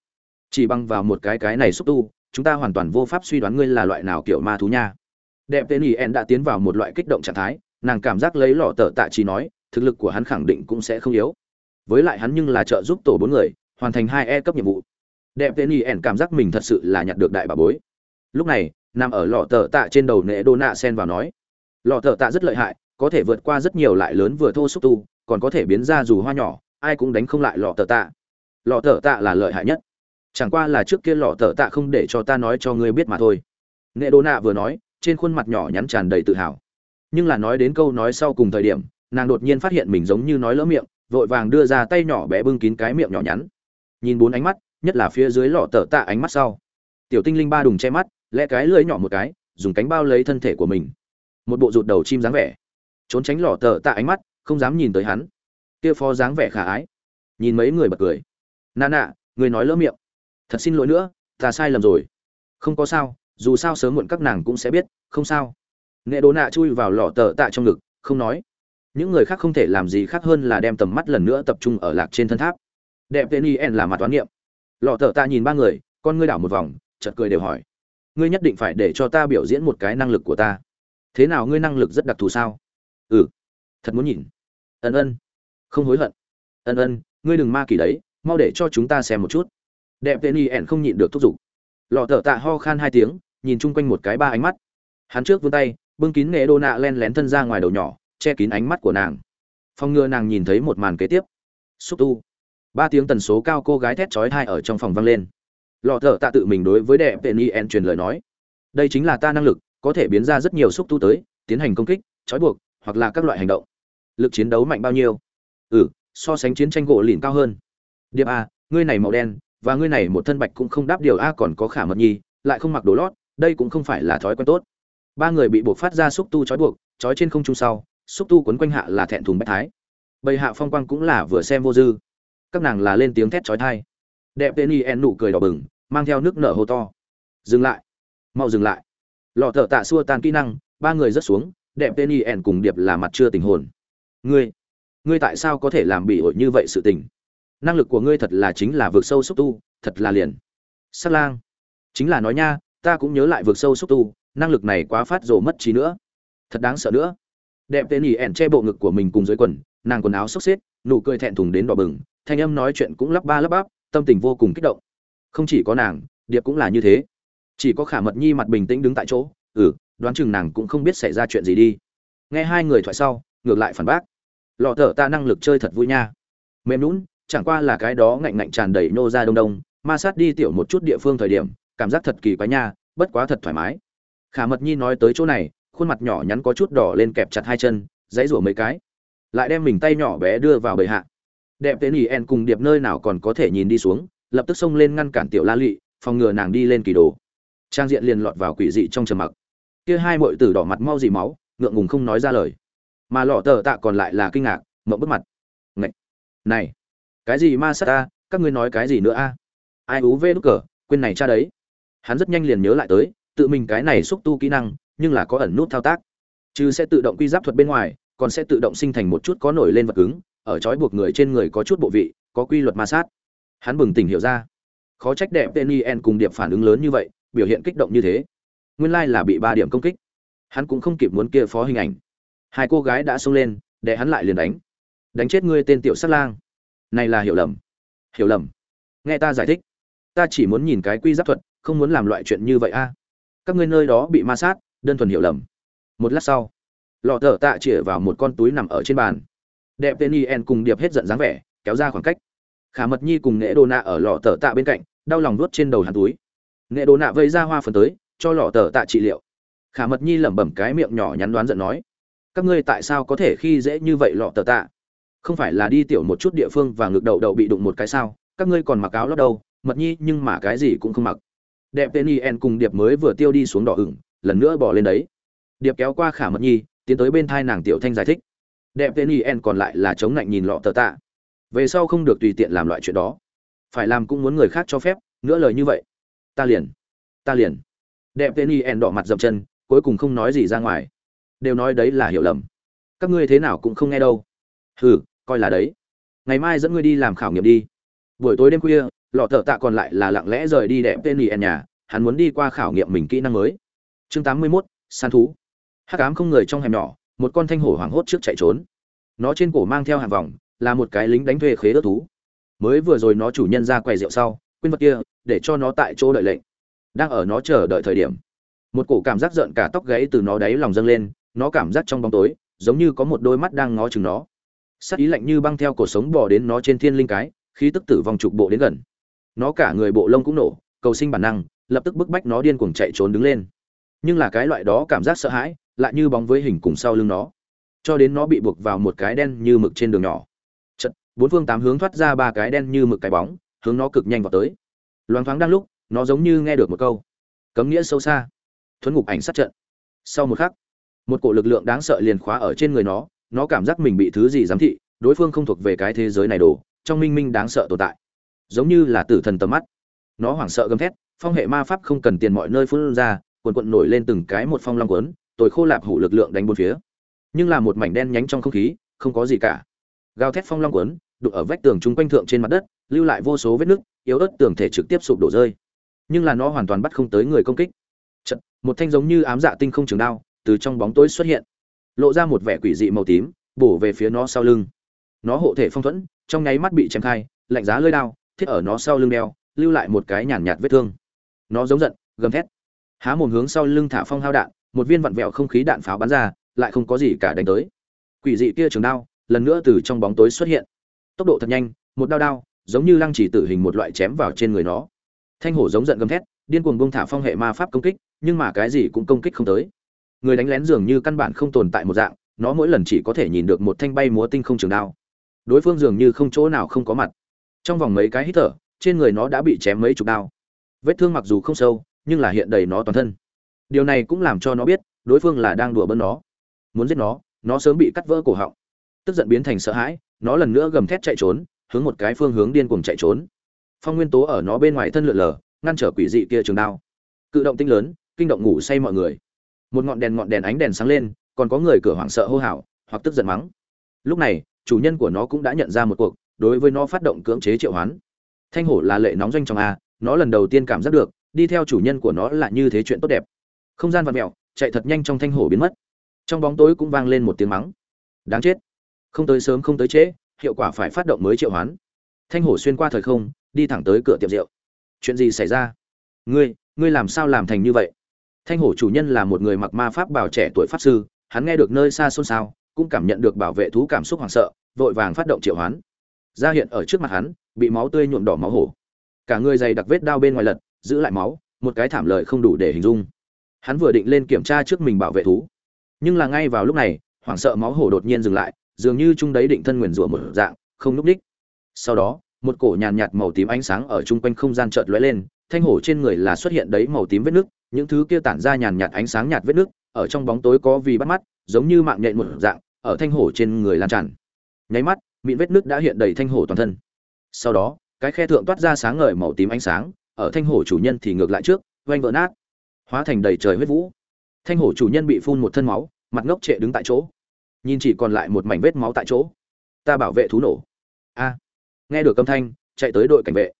A: Chỉ bằng vào một cái cái này xúc tu, chúng ta hoàn toàn vô pháp suy đoán ngươi là loại nào kiểu ma thú nha. Đẹp tên ý en đã tiến vào một loại kích động trạng thái, nàng cảm giác lấy lọ tờ tạ chỉ nói, thực lực của hắn khẳng định cũng sẽ không yếu. Với lại hắn nhưng là trợ giúp tổ bốn người, hoàn thành hai e cấp nhiệm vụ đẹp tên y ẻn cảm giác mình thật sự là nhặt được đại bà bối. Lúc này, nằm ở lọ tờ tạ trên đầu nệ đô nạ sen vào nói, lọ tờ tạ rất lợi hại, có thể vượt qua rất nhiều lại lớn vừa thô xúc tu, còn có thể biến ra dù hoa nhỏ, ai cũng đánh không lại lọ tờ tạ. Lọ tờ tạ là lợi hại nhất. Chẳng qua là trước kia lọ tờ tạ không để cho ta nói cho ngươi biết mà thôi. Nệ đô nạ vừa nói, trên khuôn mặt nhỏ nhắn tràn đầy tự hào. Nhưng là nói đến câu nói sau cùng thời điểm, nàng đột nhiên phát hiện mình giống như nói lỡ miệng, vội vàng đưa ra tay nhỏ bé bưng kín cái miệng nhỏ nhắn. Nhìn bốn ánh mắt nhất là phía dưới lọ tờ tạ ánh mắt sau. Tiểu tinh linh ba đùng che mắt, lẽ cái lưỡi nhỏ một cái, dùng cánh bao lấy thân thể của mình. Một bộ rụt đầu chim dáng vẻ. Trốn tránh lọ tờ tạ ánh mắt, không dám nhìn tới hắn. Kia phó dáng vẻ khả ái. Nhìn mấy người bật cười. Nà nạ người nói lỡ miệng. Thật xin lỗi nữa, ta sai lầm rồi. Không có sao, dù sao sớm muộn các nàng cũng sẽ biết, không sao. Nghệ đồ nạ chui vào lọ tờ tạ trong ngực, không nói. Những người khác không thể làm gì khác hơn là đem tầm mắt lần nữa tập trung ở lạc trên thân tháp. Đẹp tên yen là mặt toán niệm lọ thợ Ta nhìn ba người, con ngươi đảo một vòng, chợt cười đều hỏi. Ngươi nhất định phải để cho ta biểu diễn một cái năng lực của ta. Thế nào ngươi năng lực rất đặc thù sao? Ừ. Thật muốn nhìn. Ân ân. Không hối hận. Ân ân, ngươi đừng ma kỳ đấy, mau để cho chúng ta xem một chút. Đẹp tên y ẻn không nhịn được thúc giục. Lọ thợ tạ ho khan hai tiếng, nhìn chung quanh một cái ba ánh mắt. Hắn trước vươn tay, bưng kín nghệ đô nạ len lén thân ra ngoài đầu nhỏ, che kín ánh mắt của nàng. Phòng ngừa nàng nhìn thấy một màn kế tiếp. Xúc tu ba tiếng tần số cao cô gái thét chói thai ở trong phòng vang lên. Lọ thợ tạ tự mình đối với đẹp tên y truyền lời nói. Đây chính là ta năng lực, có thể biến ra rất nhiều xúc tu tới, tiến hành công kích, trói buộc, hoặc là các loại hành động. Lực chiến đấu mạnh bao nhiêu? Ừ so sánh chiến tranh gỗ lìn cao hơn. Điệp a, ngươi này màu đen, và ngươi này một thân bạch cũng không đáp điều a còn có khả mật nhi lại không mặc đồ lót, đây cũng không phải là thói quen tốt. Ba người bị buộc phát ra xúc tu trói buộc, trói trên không trung sau, xúc tu quấn quanh hạ là thẹn thùng bách thái. Bầy hạ phong quang cũng là vừa xem vô dư các nàng là lên tiếng thét chói tai. đẹp tên y en nụ cười đỏ bừng, mang theo nước nở hô to. Dừng lại. Mau dừng lại. Lọ thở tạ xua tan kỹ năng, ba người rớt xuống, đẹp tên y en cùng điệp là mặt chưa tình hồn. Ngươi ngươi tại sao có thể làm bị ổi như vậy sự tình? Năng lực của ngươi thật là chính là vượt sâu xúc tu, thật là liền. Sát lang. Chính là nói nha, ta cũng nhớ lại vượt sâu xúc tu, năng lực này quá phát rồ mất trí nữa. Thật đáng sợ nữa. Đẹp tên ỉ che bộ ngực của mình cùng dưới quần, nàng quần áo xốc xếp, nụ cười thẹn thùng đến đỏ bừng thanh âm nói chuyện cũng lắp ba lắp bắp, tâm tình vô cùng kích động. Không chỉ có nàng, điệp cũng là như thế. Chỉ có khả mật nhi mặt bình tĩnh đứng tại chỗ ừ đoán chừng nàng cũng không biết xảy ra chuyện gì đi. Nghe hai người thoại sau, ngược lại phản bác. Lọ thở ta năng lực chơi thật vui nha. Mềm lún chẳng qua là cái đó ngạnh ngạnh tràn đầy nô ra đông đông, ma sát đi tiểu một chút địa phương thời điểm, cảm giác thật kỳ quái nha, bất quá thật thoải mái. Khả mật nhi nói tới chỗ này, khuôn mặt nhỏ nhắn có chút đỏ lên kẹp chặt hai chân, dãy rủa mấy cái. Lại đem mình tay nhỏ bé đưa vào bầy hạ đẹp tên ỉ en cùng điệp nơi nào còn có thể nhìn đi xuống, lập tức xông lên ngăn cản tiểu la lụy phòng ngừa nàng đi lên kỳ đồ. Trang diện liền lọt vào quỷ dị trong trầm mặc. Kia hai mội tử đỏ mặt mau dì máu, ngượng ngùng không nói ra lời. Mà lọ tờ tạ còn lại là kinh ngạc, mộng bức mặt. Ngậy! này! Cái gì ma sát ta? Các ngươi nói cái gì nữa a? Ai ú vê đúc cờ? Quên này cha đấy. Hắn rất nhanh liền nhớ lại tới, tự mình cái này xúc tu kỹ năng, nhưng là có ẩn nút thao tác. Chứ sẽ tự động quy giáp thuật bên ngoài, còn sẽ tự động sinh thành một chút có nổi lên vật cứng ở trói buộc người trên người có chút bộ vị, có quy luật ma sát. Hắn bừng tỉnh hiểu ra. Khó trách đẹp penny en cùng điệp phản ứng lớn như vậy, biểu hiện kích động như thế. Nguyên lai là bị ba điểm công kích. Hắn cũng không kịp muốn kia phó hình ảnh. Hai cô gái đã xông lên để hắn lại liền đánh. Đánh chết ngươi tên tiểu sát lang. Này là hiểu lầm. Hiểu lầm. Nghe ta giải thích. Ta chỉ muốn nhìn cái quy giáp thuật, không muốn làm loại chuyện như vậy a. Các ngươi nơi đó bị ma sát, đơn thuần hiểu lầm. Một lát sau, lọ thở tạ chĩa vào một con túi nằm ở trên bàn đẹp tên yen cùng điệp hết giận dáng vẻ, kéo ra khoảng cách. Khả mật nhi cùng nghệ đồ nạ ở lọ tờ tạ bên cạnh, đau lòng nuốt trên đầu hắn túi. Nghệ đồ nạ vây ra hoa phần tới, cho lọ tờ tạ trị liệu. Khả mật nhi lẩm bẩm cái miệng nhỏ nhắn đoán giận nói, các ngươi tại sao có thể khi dễ như vậy lọ tờ tạ? Không phải là đi tiểu một chút địa phương và ngược đầu đầu bị đụng một cái sao? Các ngươi còn mặc áo lót đâu? Mật nhi, nhưng mà cái gì cũng không mặc. Đẹp tên yen cùng điệp mới vừa tiêu đi xuống đỏ ửng, lần nữa bỏ lên đấy. Điệp kéo qua khả mật nhi, tiến tới bên thai nàng tiểu thanh giải thích đẹp tên yen còn lại là chống lạnh nhìn lọ tờ tạ. Về sau không được tùy tiện làm loại chuyện đó. Phải làm cũng muốn người khác cho phép nữa lời như vậy. Ta liền ta liền. Đẹp tên yen đỏ mặt dậm chân cuối cùng không nói gì ra ngoài. Đều nói đấy là hiểu lầm. Các ngươi thế nào cũng không nghe đâu. Hừ coi là đấy. Ngày mai dẫn ngươi đi làm khảo nghiệm đi. Buổi tối đêm khuya lọ thợ tạ còn lại là lặng lẽ rời đi đẹp tên yen nhà. Hắn muốn đi qua khảo nghiệm mình kỹ năng mới. Chương tám mươi 81, săn thú. Hắc ám không người trong hẻm nhỏ một con thanh hổ hoảng hốt trước chạy trốn. Nó trên cổ mang theo hàng vòng, là một cái lính đánh thuê khế ước thú. Mới vừa rồi nó chủ nhân ra quầy rượu sau, quên vật kia, để cho nó tại chỗ đợi lệnh. Đang ở nó chờ đợi thời điểm, một cổ cảm giác giận cả tóc gáy từ nó đáy lòng dâng lên, nó cảm giác trong bóng tối, giống như có một đôi mắt đang ngó chừng nó. Sắc ý lạnh như băng theo cổ sống bò đến nó trên thiên linh cái, khí tức tử vong trục bộ đến gần. Nó cả người bộ lông cũng nổ, cầu sinh bản năng, lập tức bức bách nó điên cuồng chạy trốn đứng lên. Nhưng là cái loại đó cảm giác sợ hãi lại như bóng với hình cùng sau lưng nó. Cho đến nó bị buộc vào một cái đen như mực trên đường nhỏ. Chật, bốn phương tám hướng thoát ra ba cái đen như mực cái bóng, hướng nó cực nhanh vào tới. Loáng thoáng đang lúc, nó giống như nghe được một câu. Cấm nghĩa sâu xa. Thuấn ngục ảnh sát trận. Sau một khắc, một cổ lực lượng đáng sợ liền khóa ở trên người nó nó cảm giác mình bị thứ gì giám thị, đối phương không thuộc về cái thế giới này đồ, trong minh minh đáng sợ tồn tại. Giống như là tử thần tầm mắt. Nó hoảng sợ gầm thét, phong hệ ma pháp không cần tiền mọi nơi phun ra, quần quận nổi lên từng cái một phong long quấn tồi khô lạp hủ lực lượng đánh bốn phía. Nhưng là một mảnh đen nhánh trong không khí không có gì cả. Gào thét phong long quấn đụng ở vách tường chung quanh thượng trên mặt đất lưu lại vô số vết nứt yếu ớt tường thể trực tiếp sụp đổ rơi. Nhưng là nó hoàn toàn bắt không tới người công kích. Chật, một thanh giống như ám dạ tinh không trường đao từ trong bóng tối xuất hiện lộ ra một vẻ quỷ dị màu tím bổ về phía nó sau lưng. Nó hộ thể phong thuẫn trong nháy mắt bị chém khai lạnh giá lơi đao thiết ở nó sau lưng đeo lưu lại một cái nhàn nhạt vết thương. Nó giống giận gầm thét. Há mồm hướng sau lưng thả phong hao đạn một viên vặn vẹo không khí đạn pháo bắn ra, lại không có gì cả đánh tới. Quỷ dị kia trường đao, lần nữa từ trong bóng tối xuất hiện. Tốc độ thật nhanh, một đao đao, giống như lăng chỉ tử hình một loại chém vào trên người nó. Thanh hổ giống giận gầm thét, điên cuồng bông thả phong hệ ma pháp công kích, nhưng mà cái gì cũng công kích không tới. Người đánh lén dường như căn bản không tồn tại một dạng, nó mỗi lần chỉ có thể nhìn được một thanh bay múa tinh không trường đao. Đối phương dường như không chỗ nào không có mặt. Trong vòng mấy cái hít thở, trên người nó đã bị chém mấy chục đao. Vết thương mặc dù không sâu, nhưng là hiện đầy nó toàn thân điều này cũng làm cho nó biết, đối phương là đang đùa bỡn nó. Muốn giết nó nó sớm bị cắt vỡ cổ họng. Tức giận biến thành sợ hãi, nó lần nữa gầm thét chạy trốn, hướng một cái phương hướng điên cuồng chạy trốn. Phong nguyên tố ở nó bên ngoài thân lượn lờ, ngăn trở quỷ dị kia trường đao. Cự động tinh lớn, kinh động ngủ say mọi người. Một ngọn đèn ngọn đèn ánh đèn sáng lên, còn có người cửa hoảng sợ hô hào, hoặc tức giận mắng. Lúc này, chủ nhân của nó cũng đã nhận ra một cuộc, đối với nó phát động cưỡng chế triệu hoán. Thanh hổ là lệ nóng doanh trong a, nó lần đầu tiên cảm giác được, đi theo chủ nhân của nó là như thế chuyện tốt đẹp không gian vật mẹo chạy thật nhanh trong thanh hổ biến mất. Trong bóng tối cũng vang lên một tiếng mắng. Đáng chết. Không tới sớm không tới trễ, hiệu quả phải phát động mới triệu hoán. Thanh hổ xuyên qua thời không, đi thẳng tới cửa tiệm rượu. Chuyện gì xảy ra? Ngươi ngươi làm sao làm thành như vậy? Thanh hổ chủ nhân là một người mặc ma pháp bảo trẻ tuổi pháp sư, hắn nghe được nơi xa xôn xao, cũng cảm nhận được bảo vệ thú cảm xúc hoảng sợ, vội vàng phát động triệu hoán. Ra hiện ở trước mặt hắn, bị máu tươi nhuộm đỏ máu hổ. Cả người dày đặc vết đao bên ngoài lật, giữ lại máu, một cái thảm lợi không đủ để hình dung hắn vừa định lên kiểm tra trước mình bảo vệ thú. Nhưng là ngay vào lúc này, hoảng sợ máu hổ đột nhiên dừng lại, dường như chung đấy định thân nguyền rủa một dạng, không núp đích. Sau đó, một cổ nhàn nhạt màu tím ánh sáng ở chung quanh không gian chợt lóe lên, thanh hổ trên người là xuất hiện đấy màu tím vết nước, những thứ kia tản ra nhàn nhạt ánh sáng nhạt vết nước, ở trong bóng tối có vì bắt mắt, giống như mạng nhện một dạng, ở thanh hổ trên người lan tràn. Nháy mắt, mịn vết nước đã hiện đầy thanh hổ toàn thân. Sau đó, cái khe thượng toát ra sáng ngời màu tím ánh sáng, ở thanh hổ chủ nhân thì ngược lại trước oanh vỡ nát hóa thành đầy trời huyết vũ. Thanh hổ chủ nhân bị phun một thân máu, mặt ngốc trệ đứng tại chỗ. Nhìn chỉ còn lại một mảnh vết máu tại chỗ. Ta bảo vệ thú nổ. A. Nghe được âm thanh, chạy tới đội cảnh vệ.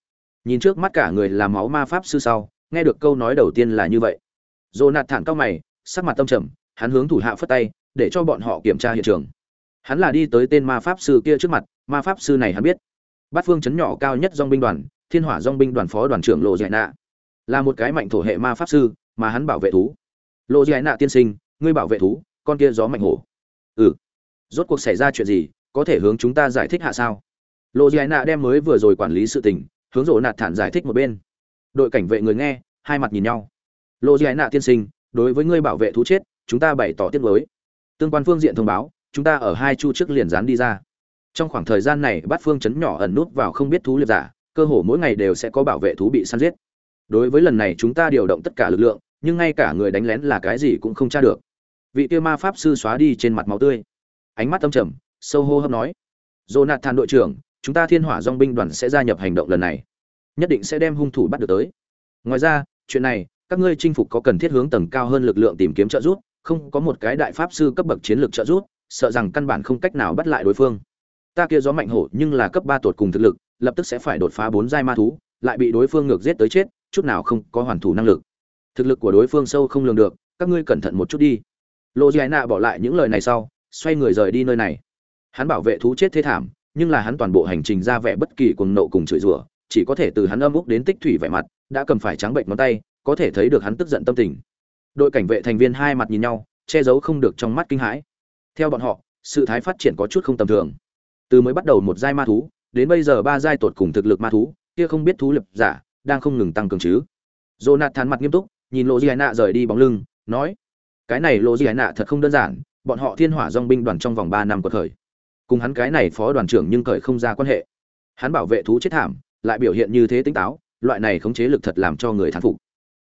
A: Nhìn trước mắt cả người là máu ma pháp sư sau, nghe được câu nói đầu tiên là như vậy. Dồ nạt thản cao mày, sắc mặt tâm trầm, hắn hướng thủ hạ phất tay, để cho bọn họ kiểm tra hiện trường. Hắn là đi tới tên ma pháp sư kia trước mặt, ma pháp sư này hắn biết. Bát phương chấn nhỏ cao nhất dong binh đoàn, thiên hỏa dong binh đoàn phó đoàn trưởng lộ dạy nạ. Là một cái mạnh thổ hệ ma pháp sư mà hắn bảo vệ thú. Lộ dạy nạ tiên sinh, ngươi bảo vệ thú, con kia gió mạnh hổ. Ừ. Rốt cuộc xảy ra chuyện gì, có thể hướng chúng ta giải thích hạ sao? Lộ dạy nạ đem mới vừa rồi quản lý sự tình, hướng rộ nạt thản giải thích một bên. Đội cảnh vệ người nghe, hai mặt nhìn nhau. Lộ dạy nạ tiên sinh, đối với ngươi bảo vệ thú chết, chúng ta bày tỏ tiết mới tương quan phương diện thông báo, chúng ta ở hai chu trước liền dán đi ra. Trong khoảng thời gian này, bát phương chấn nhỏ ẩn nút vào không biết thú liệt giả, cơ hồ mỗi ngày đều sẽ có bảo vệ thú bị săn giết đối với lần này chúng ta điều động tất cả lực lượng, nhưng ngay cả người đánh lén là cái gì cũng không tra được. Vị tiêu ma pháp sư xóa đi trên mặt máu tươi. Ánh mắt tâm trầm, sâu hô hấp nói, jonathan đội trưởng, chúng ta thiên hỏa dong binh đoàn sẽ gia nhập hành động lần này. Nhất định sẽ đem hung thủ bắt được tới. Ngoài ra, chuyện này, các ngươi chinh phục có cần thiết hướng tầng cao hơn lực lượng tìm kiếm trợ giúp, không có một cái đại pháp sư cấp bậc chiến lược trợ giúp, sợ rằng căn bản không cách nào bắt lại đối phương. Ta kia gió mạnh hổ nhưng là cấp ba tột cùng thực lực, lập tức sẽ phải đột phá bốn giai ma thú, lại bị đối phương ngược giết tới chết chút nào không có hoàn thủ năng lực. Thực lực của đối phương sâu không lường được, các ngươi cẩn thận một chút đi. Lộ giải nạ bỏ lại những lời này sau, xoay người rời đi nơi này. Hắn bảo vệ thú chết thế thảm, nhưng là hắn toàn bộ hành trình ra vẻ bất kỳ cuồng nộ cùng chửi rủa, chỉ có thể từ hắn âm úc đến tích thủy vẻ mặt, đã cầm phải trắng bệnh ngón tay, có thể thấy được hắn tức giận tâm tình. Đội cảnh vệ thành viên hai mặt nhìn nhau, che giấu không được trong mắt kinh hãi. Theo bọn họ, sự thái phát triển có chút không tầm thường. Từ mới bắt đầu một giai ma thú, đến bây giờ ba giai tột cùng thực lực ma thú, kia không biết thú lập giả đang không ngừng tăng cường chứ. Jonathan mặt nghiêm túc, nhìn lộ di nạ rời đi bóng lưng, nói, cái này lộ di nạ thật không đơn giản, bọn họ thiên hỏa dong binh đoàn trong vòng ba năm của thời. Cùng hắn cái này phó đoàn trưởng nhưng cởi không ra quan hệ. Hắn bảo vệ thú chết thảm, lại biểu hiện như thế tỉnh táo, loại này khống chế lực thật làm cho người thán phục.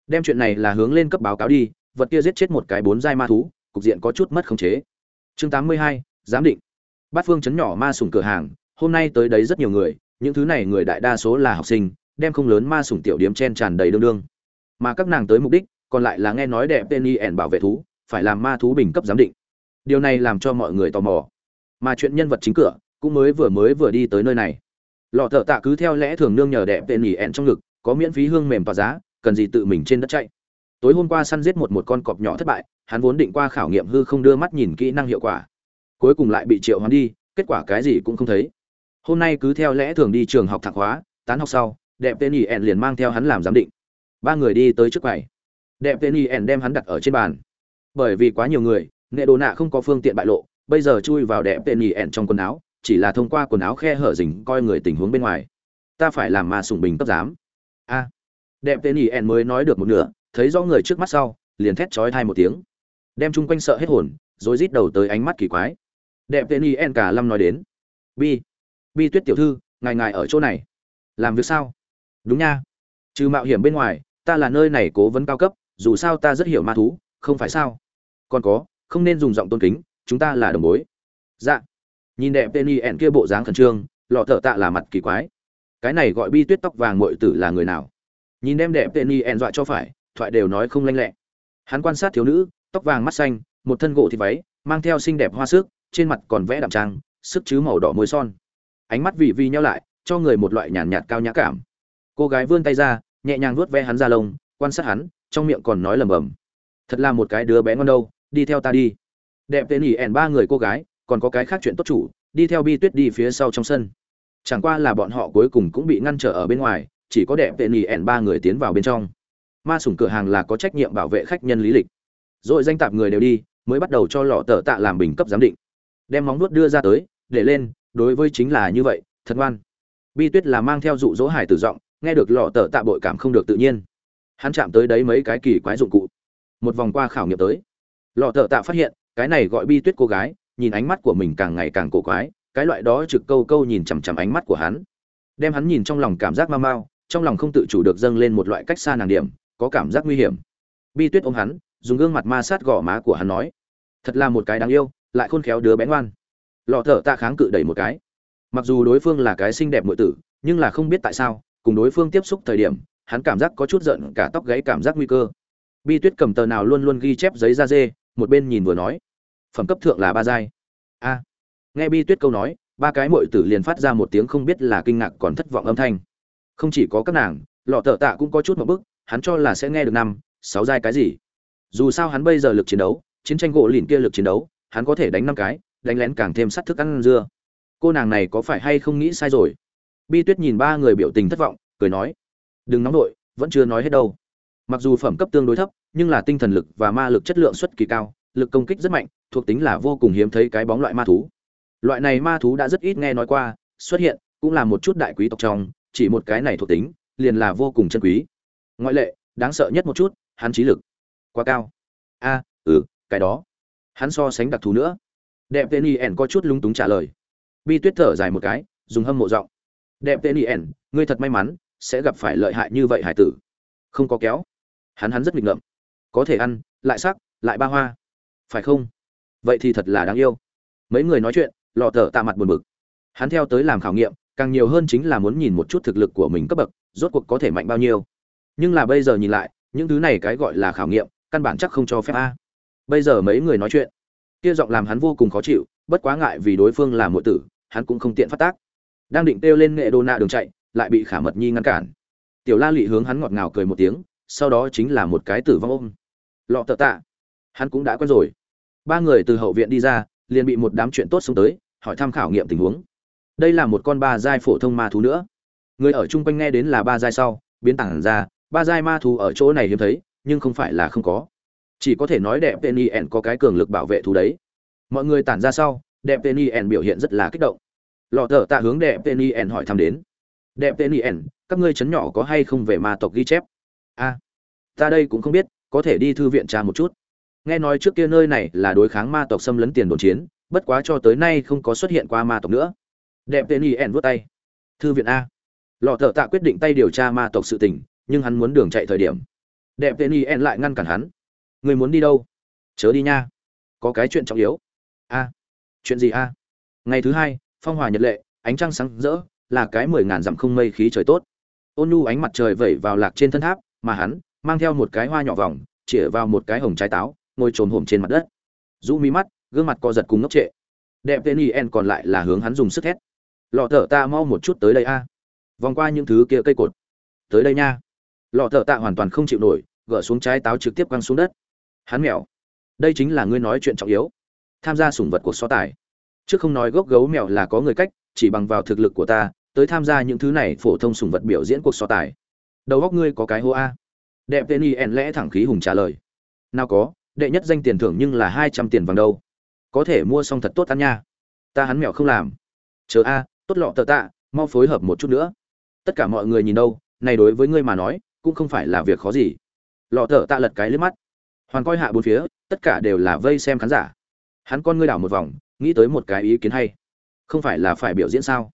A: Đem chuyện này là hướng lên cấp báo cáo đi, vật kia giết chết một cái bốn giai ma thú, cục diện có chút mất khống chế. Chương tám mươi hai, giám định. Bát phương chấn nhỏ ma sủng cửa hàng, hôm nay tới đấy rất nhiều người, những thứ này người đại đa số là học sinh đem không lớn ma sủng tiểu điếm chen tràn đầy đương đương. Mà các nàng tới mục đích, còn lại là nghe nói đẹp tên y ẻn bảo vệ thú, phải làm ma thú bình cấp giám định. Điều này làm cho mọi người tò mò. Mà chuyện nhân vật chính cửa cũng mới vừa mới vừa đi tới nơi này. Lọ thợ tạ cứ theo lẽ thường nương nhờ đẹp tên y ẻn trong ngực, có miễn phí hương mềm và giá, cần gì tự mình trên đất chạy. Tối hôm qua săn giết một một con cọp nhỏ thất bại, hắn vốn định qua khảo nghiệm hư không đưa mắt nhìn kỹ năng hiệu quả. Cuối cùng lại bị triệu hoán đi, kết quả cái gì cũng không thấy. Hôm nay cứ theo lẽ thường đi trường học thạc hóa, tán học sau đẹp tên y ẻn liền mang theo hắn làm giám định. Ba người đi tới trước quầy. Đẹp tên y ẻn đem hắn đặt ở trên bàn. Bởi vì quá nhiều người nghệ đồ nạ không có phương tiện bại lộ, bây giờ chui vào đẹp tên y ẻn trong quần áo, chỉ là thông qua quần áo khe hở rình coi người tình huống bên ngoài. Ta phải làm mà sủng bình cấp giám. A. Đẹp tên y ẻn mới nói được một nửa, thấy rõ người trước mắt sau, liền thét chói thai một tiếng. Đem chung quanh sợ hết hồn, rồi rít đầu tới ánh mắt kỳ quái. Đẹp tên y ẻn cả lâm nói đến. Bi bi tuyết tiểu thư, ngài ngài ở chỗ này. Làm việc sao? Đúng nha. Trừ mạo hiểm bên ngoài ta là nơi này cố vấn cao cấp dù sao ta rất hiểu ma thú không phải sao? Còn có không nên dùng giọng tôn kính chúng ta là đồng bối. Dạ. Nhìn đẹp tên y kia bộ dáng khẩn trương lọ thợ tạ là mặt kỳ quái. Cái này gọi bi tuyết tóc vàng mội tử là người nào? Nhìn đem đẹp tên y dọa cho phải thoại đều nói không lanh lẹ. Hắn quan sát thiếu nữ tóc vàng mắt xanh một thân gỗ thì váy mang theo xinh đẹp hoa sức trên mặt còn vẽ đạm trang sức chứ màu đỏ môi son. Ánh mắt vị vi nhau lại cho người một loại nhàn nhạt, nhạt cao nhã cảm cô gái vươn tay ra, nhẹ nhàng vuốt ve hắn ra lông, quan sát hắn, trong miệng còn nói lầm bầm thật là một cái đứa bé ngon đâu, đi theo ta đi. Đẹp tên ỉ ẻn ba người cô gái, còn có cái khác chuyện tốt chủ, đi theo bi tuyết đi phía sau trong sân. Chẳng qua là bọn họ cuối cùng cũng bị ngăn trở ở bên ngoài, chỉ có đẹp tên ỉ ẻn ba người tiến vào bên trong. Ma sủng cửa hàng là có trách nhiệm bảo vệ khách nhân lý lịch. Rồi danh tạp người đều đi, mới bắt đầu cho lọ tờ tạ làm bình cấp giám định. Đem móng nuốt đưa ra tới, để lên, đối với chính là như vậy, thật ngoan. Bi tuyết là mang theo dụ dỗ hải tử giọng nghe được lọ tờ tạ bội cảm không được tự nhiên. Hắn chạm tới đấy mấy cái kỳ quái dụng cụ. Một vòng qua khảo nghiệm tới. Lọ tờ tạ phát hiện, cái này gọi bi tuyết cô gái, nhìn ánh mắt của mình càng ngày càng cổ quái, cái loại đó trực câu câu nhìn chằm chằm ánh mắt của hắn. Đem hắn nhìn trong lòng cảm giác mau mau, trong lòng không tự chủ được dâng lên một loại cách xa nàng điểm, có cảm giác nguy hiểm. Bi tuyết ôm hắn, dùng gương mặt ma sát gò má của hắn nói, thật là một cái đáng yêu, lại khôn khéo đứa bé ngoan. Lọ thở tạ kháng cự đẩy một cái. Mặc dù đối phương là cái xinh đẹp muội tử, nhưng là không biết tại sao cùng đối phương tiếp xúc thời điểm, hắn cảm giác có chút giận, cả tóc gáy cảm giác nguy cơ. Bi tuyết cầm tờ nào luôn luôn ghi chép giấy da dê, một bên nhìn vừa nói. Phẩm cấp thượng là ba giai. A. Nghe bi tuyết câu nói, ba cái muội tử liền phát ra một tiếng không biết là kinh ngạc còn thất vọng âm thanh. Không chỉ có các nàng, lọ thở tạ cũng có chút một bức, hắn cho là sẽ nghe được năm, sáu giai cái gì. Dù sao hắn bây giờ lực chiến đấu, chiến tranh gỗ lìn kia lực chiến đấu, hắn có thể đánh năm cái, đánh lén càng thêm sắt thức ăn dưa. Cô nàng này có phải hay không nghĩ sai rồi? Bi tuyết nhìn ba người biểu tình thất vọng, cười nói, đừng nóng đội vẫn chưa nói hết đâu. Mặc dù phẩm cấp tương đối thấp, nhưng là tinh thần lực và ma lực chất lượng xuất kỳ cao, lực công kích rất mạnh, thuộc tính là vô cùng hiếm thấy cái bóng loại ma thú. Loại này ma thú đã rất ít nghe nói qua, xuất hiện cũng là một chút đại quý tộc trong, chỉ một cái này thuộc tính, liền là vô cùng chân quý. Ngoại lệ, đáng sợ nhất một chút, hắn trí lực quá cao. A ừ cái đó. Hắn so sánh đặc thù nữa. Đẹp tên y ẻn có chút lúng túng trả lời. Bi tuyết thở dài một cái, dùng hâm mộ giọng đẹp tên y ẻn, ngươi thật may mắn, sẽ gặp phải lợi hại như vậy hải tử. Không có kéo. Hắn hắn rất nghịch ngợm. Có thể ăn, lại sắc, lại ba hoa. Phải không? Vậy thì thật là đáng yêu. Mấy người nói chuyện, lọ thở tạ mặt buồn bực. Hắn theo tới làm khảo nghiệm, càng nhiều hơn chính là muốn nhìn một chút thực lực của mình cấp bậc, rốt cuộc có thể mạnh bao nhiêu. Nhưng là bây giờ nhìn lại, những thứ này cái gọi là khảo nghiệm, căn bản chắc không cho phép a. Bây giờ mấy người nói chuyện, kia giọng làm hắn vô cùng khó chịu, bất quá ngại vì đối phương là muội tử, hắn cũng không tiện phát tác đang định kêu lên nghệ đô nạ đường chạy, lại bị khả mật nhi ngăn cản. Tiểu la lị hướng hắn ngọt ngào cười một tiếng, sau đó chính là một cái tử vong ôm. Lọ tợ tạ. Hắn cũng đã quen rồi. Ba người từ hậu viện đi ra, liền bị một đám chuyện tốt xông tới, hỏi thăm khảo nghiệm tình huống. Đây là một con ba giai phổ thông ma thú nữa. Người ở chung quanh nghe đến là ba giai sau, biến tảng ra, ba giai ma thú ở chỗ này hiếm thấy, nhưng không phải là không có. Chỉ có thể nói đẹp penny ẻn có cái cường lực bảo vệ thú đấy. Mọi người tản ra sau, đẹp penny ẻn biểu hiện rất là kích động lọ thở tạ hướng đẹp penny En hỏi thăm đến. Đẹp penny En, các ngươi chấn nhỏ có hay không về ma tộc ghi chép? A ta đây cũng không biết có thể đi thư viện tra một chút. Nghe nói trước kia nơi này là đối kháng ma tộc xâm lấn tiền đồn chiến bất quá cho tới nay không có xuất hiện qua ma tộc nữa. Đẹp penny En vút tay. Thư viện a. Lọ thở tạ quyết định tay điều tra ma tộc sự tình nhưng hắn muốn đường chạy thời điểm. Đẹp penny En lại ngăn cản hắn. Người muốn đi đâu? Chớ đi nha. Có cái chuyện trọng yếu. A. Chuyện gì a? Ngày thứ hai phong hòa nhật lệ, ánh trăng sáng rỡ, là cái mười ngàn dặm không mây khí trời tốt. Ôn nhu ánh mặt trời vẩy vào lạc trên thân tháp, mà hắn mang theo một cái hoa nhỏ vòng, chĩa vào một cái hồng trái táo, ngồi trồn hổm trên mặt đất. Rũ mi mắt, gương mặt co giật cùng ngốc trệ. Đẹp tên en còn lại là hướng hắn dùng sức thét lọ thở ta mau một chút tới đây a. Vòng qua những thứ kia cây cột. Tới đây nha. Lọ thở tạ hoàn toàn không chịu nổi, gỡ xuống trái táo trực tiếp quăng xuống đất. Hắn mèo đây chính là ngươi nói chuyện trọng yếu. Tham gia sủng vật cuộc so tài trước không nói gốc gấu mèo là có người cách, chỉ bằng vào thực lực của ta, tới tham gia những thứ này phổ thông sủng vật biểu diễn cuộc so tài. Đầu góc ngươi có cái hô a. Đẹp tên y en lẽ thẳng khí hùng trả lời. Nào có, đệ nhất danh tiền thưởng nhưng là hai trăm tiền vàng đâu. Có thể mua xong thật tốt ăn nha. Ta hắn mèo không làm. Chờ a, tốt lọ tờ tạ, mau phối hợp một chút nữa. Tất cả mọi người nhìn đâu, này đối với ngươi mà nói, cũng không phải là việc khó gì. Lọ tờ tạ lật cái lướt mắt. Hoàn coi hạ bốn phía, tất cả đều là vây xem khán giả. Hắn con ngươi đảo một vòng nghĩ tới một cái ý kiến hay. Không phải là phải biểu diễn sao?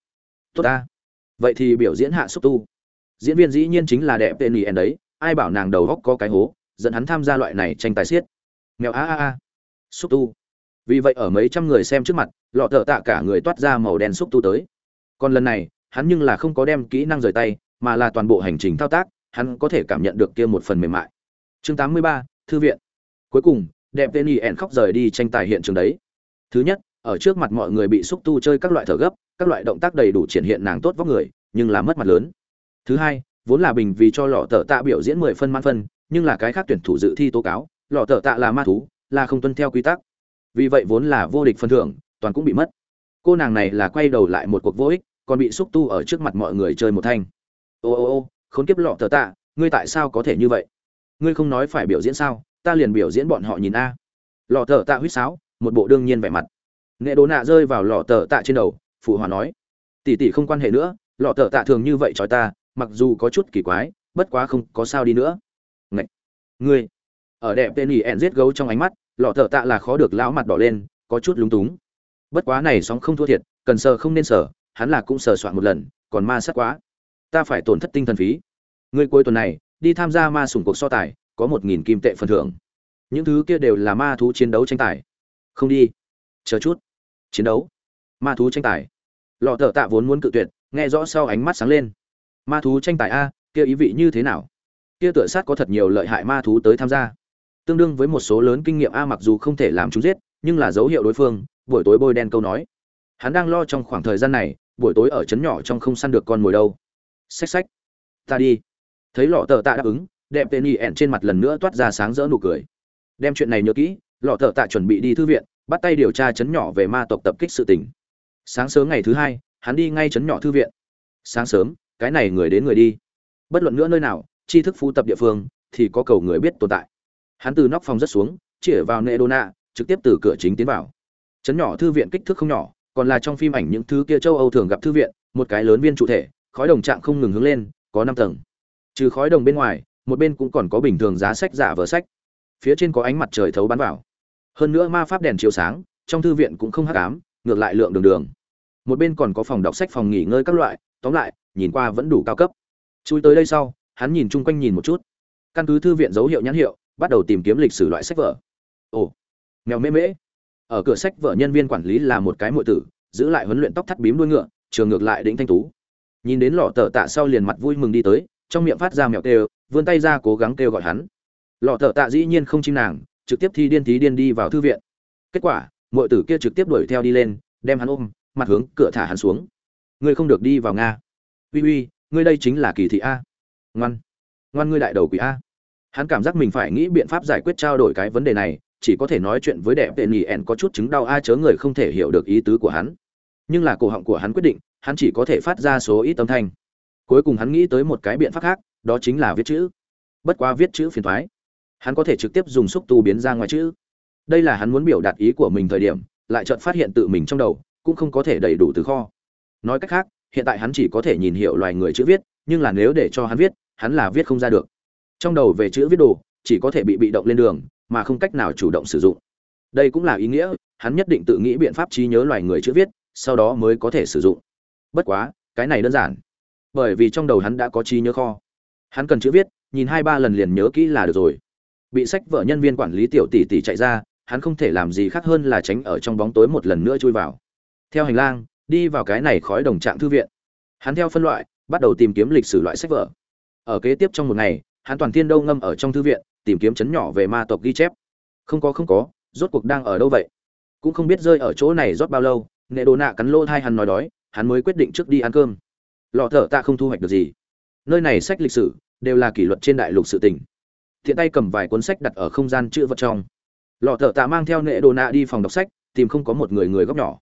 A: Tốt ta. Vậy thì biểu diễn hạ xúc tu. Diễn viên dĩ nhiên chính là đẹp tên nỉ đấy ai bảo nàng đầu góc có cái hố dẫn hắn tham gia loại này tranh tài siết nghèo a a a. Xúc tu. Vì vậy ở mấy trăm người xem trước mặt lọ thợ tạ cả người toát ra màu đen xúc tu tới. Còn lần này hắn nhưng là không có đem kỹ năng rời tay mà là toàn bộ hành trình thao tác hắn có thể cảm nhận được kia một phần mềm mại. Chương 83, thư viện. Cuối cùng đẹp tên y ẻn khóc rời đi tranh tài hiện trường đấy. Thứ nhất ở trước mặt mọi người bị xúc tu chơi các loại thở gấp, các loại động tác đầy đủ triển hiện nàng tốt vóc người, nhưng là mất mặt lớn. Thứ hai, vốn là bình vì cho lọ tờ tạ biểu diễn mười phân man phân, nhưng là cái khác tuyển thủ dự thi tố cáo, lọ tờ tạ là ma thú, là không tuân theo quy tắc. Vì vậy vốn là vô địch phân thưởng, toàn cũng bị mất. Cô nàng này là quay đầu lại một cuộc vô ích, còn bị xúc tu ở trước mặt mọi người chơi một thanh. Ô ô ô, khốn kiếp lọ tờ tạ, ngươi tại sao có thể như vậy? Ngươi không nói phải biểu diễn sao, ta liền biểu diễn bọn họ nhìn a. Lọ tờ tạ huýt sáo, một bộ đương nhiên vẻ mặt nghệ đồ nạ rơi vào lọ tờ tạ trên đầu, phụ hòa nói, tỷ tỷ không quan hệ nữa, lọ tờ tạ thường như vậy chói ta, mặc dù có chút kỳ quái, bất quá không có sao đi nữa. Ngậy! ngươi, ở đẹp tên ỉ ẹn giết gấu trong ánh mắt, lọ tờ tạ là khó được lão mặt đỏ lên, có chút lúng túng. Bất quá này sóng không thua thiệt, cần sờ không nên sờ, hắn là cũng sờ soạn một lần, còn ma sát quá. Ta phải tổn thất tinh thần phí. Ngươi cuối tuần này, đi tham gia ma sủng cuộc so tài, có một nghìn kim tệ phần thưởng. Những thứ kia đều là ma thú chiến đấu tranh tài. Không đi. Chờ chút chiến đấu. Ma thú tranh tài. Lọ thợ tạ vốn muốn cự tuyệt, nghe rõ sau ánh mắt sáng lên. Ma thú tranh tài a, kia ý vị như thế nào? Kia tựa sát có thật nhiều lợi hại ma thú tới tham gia. Tương đương với một số lớn kinh nghiệm a mặc dù không thể làm chúng giết, nhưng là dấu hiệu đối phương, buổi tối bôi đen câu nói. Hắn đang lo trong khoảng thời gian này, buổi tối ở trấn nhỏ trong không săn được con mồi đâu. Xách xách. Ta đi. Thấy lọ tờ tạ đáp ứng, đẹp tên y ẹn trên mặt lần nữa toát ra sáng rỡ nụ cười. Đem chuyện này nhớ kỹ, lọ tờ tạ chuẩn bị đi thư viện bắt tay điều tra chấn nhỏ về ma tộc tập kích sự tình. Sáng sớm ngày thứ hai, hắn đi ngay chấn nhỏ thư viện. Sáng sớm, cái này người đến người đi. Bất luận nữa nơi nào, tri thức phú tập địa phương, thì có cầu người biết tồn tại. Hắn từ nóc phòng rất xuống, chĩa vào nệ đô nạ, trực tiếp từ cửa chính tiến vào. Chấn nhỏ thư viện kích thước không nhỏ, còn là trong phim ảnh những thứ kia châu âu thường gặp thư viện, một cái lớn viên trụ thể, khói đồng trạng không ngừng hướng lên, có năm tầng. Trừ khói đồng bên ngoài, một bên cũng còn có bình thường giá sách giả vờ sách. Phía trên có ánh mặt trời thấu bắn vào hơn nữa ma pháp đèn chiếu sáng, trong thư viện cũng không hắc ám, ngược lại lượng đường đường. Một bên còn có phòng đọc sách phòng nghỉ ngơi các loại, tóm lại, nhìn qua vẫn đủ cao cấp. Chui tới đây sau, hắn nhìn chung quanh nhìn một chút. Căn cứ thư viện dấu hiệu nhãn hiệu, bắt đầu tìm kiếm lịch sử loại sách vở. Ồ, mèo mễ mễ. Ở cửa sách vở nhân viên quản lý là một cái muội tử, giữ lại huấn luyện tóc thắt bím đuôi ngựa, trường ngược lại đĩnh thanh tú. Nhìn đến lọ tờ tạ sau liền mặt vui mừng đi tới, trong miệng phát ra mèo kêu, vươn tay ra cố gắng kêu gọi hắn. Lọ tờ tạ dĩ nhiên không chim nàng trực tiếp thi điên thí điên đi vào thư viện. Kết quả mọi tử kia trực tiếp đuổi theo đi lên, đem hắn ôm, mặt hướng cửa thả hắn xuống. Ngươi không được đi vào nga. Uy uy, ngươi đây chính là kỳ thị a. Ngoan. Ngoan ngươi đại đầu quỷ a. Hắn cảm giác mình phải nghĩ biện pháp giải quyết trao đổi cái vấn đề này, chỉ có thể nói chuyện với đẹp tệ nhì ẻn có chút chứng đau a chớ người không thể hiểu được ý tứ của hắn. Nhưng là cổ họng của hắn quyết định, hắn chỉ có thể phát ra số ít âm thanh. Cuối cùng hắn nghĩ tới một cái biện pháp khác, đó chính là viết chữ. Bất quá viết chữ phiền thoái hắn có thể trực tiếp dùng xúc tu biến ra ngoài chữ. Đây là hắn muốn biểu đạt ý của mình thời điểm, lại chợt phát hiện tự mình trong đầu cũng không có thể đầy đủ từ kho. Nói cách khác, hiện tại hắn chỉ có thể nhìn hiểu loài người chữ viết, nhưng là nếu để cho hắn viết, hắn là viết không ra được. Trong đầu về chữ viết đồ, chỉ có thể bị bị động lên đường, mà không cách nào chủ động sử dụng. Đây cũng là ý nghĩa, hắn nhất định tự nghĩ biện pháp trí nhớ loài người chữ viết, sau đó mới có thể sử dụng. Bất quá, cái này đơn giản. Bởi vì trong đầu hắn đã có trí nhớ kho. Hắn cần chữ viết, nhìn hai ba lần liền nhớ kỹ là được rồi bị sách vợ nhân viên quản lý tiểu tỷ tỷ chạy ra, hắn không thể làm gì khác hơn là tránh ở trong bóng tối một lần nữa chui vào. Theo hành lang, đi vào cái này khói đồng trạng thư viện. Hắn theo phân loại, bắt đầu tìm kiếm lịch sử loại sách vở. Ở kế tiếp trong một ngày, hắn toàn thiên đâu ngâm ở trong thư viện, tìm kiếm chấn nhỏ về ma tộc ghi chép. Không có không có, rốt cuộc đang ở đâu vậy? Cũng không biết rơi ở chỗ này rót bao lâu, nệ đồ nạ cắn lỗ hai hắn nói đói, hắn mới quyết định trước đi ăn cơm. Lọ thở ta không thu hoạch được gì. Nơi này sách lịch sử đều là kỷ luật trên đại lục sự tình thiện tay cầm vài cuốn sách đặt ở không gian chữ vật trong. Lọ thợ tạ mang theo nệ đồ nạ đi phòng đọc sách, tìm không có một người người góc nhỏ.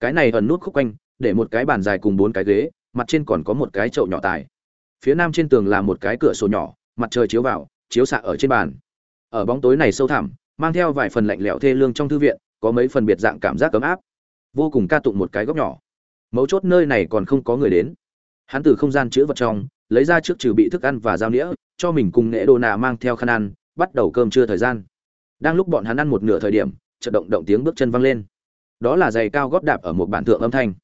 A: Cái này ẩn nút khúc quanh, để một cái bàn dài cùng bốn cái ghế, mặt trên còn có một cái chậu nhỏ tài. Phía nam trên tường là một cái cửa sổ nhỏ, mặt trời chiếu vào, chiếu xạ ở trên bàn. Ở bóng tối này sâu thẳm, mang theo vài phần lạnh lẽo thê lương trong thư viện, có mấy phần biệt dạng cảm giác ấm áp. Vô cùng ca tụng một cái góc nhỏ. Mấu chốt nơi này còn không có người đến. Hắn từ không gian chứa vật trong lấy ra trước trừ bị thức ăn và dao nĩa, cho mình cùng nệ đồ nà mang theo khăn ăn, bắt đầu cơm trưa thời gian. Đang lúc bọn hắn ăn một nửa thời điểm, chợt động động tiếng bước chân văng lên. Đó là giày cao gót đạp ở một bản thượng âm thanh.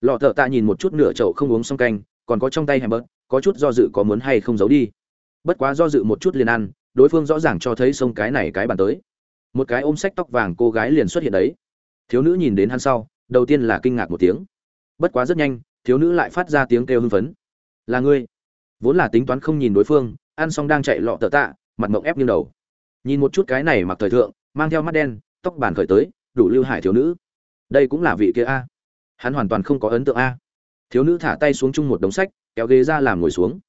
A: Lọ thợ tạ nhìn một chút nửa chậu không uống xong canh, còn có trong tay hèm bớt, có chút do dự có muốn hay không giấu đi. Bất quá do dự một chút liền ăn, đối phương rõ ràng cho thấy sông cái này cái bàn tới. Một cái ôm sách tóc vàng cô gái liền xuất hiện đấy. Thiếu nữ nhìn đến hắn sau, đầu tiên là kinh ngạc một tiếng. Bất quá rất nhanh, thiếu nữ lại phát ra tiếng kêu hưng phấn. Là ngươi? Vốn là tính toán không nhìn đối phương, ăn xong đang chạy lọ tờ tạ, mặt mộng ép nghiêng đầu. Nhìn một chút cái này mặc thời thượng, mang theo mắt đen, tóc bàn khởi tới, đủ lưu hải thiếu nữ. Đây cũng là vị kia a. Hắn hoàn toàn không có ấn tượng a. Thiếu nữ thả tay xuống chung một đống sách, kéo ghế ra làm ngồi xuống.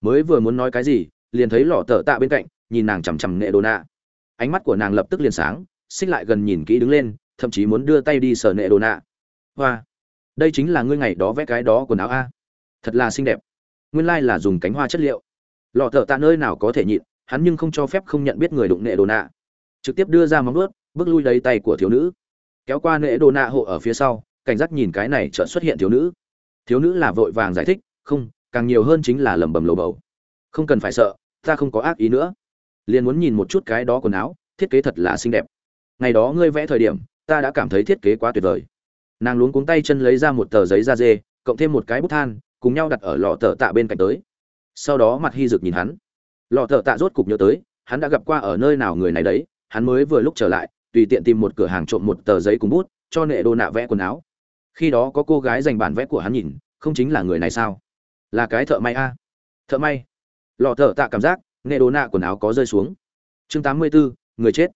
A: Mới vừa muốn nói cái gì, liền thấy lọ tờ tạ bên cạnh, nhìn nàng chằm chằm nghệ đồ nạ. Ánh mắt của nàng lập tức liền sáng, xích lại gần nhìn kỹ đứng lên, thậm chí muốn đưa tay đi sờ nệ đồ nạ. Hoa, đây chính là ngươi ngày đó vẽ cái đó quần áo a. Thật là xinh đẹp nguyên lai là dùng cánh hoa chất liệu. Lọ thợ tạ nơi nào có thể nhịn, hắn nhưng không cho phép không nhận biết người đụng nệ đồ nạ. Trực tiếp đưa ra móng ướt bước lui lấy tay của thiếu nữ. Kéo qua nệ đồ nạ hộ ở phía sau, cảnh giác nhìn cái này chợt xuất hiện thiếu nữ. Thiếu nữ là vội vàng giải thích, không, càng nhiều hơn chính là lẩm bẩm lầu bầu. Không cần phải sợ, ta không có ác ý nữa. Liền muốn nhìn một chút cái đó quần áo, thiết kế thật là xinh đẹp. Ngày đó ngươi vẽ thời điểm, ta đã cảm thấy thiết kế quá tuyệt vời. Nàng luống cuống tay chân lấy ra một tờ giấy da dê, cộng thêm một cái bút than cùng nhau đặt ở lọ thợ tạ bên cạnh tới. Sau đó mặt hy dực nhìn hắn. Lọ thợ tạ rốt cục nhớ tới, hắn đã gặp qua ở nơi nào người này đấy, hắn mới vừa lúc trở lại, tùy tiện tìm một cửa hàng trộm một tờ giấy cùng bút, cho nệ đồ nạ vẽ quần áo. Khi đó có cô gái dành bản vẽ của hắn nhìn, không chính là người này sao? Là cái thợ may a. Thợ may. Lọ thợ tạ cảm giác, nệ đồ nạ quần áo có rơi xuống. Chương tám mươi bốn người chết.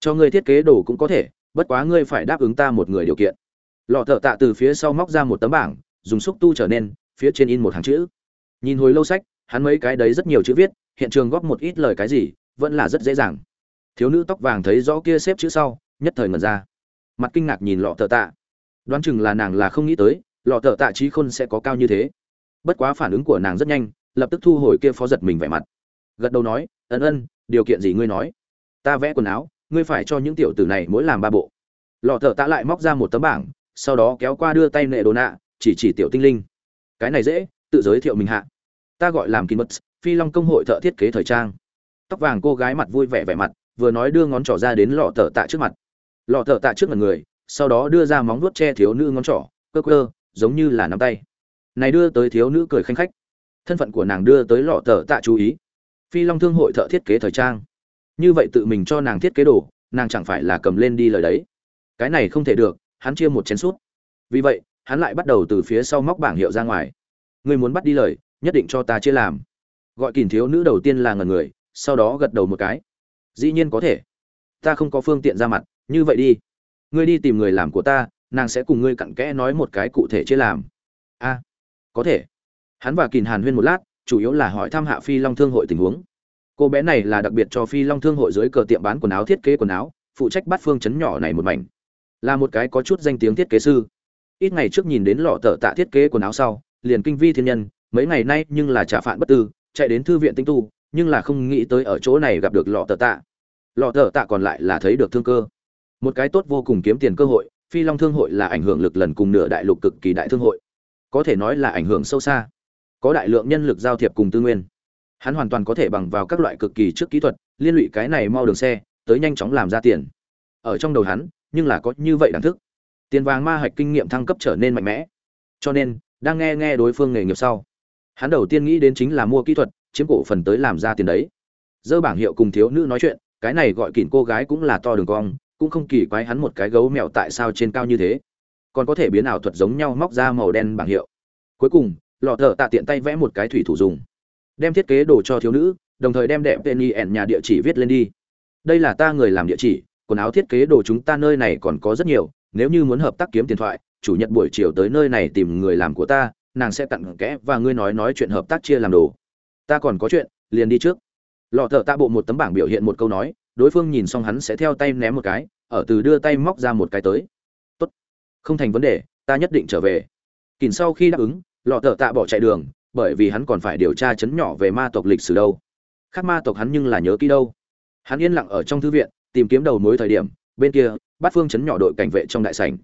A: Cho ngươi thiết kế đồ cũng có thể, bất quá ngươi phải đáp ứng ta một người điều kiện. Lọ thợ tạ từ phía sau móc ra một tấm bảng, dùng xúc tu trở nên phía trên in một hàng chữ. Nhìn hồi lâu sách, hắn mấy cái đấy rất nhiều chữ viết, hiện trường góp một ít lời cái gì, vẫn là rất dễ dàng. Thiếu nữ tóc vàng thấy rõ kia xếp chữ sau, nhất thời ngẩn ra. Mặt kinh ngạc nhìn lọ thợ tạ. Đoán chừng là nàng là không nghĩ tới, lọ thợ tạ trí khôn sẽ có cao như thế. Bất quá phản ứng của nàng rất nhanh, lập tức thu hồi kia phó giật mình vẻ mặt. Gật đầu nói, ân ân, điều kiện gì ngươi nói? Ta vẽ quần áo, ngươi phải cho những tiểu tử này mỗi làm ba bộ. Lọ thợ tạ lại móc ra một tấm bảng, sau đó kéo qua đưa tay nệ đồ nạ, chỉ chỉ tiểu tinh linh cái này dễ, tự giới thiệu mình hạ. Ta gọi làm kín mất phi long công hội thợ thiết kế thời trang. Tóc vàng cô gái mặt vui vẻ vẻ mặt, vừa nói đưa ngón trỏ ra đến lọ thợ tạ trước mặt. Lọ thợ tạ trước mặt người, sau đó đưa ra móng vuốt che thiếu nữ ngón trỏ, cơ cơ, giống như là nắm tay. Này đưa tới thiếu nữ cười khanh khách. Thân phận của nàng đưa tới lọ thợ tạ chú ý. Phi long thương hội thợ thiết kế thời trang. Như vậy tự mình cho nàng thiết kế đồ, nàng chẳng phải là cầm lên đi lời đấy. Cái này không thể được, hắn chia một chén suốt vì vậy hắn lại bắt đầu từ phía sau móc bảng hiệu ra ngoài. Ngươi muốn bắt đi lời, nhất định cho ta chia làm. Gọi kìm thiếu nữ đầu tiên là ngần người, sau đó gật đầu một cái. Dĩ nhiên có thể. Ta không có phương tiện ra mặt, như vậy đi. Ngươi đi tìm người làm của ta, nàng sẽ cùng ngươi cặn kẽ nói một cái cụ thể chia làm. A, có thể. Hắn và kìm hàn huyên một lát, chủ yếu là hỏi thăm hạ phi long thương hội tình huống. Cô bé này là đặc biệt cho phi long thương hội dưới cờ tiệm bán quần áo thiết kế quần áo, phụ trách bắt phương chấn nhỏ này một mảnh. Là một cái có chút danh tiếng thiết kế sư ít ngày trước nhìn đến lọ tờ tạ thiết kế quần áo sau, liền kinh vi thiên nhân, mấy ngày nay nhưng là trả phản bất tư, chạy đến thư viện tinh tu, nhưng là không nghĩ tới ở chỗ này gặp được lọ tờ tạ. Lọ tờ tạ còn lại là thấy được thương cơ. Một cái tốt vô cùng kiếm tiền cơ hội, phi long thương hội là ảnh hưởng lực lần cùng nửa đại lục cực kỳ đại thương hội. Có thể nói là ảnh hưởng sâu xa. Có đại lượng nhân lực giao thiệp cùng tư nguyên. Hắn hoàn toàn có thể bằng vào các loại cực kỳ trước kỹ thuật, liên lụy cái này mau đường xe, tới nhanh chóng làm ra tiền. Ở trong đầu hắn, nhưng là có như vậy đẳng thức tiền vàng ma hạch kinh nghiệm thăng cấp trở nên mạnh mẽ. Cho nên, đang nghe nghe đối phương nghề nghiệp sau, hắn đầu tiên nghĩ đến chính là mua kỹ thuật, chiếm cổ phần tới làm ra tiền đấy. Dơ bảng hiệu cùng thiếu nữ nói chuyện, cái này gọi kỉn cô gái cũng là to đường cong, cũng không kỳ quái hắn một cái gấu mèo tại sao trên cao như thế. Còn có thể biến ảo thuật giống nhau móc ra màu đen bảng hiệu. Cuối cùng, lọ thợ tạ tiện tay vẽ một cái thủy thủ dùng. Đem thiết kế đồ cho thiếu nữ, đồng thời đem đẹp tên y ẻn nhà địa chỉ viết lên đi. Đây là ta người làm địa chỉ, quần áo thiết kế đồ chúng ta nơi này còn có rất nhiều nếu như muốn hợp tác kiếm tiền thoại, chủ nhật buổi chiều tới nơi này tìm người làm của ta, nàng sẽ tặng kẽ và ngươi nói nói chuyện hợp tác chia làm đồ. Ta còn có chuyện, liền đi trước. Lọ thợ tạ bộ một tấm bảng biểu hiện một câu nói, đối phương nhìn xong hắn sẽ theo tay ném một cái, ở từ đưa tay móc ra một cái tới. Tốt. Không thành vấn đề, ta nhất định trở về. Kỳn sau khi đáp ứng, lọ thợ tạ bỏ chạy đường, bởi vì hắn còn phải điều tra chấn nhỏ về ma tộc lịch sử đâu. Khác ma tộc hắn nhưng là nhớ kỹ đâu. Hắn yên lặng ở trong thư viện, tìm kiếm đầu mối thời điểm, bên kia bát phương chấn nhỏ đội cảnh vệ trong đại sảnh.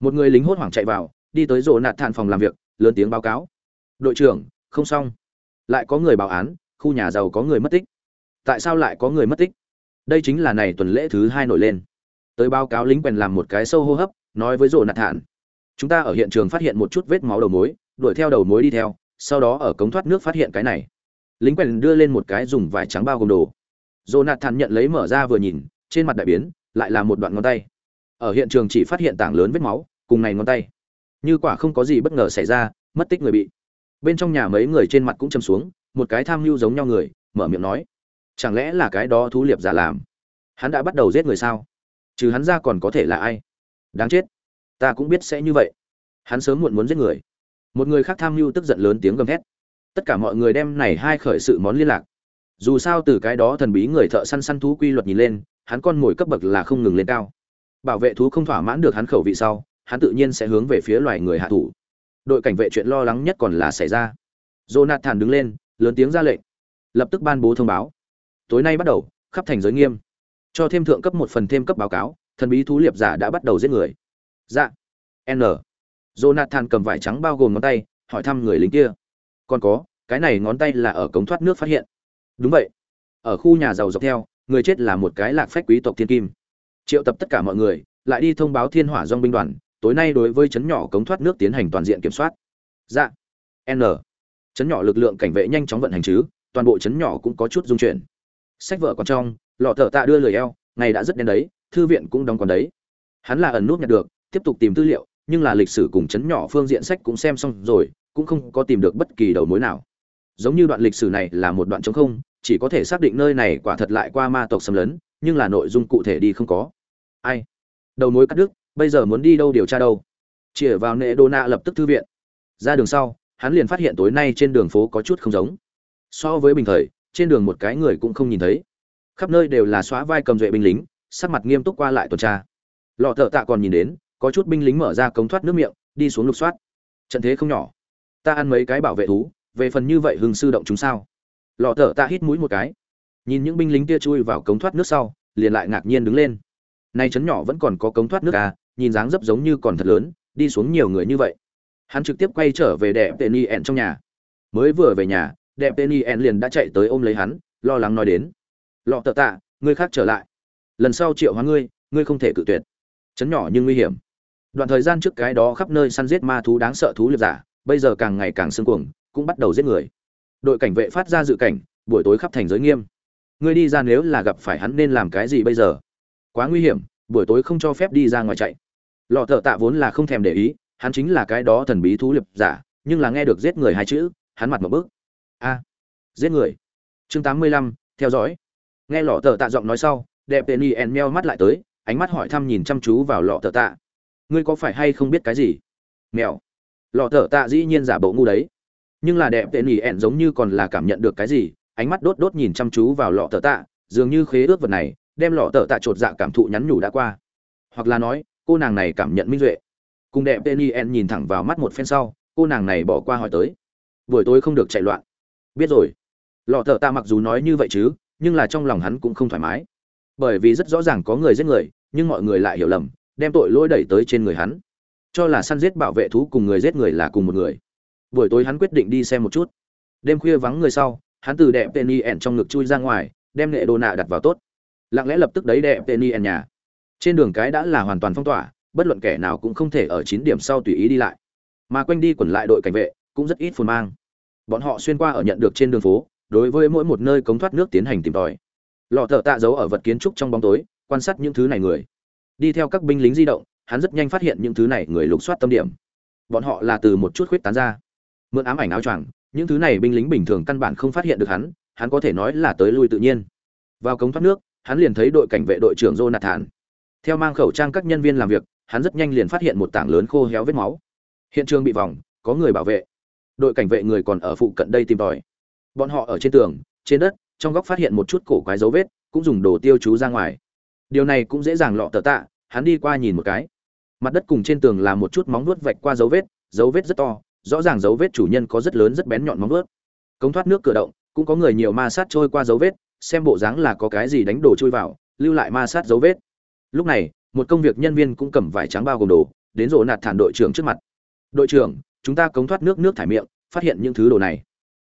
A: Một người lính hốt hoảng chạy vào, đi tới rộ nạt thản phòng làm việc, lớn tiếng báo cáo. Đội trưởng, không xong. Lại có người báo án, khu nhà giàu có người mất tích. Tại sao lại có người mất tích? Đây chính là này tuần lễ thứ hai nổi lên. Tới báo cáo lính quèn làm một cái sâu hô hấp, nói với rộ nạt thản. Chúng ta ở hiện trường phát hiện một chút vết máu đầu mối, đuổi theo đầu mối đi theo, sau đó ở cống thoát nước phát hiện cái này. Lính quèn đưa lên một cái dùng vải trắng bao gồm đồ. Jonathan nhận lấy mở ra vừa nhìn, trên mặt đại biến, lại là một đoạn ngón tay ở hiện trường chỉ phát hiện tảng lớn vết máu, cùng này ngón tay. Như quả không có gì bất ngờ xảy ra, mất tích người bị. Bên trong nhà mấy người trên mặt cũng châm xuống, một cái tham mưu giống nhau người, mở miệng nói, chẳng lẽ là cái đó thú liệp giả làm? Hắn đã bắt đầu giết người sao? Trừ hắn ra còn có thể là ai? Đáng chết. Ta cũng biết sẽ như vậy. Hắn sớm muộn muốn giết người. Một người khác tham mưu tức giận lớn tiếng gầm thét. Tất cả mọi người đem này hai khởi sự món liên lạc. Dù sao từ cái đó thần bí người thợ săn săn thú quy luật nhìn lên, hắn con mồi cấp bậc là không ngừng lên cao bảo vệ thú không thỏa mãn được hắn khẩu vị sau, hắn tự nhiên sẽ hướng về phía loài người hạ thủ. Đội cảnh vệ chuyện lo lắng nhất còn là xảy ra. Jonathan đứng lên, lớn tiếng ra lệnh. Lập tức ban bố thông báo. Tối nay bắt đầu, khắp thành giới nghiêm. Cho thêm thượng cấp một phần thêm cấp báo cáo, thần bí thú liệp giả đã bắt đầu giết người. Dạ. N. Jonathan cầm vải trắng bao gồm ngón tay, hỏi thăm người lính kia. Còn có, cái này ngón tay là ở cống thoát nước phát hiện. Đúng vậy. Ở khu nhà giàu dọc theo, người chết là một cái lạc phách quý tộc thiên kim triệu tập tất cả mọi người, lại đi thông báo thiên hỏa dong binh đoàn, tối nay đối với chấn nhỏ cống thoát nước tiến hành toàn diện kiểm soát. Dạ. N. Chấn nhỏ lực lượng cảnh vệ nhanh chóng vận hành chứ, toàn bộ chấn nhỏ cũng có chút dung chuyển. Sách vợ còn trong, lọ thợ tạ đưa lời eo, ngày đã rất đen đấy, thư viện cũng đóng còn đấy. Hắn là ẩn nút nhặt được, tiếp tục tìm tư liệu, nhưng là lịch sử cùng chấn nhỏ phương diện sách cũng xem xong rồi, cũng không có tìm được bất kỳ đầu mối nào. Giống như đoạn lịch sử này là một đoạn trống không, chỉ có thể xác định nơi này quả thật lại qua ma tộc xâm lấn nhưng là nội dung cụ thể đi không có. Ai? Đầu mối cắt đứt, bây giờ muốn đi đâu điều tra đâu? Chĩa vào nệ đô nạ lập tức thư viện. Ra đường sau, hắn liền phát hiện tối nay trên đường phố có chút không giống. So với bình thời, trên đường một cái người cũng không nhìn thấy. Khắp nơi đều là xóa vai cầm duệ binh lính, sắc mặt nghiêm túc qua lại tuần tra. Lọ thợ tạ còn nhìn đến, có chút binh lính mở ra cống thoát nước miệng, đi xuống lục soát. Trận thế không nhỏ. Ta ăn mấy cái bảo vệ thú, về phần như vậy hưng sư động chúng sao? Lọ thợ tạ hít mũi một cái nhìn những binh lính kia chui vào cống thoát nước sau, liền lại ngạc nhiên đứng lên. Nay chấn nhỏ vẫn còn có cống thoát nước à nhìn dáng dấp giống như còn thật lớn, đi xuống nhiều người như vậy. Hắn trực tiếp quay trở về đẹp tên y ẻn trong nhà. Mới vừa về nhà đẹp tên y ẻn liền đã chạy tới ôm lấy hắn, lo lắng nói đến. Lọ tợ tạ, ngươi khác trở lại. Lần sau triệu hóa ngươi ngươi không thể cự tuyệt. Chấn nhỏ nhưng nguy hiểm. Đoạn thời gian trước cái đó khắp nơi săn giết ma thú đáng sợ thú liệt giả, bây giờ càng ngày càng sưng cuồng, cũng bắt đầu giết người. Đội cảnh vệ phát ra dự cảnh, buổi tối khắp thành giới nghiêm ngươi đi ra nếu là gặp phải hắn nên làm cái gì bây giờ? Quá nguy hiểm, buổi tối không cho phép đi ra ngoài chạy. Lọ thợ tạ vốn là không thèm để ý, hắn chính là cái đó thần bí thú liệp giả, nhưng là nghe được giết người hai chữ, hắn mặt một bước. A, giết người. Chương tám mươi lăm, theo dõi. Nghe lọ thợ tạ giọng nói sau, đẹp tên y en meo mắt lại tới, ánh mắt hỏi thăm nhìn chăm chú vào lọ thợ tạ. Ngươi có phải hay không biết cái gì? Mèo. Lọ thợ tạ dĩ nhiên giả bộ ngu đấy. Nhưng là đẹp tên y en giống như còn là cảm nhận được cái gì ánh mắt đốt đốt nhìn chăm chú vào lọ tờ tạ, dường như khế ước vật này, đem lọ tờ tạ chột dạ cảm thụ nhắn nhủ đã qua. Hoặc là nói, cô nàng này cảm nhận minh duệ. Cùng đẹp tên yen nhìn thẳng vào mắt một phen sau, cô nàng này bỏ qua hỏi tới. Buổi tối không được chạy loạn. Biết rồi. Lọ thợ tạ mặc dù nói như vậy chứ, nhưng là trong lòng hắn cũng không thoải mái. Bởi vì rất rõ ràng có người giết người, nhưng mọi người lại hiểu lầm, đem tội lỗi đẩy tới trên người hắn. Cho là săn giết bảo vệ thú cùng người giết người là cùng một người. Buổi tối hắn quyết định đi xem một chút. Đêm khuya vắng người sau hắn từ đẹp tên yen trong ngực chui ra ngoài, đem nghệ đồ nạ đặt vào tốt. Lặng lẽ lập tức đấy đẹp tên yen nhà. Trên đường cái đã là hoàn toàn phong tỏa, bất luận kẻ nào cũng không thể ở chín điểm sau tùy ý đi lại. Mà quanh đi quẩn lại đội cảnh vệ, cũng rất ít phồn mang. Bọn họ xuyên qua ở nhận được trên đường phố, đối với mỗi một nơi cống thoát nước tiến hành tìm tòi. Lọ thợ tạ giấu ở vật kiến trúc trong bóng tối, quan sát những thứ này người. Đi theo các binh lính di động, hắn rất nhanh phát hiện những thứ này người lục soát tâm điểm. Bọn họ là từ một chút khuyết tán ra. Mượn ám ảnh áo choàng những thứ này binh lính bình thường căn bản không phát hiện được hắn hắn có thể nói là tới lui tự nhiên. Vào cống thoát nước, hắn liền thấy đội cảnh vệ đội trưởng jonathan. Theo mang khẩu trang các nhân viên làm việc, hắn rất nhanh liền phát hiện một tảng lớn khô héo vết máu. Hiện trường bị vòng, có người bảo vệ. Đội cảnh vệ người còn ở phụ cận đây tìm tòi. Bọn họ ở trên tường, trên đất, trong góc phát hiện một chút cổ quái dấu vết, cũng dùng đồ tiêu chú ra ngoài. Điều này cũng dễ dàng lọ tờ tạ, hắn đi qua nhìn một cái. Mặt đất cùng trên tường là một chút móng nuốt vạch qua dấu vết dấu vết rất to rõ ràng dấu vết chủ nhân có rất lớn rất bén nhọn móng vuốt. Cống thoát nước cửa động, cũng có người nhiều ma sát trôi qua dấu vết, xem bộ dáng là có cái gì đánh đổ chui vào, lưu lại ma sát dấu vết. Lúc này, một công việc nhân viên cũng cầm vải trắng bao gồm đồ, đến rồ nạt thản đội trưởng trước mặt. Đội trưởng, chúng ta cống thoát nước nước thải miệng, phát hiện những thứ đồ này.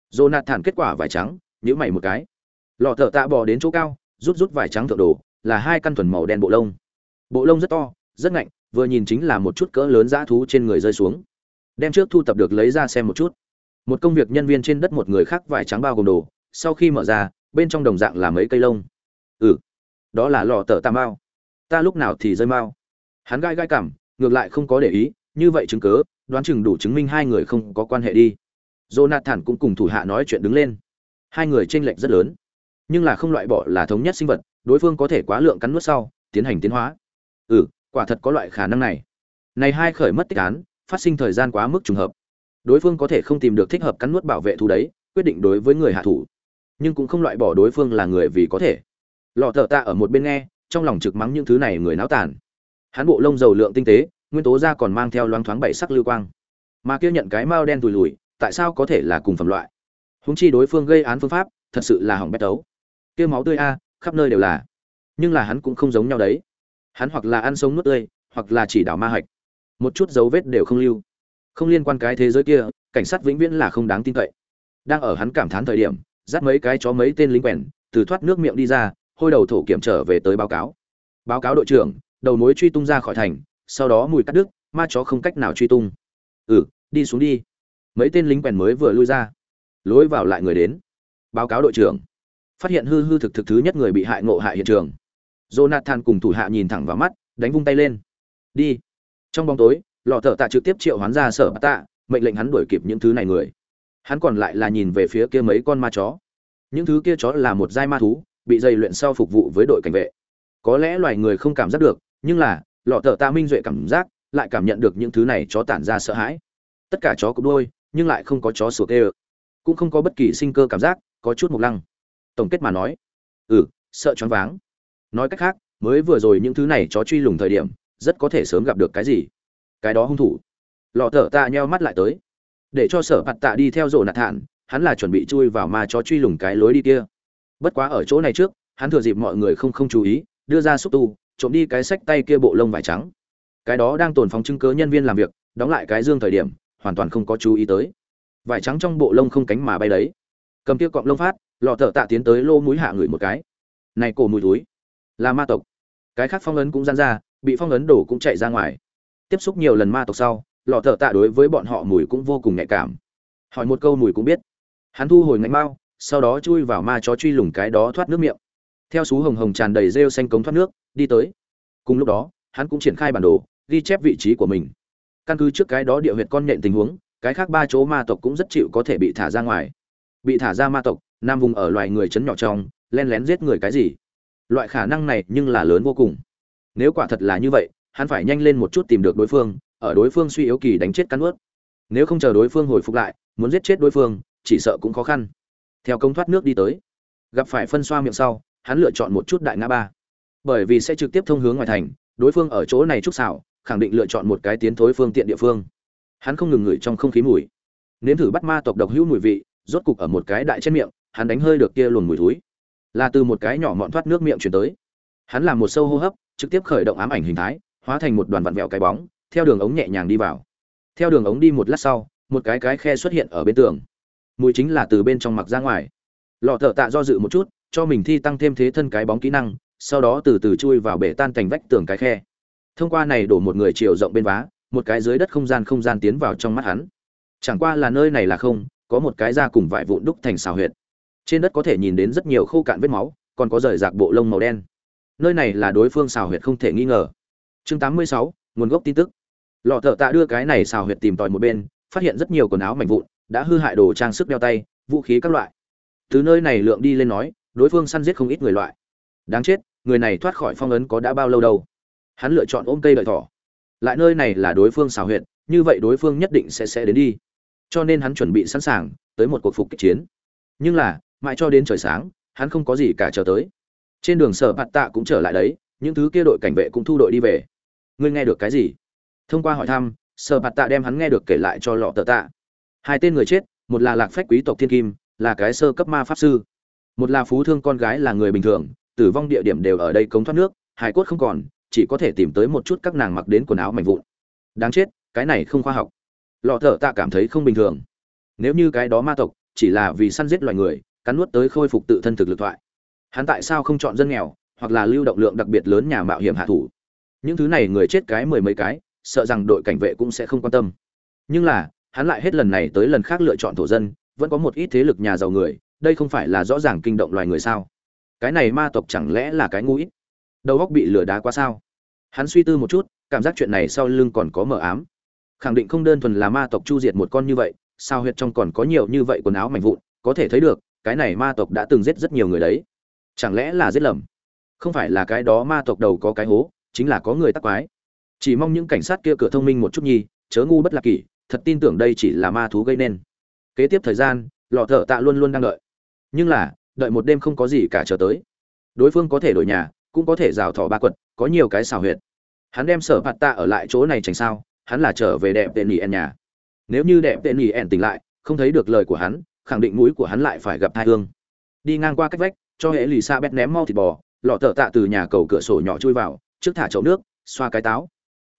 A: Rồ nạt thản kết quả vải trắng, nhíu mày một cái. Lọ thở tạ bò đến chỗ cao, rút rút vải trắng thượng đồ, là hai căn thuần màu đen bộ lông. Bộ lông rất to, rất ngạnh, vừa nhìn chính là một chút cỡ lớn dã thú trên người rơi xuống đem trước thu tập được lấy ra xem một chút. Một công việc nhân viên trên đất một người khác vải trắng bao gồm đồ, sau khi mở ra, bên trong đồng dạng là mấy cây lông. Ừ đó là lò tờ tà mao. Ta lúc nào thì rơi mao. Hắn gai gai cảm, ngược lại không có để ý, như vậy chứng cớ, đoán chừng đủ chứng minh hai người không có quan hệ đi. Jonathan cũng cùng thủ hạ nói chuyện đứng lên. Hai người tranh lệch rất lớn. Nhưng là không loại bỏ là thống nhất sinh vật, đối phương có thể quá lượng cắn nuốt sau, tiến hành tiến hóa. Ừ quả thật có loại khả năng này. Này hai khởi mất tích án phát sinh thời gian quá mức trùng hợp. Đối phương có thể không tìm được thích hợp cắn nuốt bảo vệ thú đấy, quyết định đối với người hạ thủ. Nhưng cũng không loại bỏ đối phương là người vì có thể. Lọ thợ tạ ở một bên nghe, trong lòng trực mắng những thứ này người náo tàn. Hắn bộ lông dầu lượng tinh tế, nguyên tố da còn mang theo loáng thoáng bảy sắc lưu quang. Mà kia nhận cái mao đen tùi lùi, tại sao có thể là cùng phẩm loại? Húng chi đối phương gây án phương pháp, thật sự là hỏng bét tấu. Kia máu tươi a, khắp nơi đều là. Nhưng là hắn cũng không giống nhau đấy. Hắn hoặc là ăn sống nuốt tươi, hoặc là chỉ đảo ma hạch một chút dấu vết đều không lưu. Không liên quan cái thế giới kia, cảnh sát vĩnh viễn là không đáng tin cậy. Đang ở hắn cảm thán thời điểm, dắt mấy cái chó mấy tên lính quèn, từ thoát nước miệng đi ra, hôi đầu thổ kiểm trở về tới báo cáo. Báo cáo đội trưởng, đầu mối truy tung ra khỏi thành, sau đó mùi cắt đứt, ma chó không cách nào truy tung. Ừ đi xuống đi. Mấy tên lính quèn mới vừa lui ra. Lối vào lại người đến. Báo cáo đội trưởng. Phát hiện hư hư thực thực thứ nhất người bị hại ngộ hại hiện trường. Jonathan cùng thủ hạ nhìn thẳng vào mắt, đánh vung tay lên. Đi trong bóng tối, lọ thợ tạ trực tiếp triệu hoán ra sở tạ, mệnh lệnh hắn đuổi kịp những thứ này người. Hắn còn lại là nhìn về phía kia mấy con ma chó. Những thứ kia chó là một giai ma thú, bị dày luyện sau phục vụ với đội cảnh vệ. Có lẽ loài người không cảm giác được, nhưng là, lọ thợ tạ minh duệ cảm giác, lại cảm nhận được những thứ này chó tản ra sợ hãi. Tất cả chó cũng đôi, nhưng lại không có chó sủa tê cũng không có bất kỳ sinh cơ cảm giác, có chút mục lăng. Tổng kết mà nói ừ sợ choáng váng. Nói cách khác, mới vừa rồi những thứ này chó truy lùng thời điểm rất có thể sớm gặp được cái gì. Cái đó hung thủ. Lọ thở tạ nheo mắt lại tới. Để cho sở mặt tạ đi theo rộ nạt thản hắn là chuẩn bị chui vào ma chó truy lùng cái lối đi kia. Bất quá ở chỗ này trước, hắn thừa dịp mọi người không không chú ý, đưa ra xúc tu, trộm đi cái sách tay kia bộ lông vải trắng. Cái đó đang tồn phóng chứng cớ nhân viên làm việc, đóng lại cái dương thời điểm, hoàn toàn không có chú ý tới. Vải trắng trong bộ lông không cánh mà bay đấy. Cầm kia cọng lông phát, lọ thợ tạ tiến tới lô mũi hạ người một cái. Này cổ mùi túi, là ma tộc. Cái khác phong ấn cũng gian ra bị phong ấn đổ cũng chạy ra ngoài. Tiếp xúc nhiều lần ma tộc sau, lọ thợ tạ đối với bọn họ mùi cũng vô cùng nhạy cảm. Hỏi một câu mùi cũng biết. Hắn thu hồi ngạnh mao, sau đó chui vào ma chó truy lùng cái đó thoát nước miệng. Theo sú hồng hồng tràn đầy rêu xanh cống thoát nước, đi tới. Cùng lúc đó, hắn cũng triển khai bản đồ, ghi chép vị trí của mình. Căn cứ trước cái đó địa huyệt con nhện tình huống, cái khác ba chỗ ma tộc cũng rất chịu có thể bị thả ra ngoài. Bị thả ra ma tộc, nam vùng ở loài người chấn nhỏ trong, len lén giết người cái gì? Loại khả năng này nhưng là lớn vô cùng nếu quả thật là như vậy, hắn phải nhanh lên một chút tìm được đối phương, ở đối phương suy yếu kỳ đánh chết cắn ướt nếu không chờ đối phương hồi phục lại, muốn giết chết đối phương, chỉ sợ cũng khó khăn. Theo công thoát nước đi tới, gặp phải phân xoa miệng sau, hắn lựa chọn một chút đại ngã ba. Bởi vì sẽ trực tiếp thông hướng ngoài thành, đối phương ở chỗ này trúc xảo, khẳng định lựa chọn một cái tiến thối phương tiện địa phương. Hắn không ngừng ngửi trong không khí mùi. Nếm thử bắt ma tộc độc hữu mùi vị, rốt cục ở một cái đại trên miệng, hắn đánh hơi được kia luồn mùi thúi là từ một cái nhỏ mọn thoát nước miệng chuyển tới. Hắn làm một sâu hô hấp trực tiếp khởi động ám ảnh hình thái, hóa thành một đoàn vặn vẹo cái bóng, theo đường ống nhẹ nhàng đi vào. Theo đường ống đi một lát sau, một cái cái khe xuất hiện ở bên tường. Mùi chính là từ bên trong mặc ra ngoài. Lọ thợ tạ do dự một chút, cho mình thi tăng thêm thế thân cái bóng kỹ năng, sau đó từ từ chui vào bể tan thành vách tường cái khe. Thông qua này đổ một người chiều rộng bên vá, một cái dưới đất không gian không gian tiến vào trong mắt hắn. Chẳng qua là nơi này là không, có một cái da cùng vải vụn đúc thành xào huyệt. Trên đất có thể nhìn đến rất nhiều khô cạn vết máu, còn có rời rạc bộ lông màu đen nơi này là đối phương xào huyệt không thể nghi ngờ. Chương 86, nguồn gốc tin tức. Lọ thợ tạ đưa cái này xào huyệt tìm tòi một bên phát hiện rất nhiều quần áo mảnh vụn đã hư hại đồ trang sức đeo tay vũ khí các loại. Từ nơi này lượng đi lên nói đối phương săn giết không ít người loại. Đáng chết người này thoát khỏi phong ấn có đã bao lâu đâu. Hắn lựa chọn ôm cây đợi thỏ. Lại nơi này là đối phương xào huyệt như vậy đối phương nhất định sẽ sẽ đến đi. Cho nên hắn chuẩn bị sẵn sàng tới một cuộc phục kích chiến. Nhưng là mãi cho đến trời sáng hắn không có gì cả chờ tới trên đường sở bạt tạ cũng trở lại đấy, những thứ kia đội cảnh vệ cũng thu đội đi về. Ngươi nghe được cái gì? Thông qua hỏi thăm, sở bạt tạ đem hắn nghe được kể lại cho lọ tờ tạ. Hai tên người chết, một là lạc phách quý tộc thiên kim, là cái sơ cấp ma pháp sư. Một là phú thương con gái là người bình thường, tử vong địa điểm đều ở đây cống thoát nước hải cốt không còn, chỉ có thể tìm tới một chút các nàng mặc đến quần áo mảnh vụn. Đáng chết, cái này không khoa học. Lọ thợ tạ cảm thấy không bình thường. Nếu như cái đó ma tộc, chỉ là vì săn giết loài người, cắn nuốt tới khôi phục tự thân thực lực thoại hắn tại sao không chọn dân nghèo, hoặc là lưu động lượng đặc biệt lớn nhà mạo hiểm hạ thủ? Những thứ này người chết cái mười mấy cái, sợ rằng đội cảnh vệ cũng sẽ không quan tâm. Nhưng là, hắn lại hết lần này tới lần khác lựa chọn thổ dân, vẫn có một ít thế lực nhà giàu người, đây không phải là rõ ràng kinh động loài người sao? Cái này ma tộc chẳng lẽ là cái ngu ít? Đầu óc bị lửa đá quá sao? Hắn suy tư một chút, cảm giác chuyện này sau lưng còn có mờ ám. Khẳng định không đơn thuần là ma tộc chu diệt một con như vậy, sao huyệt trong còn có nhiều như vậy quần áo mảnh vụn, có thể thấy được, cái này ma tộc đã từng giết rất nhiều người đấy chẳng lẽ là giết lầm? Không phải là cái đó ma tộc đầu có cái hố, chính là có người tắc quái. Chỉ mong những cảnh sát kia cửa thông minh một chút nhi, chớ ngu bất lạc kỷ, thật tin tưởng đây chỉ là ma thú gây nên. Kế tiếp thời gian, lọ thợ tạ luôn luôn đang đợi. Nhưng là, đợi một đêm không có gì cả chờ tới. Đối phương có thể đổi nhà, cũng có thể rào thỏ ba quật, có nhiều cái xào huyệt. Hắn đem sở phạt tạ ở lại chỗ này tránh sao, hắn là trở về đẹp tên nỉ ẻn nhà. Nếu như đẹp tên nỉ ẻn tỉnh lại, không thấy được lời của hắn, khẳng định mũi của hắn lại phải gặp thai hương. Đi ngang qua cách vách cho hệ lì xa bét ném mau thịt bò, lọ thợ tạ từ nhà cầu cửa sổ nhỏ chui vào, trước thả chậu nước, xoa cái táo,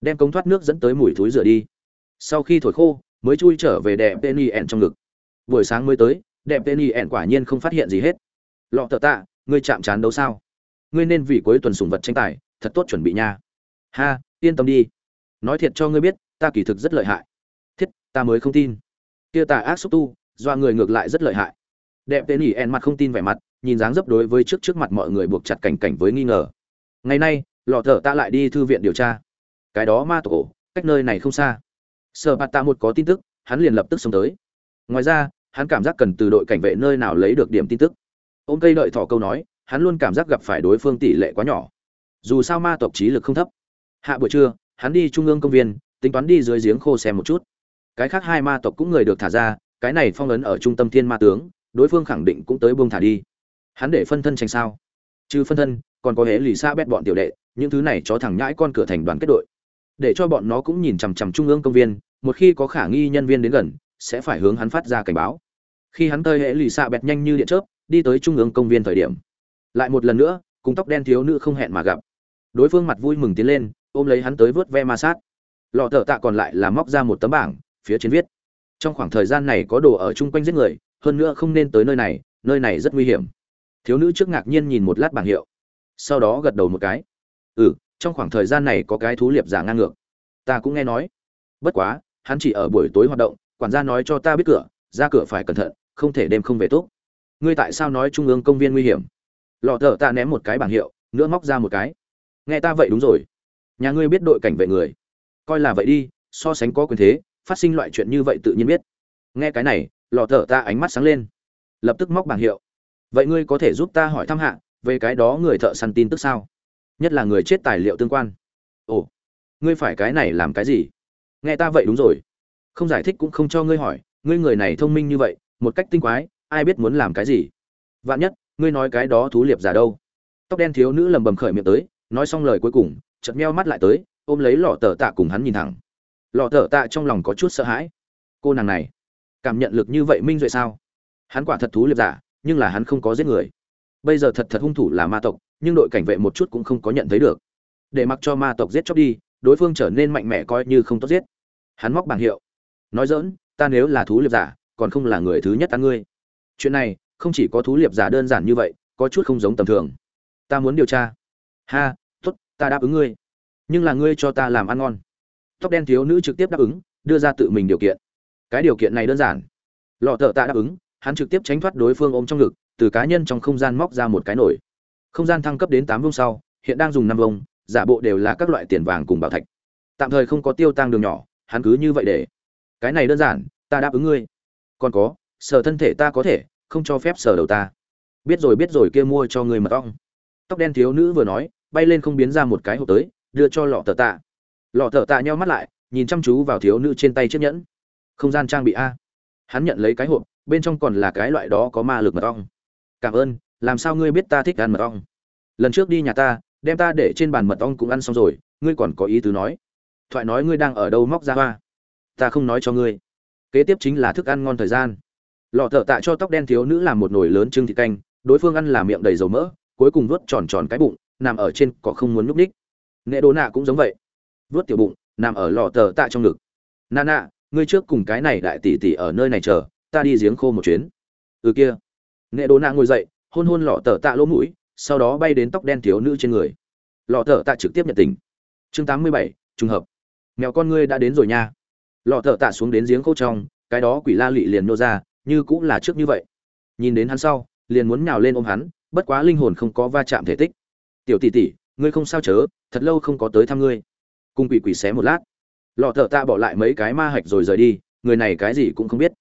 A: đem công thoát nước dẫn tới mùi thối rửa đi. Sau khi thổi khô, mới chui trở về đẹp tên y en trong ngực. Buổi sáng mới tới đẹp tên y en quả nhiên không phát hiện gì hết. Lọ thợ tạ, ngươi chạm chán đâu sao? Ngươi nên vì cuối tuần sùng vật tranh tài, thật tốt chuẩn bị nha. Ha, yên tâm đi. Nói thiệt cho ngươi biết, ta kỳ thực rất lợi hại. Thiết, ta mới không tin. Kia tà ác xúc tu do người ngược lại rất lợi hại. Đẹp tên ỉ en mặt không tin vẻ mặt nhìn dáng dấp đối với trước trước mặt mọi người buộc chặt cảnh cảnh với nghi ngờ. Ngày nay, lọ thở ta lại đi thư viện điều tra. Cái đó ma tổ, cách nơi này không xa. Sợ bạt ta một có tin tức, hắn liền lập tức xông tới. Ngoài ra, hắn cảm giác cần từ đội cảnh vệ nơi nào lấy được điểm tin tức. Ôm cây đợi thỏ câu nói, hắn luôn cảm giác gặp phải đối phương tỷ lệ quá nhỏ. Dù sao ma tộc trí lực không thấp. Hạ buổi trưa, hắn đi trung ương công viên, tính toán đi dưới giếng khô xem một chút. Cái khác hai ma tộc cũng người được thả ra, cái này phong ấn ở trung tâm thiên ma tướng, đối phương khẳng định cũng tới buông thả đi hắn để phân thân tranh sao? Trừ phân thân, còn có hễ lì xa bét bọn tiểu đệ, những thứ này cho thẳng nhãi con cửa thành đoàn kết đội. Để cho bọn nó cũng nhìn chằm chằm trung ương công viên, một khi có khả nghi nhân viên đến gần, sẽ phải hướng hắn phát ra cảnh báo. Khi hắn tơi hễ lì xa bẹt nhanh như điện chớp, đi tới trung ương công viên thời điểm. Lại một lần nữa, cùng tóc đen thiếu nữ không hẹn mà gặp. Đối phương mặt vui mừng tiến lên, ôm lấy hắn tới vớt ve ma sát. Lọ thợ tạ còn lại là móc ra một tấm bảng, phía trên viết. Trong khoảng thời gian này có đồ ở chung quanh giết người, hơn nữa không nên tới nơi này nơi này rất nguy hiểm thiếu nữ trước ngạc nhiên nhìn một lát bảng hiệu. Sau đó gật đầu một cái. Ừ trong khoảng thời gian này có cái thú liệp giả ngang ngược. Ta cũng nghe nói. Bất quá, hắn chỉ ở buổi tối hoạt động, quản gia nói cho ta biết cửa, ra cửa phải cẩn thận, không thể đêm không về tốt ngươi tại sao nói trung ương công viên nguy hiểm? Lọ thợ ta ném một cái bảng hiệu, nữa móc ra một cái. Nghe ta vậy đúng rồi. Nhà ngươi biết đội cảnh vệ người. Coi là vậy đi, so sánh có quyền thế, phát sinh loại chuyện như vậy tự nhiên biết. Nghe cái này, lọ thợ ta ánh mắt sáng lên. Lập tức móc bảng hiệu vậy ngươi có thể giúp ta hỏi thăm hạ, về cái đó người thợ săn tin tức sao? Nhất là người chết tài liệu tương quan. Ồ, ngươi phải cái này làm cái gì? Nghe ta vậy đúng rồi. Không giải thích cũng không cho ngươi hỏi, ngươi người này thông minh như vậy, một cách tinh quái, ai biết muốn làm cái gì? Vạn nhất, ngươi nói cái đó thú liệp giả đâu? Tóc đen thiếu nữ lầm bầm khởi miệng tới, nói xong lời cuối cùng, chợt meo mắt lại tới, ôm lấy lọ tờ tạ cùng hắn nhìn thẳng. Lọ tờ tạ trong lòng có chút sợ hãi. Cô nàng này, cảm nhận lực như vậy minh duệ sao? Hắn quả thật thú liệp giả nhưng là hắn không có giết người. Bây giờ thật thật hung thủ là ma tộc, nhưng đội cảnh vệ một chút cũng không có nhận thấy được. Để mặc cho ma tộc giết chóc đi, đối phương trở nên mạnh mẽ coi như không tốt giết. Hắn móc bảng hiệu. Nói dỡn ta nếu là thú liệp giả, còn không là người thứ nhất ăn ngươi. Chuyện này, không chỉ có thú liệp giả đơn giản như vậy, có chút không giống tầm thường. Ta muốn điều tra. Ha, tốt, ta đáp ứng ngươi. Nhưng là ngươi cho ta làm ăn ngon. Tóc đen thiếu nữ trực tiếp đáp ứng, đưa ra tự mình điều kiện. Cái điều kiện này đơn giản. Lọ thợ ta đáp ứng hắn trực tiếp tránh thoát đối phương ôm trong ngực, từ cá nhân trong không gian móc ra một cái nổi. Không gian thăng cấp đến tám vông sau, hiện đang dùng năm vông giả bộ đều là các loại tiền vàng cùng bảo thạch. Tạm thời không có tiêu tăng đường nhỏ, hắn cứ như vậy để. Cái này đơn giản, ta đáp ứng ngươi. Còn có, sở thân thể ta có thể, không cho phép sở đầu ta. Biết rồi biết rồi, kia mua cho ngươi mật ong. Tóc đen thiếu nữ vừa nói, bay lên không biến ra một cái hộp tới, đưa cho lọ tờ tạ. Lọ tờ tạ nheo mắt lại, nhìn chăm chú vào thiếu nữ trên tay chiếc nhẫn. Không gian trang bị a. Hắn nhận lấy cái hộp bên trong còn là cái loại đó có ma lực mật ong. Cảm ơn, làm sao ngươi biết ta thích ăn mật ong? Lần trước đi nhà ta, đem ta để trên bàn mật ong cũng ăn xong rồi, ngươi còn có ý tứ nói. Thoại nói ngươi đang ở đâu móc ra hoa? Ta không nói cho ngươi. Kế tiếp chính là thức ăn ngon thời gian. Lọ thợ tạ cho tóc đen thiếu nữ làm một nồi lớn trưng thịt canh, đối phương ăn là miệng đầy dầu mỡ, cuối cùng vớt tròn tròn cái bụng, nằm ở trên cỏ không muốn núp ních nệ đồ nạ cũng giống vậy. Vớt tiểu bụng, nằm ở lọ thợ tạ trong ngực. Nà nạ ngươi trước cùng cái này đại tỷ tỷ ở nơi này chờ ta đi giếng khô một chuyến. Ừ kia. Nệ đồ nạ ngồi dậy, hôn hôn lọ tờ tạ lỗ mũi, sau đó bay đến tóc đen thiếu nữ trên người. Lọ tờ tạ trực tiếp nhận tình. Chương tám mươi bảy, trùng hợp. Mèo con ngươi đã đến rồi nha. Lọ tờ tạ xuống đến giếng khô trong, cái đó quỷ la lị liền nô ra, như cũng là trước như vậy. Nhìn đến hắn sau, liền muốn nhào lên ôm hắn, bất quá linh hồn không có va chạm thể tích. Tiểu tỷ tỷ, ngươi không sao chớ, thật lâu không có tới thăm ngươi. Cung quỷ quỷ xé một lát. Lọ thợ tạ bỏ lại mấy cái ma hạch rồi rời đi, người này cái gì cũng không biết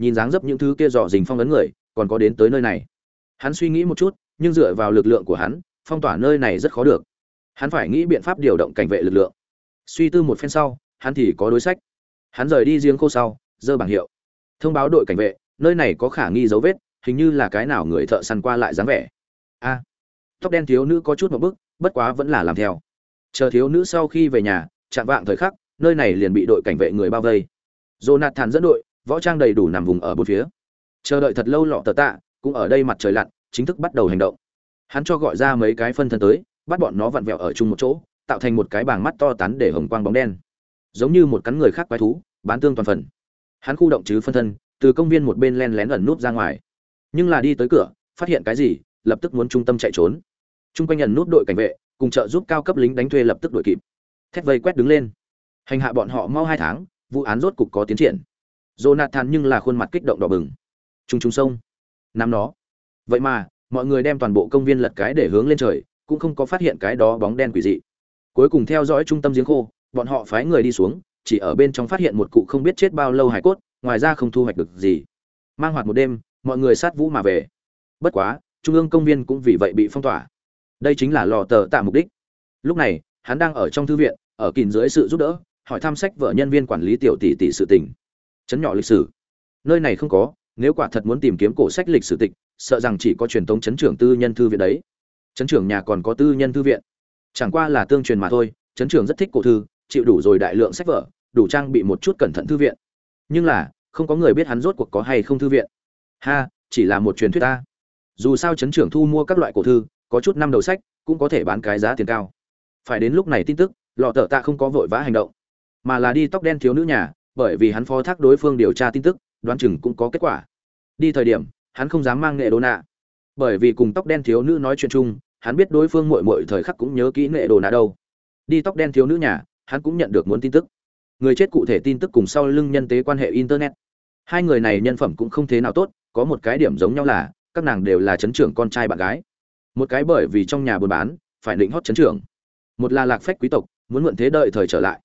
A: nhìn dáng dấp những thứ kia dò dình phong ấn người, còn có đến tới nơi này. Hắn suy nghĩ một chút, nhưng dựa vào lực lượng của hắn, phong tỏa nơi này rất khó được. Hắn phải nghĩ biện pháp điều động cảnh vệ lực lượng. Suy tư một phen sau, hắn thì có đối sách. Hắn rời đi riêng khô sau, dơ bảng hiệu. Thông báo đội cảnh vệ, nơi này có khả nghi dấu vết, hình như là cái nào người thợ săn qua lại dáng vẻ. A. Tóc đen thiếu nữ có chút một bức, bất quá vẫn là làm theo. Chờ thiếu nữ sau khi về nhà, chạm vạng thời khắc, nơi này liền bị đội cảnh vệ người bao vây. Jonathan dẫn đội võ trang đầy đủ nằm vùng ở bốn phía. Chờ đợi thật lâu lọ tờ tạ, cũng ở đây mặt trời lặn, chính thức bắt đầu hành động. Hắn cho gọi ra mấy cái phân thân tới, bắt bọn nó vặn vẹo ở chung một chỗ, tạo thành một cái bảng mắt to tắn để hồng quang bóng đen. Giống như một cắn người khác quái thú, bán tương toàn phần. Hắn khu động chứ phân thân, từ công viên một bên len lén ẩn núp ra ngoài. Nhưng là đi tới cửa, phát hiện cái gì, lập tức muốn trung tâm chạy trốn. Chung quanh ẩn núp đội cảnh vệ, cùng trợ giúp cao cấp lính đánh thuê lập tức đuổi kịp. Thét vây quét đứng lên. Hành hạ bọn họ mau hai tháng, vụ án rốt cục có tiến triển jonathan nhưng là khuôn mặt kích động đỏ bừng. Trung trung sông. Nắm nó. Vậy mà, mọi người đem toàn bộ công viên lật cái để hướng lên trời, cũng không có phát hiện cái đó bóng đen quỷ dị. Cuối cùng theo dõi trung tâm giếng khô, bọn họ phái người đi xuống, chỉ ở bên trong phát hiện một cụ không biết chết bao lâu hải cốt, ngoài ra không thu hoạch được gì. Mang hoạt một đêm, mọi người sát vũ mà về. Bất quá, trung ương công viên cũng vì vậy bị phong tỏa. Đây chính là lò tờ tạ mục đích. Lúc này, hắn đang ở trong thư viện, ở kìn dưới sự giúp đỡ, hỏi thăm sách vợ nhân viên quản lý tiểu tỷ tỷ sự tình chấn nhỏ lịch sử. Nơi này không có, nếu quả thật muốn tìm kiếm cổ sách lịch sử tịch, sợ rằng chỉ có truyền thống chấn trưởng tư nhân thư viện đấy. Chấn trưởng nhà còn có tư nhân thư viện. Chẳng qua là tương truyền mà thôi, chấn trưởng rất thích cổ thư, chịu đủ rồi đại lượng sách vở, đủ trang bị một chút cẩn thận thư viện. Nhưng là, không có người biết hắn rốt cuộc có hay không thư viện. Ha, chỉ là một truyền thuyết ta. Dù sao chấn trưởng thu mua các loại cổ thư, có chút năm đầu sách, cũng có thể bán cái giá tiền cao. Phải đến lúc này tin tức, lọ tở tạ không có vội vã hành động. Mà là đi tóc đen thiếu nữ nhà bởi vì hắn phó thác đối phương điều tra tin tức, đoán chừng cũng có kết quả. Đi thời điểm, hắn không dám mang nghệ đồ nạ. Bởi vì cùng tóc đen thiếu nữ nói chuyện chung, hắn biết đối phương mội mội thời khắc cũng nhớ kỹ nghệ đồ nạ đâu. Đi tóc đen thiếu nữ nhà, hắn cũng nhận được muốn tin tức. Người chết cụ thể tin tức cùng sau lưng nhân tế quan hệ internet. Hai người này nhân phẩm cũng không thế nào tốt, có một cái điểm giống nhau là, các nàng đều là chấn trưởng con trai bạn gái. Một cái bởi vì trong nhà buôn bán, phải định hót chấn trưởng. Một là lạc phách quý tộc, muốn mượn thế đợi thời trở lại.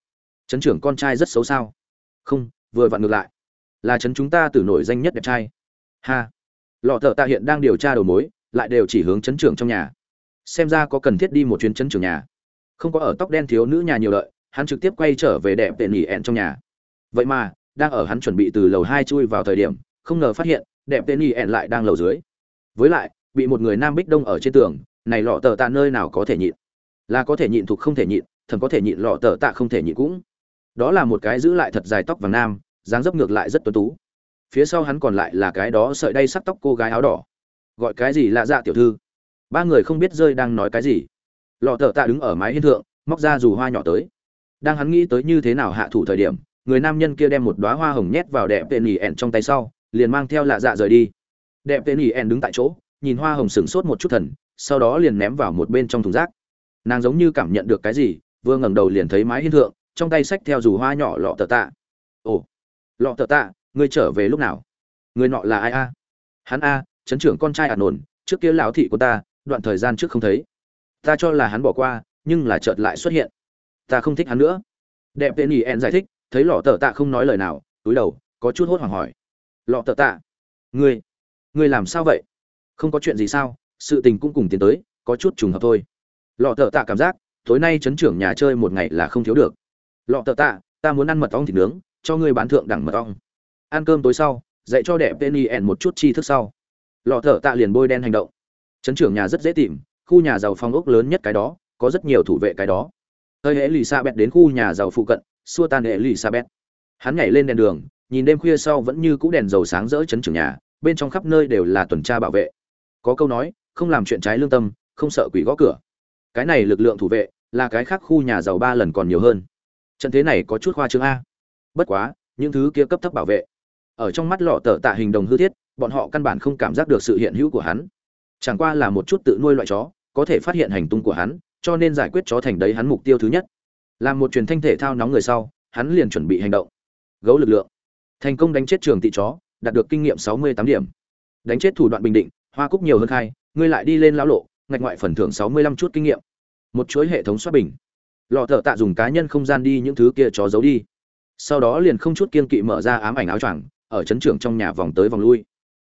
A: Chấn trưởng con trai rất xấu sao? Không, vừa vặn ngược lại. Là chấn chúng ta từ nổi danh nhất đẹp trai. Ha. Lọ thợ tạ hiện đang điều tra đầu mối, lại đều chỉ hướng chấn trưởng trong nhà. Xem ra có cần thiết đi một chuyến chấn trưởng nhà. Không có ở tóc đen thiếu nữ nhà nhiều lợi hắn trực tiếp quay trở về đẹp tệ nỉ ẹn trong nhà. Vậy mà, đang ở hắn chuẩn bị từ lầu hai chui vào thời điểm, không ngờ phát hiện, đẹp tệ nỉ ẹn lại đang lầu dưới. Với lại, bị một người nam bích đông ở trên tường, này lọ tờ tạ nơi nào có thể nhịn? Là có thể nhịn thuộc không thể nhịn thần có thể nhịn lọ tờ tạ không thể nhịn cũng đó là một cái giữ lại thật dài tóc vàng nam, dáng dấp ngược lại rất tuấn tú. Phía sau hắn còn lại là cái đó sợi đay sắc tóc cô gái áo đỏ. Gọi cái gì lạ dạ tiểu thư? Ba người không biết rơi đang nói cái gì. Lọ thợ tạ đứng ở mái hiên thượng, móc ra dù hoa nhỏ tới. Đang hắn nghĩ tới như thế nào hạ thủ thời điểm, người nam nhân kia đem một đoá hoa hồng nhét vào đẹp tên nỉ ẻn trong tay sau, liền mang theo lạ dạ rời đi. Đẹp tên nỉ ẻn đứng tại chỗ, nhìn hoa hồng sửng sốt một chút thần, sau đó liền ném vào một bên trong thùng rác. Nàng giống như cảm nhận được cái gì, vừa ngẩng đầu liền thấy mái hiên thượng trong tay sách theo dù hoa nhỏ lọ tờ tạ. Ồ, lọ tờ tạ, ngươi trở về lúc nào? Người nọ là ai a? Hắn a, chấn trưởng con trai ả nổn trước kia lão thị của ta, đoạn thời gian trước không thấy. Ta cho là hắn bỏ qua, nhưng là chợt lại xuất hiện. Ta không thích hắn nữa. Đẹp tên ý en giải thích, thấy lọ tờ tạ không nói lời nào, túi đầu, có chút hốt hoảng hỏi. Lọ tờ tạ, ngươi ngươi làm sao vậy? Không có chuyện gì sao? Sự tình cũng cùng tiến tới, có chút trùng hợp thôi. Lọ tờ tạ cảm giác, tối nay chấn trưởng nhà chơi một ngày là không thiếu được lọ tờ tạ, ta muốn ăn mật ong thịt nướng, cho ngươi bán thượng đẳng mật ong. Ăn cơm tối sau, dạy cho đẹp tên ỉ một chút chi thức sau. Lọ thợ tạ liền bôi đen hành động. Trấn trưởng nhà rất dễ tìm, khu nhà giàu phong ốc lớn nhất cái đó, có rất nhiều thủ vệ cái đó. Hơi hễ lì xa bẹt đến khu nhà giàu phụ cận, xua tan hệ lì xa bẹt hắn nhảy lên đèn đường, nhìn đêm khuya sau vẫn như cũ đèn dầu sáng rỡ chấn trưởng nhà, bên trong khắp nơi đều là tuần tra bảo vệ. Có câu nói, không làm chuyện trái lương tâm, không sợ quỷ gõ cửa. Cái này lực lượng thủ vệ, là cái khác khu nhà giàu ba lần còn nhiều hơn trận thế này có chút khoa trương a. Bất quá, những thứ kia cấp thấp bảo vệ, ở trong mắt lọ tờ tạ hình đồng hư thiết, bọn họ căn bản không cảm giác được sự hiện hữu của hắn. Chẳng qua là một chút tự nuôi loại chó, có thể phát hiện hành tung của hắn, cho nên giải quyết chó thành đấy hắn mục tiêu thứ nhất. Làm một truyền thanh thể thao nóng người sau, hắn liền chuẩn bị hành động. Gấu lực lượng. Thành công đánh chết trường tị chó, đạt được kinh nghiệm sáu mươi tám điểm. Đánh chết thủ đoạn bình định, hoa cúc nhiều hơn khai, ngươi lại đi lên lão lộ, ngạch ngoại phần thưởng sáu mươi lăm chút kinh nghiệm. Một chuỗi hệ thống xoát bình lọ thợ tạ dùng cá nhân không gian đi những thứ kia chó giấu đi. Sau đó liền không chút kiên kỵ mở ra ám ảnh áo choàng, ở chấn trưởng trong nhà vòng tới vòng lui.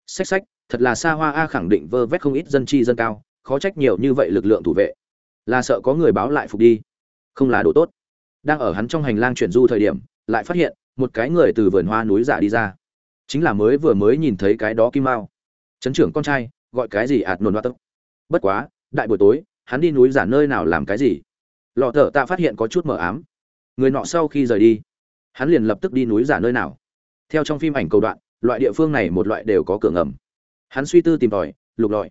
A: Xách xách, thật là xa hoa a khẳng định vơ vét không ít dân chi dân cao, khó trách nhiều như vậy lực lượng thủ vệ. Là sợ có người báo lại phục đi. Không là đồ tốt. Đang ở hắn trong hành lang chuyển du thời điểm, lại phát hiện, một cái người từ vườn hoa núi giả đi ra. Chính là mới vừa mới nhìn thấy cái đó kim mao. Chấn trưởng con trai, gọi cái gì ạt nôn hoa tốc bất quá, đại buổi tối, hắn đi núi giả nơi nào làm cái gì? Lọ thở tạ phát hiện có chút mờ ám. Người nọ sau khi rời đi, hắn liền lập tức đi núi giả nơi nào. Theo trong phim ảnh cầu đoạn, loại địa phương này một loại đều có cửa ngầm. Hắn suy tư tìm tòi, lục lọi.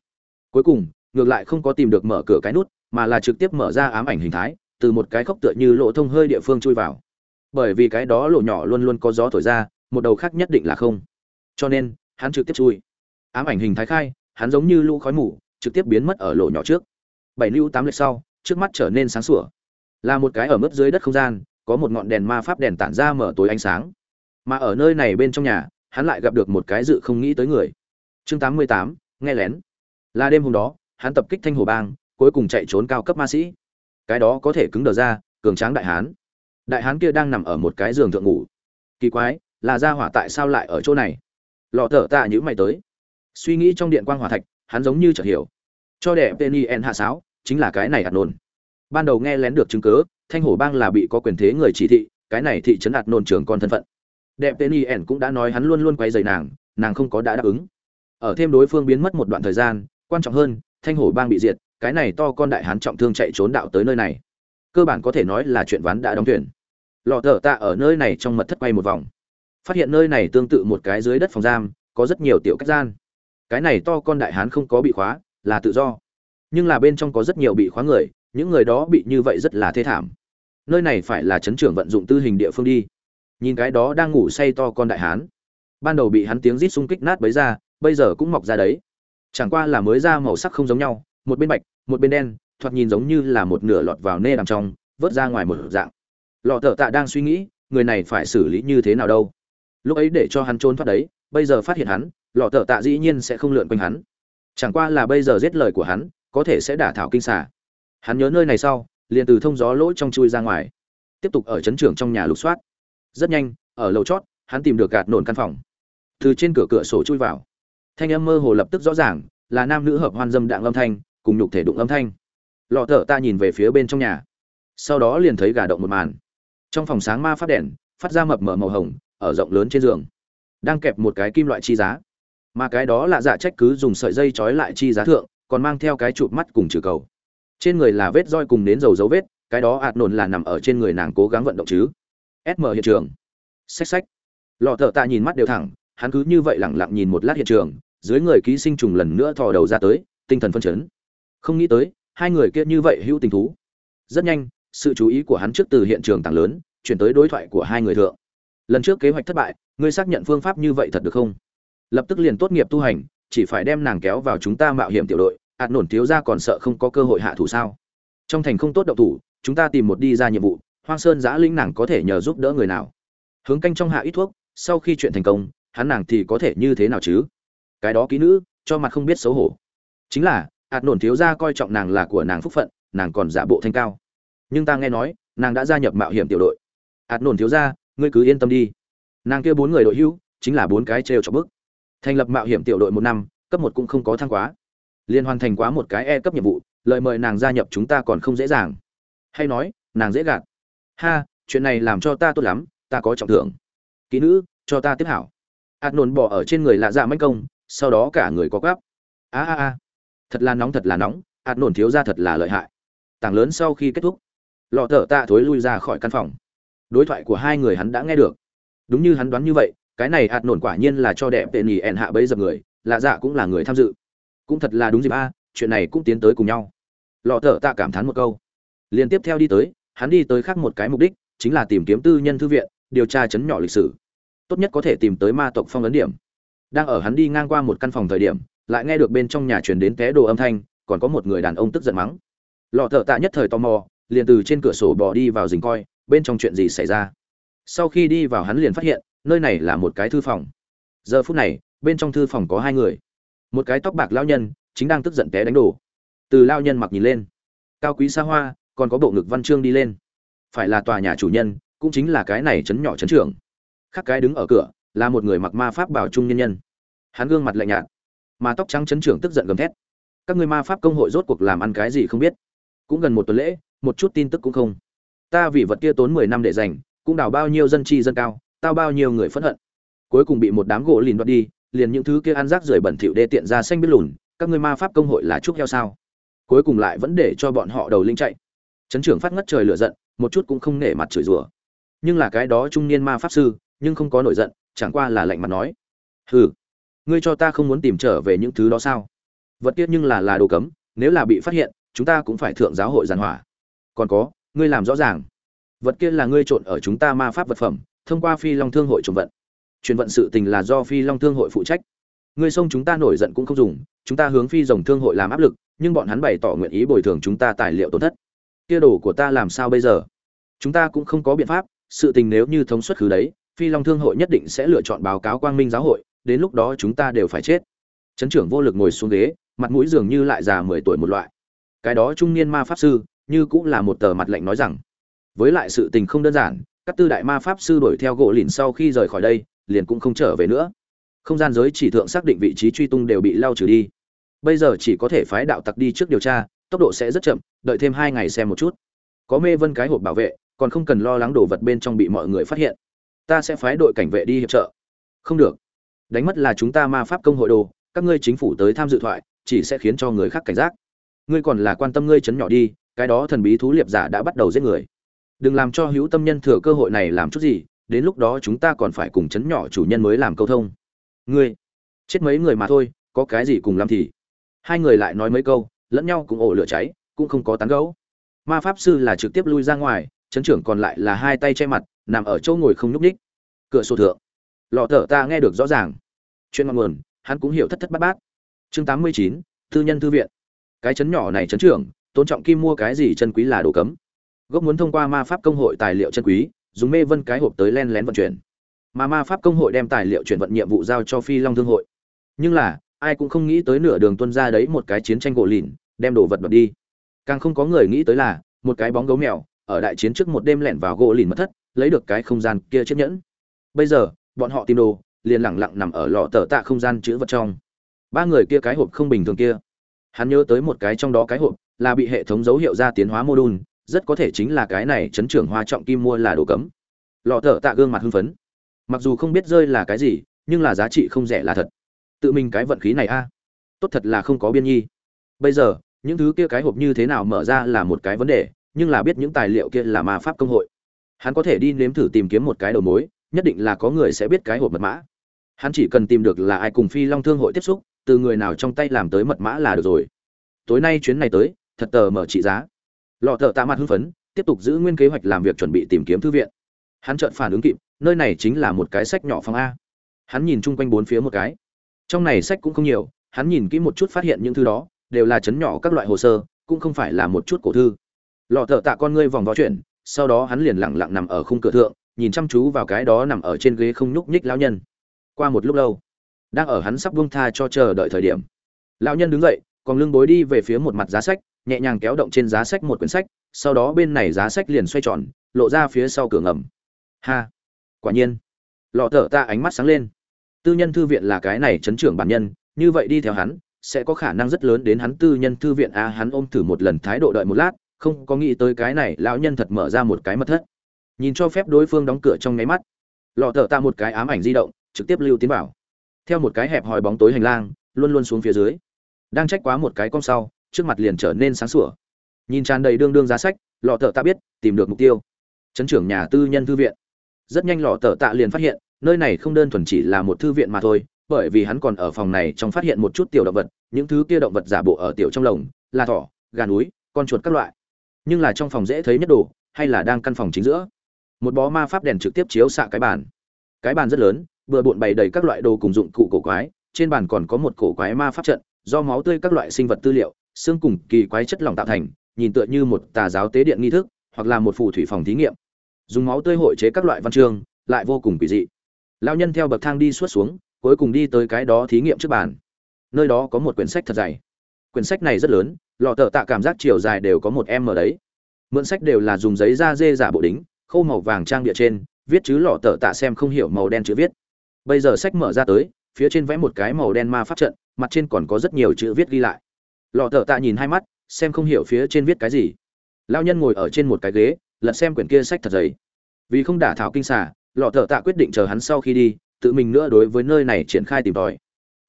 A: Cuối cùng, ngược lại không có tìm được mở cửa cái nút, mà là trực tiếp mở ra ám ảnh hình thái, từ một cái khốc tựa như lỗ thông hơi địa phương chui vào. Bởi vì cái đó lỗ nhỏ luôn luôn có gió thổi ra, một đầu khác nhất định là không. Cho nên, hắn trực tiếp chui. Ám ảnh hình thái khai, hắn giống như lũ khói mù, trực tiếp biến mất ở lỗ nhỏ trước. Bảy lưu tám lệch sau trước mắt trở nên sáng sủa. Là một cái ở mức dưới đất không gian, có một ngọn đèn ma pháp đèn tản ra mở tối ánh sáng. Mà ở nơi này bên trong nhà, hắn lại gặp được một cái dự không nghĩ tới người. Chương tám mươi tám, nghe lén. Là đêm hôm đó, hắn tập kích thanh hồ bang, cuối cùng chạy trốn cao cấp ma sĩ. Cái đó có thể cứng đờ ra, cường tráng đại hán. Đại hán kia đang nằm ở một cái giường thượng ngủ. Kỳ quái, là ra hỏa tại sao lại ở chỗ này? Lọ thở tạ nhữ mày tới. Suy nghĩ trong điện quang hỏa thạch, hắn giống như chợt hiểu. Cho đẻ penny en hạ sáo chính là cái này ạt nôn ban đầu nghe lén được chứng cớ thanh hổ bang là bị có quyền thế người chỉ thị, cái này thị trấn ạt nôn trưởng con thân phận. Đẹp tên y ẻn cũng đã nói hắn luôn luôn quay dày nàng nàng không có đã đáp ứng. Ở thêm đối phương biến mất một đoạn thời gian, quan trọng hơn, thanh hổ bang bị diệt, cái này to con đại hán trọng thương chạy trốn đạo tới nơi này. Cơ bản có thể nói là chuyện ván đã đóng thuyền. Lọ thở tạ ở nơi này trong mật thất quay một vòng. Phát hiện nơi này tương tự một cái dưới đất phòng giam, có rất nhiều tiểu cách gian. Cái này to con đại hán không có bị khóa, là tự do nhưng là bên trong có rất nhiều bị khóa người, những người đó bị như vậy rất là thê thảm. Nơi này phải là chấn trưởng vận dụng tư hình địa phương đi. Nhìn cái đó đang ngủ say to con đại hán. Ban đầu bị hắn tiếng rít xung kích nát bấy ra, bây giờ cũng mọc ra đấy. Chẳng qua là mới ra màu sắc không giống nhau, một bên bạch, một bên đen, thoạt nhìn giống như là một nửa lọt vào nê đằng trong, vớt ra ngoài một dạng. Lọ thợ tạ đang suy nghĩ, người này phải xử lý như thế nào đâu. Lúc ấy để cho hắn trốn thoát đấy, bây giờ phát hiện hắn, lọ thợ tạ dĩ nhiên sẽ không lượn quanh hắn. Chẳng qua là bây giờ giết lời của hắn có thể sẽ đả thảo kinh xả hắn nhớ nơi này sau, liền từ thông gió lỗ trong chui ra ngoài. Tiếp tục ở chấn trưởng trong nhà lục soát. Rất nhanh, ở lầu chót, hắn tìm được gạt nổn căn phòng. Từ trên cửa cửa sổ chui vào. Thanh âm mơ hồ lập tức rõ ràng, là nam nữ hợp hoan dâm đạng âm thanh, cùng nhục thể đụng âm thanh. Lọ thợ ta nhìn về phía bên trong nhà. Sau đó liền thấy gà động một màn. Trong phòng sáng ma phát đèn, phát ra mập mờ màu hồng, ở rộng lớn trên giường. Đang kẹp một cái kim loại chi giá. Mà cái đó là dạ trách cứ dùng sợi dây trói lại chi giá thượng còn mang theo cái chụp mắt cùng trừ cầu. Trên người là vết roi cùng nến dầu dấu vết, cái đó ạt nổn là nằm ở trên người nàng cố gắng vận động chứ. Sm hiện trường. Xách xách. Lọ thợ tạ nhìn mắt đều thẳng, hắn cứ như vậy lẳng lặng nhìn một lát hiện trường, dưới người ký sinh trùng lần nữa thò đầu ra tới, tinh thần phân chấn. Không nghĩ tới, hai người kia như vậy hữu tình thú. Rất nhanh, sự chú ý của hắn trước từ hiện trường tăng lớn, chuyển tới đối thoại của hai người thượng. Lần trước kế hoạch thất bại, ngươi xác nhận phương pháp như vậy thật được không? Lập tức liền tốt nghiệp tu hành, chỉ phải đem nàng kéo vào chúng ta mạo hiểm tiểu đội ạt nổn thiếu ra còn sợ không có cơ hội hạ thủ sao? Trong thành không tốt động thủ, chúng ta tìm một đi ra nhiệm vụ, hoang sơn giã linh nàng có thể nhờ giúp đỡ người nào? Hướng canh trong hạ ít thuốc, sau khi chuyện thành công, hắn nàng thì có thể như thế nào chứ? Cái đó kỹ nữ, cho mặt không biết xấu hổ. Chính là, ạt nổn thiếu ra coi trọng nàng là của nàng phúc phận, nàng còn giả bộ thanh cao. Nhưng ta nghe nói, nàng đã gia nhập mạo hiểm tiểu đội. Ạt nổn thiếu ra ngươi cứ yên tâm đi. Nàng kia bốn người đội hữu chính là bốn cái trêu cho bức. Thành lập mạo hiểm tiểu đội một năm, cấp một cũng không có thăng quá liên hoàn thành quá một cái e cấp nhiệm vụ, lời mời nàng gia nhập chúng ta còn không dễ dàng. Hay nói, nàng dễ gạt. Ha, chuyện này làm cho ta tốt lắm, ta có trọng thưởng. Kỹ nữ, cho ta tiếp hảo. Ạt nồn bỏ ở trên người lạ dạ manh công, sau đó cả người có gắp a a a. Thật là nóng, thật là nóng ạt nồn thiếu ra thật là lợi hại. Tảng lớn sau khi kết thúc, lọ thở tạ thối lui ra khỏi căn phòng. Đối thoại của hai người hắn đã nghe được. Đúng như hắn đoán như vậy, cái này ạt nổn quả nhiên là cho đẹp tệ nỉ ẹn hạ bấy dập người, lạ dạ cũng là người tham dự cũng thật là đúng dịp a, chuyện này cũng tiến tới cùng nhau. Lọ thợ tạ cảm thán một câu. Liên tiếp theo đi tới, hắn đi tới khác một cái mục đích, chính là tìm kiếm tư nhân thư viện, điều tra chấn nhỏ lịch sử. Tốt nhất có thể tìm tới ma tộc phong ấn điểm. Đang ở hắn đi ngang qua một căn phòng thời điểm, lại nghe được bên trong nhà truyền đến té đồ âm thanh, còn có một người đàn ông tức giận mắng. Lọ thợ tạ nhất thời tò mò, liền từ trên cửa sổ bỏ đi vào dình coi, bên trong chuyện gì xảy ra. Sau khi đi vào hắn liền phát hiện, nơi này là một cái thư phòng. Giờ phút này, bên trong thư phòng có hai người một cái tóc bạc lao nhân, chính đang tức giận té đánh đổ từ lao nhân mặc nhìn lên. Cao quý xa hoa, còn có bộ ngực văn chương đi lên. Phải là tòa nhà chủ nhân, cũng chính là cái này chấn nhỏ chấn trưởng. Khác cái đứng ở cửa, là một người mặc ma pháp bảo trung nhân nhân. Hắn gương mặt lạnh nhạt, mà tóc trắng chấn trưởng tức giận gầm thét. Các người ma pháp công hội rốt cuộc làm ăn cái gì không biết? Cũng gần một tuần lễ, một chút tin tức cũng không. Ta vì vật kia tốn mười năm để dành cũng đào bao nhiêu dân chi dân cao, tao bao nhiêu người phẫn hận. Cuối cùng bị một đám gỗ lìn đoạt đi liền những thứ kia ăn rác rưởi bẩn thỉu đê tiện ra xanh biết lùn, các ngươi ma pháp công hội là chúc heo sao? Cuối cùng lại vẫn để cho bọn họ đầu linh chạy. Trấn trưởng phát ngất trời lửa giận, một chút cũng không nể mặt chửi rủa. Nhưng là cái đó trung niên ma pháp sư, nhưng không có nổi giận, chẳng qua là lạnh mặt nói. Hừ, ngươi cho ta không muốn tìm trở về những thứ đó sao? Vật tiết nhưng là là đồ cấm, nếu là bị phát hiện, chúng ta cũng phải thượng giáo hội giàn hỏa. Còn có, ngươi làm rõ ràng. Vật kia là ngươi trộn ở chúng ta ma pháp vật phẩm, thông qua phi long thương hội trộm vận chuyển vận sự tình là do phi long thương hội phụ trách. Ngươi xông chúng ta nổi giận cũng không dùng, chúng ta hướng phi rồng thương hội làm áp lực, nhưng bọn hắn bày tỏ nguyện ý bồi thường chúng ta tài liệu tổn thất. Kia đồ của ta làm sao bây giờ? Chúng ta cũng không có biện pháp, sự tình nếu như thống suất khứ đấy, phi long thương hội nhất định sẽ lựa chọn báo cáo quang minh giáo hội, đến lúc đó chúng ta đều phải chết. Trấn trưởng vô lực ngồi xuống ghế, mặt mũi dường như lại già mười tuổi một loại. Cái đó trung niên ma pháp sư, như cũng là một tờ mặt lệnh nói rằng, với lại sự tình không đơn giản, các tư đại ma pháp sư đuổi theo gỗ lìn sau khi rời khỏi đây liền cũng không trở về nữa. Không gian giới chỉ thượng xác định vị trí truy tung đều bị lao trừ đi. Bây giờ chỉ có thể phái đạo tặc đi trước điều tra, tốc độ sẽ rất chậm, đợi thêm hai ngày xem một chút. Có mê vân cái hộp bảo vệ, còn không cần lo lắng đồ vật bên trong bị mọi người phát hiện. Ta sẽ phái đội cảnh vệ đi hiệp trợ. Không được. Đánh mất là chúng ta ma pháp công hội đồ, các ngươi chính phủ tới tham dự thoại, chỉ sẽ khiến cho người khác cảnh giác. Ngươi còn là quan tâm ngươi chấn nhỏ đi, cái đó thần bí thú liệp giả đã bắt đầu giết người. Đừng làm cho hữu tâm nhân thừa cơ hội này làm chút gì đến lúc đó chúng ta còn phải cùng chấn nhỏ chủ nhân mới làm câu thông. Ngươi, chết mấy người mà thôi, có cái gì cùng làm thì. Hai người lại nói mấy câu, lẫn nhau cũng ổ lửa cháy, cũng không có tán gẫu. Ma pháp sư là trực tiếp lui ra ngoài, chấn trưởng còn lại là hai tay che mặt, nằm ở chỗ ngồi không nhúc ních cửa sổ thượng. Lọ thở ta nghe được rõ ràng. Chuyện ngọn nguồn, hắn cũng hiểu thất thất bát bát. Chương tám mươi chín, tư nhân thư viện. Cái chấn nhỏ này chấn trưởng, tôn trọng kim mua cái gì chân quý là đồ cấm. Gốc muốn thông qua ma pháp công hội tài liệu chân quý dùng mê vân cái hộp tới len lén vận chuyển. Mà ma pháp công hội đem tài liệu chuyển vận nhiệm vụ giao cho phi long thương hội. Nhưng là, ai cũng không nghĩ tới nửa đường tuân ra đấy một cái chiến tranh gỗ lìn, đem đồ vật vật đi. Càng không có người nghĩ tới là, một cái bóng gấu mèo, ở đại chiến trước một đêm lẻn vào gỗ lìn mất thất, lấy được cái không gian kia chiếc nhẫn. Bây giờ, bọn họ tìm đồ, liền lẳng lặng nằm ở lọ tờ tạ không gian chữ vật trong. Ba người kia cái hộp không bình thường kia. Hắn nhớ tới một cái trong đó cái hộp, là bị hệ thống dấu hiệu ra tiến hóa mô đun rất có thể chính là cái này chấn trưởng hoa trọng kim mua là đồ cấm. Lọ thợ tạ gương mặt hưng phấn. Mặc dù không biết rơi là cái gì, nhưng là giá trị không rẻ là thật. Tự mình cái vận khí này a. Tốt thật là không có biên nhi. Bây giờ, những thứ kia cái hộp như thế nào mở ra là một cái vấn đề, nhưng là biết những tài liệu kia là ma pháp công hội. Hắn có thể đi nếm thử tìm kiếm một cái đầu mối, nhất định là có người sẽ biết cái hộp mật mã. Hắn chỉ cần tìm được là ai cùng phi long thương hội tiếp xúc, từ người nào trong tay làm tới mật mã là được rồi. Tối nay chuyến này tới, thật tờ mở trị giá lọ thợ tạ mặt hưng phấn, tiếp tục giữ nguyên kế hoạch làm việc chuẩn bị tìm kiếm thư viện. Hắn chợt phản ứng kịp, nơi này chính là một cái sách nhỏ phòng a. Hắn nhìn chung quanh bốn phía một cái. Trong này sách cũng không nhiều, hắn nhìn kỹ một chút phát hiện những thứ đó, đều là chấn nhỏ các loại hồ sơ, cũng không phải là một chút cổ thư. Lọ thợ tạ con ngươi vòng vó chuyện sau đó hắn liền lặng lặng nằm ở khung cửa thượng, nhìn chăm chú vào cái đó nằm ở trên ghế không nhúc nhích lão nhân. Qua một lúc lâu, đang ở hắn sắp buông tha cho chờ đợi thời điểm, lão nhân đứng dậy, còn lưng bối đi về phía một mặt giá sách nhẹ nhàng kéo động trên giá sách một quyển sách, sau đó bên này giá sách liền xoay tròn, lộ ra phía sau cửa ngầm. Ha! Quả nhiên. Lọ thở ta ánh mắt sáng lên. Tư nhân thư viện là cái này chấn trưởng bản nhân, như vậy đi theo hắn, sẽ có khả năng rất lớn đến hắn tư nhân thư viện. A hắn ôm thử một lần thái độ đợi một lát, không có nghĩ tới cái này lão nhân thật mở ra một cái mật thất. Nhìn cho phép đối phương đóng cửa trong nháy mắt. Lọ thở ta một cái ám ảnh di động, trực tiếp lưu tiến vào. Theo một cái hẹp hòi bóng tối hành lang, luôn luôn xuống phía dưới. Đang trách quá một cái con sau trước mặt liền trở nên sáng sủa. Nhìn tràn đầy đương đương giá sách, lọ thợ tạ biết, tìm được mục tiêu. Chấn trưởng nhà tư nhân thư viện. Rất nhanh lọ thợ tạ liền phát hiện, nơi này không đơn thuần chỉ là một thư viện mà thôi, bởi vì hắn còn ở phòng này trong phát hiện một chút tiểu động vật, những thứ kia động vật giả bộ ở tiểu trong lồng, là thỏ, gà núi, con chuột các loại. Nhưng là trong phòng dễ thấy nhất đồ, hay là đang căn phòng chính giữa. Một bó ma pháp đèn trực tiếp chiếu xạ cái bàn. Cái bàn rất lớn vừa bộn bày đầy các loại đồ cùng dụng cụ cổ quái, trên bàn còn có một cổ quái ma pháp trận, do máu tươi các loại sinh vật tư liệu xương cùng kỳ quái chất lỏng tạo thành, nhìn tựa như một tà giáo tế điện nghi thức, hoặc là một phù thủy phòng thí nghiệm. Dùng máu tươi hội chế các loại văn chương, lại vô cùng kỳ dị. Lão nhân theo bậc thang đi suốt xuống, cuối cùng đi tới cái đó thí nghiệm trước bàn. Nơi đó có một quyển sách thật dày. Quyển sách này rất lớn, lọ tờ tạ cảm giác chiều dài đều có một em ở đấy. Mượn sách đều là dùng giấy da dê giả bộ đính, khô màu vàng trang địa trên, viết chữ lọ tờ tạ xem không hiểu màu đen chữ viết. Bây giờ sách mở ra tới, phía trên vẽ một cái màu đen ma pháp trận, mặt trên còn có rất nhiều chữ viết ghi lại lọ thợ tạ nhìn hai mắt, xem không hiểu phía trên viết cái gì. Lao nhân ngồi ở trên một cái ghế, lật xem quyển kia sách thật dày. Vì không đả thảo kinh xả lọ thợ tạ quyết định chờ hắn sau khi đi, tự mình nữa đối với nơi này triển khai tìm tòi.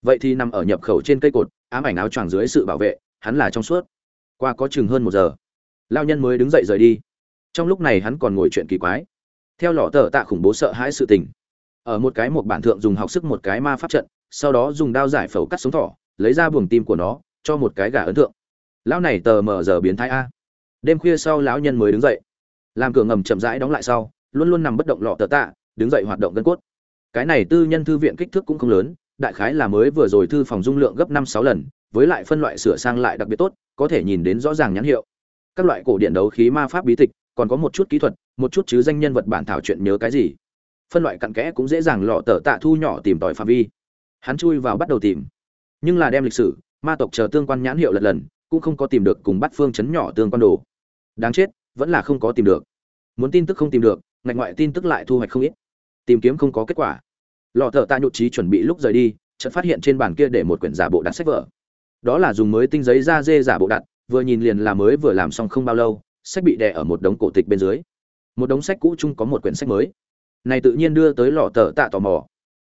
A: Vậy thì nằm ở nhập khẩu trên cây cột, ám ảnh áo choàng dưới sự bảo vệ, hắn là trong suốt. Qua có chừng hơn một giờ lao nhân mới đứng dậy rời đi. Trong lúc này hắn còn ngồi chuyện kỳ quái. Theo lọ thợ tạ khủng bố sợ hãi sự tình. Ở một cái một bản thượng dùng học sức một cái ma pháp trận, sau đó dùng đao giải phẫu cắt sống thỏ, lấy ra buồng tim của nó cho một cái gà ấn tượng lão này tờ mờ giờ biến thái a. Đêm khuya sau lão nhân mới đứng dậy. Làm cửa ngầm chậm rãi đóng lại sau, luôn luôn nằm bất động lọ tờ tạ, đứng dậy hoạt động gân cốt. Cái này tư nhân thư viện kích thước cũng không lớn, đại khái là mới vừa rồi thư phòng dung lượng gấp năm sáu lần, với lại phân loại sửa sang lại đặc biệt tốt, có thể nhìn đến rõ ràng nhãn hiệu. Các loại cổ điện đấu khí ma pháp bí tịch, còn có một chút kỹ thuật, một chút chứ danh nhân vật bản thảo chuyện nhớ cái gì. Phân loại cặn kẽ cũng dễ dàng lọ tờ tạ thu nhỏ tìm tòi phạm vi. Hắn chui vào bắt đầu tìm. Nhưng là đem lịch sử ma tộc chờ tương quan nhãn hiệu lật lần, cũng không có tìm được cùng bắt phương chấn nhỏ tương quan đồ. Đáng chết, vẫn là không có tìm được. Muốn tin tức không tìm được, ngạch ngoại tin tức lại thu hoạch không ít. Tìm kiếm không có kết quả. Lọ thợ tạ nhụt trí chuẩn bị lúc rời đi, chợt phát hiện trên bàn kia để một quyển giả bộ đặt sách vở. Đó là dùng mới tinh giấy da dê giả bộ đặt, vừa nhìn liền là mới vừa làm xong không bao lâu, sách bị đè ở một đống cổ tịch bên dưới. Một đống sách cũ chung có một quyển sách mới. Này tự nhiên đưa tới lọ thợ tạ tò mò.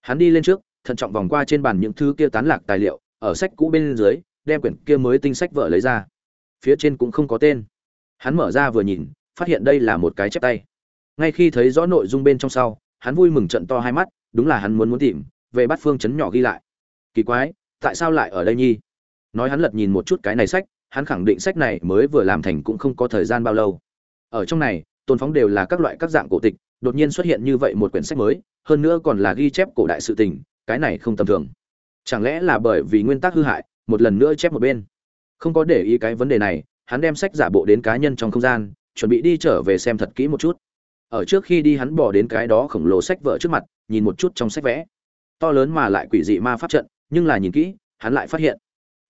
A: Hắn đi lên trước, thận trọng vòng qua trên bàn những thứ kia tán lạc tài liệu ở sách cũ bên dưới, đem quyển kia mới tinh sách vợ lấy ra. Phía trên cũng không có tên. Hắn mở ra vừa nhìn, phát hiện đây là một cái chép tay. Ngay khi thấy rõ nội dung bên trong sau, hắn vui mừng trận to hai mắt, đúng là hắn muốn muốn tìm, về bắt phương chấn nhỏ ghi lại. Kỳ quái, tại sao lại ở đây nhi? Nói hắn lật nhìn một chút cái này sách, hắn khẳng định sách này mới vừa làm thành cũng không có thời gian bao lâu. Ở trong này, tôn phóng đều là các loại các dạng cổ tịch, đột nhiên xuất hiện như vậy một quyển sách mới, hơn nữa còn là ghi chép cổ đại sự tình, cái này không tầm thường chẳng lẽ là bởi vì nguyên tắc hư hại, một lần nữa chép một bên? Không có để ý cái vấn đề này, hắn đem sách giả bộ đến cá nhân trong không gian, chuẩn bị đi trở về xem thật kỹ một chút. Ở trước khi đi hắn bỏ đến cái đó khổng lồ sách vợ trước mặt, nhìn một chút trong sách vẽ. To lớn mà lại quỷ dị ma pháp trận, nhưng là nhìn kỹ, hắn lại phát hiện.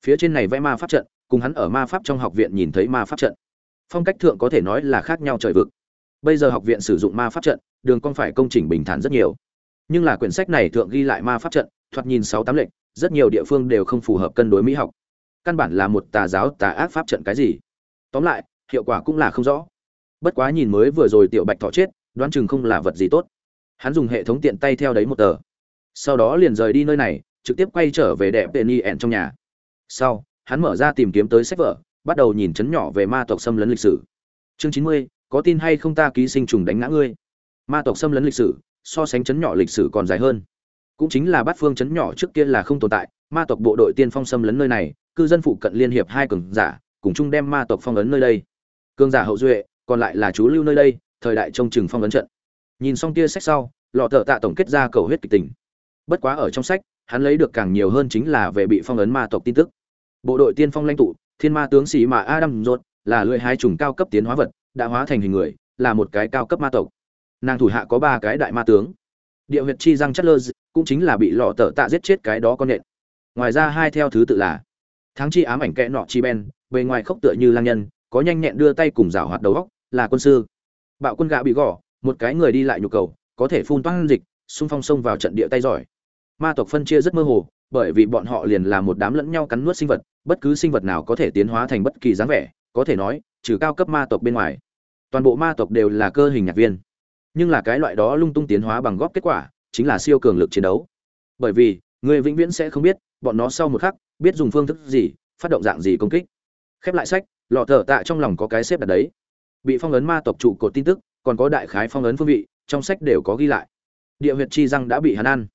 A: Phía trên này vẽ ma pháp trận, cùng hắn ở ma pháp trong học viện nhìn thấy ma pháp trận. Phong cách thượng có thể nói là khác nhau trời vực. Bây giờ học viện sử dụng ma pháp trận, đường con phải công trình bình thản rất nhiều. Nhưng là quyển sách này thượng ghi lại ma pháp trận, thoạt nhìn sáu tám lệnh rất nhiều địa phương đều không phù hợp cân đối mỹ học. Căn bản là một tà giáo, tà ác pháp trận cái gì? Tóm lại, hiệu quả cũng là không rõ. Bất quá nhìn mới vừa rồi tiểu bạch thọ chết, đoán chừng không là vật gì tốt. Hắn dùng hệ thống tiện tay theo đấy một tờ. Sau đó liền rời đi nơi này, trực tiếp quay trở về đẹp tên y ẻn trong nhà. Sau, hắn mở ra tìm kiếm tới sách vở, bắt đầu nhìn chấn nhỏ về ma tộc xâm lấn lịch sử. Chương chín mươi, có tin hay không ta ký sinh trùng đánh ngã ngươi? Ma tộc xâm lấn lịch sử, so sánh chấn nhỏ lịch sử còn dài hơn cũng chính là bát phương chấn nhỏ trước kia là không tồn tại, ma tộc bộ đội tiên phong xâm lấn nơi này, cư dân phụ cận liên hiệp hai cường giả, cùng chung đem ma tộc phong ấn nơi đây. Cường giả hậu duệ, còn lại là chú lưu nơi đây, thời đại trông chừng phong ấn trận. Nhìn xong tia sách sau, lọ thợ tạ tổng kết ra cầu huyết kịch tình. Bất quá ở trong sách, hắn lấy được càng nhiều hơn chính là về bị phong ấn ma tộc tin tức. Bộ đội tiên phong lãnh tụ, thiên ma tướng sĩ mà adam rốt là lưỡi hai trùng cao cấp tiến hóa vật, đã hóa thành hình người, là một cái cao cấp ma tộc. Nàng thủ hạ có ba cái đại ma tướng địa huyệt chi răng chất lơ cũng chính là bị lọ tờ tạ giết chết cái đó con nện. Ngoài ra hai theo thứ tự là tháng chi ám ảnh kẽ nọ chi ben, bề ngoài khốc tựa như lang nhân, có nhanh nhẹn đưa tay cùng rào hoạt đầu góc là quân sư. Bạo quân gạ bị gõ, một cái người đi lại nhu cầu, có thể phun toan dịch, xung phong xông vào trận địa tay giỏi. Ma tộc phân chia rất mơ hồ, bởi vì bọn họ liền là một đám lẫn nhau cắn nuốt sinh vật, bất cứ sinh vật nào có thể tiến hóa thành bất kỳ dáng vẻ, có thể nói, trừ cao cấp ma tộc bên ngoài, toàn bộ ma tộc đều là cơ hình nhạc viên nhưng là cái loại đó lung tung tiến hóa bằng góp kết quả, chính là siêu cường lực chiến đấu. Bởi vì, người vĩnh viễn sẽ không biết, bọn nó sau một khắc, biết dùng phương thức gì, phát động dạng gì công kích. Khép lại sách, lọ thở tạ trong lòng có cái xếp đặt đấy. Bị phong ấn ma tộc trụ cột tin tức, còn có đại khái phong ấn phương vị, trong sách đều có ghi lại. Địa huyệt chi răng đã bị hắn ăn.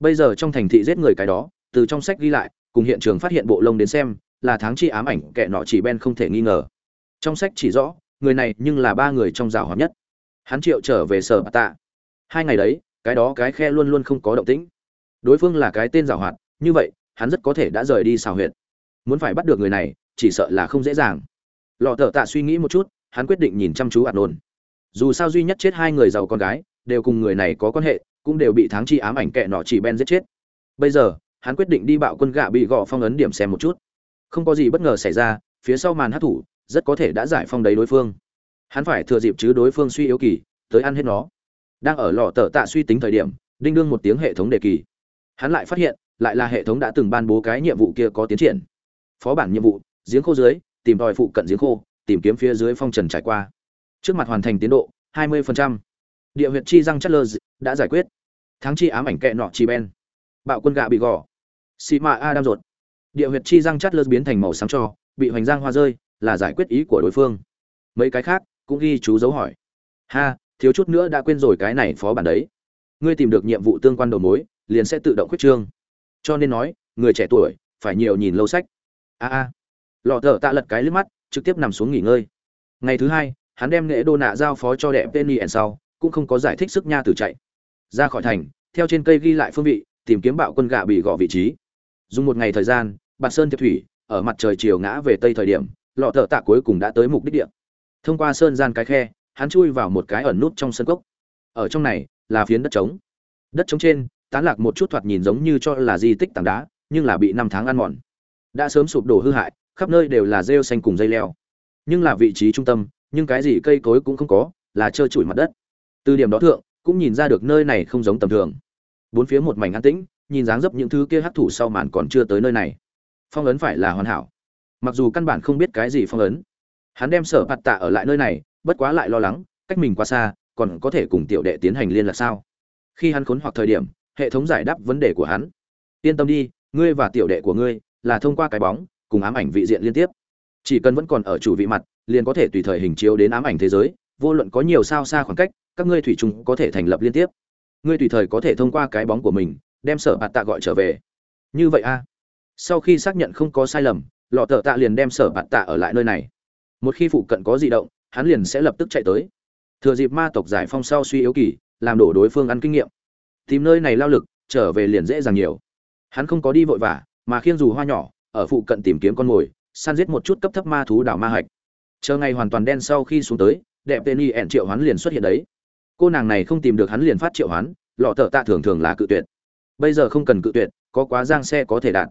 A: Bây giờ trong thành thị giết người cái đó, từ trong sách ghi lại, cùng hiện trường phát hiện bộ lông đến xem, là tháng chi ám ảnh kẻ nọ chỉ ben không thể nghi ngờ. Trong sách chỉ rõ, người này nhưng là ba người trong rào hợp nhất hắn triệu trở về sở bà tạ. Hai ngày đấy, cái đó cái khe luôn luôn không có động tĩnh. Đối phương là cái tên giảo hoạt, như vậy, hắn rất có thể đã rời đi xào huyệt. Muốn phải bắt được người này, chỉ sợ là không dễ dàng. Lọ thợ tạ suy nghĩ một chút, hắn quyết định nhìn chăm chú ạt nôn dù sao duy nhất chết hai người giàu con gái, đều cùng người này có quan hệ, cũng đều bị tháng chi ám ảnh kệ nọ chỉ ben giết chết. Bây giờ, hắn quyết định đi bạo quân gạ bị gọ phong ấn điểm xem một chút. Không có gì bất ngờ xảy ra, phía sau màn hát thủ, rất có thể đã giải phong đấy đối phương hắn phải thừa dịp chứ đối phương suy yếu kỳ, tới ăn hết nó. Đang ở lò tờ tạ suy tính thời điểm, đinh đương một tiếng hệ thống đề kỳ. Hắn lại phát hiện, lại là hệ thống đã từng ban bố cái nhiệm vụ kia có tiến triển. Phó bản nhiệm vụ, giếng khô dưới, tìm tòi phụ cận giếng khô, tìm kiếm phía dưới phong trần trải qua. Trước mặt hoàn thành tiến độ 20%. địa huyệt chi răng chất lơ đã giải quyết. Tháng chi ám ảnh kẹ nọ chi ben. Bạo quân gạ bị gò. Xị mạ a đam ruột. Địa huyệt chi răng chất lơ biến thành màu xám cho, bị hoành giang hoa rơi, là giải quyết ý của đối phương. Mấy cái khác cũng ghi chú dấu hỏi. Ha, thiếu chút nữa đã quên rồi cái này phó bản đấy. Ngươi tìm được nhiệm vụ tương quan đầu mối, liền sẽ tự động khuyết trương. Cho nên nói, người trẻ tuổi, phải nhiều nhìn lâu sách. A a. Lọ thợ tạ lật cái liếc mắt, trực tiếp nằm xuống nghỉ ngơi. Ngày thứ hai, hắn đem nghệ đô nạ giao phó cho đẹp penny ẩn sau, cũng không có giải thích sức nha từ chạy. Ra khỏi thành, theo trên cây ghi lại phương vị, tìm kiếm bạo quân gạ bị gọ vị trí. Dùng một ngày thời gian, bạt sơn thiệp thủy, ở mặt trời chiều ngã về tây thời điểm, lọ thợ tạ cuối cùng đã tới mục đích địa thông qua sơn gian cái khe, hắn chui vào một cái ẩn nút trong sân cốc. Ở trong này là phiến đất trống. Đất trống trên, tán lạc một chút thoạt nhìn giống như cho là di tích tảng đá, nhưng là bị năm tháng ăn mòn. Đã sớm sụp đổ hư hại, khắp nơi đều là rêu xanh cùng dây leo. Nhưng là vị trí trung tâm, nhưng cái gì cây cối cũng không có, là trơ trụi mặt đất. Từ điểm đó thượng, cũng nhìn ra được nơi này không giống tầm thường. Bốn phía một mảnh an tĩnh, nhìn dáng dấp những thứ kia hấp thụ sau màn còn chưa tới nơi này. Phong ấn phải là hoàn hảo. Mặc dù căn bản không biết cái gì phong ấn hắn đem sở bạt tạ ở lại nơi này, bất quá lại lo lắng, cách mình quá xa, còn có thể cùng tiểu đệ tiến hành liên lạc sao? Khi hắn khốn hoặc thời điểm, hệ thống giải đáp vấn đề của hắn. Yên tâm đi, ngươi và tiểu đệ của ngươi là thông qua cái bóng, cùng ám ảnh vị diện liên tiếp. Chỉ cần vẫn còn ở chủ vị mặt, liền có thể tùy thời hình chiếu đến ám ảnh thế giới, vô luận có nhiều sao xa khoảng cách, các ngươi thủy chung có thể thành lập liên tiếp. Ngươi tùy thời có thể thông qua cái bóng của mình, đem sở bạt tạ gọi trở về. Như vậy a. Sau khi xác nhận không có sai lầm, lọ tờ tạ liền đem sở bạt tạ ở lại nơi này một khi phụ cận có di động, hắn liền sẽ lập tức chạy tới. Thừa dịp ma tộc giải phong sau suy yếu kỳ, làm đổ đối phương ăn kinh nghiệm. Tìm nơi này lao lực, trở về liền dễ dàng nhiều. Hắn không có đi vội vã, mà khiêng dù hoa nhỏ, ở phụ cận tìm kiếm con mồi, săn giết một chút cấp thấp ma thú đảo ma hạch. Chờ ngày hoàn toàn đen sau khi xuống tới, đẹp tên y ẹn triệu hoán liền xuất hiện đấy. Cô nàng này không tìm được hắn liền phát triệu hoán, lọ thợ tạ thường thường là cự tuyệt. Bây giờ không cần cự tuyệt, có quá giang xe có thể đạt.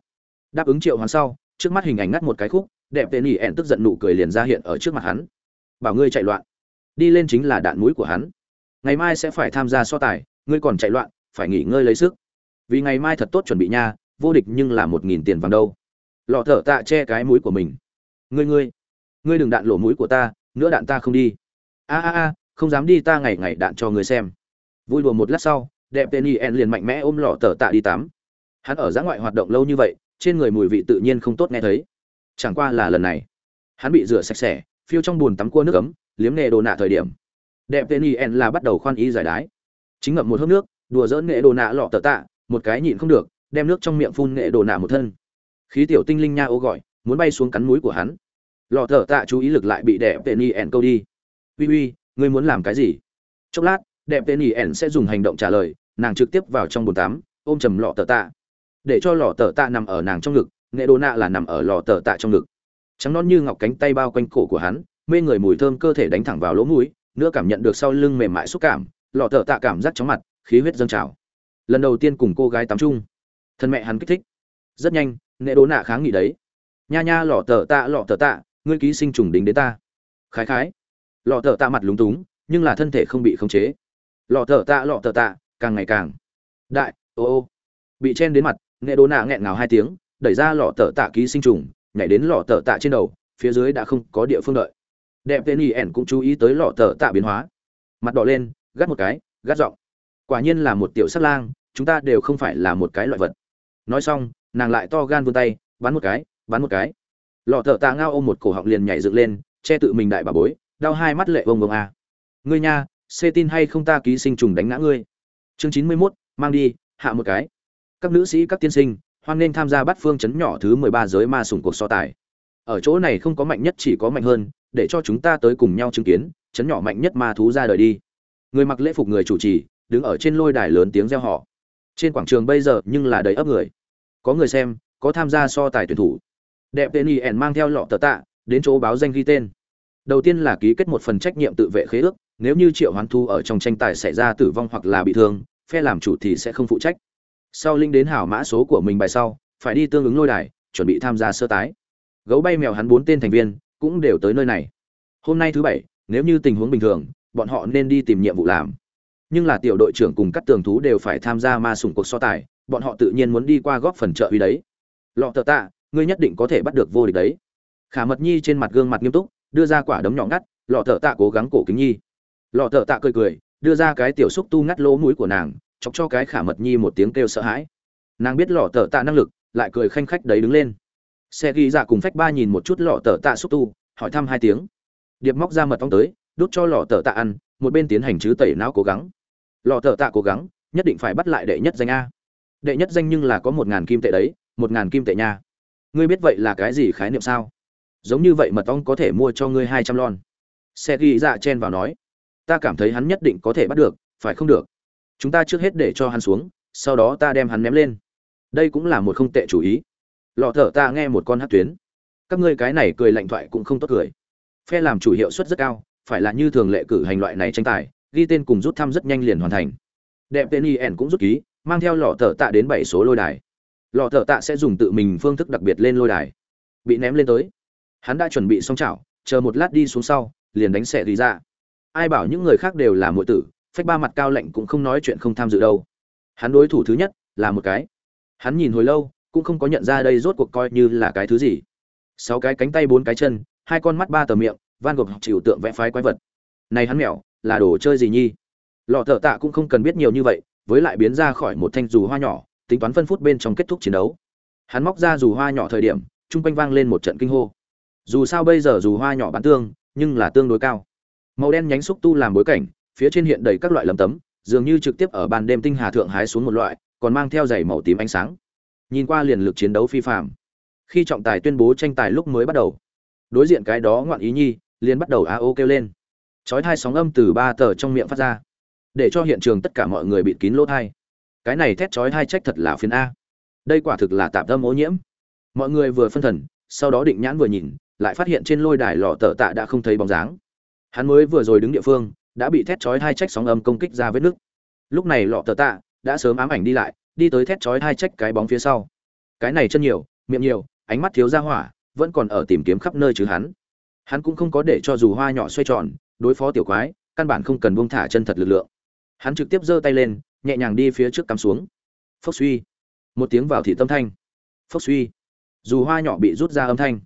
A: Đáp ứng triệu hoán sau, trước mắt hình ảnh ngắt một cái khúc đẹp tên nhỉ ẹn tức giận nụ cười liền ra hiện ở trước mặt hắn. Bảo ngươi chạy loạn. Đi lên chính là đạn mũi của hắn. Ngày mai sẽ phải tham gia so tài, ngươi còn chạy loạn, phải nghỉ ngơi lấy sức. Vì ngày mai thật tốt chuẩn bị nha, vô địch nhưng là một nghìn tiền vàng đâu. Lọ thở tạ che cái mũi của mình. Ngươi ngươi ngươi đừng đạn lổ mũi của ta, nữa đạn ta không đi. A a a, không dám đi ta ngày ngày đạn cho ngươi xem. Vui đùa một lát sau, đẹp tên y liền mạnh mẽ ôm lọ tờ tạ đi tắm. Hắn ở giã ngoại hoạt động lâu như vậy, trên người mùi vị tự nhiên không tốt nghe thấy chẳng qua là lần này. Hắn bị rửa sạch sẽ, phiêu trong bùn tắm cua nước ấm, liếm nghề đồ nạ thời điểm. Đẹp tên yen là bắt đầu khoan ý giải đái. Chính ngậm một hớp nước, đùa dỡn nghệ đồ nạ lọ tờ tạ, một cái nhịn không được, đem nước trong miệng phun nghệ đồ nạ một thân. Khí tiểu tinh linh nha ô gọi, muốn bay xuống cắn núi của hắn. Lọ thở tạ chú ý lực lại bị đẹp tên y ẻn câu đi. Uy uy, ngươi muốn làm cái gì? Chốc lát, đẹp tên y ẻn sẽ dùng hành động trả lời, nàng trực tiếp vào trong bồn tắm, ôm chầm lọ tờ tạ. Để cho lọ tờ tạ nằm ở nàng trong ngực nghệ đồ nạ là nằm ở lọ tờ tạ trong ngực. Trắng non như ngọc cánh tay bao quanh cổ của hắn, mê người mùi thơm cơ thể đánh thẳng vào lỗ mũi nữa cảm nhận được sau lưng mềm mại xúc cảm lọ tờ tạ cảm giác chóng mặt, khí huyết dâng trào. Lần đầu tiên cùng cô gái tắm chung. Thân mẹ hắn kích thích. Rất nhanh nghệ đố nạ kháng nghị đấy. Nha nha lọ tờ tạ lọ tờ tạ, ngươi ký sinh trùng đính đến ta. Khái khái. Lọ tờ tạ mặt lúng túng, nhưng là thân thể không bị khống chế. Lọ tờ tạ lọ tờ tạ, càng ngày càng. Đại, ô ô. Bị chen đến mặt nghệ đố nạ nghẹn ngào hai tiếng đẩy ra lọ tờ tạ ký sinh trùng nhảy đến lọ tờ tạ trên đầu phía dưới đã không có địa phương đợi. Đẹp tên y ẻn cũng chú ý tới lọ tờ tạ biến hóa. Mặt đỏ lên gắt một cái gắt giọng. Quả nhiên là một tiểu sát lang chúng ta đều không phải là một cái loại vật. Nói xong nàng lại to gan vươn tay bắn một cái bắn một cái. Lọ thợ tạ ngao ôm một cổ họng liền nhảy dựng lên che tự mình đại bà bối đau hai mắt lệ vông vông a. Ngươi nha xê tin hay không ta ký sinh trùng đánh ngã ngươi? Chương chín mươi 91, mang đi hạ một cái. Các nữ sĩ các tiên sinh hoan nên tham gia bắt phương chấn nhỏ thứ mười ba giới ma sủng cuộc so tài. Ở chỗ này không có mạnh nhất chỉ có mạnh hơn, để cho chúng ta tới cùng nhau chứng kiến, chấn nhỏ mạnh nhất ma thú ra đời đi. Người mặc lễ phục người chủ trì, đứng ở trên lôi đài lớn tiếng reo họ trên quảng trường bây giờ nhưng là đầy ấp người. Có người xem, có tham gia so tài tuyển thủ. Đẹp tên y ẻn mang theo lọ tờ tạ, đến chỗ báo danh ghi tên. Đầu tiên là ký kết một phần trách nhiệm tự vệ khế ước, nếu như triệu hoán thu ở trong tranh tài xảy ra tử vong hoặc là bị thương, phe làm chủ thì sẽ không phụ trách sau linh đến hảo mã số của mình bài sau, phải đi tương ứng lôi đài, chuẩn bị tham gia sơ tái. Gấu bay mèo hắn bốn tên thành viên, cũng đều tới nơi này. Hôm nay thứ bảy, nếu như tình huống bình thường, bọn họ nên đi tìm nhiệm vụ làm. Nhưng là tiểu đội trưởng cùng các tường thú đều phải tham gia ma sủng cuộc so tài, bọn họ tự nhiên muốn đi qua góp phần trợ uy đấy. Lọ tờ tạ, ngươi nhất định có thể bắt được vô địch đấy. Khả mật nhi trên mặt gương mặt nghiêm túc, đưa ra quả đấm nhỏ ngắt, lọ thợ tạ cố gắng cổ kính nhi. Lọ thợ tạ cười cười, đưa ra cái tiểu xúc tu ngắt lỗ mũi của nàng chọc cho cái khả mật nhi một tiếng kêu sợ hãi. Nàng biết lọ tờ tạ năng lực, lại cười khanh khách đấy đứng lên. Xe ghi dạ cùng phách ba nhìn một chút lọ tờ tạ xúc tu, hỏi thăm hai tiếng. Điệp móc ra mật ong tới, đút cho lọ tờ tạ ăn, một bên tiến hành chứ tẩy não cố gắng. Lọ tờ tạ cố gắng, nhất định phải bắt lại đệ nhất danh a. Đệ nhất danh nhưng là có một ngàn kim tệ đấy, một ngàn kim tệ nha. Ngươi biết vậy là cái gì khái niệm sao? Giống như vậy mật ong có thể mua cho ngươi hai trăm lon. Xe ghi dạ chen vào nói, ta cảm thấy hắn nhất định có thể bắt được, phải không được? Chúng ta trước hết để cho hắn xuống, sau đó ta đem hắn ném lên. Đây cũng là một không tệ chủ ý. Lọ thở ta nghe một con hát tuyến. Các ngươi cái này cười lạnh thoại cũng không tốt cười. Phe làm chủ hiệu suất rất cao, phải là như thường lệ cử hành loại này tranh tài, ghi tên cùng rút thăm rất nhanh liền hoàn thành. Đẹp tên yen cũng rút ký, mang theo lọ thở tạ đến bảy số lôi đài. Lọ thở tạ sẽ dùng tự mình phương thức đặc biệt lên lôi đài. Bị ném lên tới. Hắn đã chuẩn bị xong chảo, chờ một lát đi xuống sau, liền đánh xẻ tùy ra. Ai bảo những người khác đều là muội tử phách ba mặt cao lạnh cũng không nói chuyện không tham dự đâu. Hắn đối thủ thứ nhất là một cái. Hắn nhìn hồi lâu, cũng không có nhận ra đây rốt cuộc coi như là cái thứ gì. Sáu cái cánh tay, bốn cái chân, hai con mắt, ba tờ miệng, van gộp chịu tượng vẽ phái quái vật. Này hắn mèo, là đồ chơi gì nhi? Lọ thợ tạ cũng không cần biết nhiều như vậy, với lại biến ra khỏi một thanh dù hoa nhỏ, tính toán phân phút bên trong kết thúc chiến đấu. Hắn móc ra dù hoa nhỏ thời điểm, chung quanh vang lên một trận kinh hô. Dù sao bây giờ dù hoa nhỏ bán tương, nhưng là tương đối cao. Màu đen nhánh xúc tu làm bối cảnh phía trên hiện đầy các loại lấm tấm, dường như trực tiếp ở ban đêm tinh hà thượng hái xuống một loại, còn mang theo giày màu tím ánh sáng. Nhìn qua liền lực chiến đấu phi phạm khi trọng tài tuyên bố tranh tài lúc mới bắt đầu, đối diện cái đó ngoạn ý nhi, liền bắt đầu a ô kêu lên. Chói thai sóng âm từ ba tờ trong miệng phát ra, để cho hiện trường tất cả mọi người bịt kín lỗ thai cái này thét chói thai trách thật là phiền a. Đây quả thực là tạm tâm ô nhiễm. Mọi người vừa phân thần, sau đó định nhãn vừa nhìn, lại phát hiện trên lôi đài lò tờ tạ đã không thấy bóng dáng. Hắn mới vừa rồi đứng địa phương đã bị thét chói hai trách sóng âm công kích ra vết nước. lúc này lọ tờ tạ đã sớm ám ảnh đi lại, đi tới thét chói hai trách cái bóng phía sau. Cái này chân nhiều, miệng nhiều, ánh mắt thiếu ra hỏa, vẫn còn ở tìm kiếm khắp nơi chứ hắn. Hắn cũng không có để cho dù hoa nhỏ xoay tròn, đối phó tiểu quái, căn bản không cần buông thả chân thật lực lượng. Hắn trực tiếp giơ tay lên, nhẹ nhàng đi phía trước cắm xuống. Phốc suy. Một tiếng vào thị tâm thanh. Phốc suy. Dù hoa nhỏ bị rút ra âm thanh.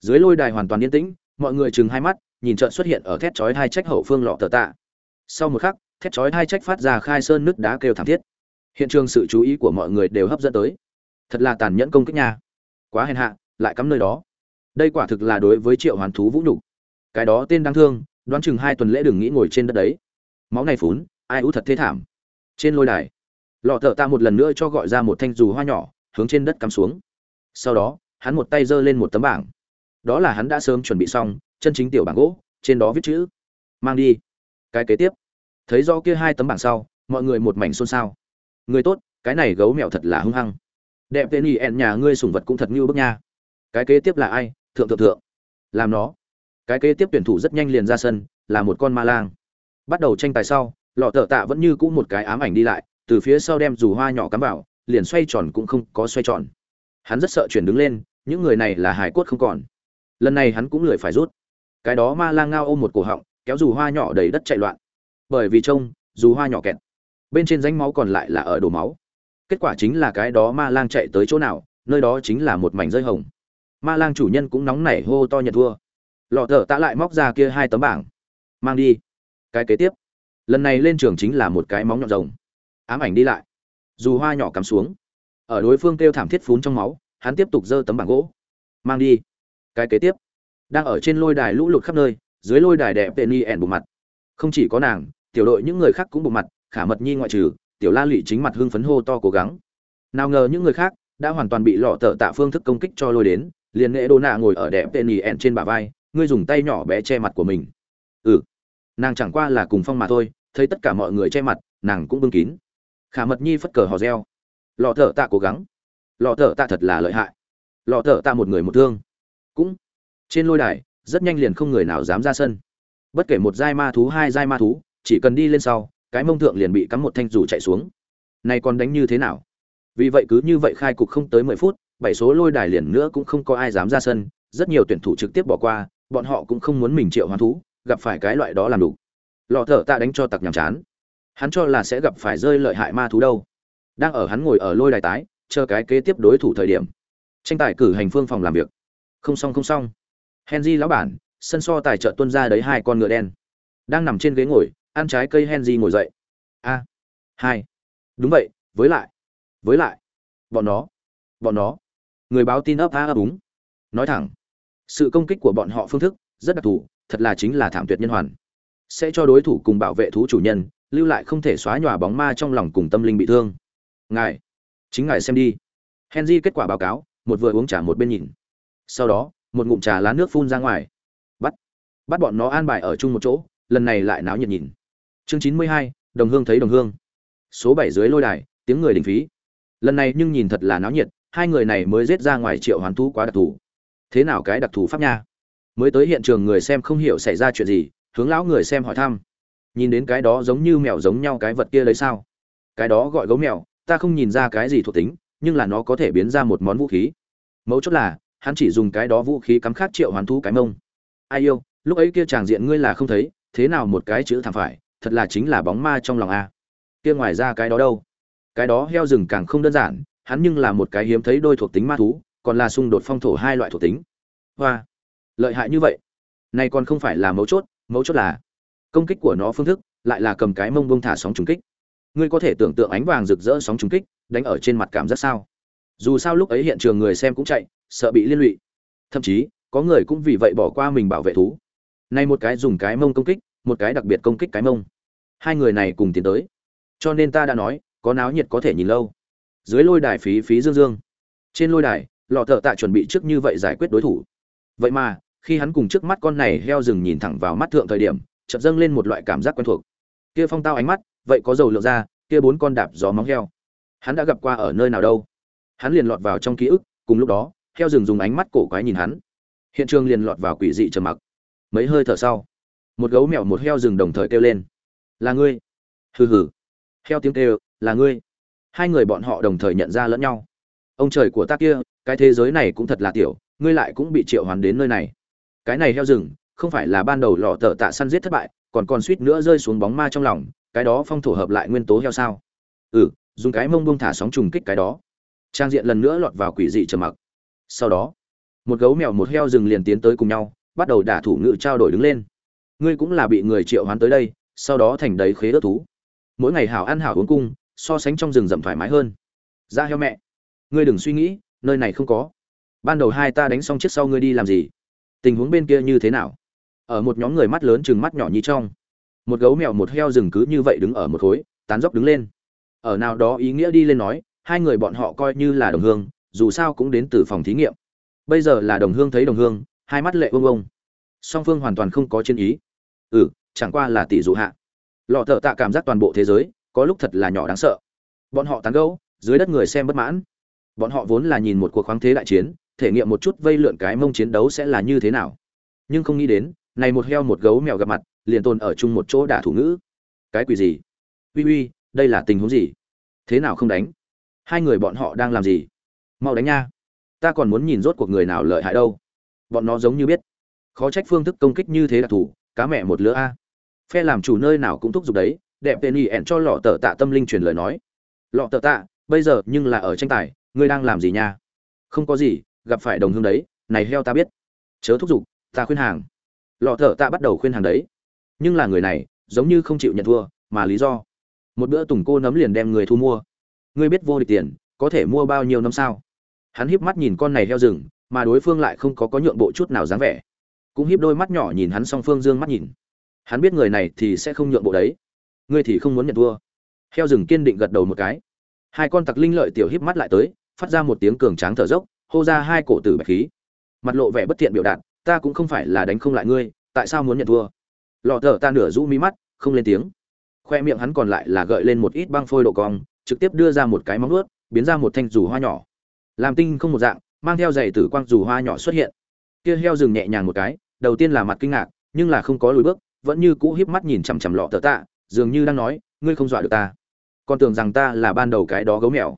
A: Dưới lôi đài hoàn toàn yên tĩnh, mọi người chừng hai mắt nhìn trợn xuất hiện ở thét chói hai trách hậu phương lọ tờ tạ. Sau một khắc, thét chói hai trách phát ra khai sơn nước đá kêu thảm thiết. Hiện trường sự chú ý của mọi người đều hấp dẫn tới. Thật là tàn nhẫn công kích nha. Quá hèn hạ, lại cắm nơi đó. Đây quả thực là đối với triệu hoàn thú vũ nhục. Cái đó tên đáng thương, đoán chừng hai tuần lễ đừng nghĩ ngồi trên đất đấy. Máu này phún, ai ú thật thế thảm. Trên lôi đài, lọ thợ ta một lần nữa cho gọi ra một thanh dù hoa nhỏ, hướng trên đất cắm xuống. Sau đó, hắn một tay giơ lên một tấm bảng. Đó là hắn đã sớm chuẩn bị xong chân chính tiểu bảng gỗ, trên đó viết chữ. Mang đi. Cái kế tiếp. Thấy do kia hai tấm bảng sau, mọi người một mảnh xôn xao. Người tốt, cái này gấu mèo thật là hung hăng. Đẹp tên y ẹn nhà ngươi sùng vật cũng thật như bức nha. Cái kế tiếp là ai? Thượng thượng thượng. Làm nó. Cái kế tiếp tuyển thủ rất nhanh liền ra sân, là một con ma lang. Bắt đầu tranh tài sau, lọ thợ tạ vẫn như cũ một cái ám ảnh đi lại, từ phía sau đem dù hoa nhỏ cắm vào, liền xoay tròn cũng không có xoay tròn. Hắn rất sợ chuyển đứng lên, những người này là hải cốt không còn. Lần này hắn cũng lười phải rút cái đó ma lang ngao ôm một cổ họng, kéo dù hoa nhỏ đầy đất chạy loạn. Bởi vì trông, dù hoa nhỏ kẹt, bên trên ránh máu còn lại là ở đổ máu. Kết quả chính là cái đó ma lang chạy tới chỗ nào, nơi đó chính là một mảnh rơi hồng. Ma lang chủ nhân cũng nóng nảy hô to nhận thua. Lọ thở tạ lại móc ra kia hai tấm bảng. Mang đi. Cái kế tiếp. Lần này lên trường chính là một cái móng nhọn rồng. Ám ảnh đi lại. Dù hoa nhỏ cắm xuống. Ở đối phương kêu thảm thiết phún trong máu, hắn tiếp tục giơ tấm bảng gỗ. Mang đi. Cái kế tiếp đang ở trên lôi đài lũ lụt khắp nơi, dưới lôi đài đẹp penny ẻn bộ mặt. Không chỉ có nàng, tiểu đội những người khác cũng bộ mặt, khả mật nhi ngoại trừ, tiểu la lụy chính mặt hưng phấn hô to cố gắng. Nào ngờ những người khác đã hoàn toàn bị lọ tợ tạ phương thức công kích cho lôi đến, liền nghệ đô nạ ngồi ở đẹp penny ẻn trên bả vai, ngươi dùng tay nhỏ bé che mặt của mình. Ừ nàng chẳng qua là cùng phong mà thôi, thấy tất cả mọi người che mặt, nàng cũng bưng kín. Khả mật nhi phất cờ hò reo. Lọ thở tạ cố gắng. Lọ thở tạ thật là lợi hại. Lọ thở tạ một người một thương. Cũng trên lôi đài, rất nhanh liền không người nào dám ra sân. Bất kể một giai ma thú, hai giai ma thú, chỉ cần đi lên sau, cái mông thượng liền bị cắm một thanh dù chạy xuống. Này còn đánh như thế nào? Vì vậy cứ như vậy khai cục không tới mười phút, bảy số lôi đài liền nữa cũng không có ai dám ra sân, rất nhiều tuyển thủ trực tiếp bỏ qua, bọn họ cũng không muốn mình triệu hoán thú, gặp phải cái loại đó làm đủ. Lọ thở tạ đánh cho tặc nhàm chán. Hắn cho là sẽ gặp phải rơi lợi hại ma thú đâu. Đang ở hắn ngồi ở lôi đài tái, chờ cái kế tiếp đối thủ thời điểm. Tranh tài cử hành phương phòng làm việc. Không xong không xong henry lão bản, sân so tài trợ tuân ra đấy hai con ngựa đen. Đang nằm trên ghế ngồi, ăn trái cây henry ngồi dậy. A, hai. Đúng vậy, với lại với lại. Bọn nó bọn nó. Người báo tin ấp a ấp úng. Nói thẳng, sự công kích của bọn họ phương thức rất đặc thù, thật là chính là thảm tuyệt nhân hoàn. Sẽ cho đối thủ cùng bảo vệ thú chủ nhân, lưu lại không thể xóa nhòa bóng ma trong lòng cùng tâm linh bị thương. Ngài, chính ngài xem đi. Henry kết quả báo cáo, một vừa uống trà một bên nhìn. Sau đó một ngụm trà lá nước phun ra ngoài. Bắt bắt bọn nó an bài ở chung một chỗ, lần này lại náo nhiệt nhìn. Chương chín mươi hai, đồng hương thấy đồng hương. Số bảy dưới lôi đài, tiếng người đình phí. Lần này nhưng nhìn thật là náo nhiệt, hai người này mới giết ra ngoài triệu hoàn thú quá đặc thù. Thế nào cái đặc thù pháp nha? Mới tới hiện trường người xem không hiểu xảy ra chuyện gì, hướng lão người xem hỏi thăm. Nhìn đến cái đó giống như mèo giống nhau cái vật kia lấy sao? Cái đó gọi gấu mèo, ta không nhìn ra cái gì thuộc tính, nhưng là nó có thể biến ra một món vũ khí. Mấu chốt là hắn chỉ dùng cái đó vũ khí cắm khát triệu hoàn thú cái mông. Ai yêu, lúc ấy kia chàng diện ngươi là không thấy, thế nào một cái chữ thảm phải, thật là chính là bóng ma trong lòng a. Kia ngoài ra cái đó đâu? Cái đó heo rừng càng không đơn giản, hắn nhưng là một cái hiếm thấy đôi thuộc tính ma thú, còn là xung đột phong thổ hai loại thuộc tính. Hoa, lợi hại như vậy. Này còn không phải là mấu chốt mấu chốt là công kích của nó phương thức, lại là cầm cái mông bông thả sóng trùng kích. Ngươi có thể tưởng tượng ánh vàng rực rỡ sóng trùng kích, đánh ở trên mặt cảm giác sao? Dù sao lúc ấy hiện trường người xem cũng chạy sợ bị liên lụy. Thậm chí, có người cũng vì vậy bỏ qua mình bảo vệ thú. Nay một cái dùng cái mông công kích, một cái đặc biệt công kích cái mông. Hai người này cùng tiến tới. Cho nên ta đã nói, có náo nhiệt có thể nhìn lâu. Dưới lôi đài phí phí dương dương. Trên lôi đài, lọ thợ tạ chuẩn bị trước như vậy giải quyết đối thủ. Vậy mà, khi hắn cùng trước mắt con này heo rừng nhìn thẳng vào mắt thượng thời điểm, chợt dâng lên một loại cảm giác quen thuộc. Kia phong tao ánh mắt, vậy có dầu lượng ra, kia bốn con đạp gió móng heo. Hắn đã gặp qua ở nơi nào đâu. Hắn liền lọt vào trong ký ức, cùng lúc đó heo rừng dùng ánh mắt cổ quái nhìn hắn, hiện trường liền lọt vào quỷ dị trầm mặc. Mấy hơi thở sau, một gấu mèo một heo rừng đồng thời kêu lên. Là ngươi. Hừ hừ. Heo tiếng kêu, là ngươi. Hai người bọn họ đồng thời nhận ra lẫn nhau. Ông trời của ta kia, cái thế giới này cũng thật là tiểu, ngươi lại cũng bị triệu hoán đến nơi này. Cái này heo rừng, không phải là ban đầu lọ tờ tạ săn giết thất bại, còn còn suýt nữa rơi xuống bóng ma trong lòng, cái đó phong thổ hợp lại nguyên tố heo sao? Ừ dùng cái mông bông thả sóng trùng kích cái đó. Trang diện lần nữa lọt vào quỷ dị trầm mặc sau đó, một gấu mèo một heo rừng liền tiến tới cùng nhau, bắt đầu đả thủ ngự trao đổi đứng lên. Ngươi cũng là bị người triệu hoán tới đây, sau đó thành đấy khế ớt thú. Mỗi ngày hảo ăn hảo uống cung, so sánh trong rừng rậm thoải mái hơn. Ra heo mẹ, ngươi đừng suy nghĩ, nơi này không có. Ban đầu hai ta đánh xong chiếc sau ngươi đi làm gì? Tình huống bên kia như thế nào? Ở một nhóm người mắt lớn chừng mắt nhỏ như trong, một gấu mèo một heo rừng cứ như vậy đứng ở một khối, tán dốc đứng lên. Ở nào đó ý nghĩa đi lên nói, hai người bọn họ coi như là đồng hương dù sao cũng đến từ phòng thí nghiệm. Bây giờ là đồng hương thấy đồng hương, hai mắt lệ ông ông song phương hoàn toàn không có chiến ý. Ừ chẳng qua là tỷ dụ hạ. Lọ thợ tạ cảm giác toàn bộ thế giới, có lúc thật là nhỏ đáng sợ. Bọn họ tán gấu dưới đất người xem bất mãn. Bọn họ vốn là nhìn một cuộc khoáng thế đại chiến, thể nghiệm một chút vây lượn cái mông chiến đấu sẽ là như thế nào. Nhưng không nghĩ đến, này một heo một gấu mèo gặp mặt, liền tồn ở chung một chỗ đả thủ ngữ. Cái quỷ gì? Uy uy, đây là tình huống gì? Thế nào không đánh? Hai người bọn họ đang làm gì? Mau đánh nha. Ta còn muốn nhìn rốt cuộc người nào lợi hại đâu. Bọn nó giống như biết. Khó trách phương thức công kích như thế đặc thù cá mẹ một lứa a. Phe làm chủ nơi nào cũng thúc giục đấy, đẹp tên y ẹn cho lọ tờ tạ tâm linh truyền lời nói. Lọ tờ tạ, bây giờ nhưng là ở tranh tài, ngươi đang làm gì nha? Không có gì, gặp phải đồng hương đấy, này heo ta biết. Chớ thúc giục, ta khuyên hàng. Lọ tờ tạ bắt đầu khuyên hàng đấy. Nhưng là người này, giống như không chịu nhận thua, mà lý do. Một bữa tùng cô nấm liền đem người thu mua. Ngươi biết vô địch tiền, có thể mua bao nhiêu năm sao? Hắn híp mắt nhìn con này heo rừng, mà đối phương lại không có có nhượng bộ chút nào dáng vẻ. Cũng hiếp đôi mắt nhỏ nhìn hắn song phương dương mắt nhìn. Hắn biết người này thì sẽ không nhượng bộ đấy. Ngươi thì không muốn nhận thua. Heo rừng kiên định gật đầu một cái. Hai con tặc linh lợi tiểu hiếp mắt lại tới, phát ra một tiếng cường tráng thở dốc, hô ra hai cổ tử bạch khí. Mặt lộ vẻ bất thiện biểu đạt, ta cũng không phải là đánh không lại ngươi, tại sao muốn nhận thua? Lọ thở ta nửa rũ mí mắt, không lên tiếng. Khoe miệng hắn còn lại là gợi lên một ít băng phôi độ cong, trực tiếp đưa ra một cái móng ướt biến ra một thanh dù hoa nhỏ làm tinh không một dạng, mang theo giày tử quang dù hoa nhỏ xuất hiện. Kia heo rừng nhẹ nhàng một cái, đầu tiên là mặt kinh ngạc, nhưng là không có lùi bước, vẫn như cũ híp mắt nhìn chằm chằm lọ tờ tạ, dường như đang nói, ngươi không dọa được ta. Còn tưởng rằng ta là ban đầu cái đó gấu mèo.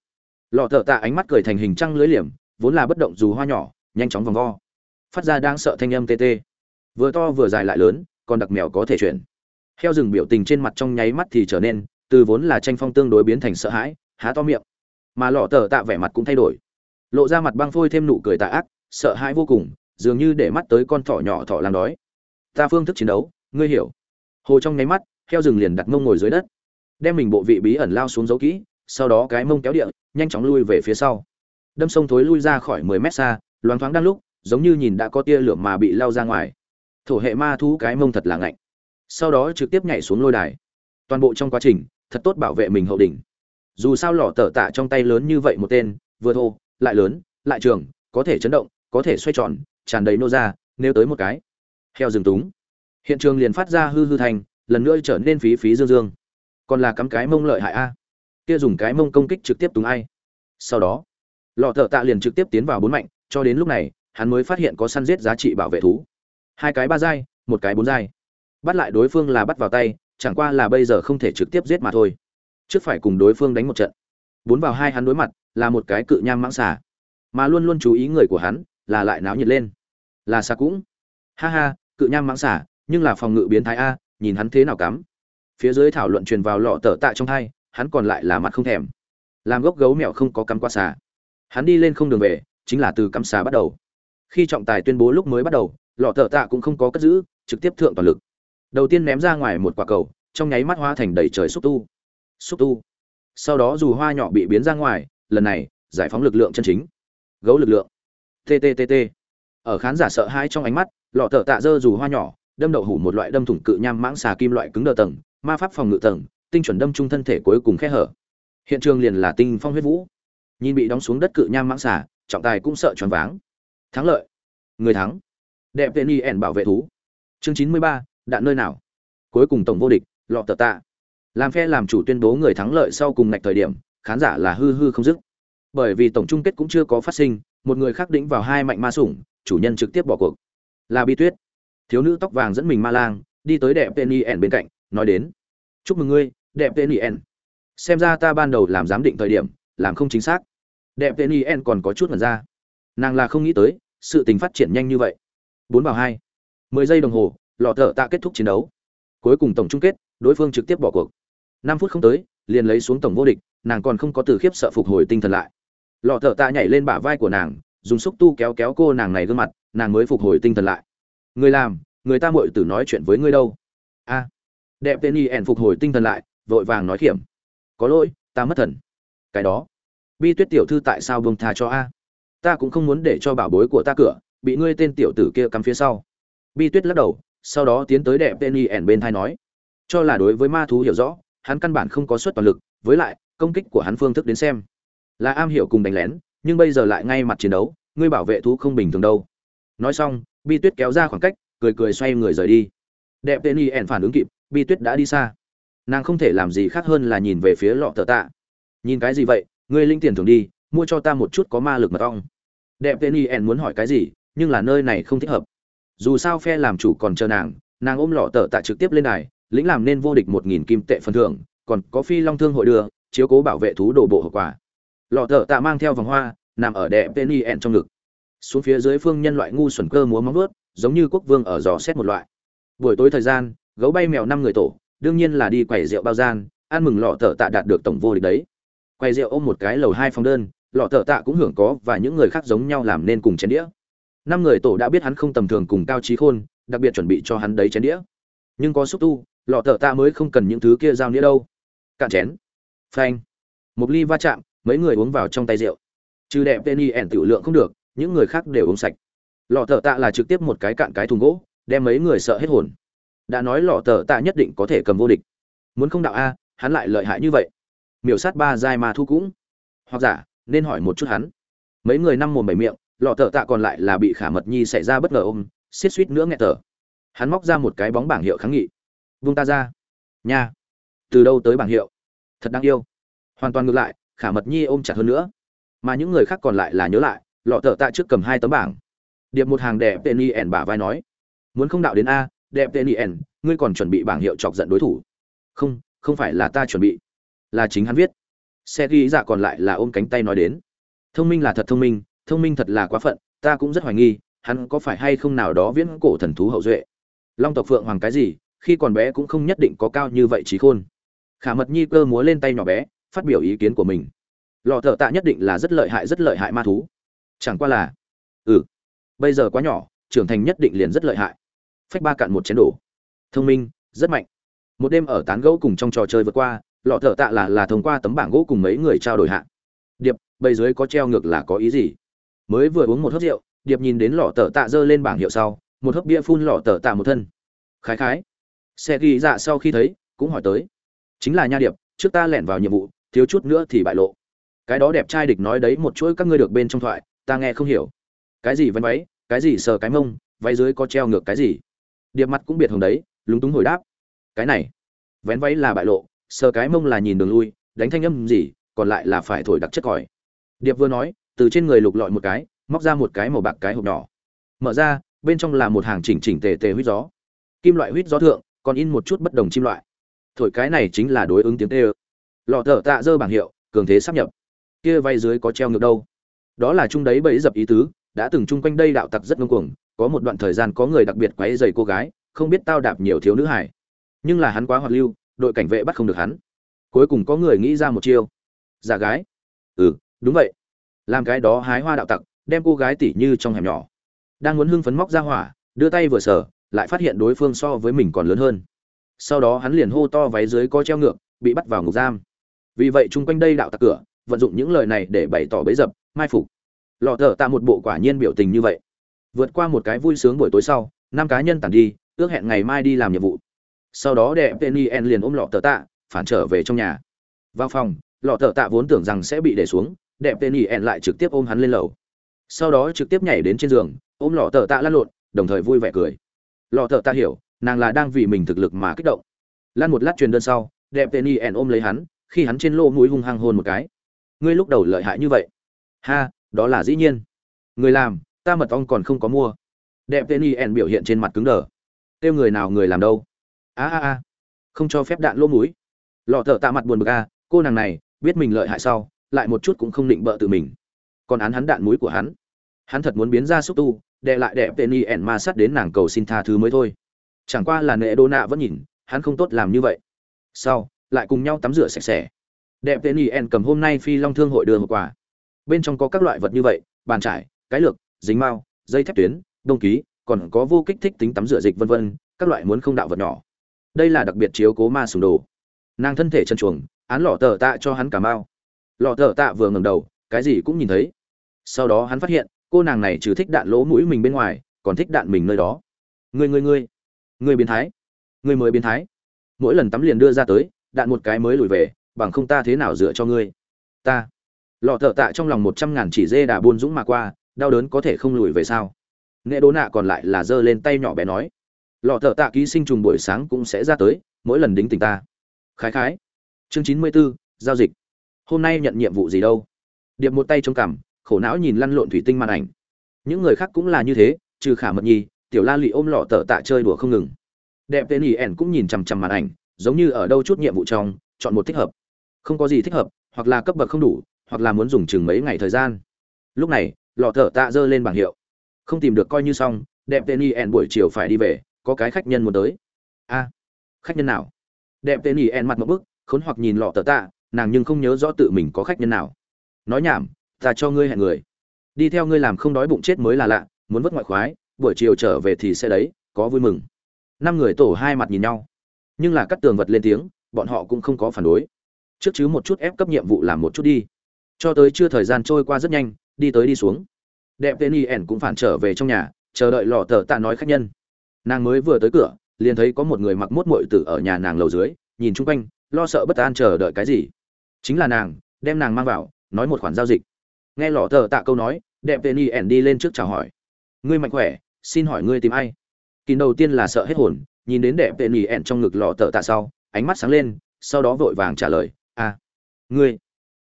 A: Lọ tờ tạ ánh mắt cười thành hình trăng lưới liềm, vốn là bất động dù hoa nhỏ, nhanh chóng vòng vo. Phát ra đang sợ thanh âm tê tê. Vừa to vừa dài lại lớn, còn đặc mèo có thể chuyển. Heo rừng biểu tình trên mặt trong nháy mắt thì trở nên, từ vốn là tranh phong tương đối biến thành sợ hãi, há to miệng. Mà lọ tờ tạ vẻ mặt cũng thay đổi lộ ra mặt băng phôi thêm nụ cười tà ác, sợ hãi vô cùng, dường như để mắt tới con thỏ nhỏ thỏ làm đói. Ta phương thức chiến đấu, ngươi hiểu. Hồ trong nháy mắt, heo rừng liền đặt mông ngồi dưới đất. Đem mình bộ vị bí ẩn lao xuống dấu kỹ, sau đó cái mông kéo địa, nhanh chóng lui về phía sau. Đâm sông thối lui ra khỏi mười mét xa, loáng thoáng đang lúc, giống như nhìn đã có tia lửa mà bị lao ra ngoài. Thổ hệ ma thú cái mông thật là ngạnh. Sau đó trực tiếp nhảy xuống lôi đài. Toàn bộ trong quá trình, thật tốt bảo vệ mình hậu đỉnh. Dù sao lỏ tở tạ trong tay lớn như vậy một tên, vừa thô lại lớn, lại trường, có thể chấn động, có thể xoay tròn, tràn đầy nô ra, nếu tới một cái. Heo rừng túng. Hiện trường liền phát ra hư hư thành lần nữa trở nên phí phí dương dương. Còn là cắm cái mông lợi hại a. Kia dùng cái mông công kích trực tiếp túng ai. Sau đó, lọ thợ tạ liền trực tiếp tiến vào bốn mạnh, cho đến lúc này, hắn mới phát hiện có săn giết giá trị bảo vệ thú. Hai cái ba dai một cái bốn dai bắt lại đối phương là bắt vào tay, chẳng qua là bây giờ không thể trực tiếp giết mà thôi. Trước phải cùng đối phương đánh một trận. Bốn vào hai hắn đối mặt là một cái cự nham mãng xà. Mà luôn luôn chú ý người của hắn là lại náo nhiệt lên. Là xà cũng. Ha ha, cự nham mãng xà, nhưng là phòng ngự biến thái a, nhìn hắn thế nào cắm. Phía dưới thảo luận truyền vào lọ tở tạ trong hai, hắn còn lại là mặt không thèm. Làm gốc gấu mèo không có cắm qua xà. Hắn đi lên không đường về, chính là từ cắm xà bắt đầu. Khi trọng tài tuyên bố lúc mới bắt đầu, lọ tở tạ cũng không có cất giữ, trực tiếp thượng toàn lực. Đầu tiên ném ra ngoài một quả cầu, trong nháy mắt hoa thành đầy trời xúc tu. Xúc tu. Sau đó dù hoa nhỏ bị biến ra ngoài lần này, giải phóng lực lượng chân chính. Gấu lực lượng. Tttt ở khán giả sợ hãi trong ánh mắt, lọ thợ tạ dơ dù hoa nhỏ, đâm đậu hủ một loại đâm thủng cự nham mãng xà kim loại cứng đờ tầng, ma pháp phòng ngự tầng, tinh chuẩn đâm trung thân thể cuối cùng khe hở. Hiện trường liền là tinh phong huyết vũ. Nhìn bị đóng xuống đất cự nham mãng xà, trọng tài cũng sợ choáng váng. Thắng lợi. Người thắng. Đẹp tên y ẻn bảo vệ thú. Chương chín mươi ba, đạn nơi nào? Cuối cùng tổng vô địch, lọ tờ tạ. Làm phe làm chủ tuyên bố người thắng lợi sau cùng ngạch thời điểm khán giả là hư hư không dứt. Bởi vì tổng chung kết cũng chưa có phát sinh, một người khác đĩnh vào hai mạnh ma sủng, chủ nhân trực tiếp bỏ cuộc. Là bi tuyết. Thiếu nữ tóc vàng dẫn mình ma lang, đi tới đẹp tên yen bên cạnh, nói đến. Chúc mừng ngươi, đẹp tên yen. Xem ra ta ban đầu làm giám định thời điểm, làm không chính xác. Đẹp tên yen còn có chút mật ra. Nàng là không nghĩ tới, sự tình phát triển nhanh như vậy. Bốn vào hai. Mười giây đồng hồ, lọ thợ tạ kết thúc chiến đấu. Cuối cùng tổng chung kết, đối phương trực tiếp bỏ cuộc. Năm phút không tới, liền lấy xuống tổng vô địch nàng còn không có từ khiếp sợ phục hồi tinh thần lại. Lọ thợ tạ nhảy lên bả vai của nàng, dùng xúc tu kéo kéo cô nàng này gương mặt, nàng mới phục hồi tinh thần lại. Người làm, người ta muội tử nói chuyện với ngươi đâu? A. Đẹp tên y ẻn phục hồi tinh thần lại, vội vàng nói kiểm có lỗi, ta mất thần. Cái đó. Bi tuyết tiểu thư tại sao bông tha cho a? Ta cũng không muốn để cho bảo bối của ta cửa, bị ngươi tên tiểu tử kia cắm phía sau. Bi tuyết lắc đầu, sau đó tiến tới đẹp tên y ẻn bên thai nói. Cho là đối với ma thú hiểu rõ, hắn căn bản không có suất toàn lực, với lại công kích của hắn phương thức đến xem. Là am hiểu cùng đánh lén, nhưng bây giờ lại ngay mặt chiến đấu, ngươi bảo vệ thú không bình thường đâu. Nói xong, bi tuyết kéo ra khoảng cách, cười cười xoay người rời đi. Đẹp tên y ẻn phản ứng kịp, bi tuyết đã đi xa. Nàng không thể làm gì khác hơn là nhìn về phía lọ thợ tạ. Nhìn cái gì vậy? Ngươi linh tiền thường đi, mua cho ta một chút có ma lực mật ong. Đẹp tên y ẻn muốn hỏi cái gì, nhưng là nơi này không thích hợp. Dù sao phe làm chủ còn chờ nàng nàng ôm lọ tờ tạ trực tiếp lên đài, lĩnh làm nên vô địch một nghìn kim tệ phần thưởng, còn có phi long thương hội đưa chiếu cố bảo vệ thú đồ bộ hậu quả. Lọ thợ tạ mang theo vòng hoa, nằm ở đẹp tên y trong ngực. Xuống phía dưới phương nhân loại ngu xuẩn cơ múa móng vuốt, giống như quốc vương ở giò xét một loại. Buổi tối thời gian, gấu bay mèo năm người tổ, đương nhiên là đi quẩy rượu bao gian, ăn mừng lọ thợ tạ đạt được tổng vô địch đấy. Quay rượu ôm một cái lầu hai phòng đơn, lọ thợ tạ cũng hưởng có và những người khác giống nhau làm nên cùng chén đĩa. Năm người tổ đã biết hắn không tầm thường cùng cao trí khôn, đặc biệt chuẩn bị cho hắn đấy chén đĩa. Nhưng có xúc tu, lọ thợ tạ mới không cần những thứ kia giao nghĩa đâu. Cạn chén phanh. Một ly va chạm, mấy người uống vào trong tay rượu. Trừ đẹp tên y ẻn tiểu lượng không được, những người khác đều uống sạch. Lọ thợ tạ là trực tiếp một cái cạn cái thùng gỗ, đem mấy người sợ hết hồn. Đã nói lọ thợ tạ nhất định có thể cầm vô địch. Muốn không đạo a, hắn lại lợi hại như vậy. Miểu sát ba giai ma thu cũng. Hoặc giả, nên hỏi một chút hắn. Mấy người năm mồm bảy miệng, lọ thợ tạ còn lại là bị khả mật nhi xảy ra bất ngờ ôm, xiết suýt nữa nghe thở. Hắn móc ra một cái bóng bảng hiệu kháng nghị. Vung ta ra. Nha. Từ đâu tới bảng hiệu? Thật đáng yêu. Hoàn toàn ngược lại, khả mật nhi ôm chặt hơn nữa. Mà những người khác còn lại là nhớ lại, lọ thợ tạ trước cầm hai tấm bảng. Điệp một hàng đẹp tên y ẻn bả vai nói, muốn không đạo đến a, đẹp tên y ẻn ngươi còn chuẩn bị bảng hiệu chọc giận đối thủ. Không không phải là ta chuẩn bị, là chính hắn viết. Xe ghi dạ còn lại là ôm cánh tay nói đến, thông minh là thật thông minh thông minh thật là quá phận, ta cũng rất hoài nghi, hắn có phải hay không nào đó viễn cổ thần thú hậu duệ. Long tộc phượng hoàng cái gì, khi còn bé cũng không nhất định có cao như vậy trí khôn khả mật nhi cơ múa lên tay nhỏ bé, phát biểu ý kiến của mình. Lò thợ tạ nhất định là rất lợi hại, rất lợi hại ma thú. Chẳng qua là ừ bây giờ quá nhỏ, trưởng thành nhất định liền rất lợi hại. Phách ba cạn một chén đổ. Thông minh, rất mạnh. Một đêm ở tán gẫu cùng trong trò chơi vượt qua, lọ thợ tạ là là thông qua tấm bảng gỗ cùng mấy người trao đổi hạ. Điệp bây dưới có treo ngược là có ý gì? Mới vừa uống một hớp rượu, điệp nhìn đến lọ thợ tạ giơ lên bảng hiệu sau, một hớp bia phun lọ thợ tạ một thân. Khái khái. Xe ghi dạ sau khi thấy, cũng hỏi tới chính là nha điệp, trước ta lẻn vào nhiệm vụ, thiếu chút nữa thì bại lộ. Cái đó đẹp trai địch nói đấy, một chuỗi các ngươi được bên trong thoại, ta nghe không hiểu. Cái gì vân váy, cái gì sờ cái mông, váy dưới có treo ngược cái gì? Điệp mặt cũng biệt hồng đấy, lúng túng hồi đáp. Cái này, vén váy là bại lộ, sờ cái mông là nhìn đường lui, đánh thanh âm gì, còn lại là phải thổi đặc chất còi. Điệp vừa nói, từ trên người lục lọi một cái, móc ra một cái màu bạc cái hộp nhỏ. Mở ra, bên trong là một hàng chỉnh chỉnh tề tề huýt gió. Kim loại huýt gió thượng, còn in một chút bất đồng chim loại thổi cái này chính là đối ứng tiếng tê ơ. Lọ thợ tạ dơ bảng hiệu, cường thế sắp nhập. Kia vay dưới có treo ngược đâu? Đó là chung đấy bẫy dập ý tứ, đã từng chung quanh đây đạo tặc rất ngông cuồng, có một đoạn thời gian có người đặc biệt quấy dày cô gái, không biết tao đạp nhiều thiếu nữ hải nhưng là hắn quá hoạt lưu, đội cảnh vệ bắt không được hắn. Cuối cùng có người nghĩ ra một chiêu. Giả gái. Ừ đúng vậy. Làm cái đó hái hoa đạo tặc, đem cô gái tỉ như trong hẻm nhỏ. Đang muốn hưng phấn móc ra hỏa, đưa tay vừa sở lại phát hiện đối phương so với mình còn lớn hơn sau đó hắn liền hô to váy dưới có treo ngược, bị bắt vào ngục giam. Vì vậy chung quanh đây đạo tặc cửa, vận dụng những lời này để bày tỏ bấy dập, mai phục. Lọ thở tạ một bộ quả nhiên biểu tình như vậy. Vượt qua một cái vui sướng buổi tối sau, năm cá nhân tản đi, ước hẹn ngày mai đi làm nhiệm vụ. Sau đó đẹp penny en liền ôm lọ thở tạ, phản trở về trong nhà. Vào phòng, lọ thở tạ vốn tưởng rằng sẽ bị để xuống đẹp penny en lại trực tiếp ôm hắn lên lầu. Sau đó trực tiếp nhảy đến trên giường, ôm lọ thở tạ lăn lộn, đồng thời vui vẻ cười. Lọ thở tạ hiểu nàng là đang vì mình thực lực mà kích động. Lan một lát truyền đơn sau, đẹp penny en ôm lấy hắn, khi hắn trên lô mũi hung hăng hôn một cái. Ngươi lúc đầu lợi hại như vậy. Ha, đó là dĩ nhiên. Người làm, ta mật ong còn không có mua. Đẹp tên y ẻn biểu hiện trên mặt cứng đờ. Kêu người nào người làm đâu. A a a. Không cho phép đạn lô mũi. Lọ thợ tạ mặt buồn bực a, cô nàng này, biết mình lợi hại sau, lại một chút cũng không định bợ tự mình. Còn án hắn đạn mũi của hắn. Hắn thật muốn biến ra xúc tu đệ lại đẹp tên y ẻn ma sát đến nàng cầu xin tha thứ mới thôi chẳng qua là nệ đô nạ vẫn nhìn, hắn không tốt làm như vậy. Sau, lại cùng nhau tắm rửa sạch sẽ. Đẹp tên y ẻn cầm hôm nay phi long thương hội đưa một quà. Bên trong có các loại vật như vậy, bàn trải, cái lược, dính mao, dây thép tuyến, đông ký, còn có vô kích thích tính tắm rửa dịch vân vân, các loại muốn không đạo vật nhỏ. Đây là đặc biệt chiếu cố ma sùng đồ. Nàng thân thể chân chuồng án lọ tờ tạ cho hắn cả mao. Lọ tờ tạ vừa ngẩng đầu, cái gì cũng nhìn thấy. Sau đó hắn phát hiện, cô nàng này trừ thích đạn lỗ mũi mình bên ngoài, còn thích đạn mình nơi đó. Người người người người biến thái. Người mới biến thái. Mỗi lần tắm liền đưa ra tới đạn một cái mới lùi về bằng không ta thế nào dựa cho ngươi? Ta. Lọ thợ tạ trong lòng một trăm ngàn chỉ dê đà buôn dũng mà qua đau đớn có thể không lùi về sao? Nghệ đố nạ còn lại là giơ lên tay nhỏ bé nói. Lọ thợ tạ ký sinh trùng buổi sáng cũng sẽ ra tới mỗi lần đính tình ta. Khái khái. Chương chín mươi 94, giao dịch. Hôm nay nhận nhiệm vụ gì đâu? Điệp một tay trong cằm khổ não nhìn lăn lộn thủy tinh màn ảnh. Những người khác cũng là như thế trừ khả mật nhi tiểu la lụy ôm lọ tờ tạ chơi đùa không ngừng. Đẹp tên ý ẻn cũng nhìn chằm chằm màn ảnh, giống như ở đâu chút nhiệm vụ trong, chọn một thích hợp. Không có gì thích hợp, hoặc là cấp bậc không đủ, hoặc là muốn dùng chừng mấy ngày thời gian. Lúc này, lọ thở tạ giơ lên bảng hiệu. Không tìm được coi như xong, đẹp tên y buổi chiều phải đi về, có cái khách nhân muốn tới. A, khách nhân nào? Đẹp tên y mặt một bức, khốn hoặc nhìn lọ thở tạ, nàng nhưng không nhớ rõ tự mình có khách nhân nào. Nói nhảm, ta cho ngươi hẹn người. Đi theo ngươi làm không đói bụng chết mới là lạ, muốn vất ngoại khoái buổi chiều trở về thì sẽ đấy, có vui mừng. Năm người tổ hai mặt nhìn nhau. Nhưng là cắt tường vật lên tiếng, bọn họ cũng không có phản đối. Trước chứ một chút ép cấp nhiệm vụ làm một chút đi. Cho tới chưa thời gian trôi qua rất nhanh, đi tới đi xuống. Đẹp tên y ẻn cũng phản trở về trong nhà, chờ đợi lọ tờ tạ nói khách nhân. Nàng mới vừa tới cửa, liền thấy có một người mặc mốt mội tử ở nhà nàng lầu dưới, nhìn chung quanh, lo sợ bất an chờ đợi cái gì. Chính là nàng, đem nàng mang vào, nói một khoản giao dịch. Nghe lọ tờ tạ câu nói, đẹp tên y ẻn đi lên trước chào hỏi. Ngươi mạnh khỏe xin hỏi ngươi tìm ai? Kín đầu tiên là sợ hết hồn nhìn đến đẹp tên y ẹn trong ngực lọ tờ tạ sau ánh mắt sáng lên sau đó vội vàng trả lời a à, ngươi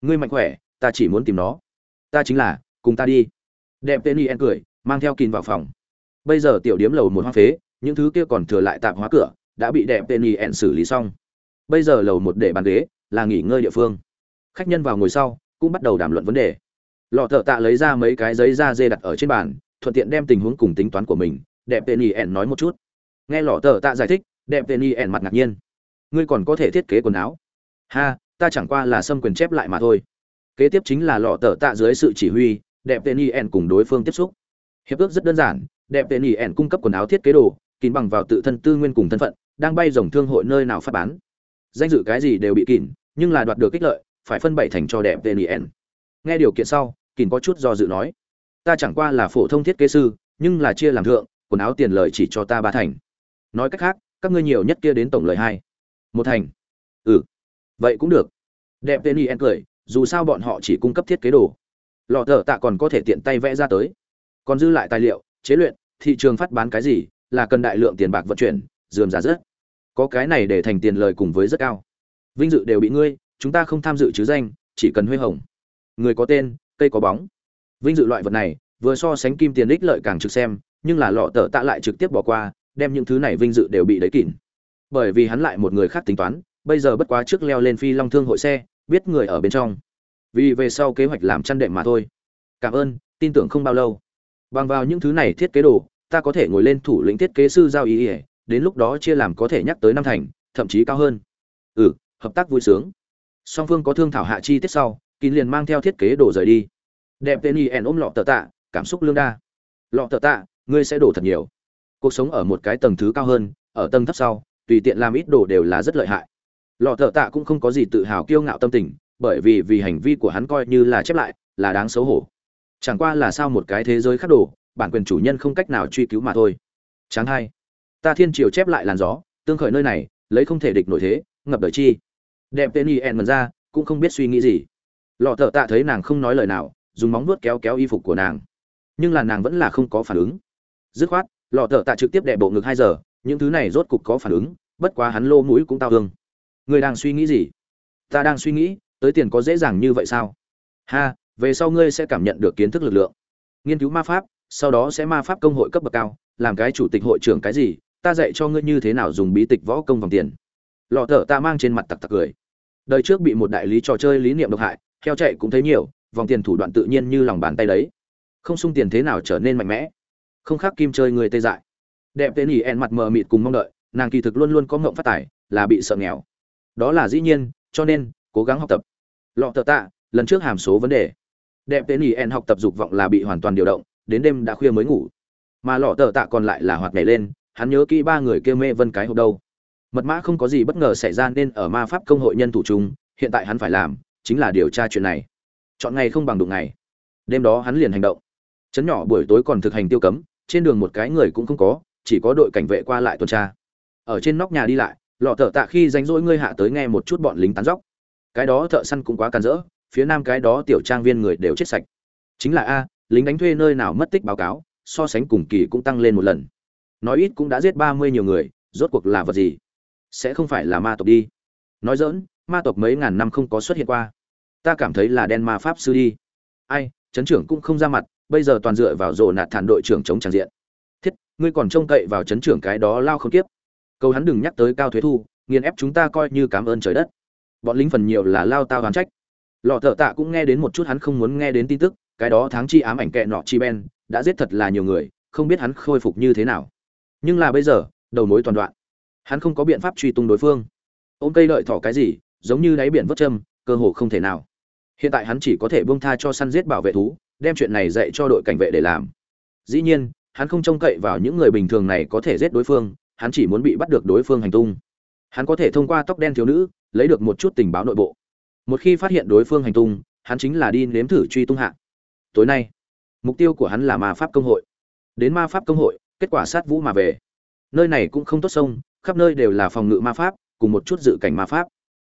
A: ngươi mạnh khỏe ta chỉ muốn tìm nó. Ta chính là cùng ta đi. Đẹp tên y ẹn cười mang theo kín vào phòng. Bây giờ tiểu điếm lầu một hoa phế những thứ kia còn thừa lại tạm hóa cửa đã bị đẹp tên y ẹn xử lý xong. Bây giờ lầu một để bàn ghế là nghỉ ngơi địa phương. Khách nhân vào ngồi sau cũng bắt đầu đàm luận vấn đề. Lọ thợ tạ lấy ra mấy cái giấy da dê đặt ở trên bàn thuận tiện đem tình huống cùng tính toán của mình, đẹp tên y ẻn nói một chút. Nghe lọ tờ tạ giải thích, đẹp tên y ẻn mặt ngạc nhiên. Ngươi còn có thể thiết kế quần áo. Ha, ta chẳng qua là xâm quyền chép lại mà thôi. Kế tiếp chính là lọ tờ tạ dưới sự chỉ huy, đẹp tên y ẻn cùng đối phương tiếp xúc. Hiệp ước rất đơn giản, đẹp tên y ẻn cung cấp quần áo thiết kế đồ, kín bằng vào tự thân tư nguyên cùng thân phận, đang bay dòng thương hội nơi nào phát bán. Danh dự cái gì đều bị kín, nhưng là đoạt được kích lợi, phải phân bảy thành cho đẹp tên y ẻn nghe điều kiện sau, kín có chút do dự nói ta chẳng qua là phổ thông thiết kế sư, nhưng là chia làm thượng, quần áo tiền lời chỉ cho ta ba thành. Nói cách khác, các ngươi nhiều nhất kia đến tổng lời hai. Một thành. Ừ. Vậy cũng được. Đẹp tên y en cười, dù sao bọn họ chỉ cung cấp thiết kế đồ. Lọ thợ tạ còn có thể tiện tay vẽ ra tới. Còn dư lại tài liệu, chế luyện, thị trường phát bán cái gì, là cần đại lượng tiền bạc vận chuyển, dườm giá rất có cái này để thành tiền lời cùng với rất cao. Vinh dự đều bị ngươi, chúng ta không tham dự chứ danh, chỉ cần huê hồng. Người có tên, cây có bóng vinh dự loại vật này, vừa so sánh kim tiền ích lợi càng trực xem, nhưng là lọ tờ tạ lại trực tiếp bỏ qua, đem những thứ này vinh dự đều bị đấy kỉn bởi vì hắn lại một người khác tính toán, bây giờ bất quá trước leo lên phi long thương hội xe, biết người ở bên trong. Vì về sau kế hoạch làm chăn đệm mà thôi. Cảm ơn, tin tưởng không bao lâu. Bằng vào những thứ này thiết kế đồ, ta có thể ngồi lên thủ lĩnh thiết kế sư giao ý ỉa đến lúc đó chia làm có thể nhắc tới năm thành, thậm chí cao hơn. Ừ hợp tác vui sướng. Song phương có thương thảo hạ chi tiết sau, kín liền mang theo thiết kế đồ rời đi đẹp tên y ẻn ôm lọ tờ tạ, cảm xúc lương đa. Lọ tờ tạ, ngươi sẽ đổ thật nhiều. Cuộc sống ở một cái tầng thứ cao hơn, ở tầng thấp sau, tùy tiện làm ít đồ đều là rất lợi hại. Lọ tờ tạ cũng không có gì tự hào kiêu ngạo tâm tình, bởi vì vì hành vi của hắn coi như là chép lại, là đáng xấu hổ. Chẳng qua là sao một cái thế giới khác đổ bản quyền chủ nhân không cách nào truy cứu mà thôi. Tráng hai. Ta thiên triều chép lại làn gió, tương khởi nơi này, lấy không thể địch nổi thế, ngập đời chi. Đẹp tên y ẻn mần ra, cũng không biết suy nghĩ gì. Lọ thợ tạ thấy nàng không nói lời nào dùng móng vuốt kéo kéo y phục của nàng. Nhưng là nàng vẫn là không có phản ứng. Dứt khoát, lọ thợ tạ trực tiếp đệ bộ ngực hai giờ, những thứ này rốt cục có phản ứng, bất quá hắn lô mũi cũng tao hương người đang suy nghĩ gì? Ta đang suy nghĩ, tới tiền có dễ dàng như vậy sao? Ha, về sau ngươi sẽ cảm nhận được kiến thức lực lượng. Nghiên cứu ma pháp, sau đó sẽ ma pháp công hội cấp bậc cao, làm cái chủ tịch hội trưởng cái gì, ta dạy cho ngươi như thế nào dùng bí tịch võ công vòng tiền. Lọ thợ ta mang trên mặt tặc tặc cười. Đời trước bị một đại lý trò chơi lý niệm độc hại theo chạy cũng thấy nhiều vòng tiền thủ đoạn tự nhiên như lòng bàn tay đấy. Không sung tiền thế nào trở nên mạnh mẽ. Không khác kim chơi người tê dại. Đẹp tên ỉ ẹn mặt mờ mịt cùng mong đợi, nàng kỳ thực luôn luôn có ngộng phát tài, là bị sợ nghèo. Đó là dĩ nhiên, cho nên, cố gắng học tập. Lọ tờ tạ, lần trước hàm số vấn đề. Đẹp tên ỉ ẹn học tập dục vọng là bị hoàn toàn điều động, đến đêm đã khuya mới ngủ. Mà lọ tờ tạ còn lại là hoạt nhảy lên, hắn nhớ kỹ ba người kêu mê vân cái hộp đâu. Mật mã không có gì bất ngờ xảy ra nên ở ma pháp công hội nhân thủ chung, hiện tại hắn phải làm, chính là điều tra chuyện này chọn ngày không bằng đụng ngày. Đêm đó hắn liền hành động. Chấn nhỏ buổi tối còn thực hành tiêu cấm, trên đường một cái người cũng không có, chỉ có đội cảnh vệ qua lại tuần tra. Ở trên nóc nhà đi lại, lọ thợ tạ khi ránh rỗi ngươi hạ tới nghe một chút bọn lính tán dóc. Cái đó thợ săn cũng quá càn rỡ, phía nam cái đó tiểu trang viên người đều chết sạch. Chính là a, lính đánh thuê nơi nào mất tích báo cáo, so sánh cùng kỳ cũng tăng lên một lần. Nói ít cũng đã giết ba mươi nhiều người, rốt cuộc là vật gì? Sẽ không phải là ma tộc đi. Nói dỡn ma tộc mấy ngàn năm không có xuất hiện qua ta cảm thấy là đen ma pháp sư đi. Ai, chấn trưởng cũng không ra mặt, bây giờ toàn dựa vào rồ nạt thản đội trưởng chống tràn diện. Thiết, ngươi còn trông cậy vào chấn trưởng cái đó lao không tiếp câu hắn đừng nhắc tới cao thuế thu, nghiền ép chúng ta coi như cảm ơn trời đất. Bọn lính phần nhiều là lao tao đoán trách. Lọ thợ tạ cũng nghe đến một chút hắn không muốn nghe đến tin tức, cái đó tháng chi ám ảnh kẹ nọ chi ben, đã giết thật là nhiều người, không biết hắn khôi phục như thế nào. Nhưng là bây giờ, đầu mối toàn đoạn. Hắn không có biện pháp truy tung đối phương. Ôm cây lợi thỏ cái gì, giống như đáy biển vớt châm, cơ hồ không thể nào hiện tại hắn chỉ có thể buông tha cho săn giết bảo vệ thú, đem chuyện này dạy cho đội cảnh vệ để làm. Dĩ nhiên, hắn không trông cậy vào những người bình thường này có thể giết đối phương, hắn chỉ muốn bị bắt được đối phương hành tung. Hắn có thể thông qua tóc đen thiếu nữ, lấy được một chút tình báo nội bộ. Một khi phát hiện đối phương hành tung, hắn chính là đi nếm thử truy tung hạ. Tối nay, mục tiêu của hắn là ma pháp công hội. Đến ma pháp công hội, kết quả sát vũ mà về. Nơi này cũng không tốt sông, khắp nơi đều là phòng ngự ma pháp, cùng một chút dự cảnh ma pháp.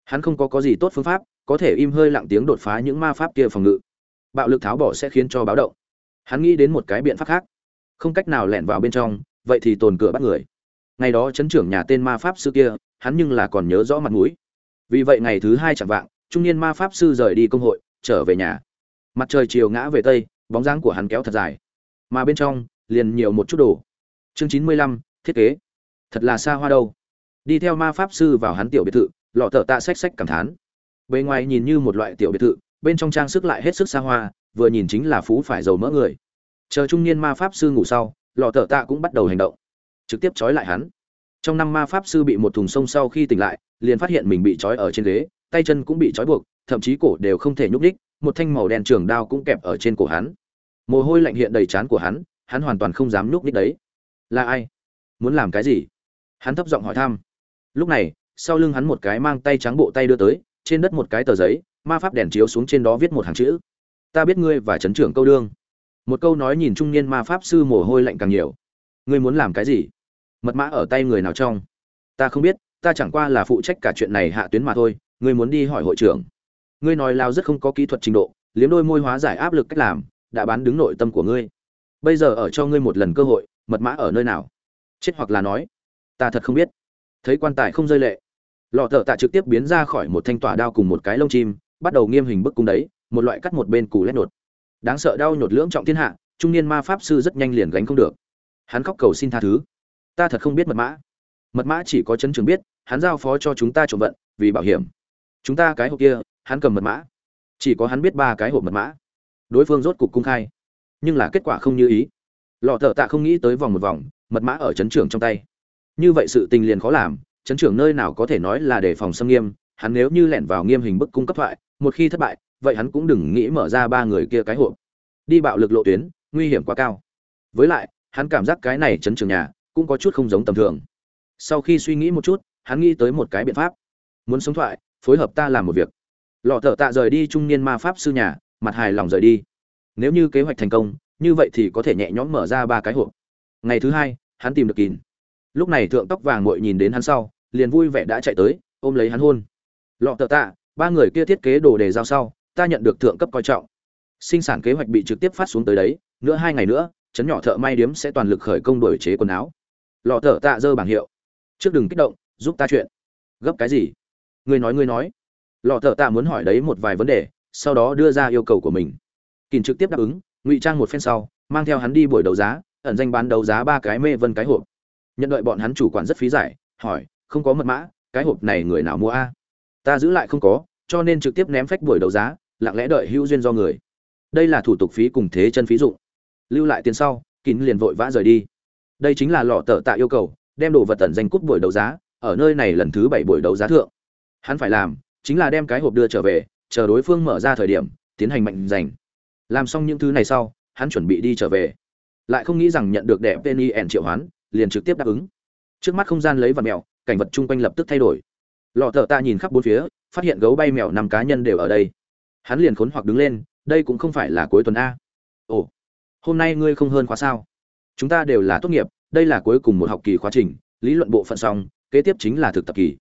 A: Hắn không có có gì tốt phương pháp có thể im hơi lặng tiếng đột phá những ma pháp kia phòng ngự. Bạo lực tháo bỏ sẽ khiến cho báo động. Hắn nghĩ đến một cái biện pháp khác. Không cách nào lẻn vào bên trong, vậy thì tồn cửa bắt người. Ngày đó chấn trưởng nhà tên ma pháp sư kia, hắn nhưng là còn nhớ rõ mặt mũi. Vì vậy ngày thứ hai chẳng vạng, trung niên ma pháp sư rời đi công hội, trở về nhà. Mặt trời chiều ngã về tây, bóng dáng của hắn kéo thật dài. Mà bên trong, liền nhiều một chút đồ. Chương chín mươi lăm, thiết kế. Thật là xa hoa đâu. Đi theo ma pháp sư vào hắn tiểu biệt thự, lọ thợ tạ xách xách cảm thán bề ngoài nhìn như một loại tiểu biệt thự, bên trong trang sức lại hết sức xa hoa, vừa nhìn chính là phú phải giàu mỡ người. Chờ trung niên ma pháp sư ngủ sau, lọ thợ tạ cũng bắt đầu hành động. Trực tiếp trói lại hắn. Trong năm ma pháp sư bị một thùng sông sau khi tỉnh lại, liền phát hiện mình bị trói ở trên ghế, tay chân cũng bị trói buộc, thậm chí cổ đều không thể nhúc đích một thanh màu đen trường đao cũng kẹp ở trên cổ hắn. Mồ hôi lạnh hiện đầy trán của hắn hắn hoàn toàn không dám nhúc đích đấy. Là ai? Muốn làm cái gì? Hắn thấp giọng hỏi thăm. Lúc này, sau lưng hắn một cái mang tay trắng bộ tay đưa tới trên đất một cái tờ giấy, ma pháp đèn chiếu xuống trên đó viết một hàng chữ. Ta biết ngươi và chấn trưởng câu đương. Một câu nói nhìn trung niên ma pháp sư mồ hôi lạnh càng nhiều. Ngươi muốn làm cái gì? Mật mã ở tay người nào trong? Ta không biết, ta chẳng qua là phụ trách cả chuyện này hạ tuyến mà thôi, ngươi muốn đi hỏi hội trưởng. Ngươi nói lao rất không có kỹ thuật trình độ, liếm đôi môi hóa giải áp lực cách làm, đã bán đứng nội tâm của ngươi. Bây giờ ở cho ngươi một lần cơ hội, mật mã ở nơi nào? Chết hoặc là nói, ta thật không biết. Thấy quan tài không rơi lệ lọ thợ tạ trực tiếp biến ra khỏi một thanh tỏa đao cùng một cái lông chim, bắt đầu nghiêm hình bức cung đấy, một loại cắt một bên củ lét nột. Đáng sợ đau nhột lưỡng trọng thiên hạ, trung niên ma pháp sư rất nhanh liền gánh không được. Hắn khóc cầu xin tha thứ. Ta thật không biết mật mã. Mật mã chỉ có chấn trường biết, hắn giao phó cho chúng ta trộm vận, vì bảo hiểm. Chúng ta cái hộp kia, hắn cầm mật mã. Chỉ có hắn biết ba cái hộp mật mã. Đối phương rốt cục cung khai. Nhưng là kết quả không như ý. Lọ thợ tạ không nghĩ tới vòng một vòng, mật mã ở chấn trường trong tay. Như vậy sự tình liền khó làm chấn trưởng nơi nào có thể nói là để phòng xâm nghiêm, hắn nếu như lẻn vào nghiêm hình bức cung cấp thoại, một khi thất bại, vậy hắn cũng đừng nghĩ mở ra ba người kia cái hộp. Đi bạo lực lộ tuyến, nguy hiểm quá cao. Với lại, hắn cảm giác cái này chấn trưởng nhà cũng có chút không giống tầm thường. Sau khi suy nghĩ một chút, hắn nghĩ tới một cái biện pháp. Muốn sống thoại, phối hợp ta làm một việc. Lọ thợ tạ rời đi trung niên ma pháp sư nhà, mặt hài lòng rời đi. Nếu như kế hoạch thành công, như vậy thì có thể nhẹ nhõm mở ra ba cái hộp. Ngày thứ hai, hắn tìm được kín. Lúc này thượng tóc vàng muội nhìn đến hắn sau liền vui vẻ đã chạy tới, ôm lấy hắn hôn. Lọ tờ tạ, ba người kia thiết kế đồ đề giao sau, ta nhận được thượng cấp coi trọng. Sinh sản kế hoạch bị trực tiếp phát xuống tới đấy, nữa hai ngày nữa, chấn nhỏ thợ may điếm sẽ toàn lực khởi công đổi chế quần áo. Lọ tợ tạ dơ bảng hiệu. Trước đừng kích động, giúp ta chuyện. Gấp cái gì? Ngươi nói ngươi nói. Lọ thợ tạ muốn hỏi đấy một vài vấn đề, sau đó đưa ra yêu cầu của mình. Kỳn trực tiếp đáp ứng, ngụy trang một phen sau, mang theo hắn đi buổi đấu giá, ẩn danh bán đấu giá ba cái mê vân cái hộp. Nhận đợi bọn hắn chủ quản rất phí giải, hỏi không có mật mã, cái hộp này người nào mua a? Ta giữ lại không có, cho nên trực tiếp ném phách buổi đấu giá, lặng lẽ đợi hữu duyên do người. Đây là thủ tục phí cùng thế chân phí dụng. Lưu lại tiền sau, kín liền vội vã rời đi. Đây chính là lọ tờ tạ yêu cầu, đem đồ vật tận danh cút buổi đấu giá, ở nơi này lần thứ bảy buổi đấu giá thượng. Hắn phải làm, chính là đem cái hộp đưa trở về, chờ đối phương mở ra thời điểm, tiến hành mạnh giành làm xong những thứ này sau, hắn chuẩn bị đi trở về. Lại không nghĩ rằng nhận được đẹp penny ẻn triệu hoán, liền trực tiếp đáp ứng. Trước mắt không gian lấy vật mèo cảnh vật chung quanh lập tức thay đổi. Lọ thợ ta nhìn khắp bốn phía, phát hiện gấu bay mèo năm cá nhân đều ở đây. Hắn liền khốn hoặc đứng lên, đây cũng không phải là cuối tuần a. Ồ, hôm nay ngươi không hơn khóa sao? Chúng ta đều là tốt nghiệp, đây là cuối cùng một học kỳ khóa trình, lý luận bộ phận xong, kế tiếp chính là thực tập kỳ.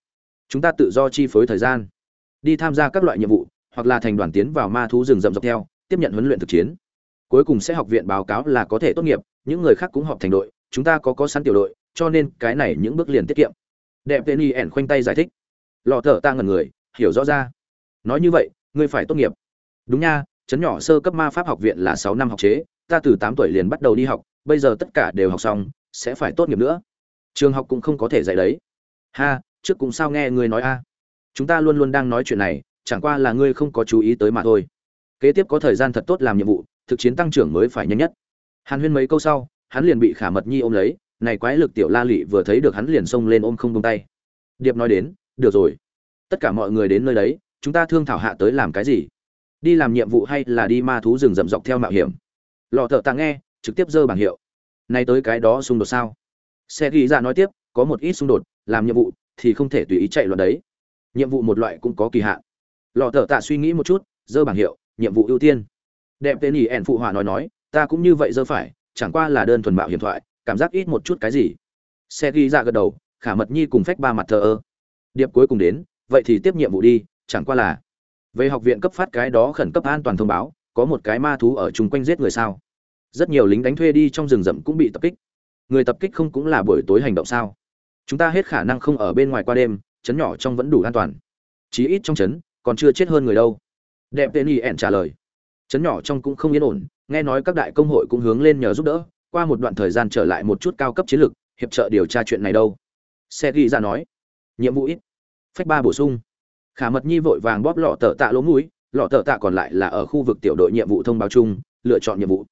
A: Chúng ta tự do chi phối thời gian. Đi tham gia các loại nhiệm vụ, hoặc là thành đoàn tiến vào ma thú rừng rậm dọc theo, tiếp nhận huấn luyện thực chiến. Cuối cùng sẽ học viện báo cáo là có thể tốt nghiệp, những người khác cũng họp thành đội, chúng ta có có sẵn tiểu đội, cho nên cái này những bước liền tiết kiệm đẹp tên y ẻn khoanh tay giải thích. Lọ thở ta ngần người, hiểu rõ ra. Nói như vậy, ngươi phải tốt nghiệp. Đúng nha, chấn nhỏ sơ cấp ma pháp học viện là sáu năm học chế, ta từ tám tuổi liền bắt đầu đi học, bây giờ tất cả đều học xong, sẽ phải tốt nghiệp nữa. Trường học cũng không có thể dạy đấy. Ha, trước cũng sao nghe ngươi nói a? Chúng ta luôn luôn đang nói chuyện này, chẳng qua là ngươi không có chú ý tới mà thôi. Kế tiếp có thời gian thật tốt làm nhiệm vụ, thực chiến tăng trưởng mới phải nhanh nhất. Hàn huyên mấy câu sau, hắn liền bị khả mật nhi ôm lấy này quái lực tiểu la lị vừa thấy được hắn liền xông lên ôm không buông tay. Điệp nói đến, được rồi. Tất cả mọi người đến nơi đấy, chúng ta thương thảo hạ tới làm cái gì? Đi làm nhiệm vụ hay là đi ma thú rừng rậm dọc theo mạo hiểm? Lọ thợ ta nghe, trực tiếp dơ bảng hiệu. Nay tới cái đó xung đột sao? Xe ghi ra nói tiếp, có một ít xung đột, làm nhiệm vụ thì không thể tùy ý chạy loạn đấy. Nhiệm vụ một loại cũng có kỳ hạn. Lọ thợ tạ suy nghĩ một chút, dơ bảng hiệu, nhiệm vụ ưu tiên. Đẹp tên ỉ ẻn phụ họa nói nói, ta cũng như vậy dơ phải, chẳng qua là đơn thuần mạo hiểm thoại cảm giác ít một chút cái gì. Xe ghi ra gật đầu, khả mật nhi cùng phách ba mặt thờ ơ. Điệp cuối cùng đến, vậy thì tiếp nhiệm vụ đi, chẳng qua là về học viện cấp phát cái đó khẩn cấp an toàn thông báo, có một cái ma thú ở chung quanh giết người sao? Rất nhiều lính đánh thuê đi trong rừng rậm cũng bị tập kích. Người tập kích không cũng là buổi tối hành động sao? Chúng ta hết khả năng không ở bên ngoài qua đêm chấn nhỏ trong vẫn đủ an toàn. Chí ít trong chấn còn chưa chết hơn người đâu. Đẹp tên y ẻn trả lời. Chấn nhỏ trong cũng không yên ổn, nghe nói các đại công hội cũng hướng lên nhờ giúp đỡ qua một đoạn thời gian trở lại một chút cao cấp chiến lược, hiệp trợ điều tra chuyện này đâu? Xe ghi ra nói. Nhiệm vụ ít. Phách ba bổ sung. Khả mật nhi vội vàng bóp lọ tờ tạ lỗ mũi, lọ tờ tạ còn lại là ở khu vực tiểu đội nhiệm vụ thông báo chung, lựa chọn nhiệm vụ.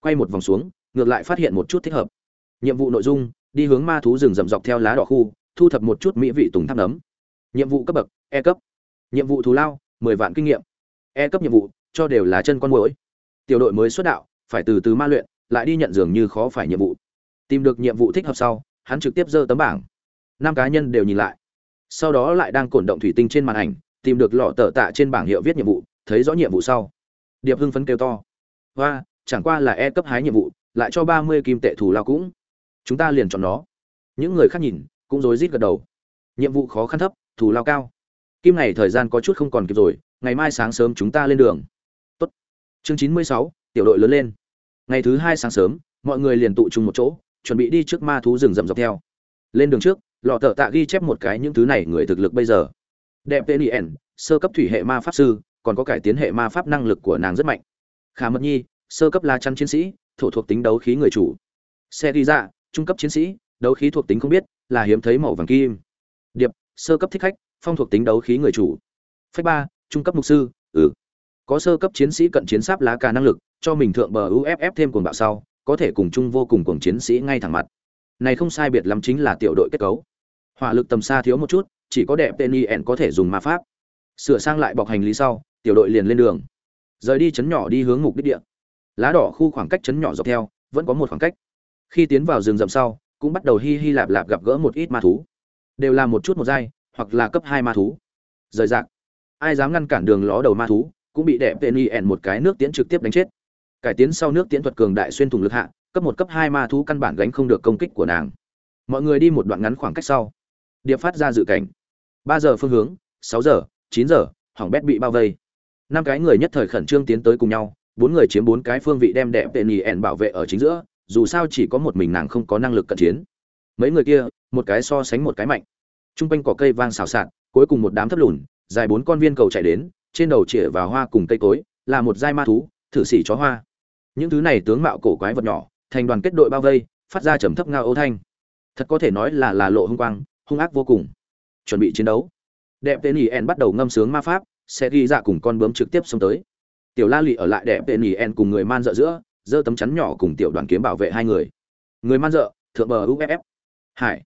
A: Quay một vòng xuống, ngược lại phát hiện một chút thích hợp. Nhiệm vụ nội dung, đi hướng ma thú rừng rậm dọc theo lá đỏ khu, thu thập một chút mỹ vị tùng tháp nấm. Nhiệm vụ cấp bậc e cấp. Nhiệm vụ thù lao, mười vạn kinh nghiệm. E cấp nhiệm vụ, cho đều là chân con mũi tiểu đội mới xuất đạo, phải từ từ ma luyện lại đi nhận dường như khó phải nhiệm vụ. Tìm được nhiệm vụ thích hợp sau, hắn trực tiếp giơ tấm bảng. Năm cá nhân đều nhìn lại. Sau đó lại đang cổn động thủy tinh trên màn ảnh, tìm được lọ tờ tạ trên bảng hiệu viết nhiệm vụ, thấy rõ nhiệm vụ sau. Điệp hưng phấn kêu to. Và chẳng qua là e cấp hái nhiệm vụ, lại cho ba mươi kim tệ thù lao cũng. Chúng ta liền chọn nó. Những người khác nhìn, cũng rối rít gật đầu. Nhiệm vụ khó khăn thấp, thù lao cao. Kim này thời gian có chút không còn kịp rồi, ngày mai sáng sớm chúng ta lên đường. Tốt. chương chín mươi sáu, tiểu đội lớn lên ngày thứ hai sáng sớm, mọi người liền tụ chung một chỗ, chuẩn bị đi trước ma thú rừng rậm dọc theo. Lên đường trước, lọ thợ tạ ghi chép một cái những thứ này người thực lực bây giờ. Đẹp tên ien sơ cấp thủy hệ ma pháp sư, còn có cải tiến hệ ma pháp năng lực của nàng rất mạnh. Khả mật nhi, sơ cấp la chăn chiến sĩ, thổ thuộc tính đấu khí người chủ. Xe đi ra trung cấp chiến sĩ, đấu khí thuộc tính không biết, là hiếm thấy màu vàng kim. Điệp, sơ cấp thích khách, phong thuộc tính đấu khí người chủ. Phách ba, trung cấp mục sư ừ có sơ cấp chiến sĩ cận chiến sáp lá cà năng lực, cho mình thượng bờ uff thêm cuồng bạo sau, có thể cùng chung vô cùng cuồng chiến sĩ ngay thẳng mặt. Này không sai biệt lắm chính là tiểu đội kết cấu. Hỏa lực tầm xa thiếu một chút, chỉ có đẹp tên yen có thể dùng ma pháp. Sửa sang lại bọc hành lý sau, tiểu đội liền lên đường. Rời đi chấn nhỏ đi hướng mục đích địa. Lá đỏ khu khoảng cách chấn nhỏ dọc theo, vẫn có một khoảng cách. Khi tiến vào rừng rậm sau, cũng bắt đầu hi hi lạp lạp gặp gỡ một ít ma thú. Đều là một chút một giai, hoặc là cấp hai ma thú. Rời rạc. Ai dám ngăn cản đường ló đầu ma thú? Cũng bị đẹp tên yen một cái nước tiễn trực tiếp đánh chết. Cải tiến sau nước tiễn thuật cường đại xuyên thủng lực hạ, cấp một, cấp hai ma thú căn bản gánh không được công kích của nàng. Mọi người đi một đoạn ngắn khoảng cách sau. Điệp phát ra dự cảnh. Ba giờ phương hướng, sáu giờ, chín giờ, hỏng bét bị bao vây. Năm cái người nhất thời khẩn trương tiến tới cùng nhau, bốn người chiếm bốn cái phương vị đem đẹp tệ nhì ẻn bảo vệ ở chính giữa, dù sao chỉ có một mình nàng không có năng lực cận chiến. Mấy người kia, một cái so sánh một cái mạnh. T r u n g quanh cỏ cây vang xào xạc, cuối cùng một đám thấp lùn, dài bốn con viên cầu chạy đến trên đầu chĩa vào hoa cùng cây cối, là một giai ma thú, thử xỉ chó hoa. Những thứ này tướng mạo cổ quái vật nhỏ, thành đoàn kết đội bao vây, phát ra trầm thấp ngao ấu thanh. Thật có thể nói là là lộ hung quang, hung ác vô cùng. Chuẩn bị chiến đấu. Đẹp tên yen bắt đầu ngâm sướng ma pháp, sẽ ghi dạ cùng con bướm trực tiếp xông tới. Tiểu la lụy ở lại đẹp tên yen cùng người man dợ giữa, giơ tấm chắn nhỏ cùng tiểu đoàn kiếm bảo vệ hai người. Người man dợ, thượng bờ uff hải.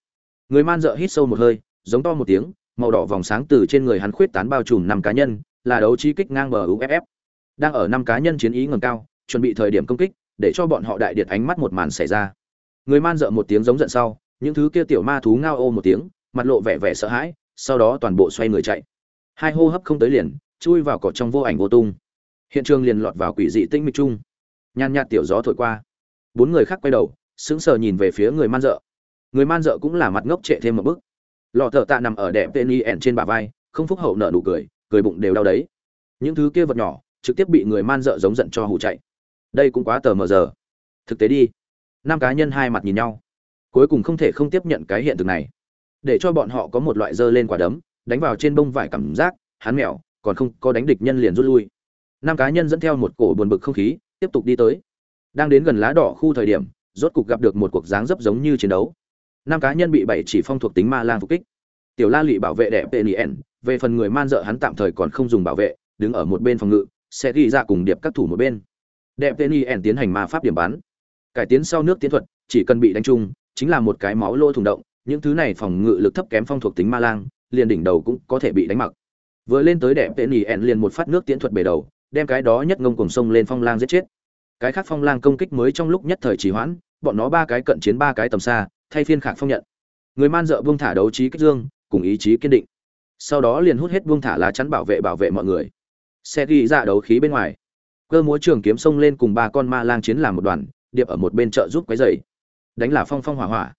A: Người man dợ hít sâu một hơi, giống to một tiếng, màu đỏ vòng sáng từ trên người hắn khuyết tán bao trùm năm cá nhân là đấu trí kích ngang bờ uff đang ở năm cá nhân chiến ý ngầm cao, chuẩn bị thời điểm công kích, để cho bọn họ đại điệt ánh mắt một màn xảy ra. Người man dợ một tiếng giống giận sau, những thứ kia tiểu ma thú ngao ô một tiếng, mặt lộ vẻ vẻ sợ hãi, sau đó toàn bộ xoay người chạy. Hai hô hấp không tới liền, chui vào cỏ trong vô ảnh vô tung. Hiện trường liền lọt vào quỷ dị tinh mịch chung. Nhàn nhạt tiểu gió thổi qua. Bốn người khác quay đầu, sững sờ nhìn về phía người man dợ. Người man dợ cũng là mặt ngốc trệ thêm một bước. Lọ thợ tạ nằm ở đẹp tên y ẻn trên bả vai, không phúc hậu nợ nụ cười cười bụng đều đau đấy. Những thứ kia vật nhỏ, trực tiếp bị người man dợ giống giận cho hù chạy. Đây cũng quá tờ mờ giờ. Thực tế đi. Năm cá nhân hai mặt nhìn nhau. Cuối cùng không thể không tiếp nhận cái hiện thực này. Để cho bọn họ có một loại dơ lên quả đấm, đánh vào trên bông vải cảm giác, hắn mèo còn không có đánh địch nhân liền rút lui. Năm cá nhân dẫn theo một cổ buồn bực không khí, tiếp tục đi tới. Đang đến gần lá đỏ khu thời điểm, rốt cục gặp được một cuộc dáng dấp giống như chiến đấu. Năm cá nhân bị bảy chỉ phong thuộc tính ma lang phục kích. Tiểu la lụy bảo vệ đẹp pnn về phần người man dợ hắn tạm thời còn không dùng bảo vệ, đứng ở một bên phòng ngự, sẽ ghi ra cùng điệp các thủ một bên. Đẹp tên điền tiến hành ma pháp điểm bắn. Cải tiến sau nước tiến thuật, chỉ cần bị đánh trúng, chính là một cái máu lô thùng động, những thứ này phòng ngự lực thấp kém phong thuộc tính ma lang, liền đỉnh đầu cũng có thể bị đánh mặc. Vừa lên tới đẹp tên y ẻn liền một phát nước tiến thuật bể đầu, đem cái đó nhất ngông cùng sông lên phong lang giết chết. Cái khác phong lang công kích mới trong lúc nhất thời trì hoãn, bọn nó ba cái cận chiến ba cái tầm xa, thay phiên khạc phong nhận. Người man dợ buông thả đấu trí kích dương, cùng ý chí kiên định sau đó liền hút hết buông thả lá chắn bảo vệ bảo vệ mọi người. Xe ghi ra đấu khí bên ngoài. Cơ múa trường kiếm xông lên cùng ba con ma lang chiến làm một đoàn điệp ở một bên chợ giúp quấy dày đánh là phong phong hỏa hỏa.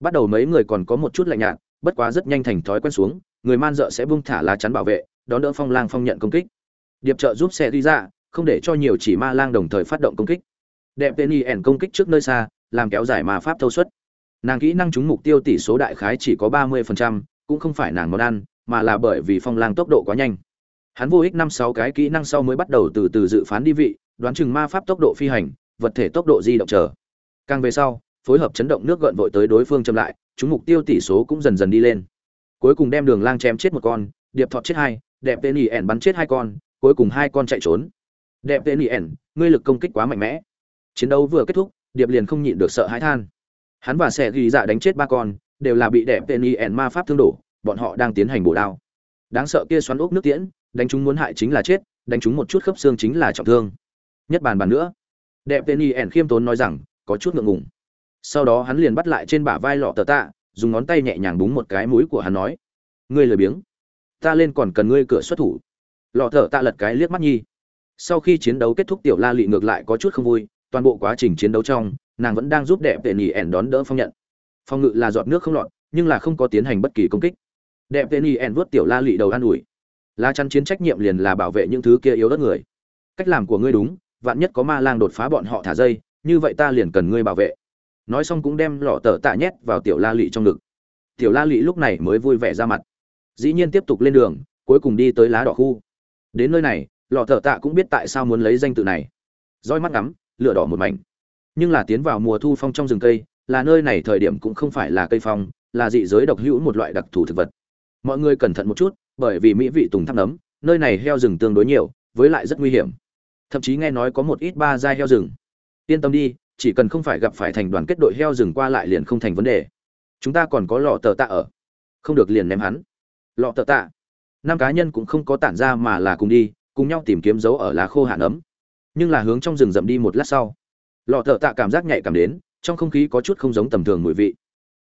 A: Bắt đầu mấy người còn có một chút lạnh nhạt bất quá rất nhanh thành thói quen xuống người man dợ sẽ buông thả lá chắn bảo vệ đón đỡ phong lang phong nhận công kích. Điệp trợ giúp xe đi ra dạ, không để cho nhiều chỉ ma lang đồng thời phát động công kích. Đẹp tên y ẻn công kích trước nơi xa làm kéo dài ma pháp thâu suất. Nàng kỹ năng trúng mục tiêu tỷ số đại khái chỉ có ba mươi phần trăm, cũng không phải nàng món ăn mà là bởi vì phong lang tốc độ quá nhanh. Hắn vô ích năm sáu cái kỹ năng sau mới bắt đầu từ từ dự phán đi vị, đoán chừng ma pháp tốc độ phi hành, vật thể tốc độ di động chờ. Càng về sau, phối hợp chấn động nước gợn vội tới đối phương chậm lại, chúng mục tiêu tỷ số cũng dần dần đi lên. Cuối cùng đem đường lang chém chết một con, điệp thọt chết hai, đẹp tên ỉ ẻn bắn chết hai con, cuối cùng hai con chạy trốn. Đẹp tên ỉ ẻn, ngươi lực công kích quá mạnh mẽ. Chiến đấu vừa kết thúc, điệp liền không nhịn được sợ hãi than. Hắn và sẽ ghi dạ đánh chết ba con, đều là bị đẹp tên ỉ ẻn ma pháp thương đổ bọn họ đang tiến hành bổ đao. Đáng sợ kia xoắn ốc nước tiễn, đánh chúng muốn hại chính là chết, đánh chúng một chút khớp xương chính là trọng thương. Nhất bàn bàn nữa. Đẹp tên y ẻn khiêm tốn nói rằng, có chút ngượng ngùng. Sau đó hắn liền bắt lại trên bả vai lọ tờ tạ, dùng ngón tay nhẹ nhàng búng một cái mũi của hắn nói, ngươi lười biếng. Ta lên còn cần ngươi cửa xuất thủ. Lọ thở tạ lật cái liếc mắt nhi. Sau khi chiến đấu kết thúc tiểu la lị ngược lại có chút không vui, toàn bộ quá trình chiến đấu trong, nàng vẫn đang giúp đẹp tệ nỉ ẻn đón đỡ phong nhận. Phong ngự là giọt nước không lọt, nhưng là không có tiến hành bất kỳ công kích đẹp tên y en vớt tiểu la lị đầu an ủi. La chắn chiến trách nhiệm liền là bảo vệ những thứ kia yếu đất người. Cách làm của ngươi đúng, vạn nhất có ma lang đột phá bọn họ thả dây, như vậy ta liền cần ngươi bảo vệ. Nói xong cũng đem lọ tờ tạ nhét vào tiểu la lị trong ngực. Tiểu la lị lúc này mới vui vẻ ra mặt. Dĩ nhiên tiếp tục lên đường, cuối cùng đi tới lá đỏ khu. Đến nơi này, lọ tờ tạ cũng biết tại sao muốn lấy danh tự này. Roi mắt ngắm, lửa đỏ một mảnh. Nhưng là tiến vào mùa thu phong trong rừng cây, là nơi này thời điểm cũng không phải là cây phong, là dị giới độc hữu một loại đặc thù thực vật mọi người cẩn thận một chút, bởi vì mỹ vị tùng tháp nấm, nơi này heo rừng tương đối nhiều, với lại rất nguy hiểm. Thậm chí nghe nói có một ít ba dai heo rừng. Yên tâm đi, chỉ cần không phải gặp phải thành đoàn kết đội heo rừng qua lại liền không thành vấn đề. Chúng ta còn có lọ tờ tạ ở. Không được liền ném hắn. Lọ tờ tạ. Năm cá nhân cũng không có tản ra mà là cùng đi, cùng nhau tìm kiếm dấu ở lá khô hạn ấm nhưng là hướng trong rừng rậm đi một lát sau. Lọ tờ tạ cảm giác nhạy cảm đến, trong không khí có chút không giống tầm thường mùi vị.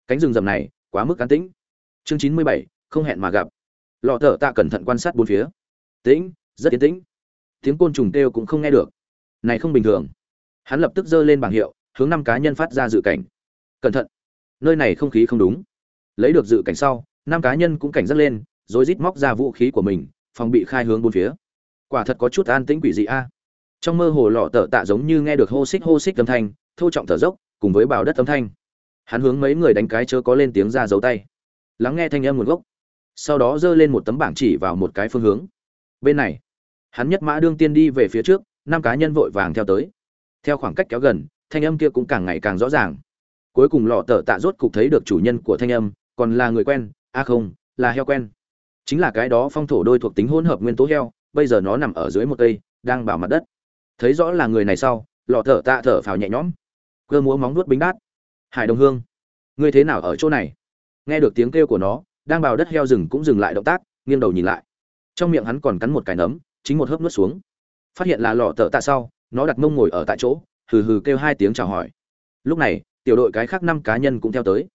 A: Cánh rừng rậm này, quá mức cán tĩnh. Chương chín mươi bảy không hẹn mà gặp. Lọ tờ tạ cẩn thận quan sát bốn phía. Tĩnh, rất tiến tĩnh. Tiếng côn trùng kêu cũng không nghe được. Này không bình thường. Hắn lập tức giơ lên bảng hiệu, hướng năm cá nhân phát ra dự cảnh. Cẩn thận. Nơi này không khí không đúng. Lấy được dự cảnh sau, năm cá nhân cũng cảnh giác lên, rồi rít móc ra vũ khí của mình, phòng bị khai hướng bốn phía. Quả thật có chút an tĩnh quỷ dị a. Trong mơ hồ lọ tở tạ giống như nghe được hô xích hô xích âm thanh, thô trọng thở dốc, cùng với bào đất âm thanh. Hắn hướng mấy người đánh cái chớ có lên tiếng ra giấu tay. Lắng nghe thanh âm nguồn gốc sau đó giơ lên một tấm bảng chỉ vào một cái phương hướng. Bên này, hắn nhất mã đương tiên đi về phía trước, năm cá nhân vội vàng theo tới. Theo khoảng cách kéo gần, thanh âm kia cũng càng ngày càng rõ ràng. Cuối cùng lọ tờ tạ rốt cục thấy được chủ nhân của thanh âm, còn là người quen a à không, là heo quen. Chính là cái đó phong thổ đôi thuộc tính hỗn hợp nguyên tố heo, bây giờ nó nằm ở dưới một cây, đang bảo mặt đất. Thấy rõ là người này sau, lọ thở tạ thở phào nhẹ nhõm. Cơ múa móng nuốt bính đát hải đồng hương, ngươi thế nào ở chỗ này? Nghe được tiếng kêu của nó đang bào đất heo rừng cũng dừng lại động tác, nghiêng đầu nhìn lại. Trong miệng hắn còn cắn một cái nấm, chính một hớp nuốt xuống. Phát hiện là lọ tợ tạ sau, nó đặt mông ngồi ở tại chỗ, hừ hừ kêu hai tiếng chào hỏi. Lúc này, tiểu đội cái khác năm cá nhân cũng theo tới.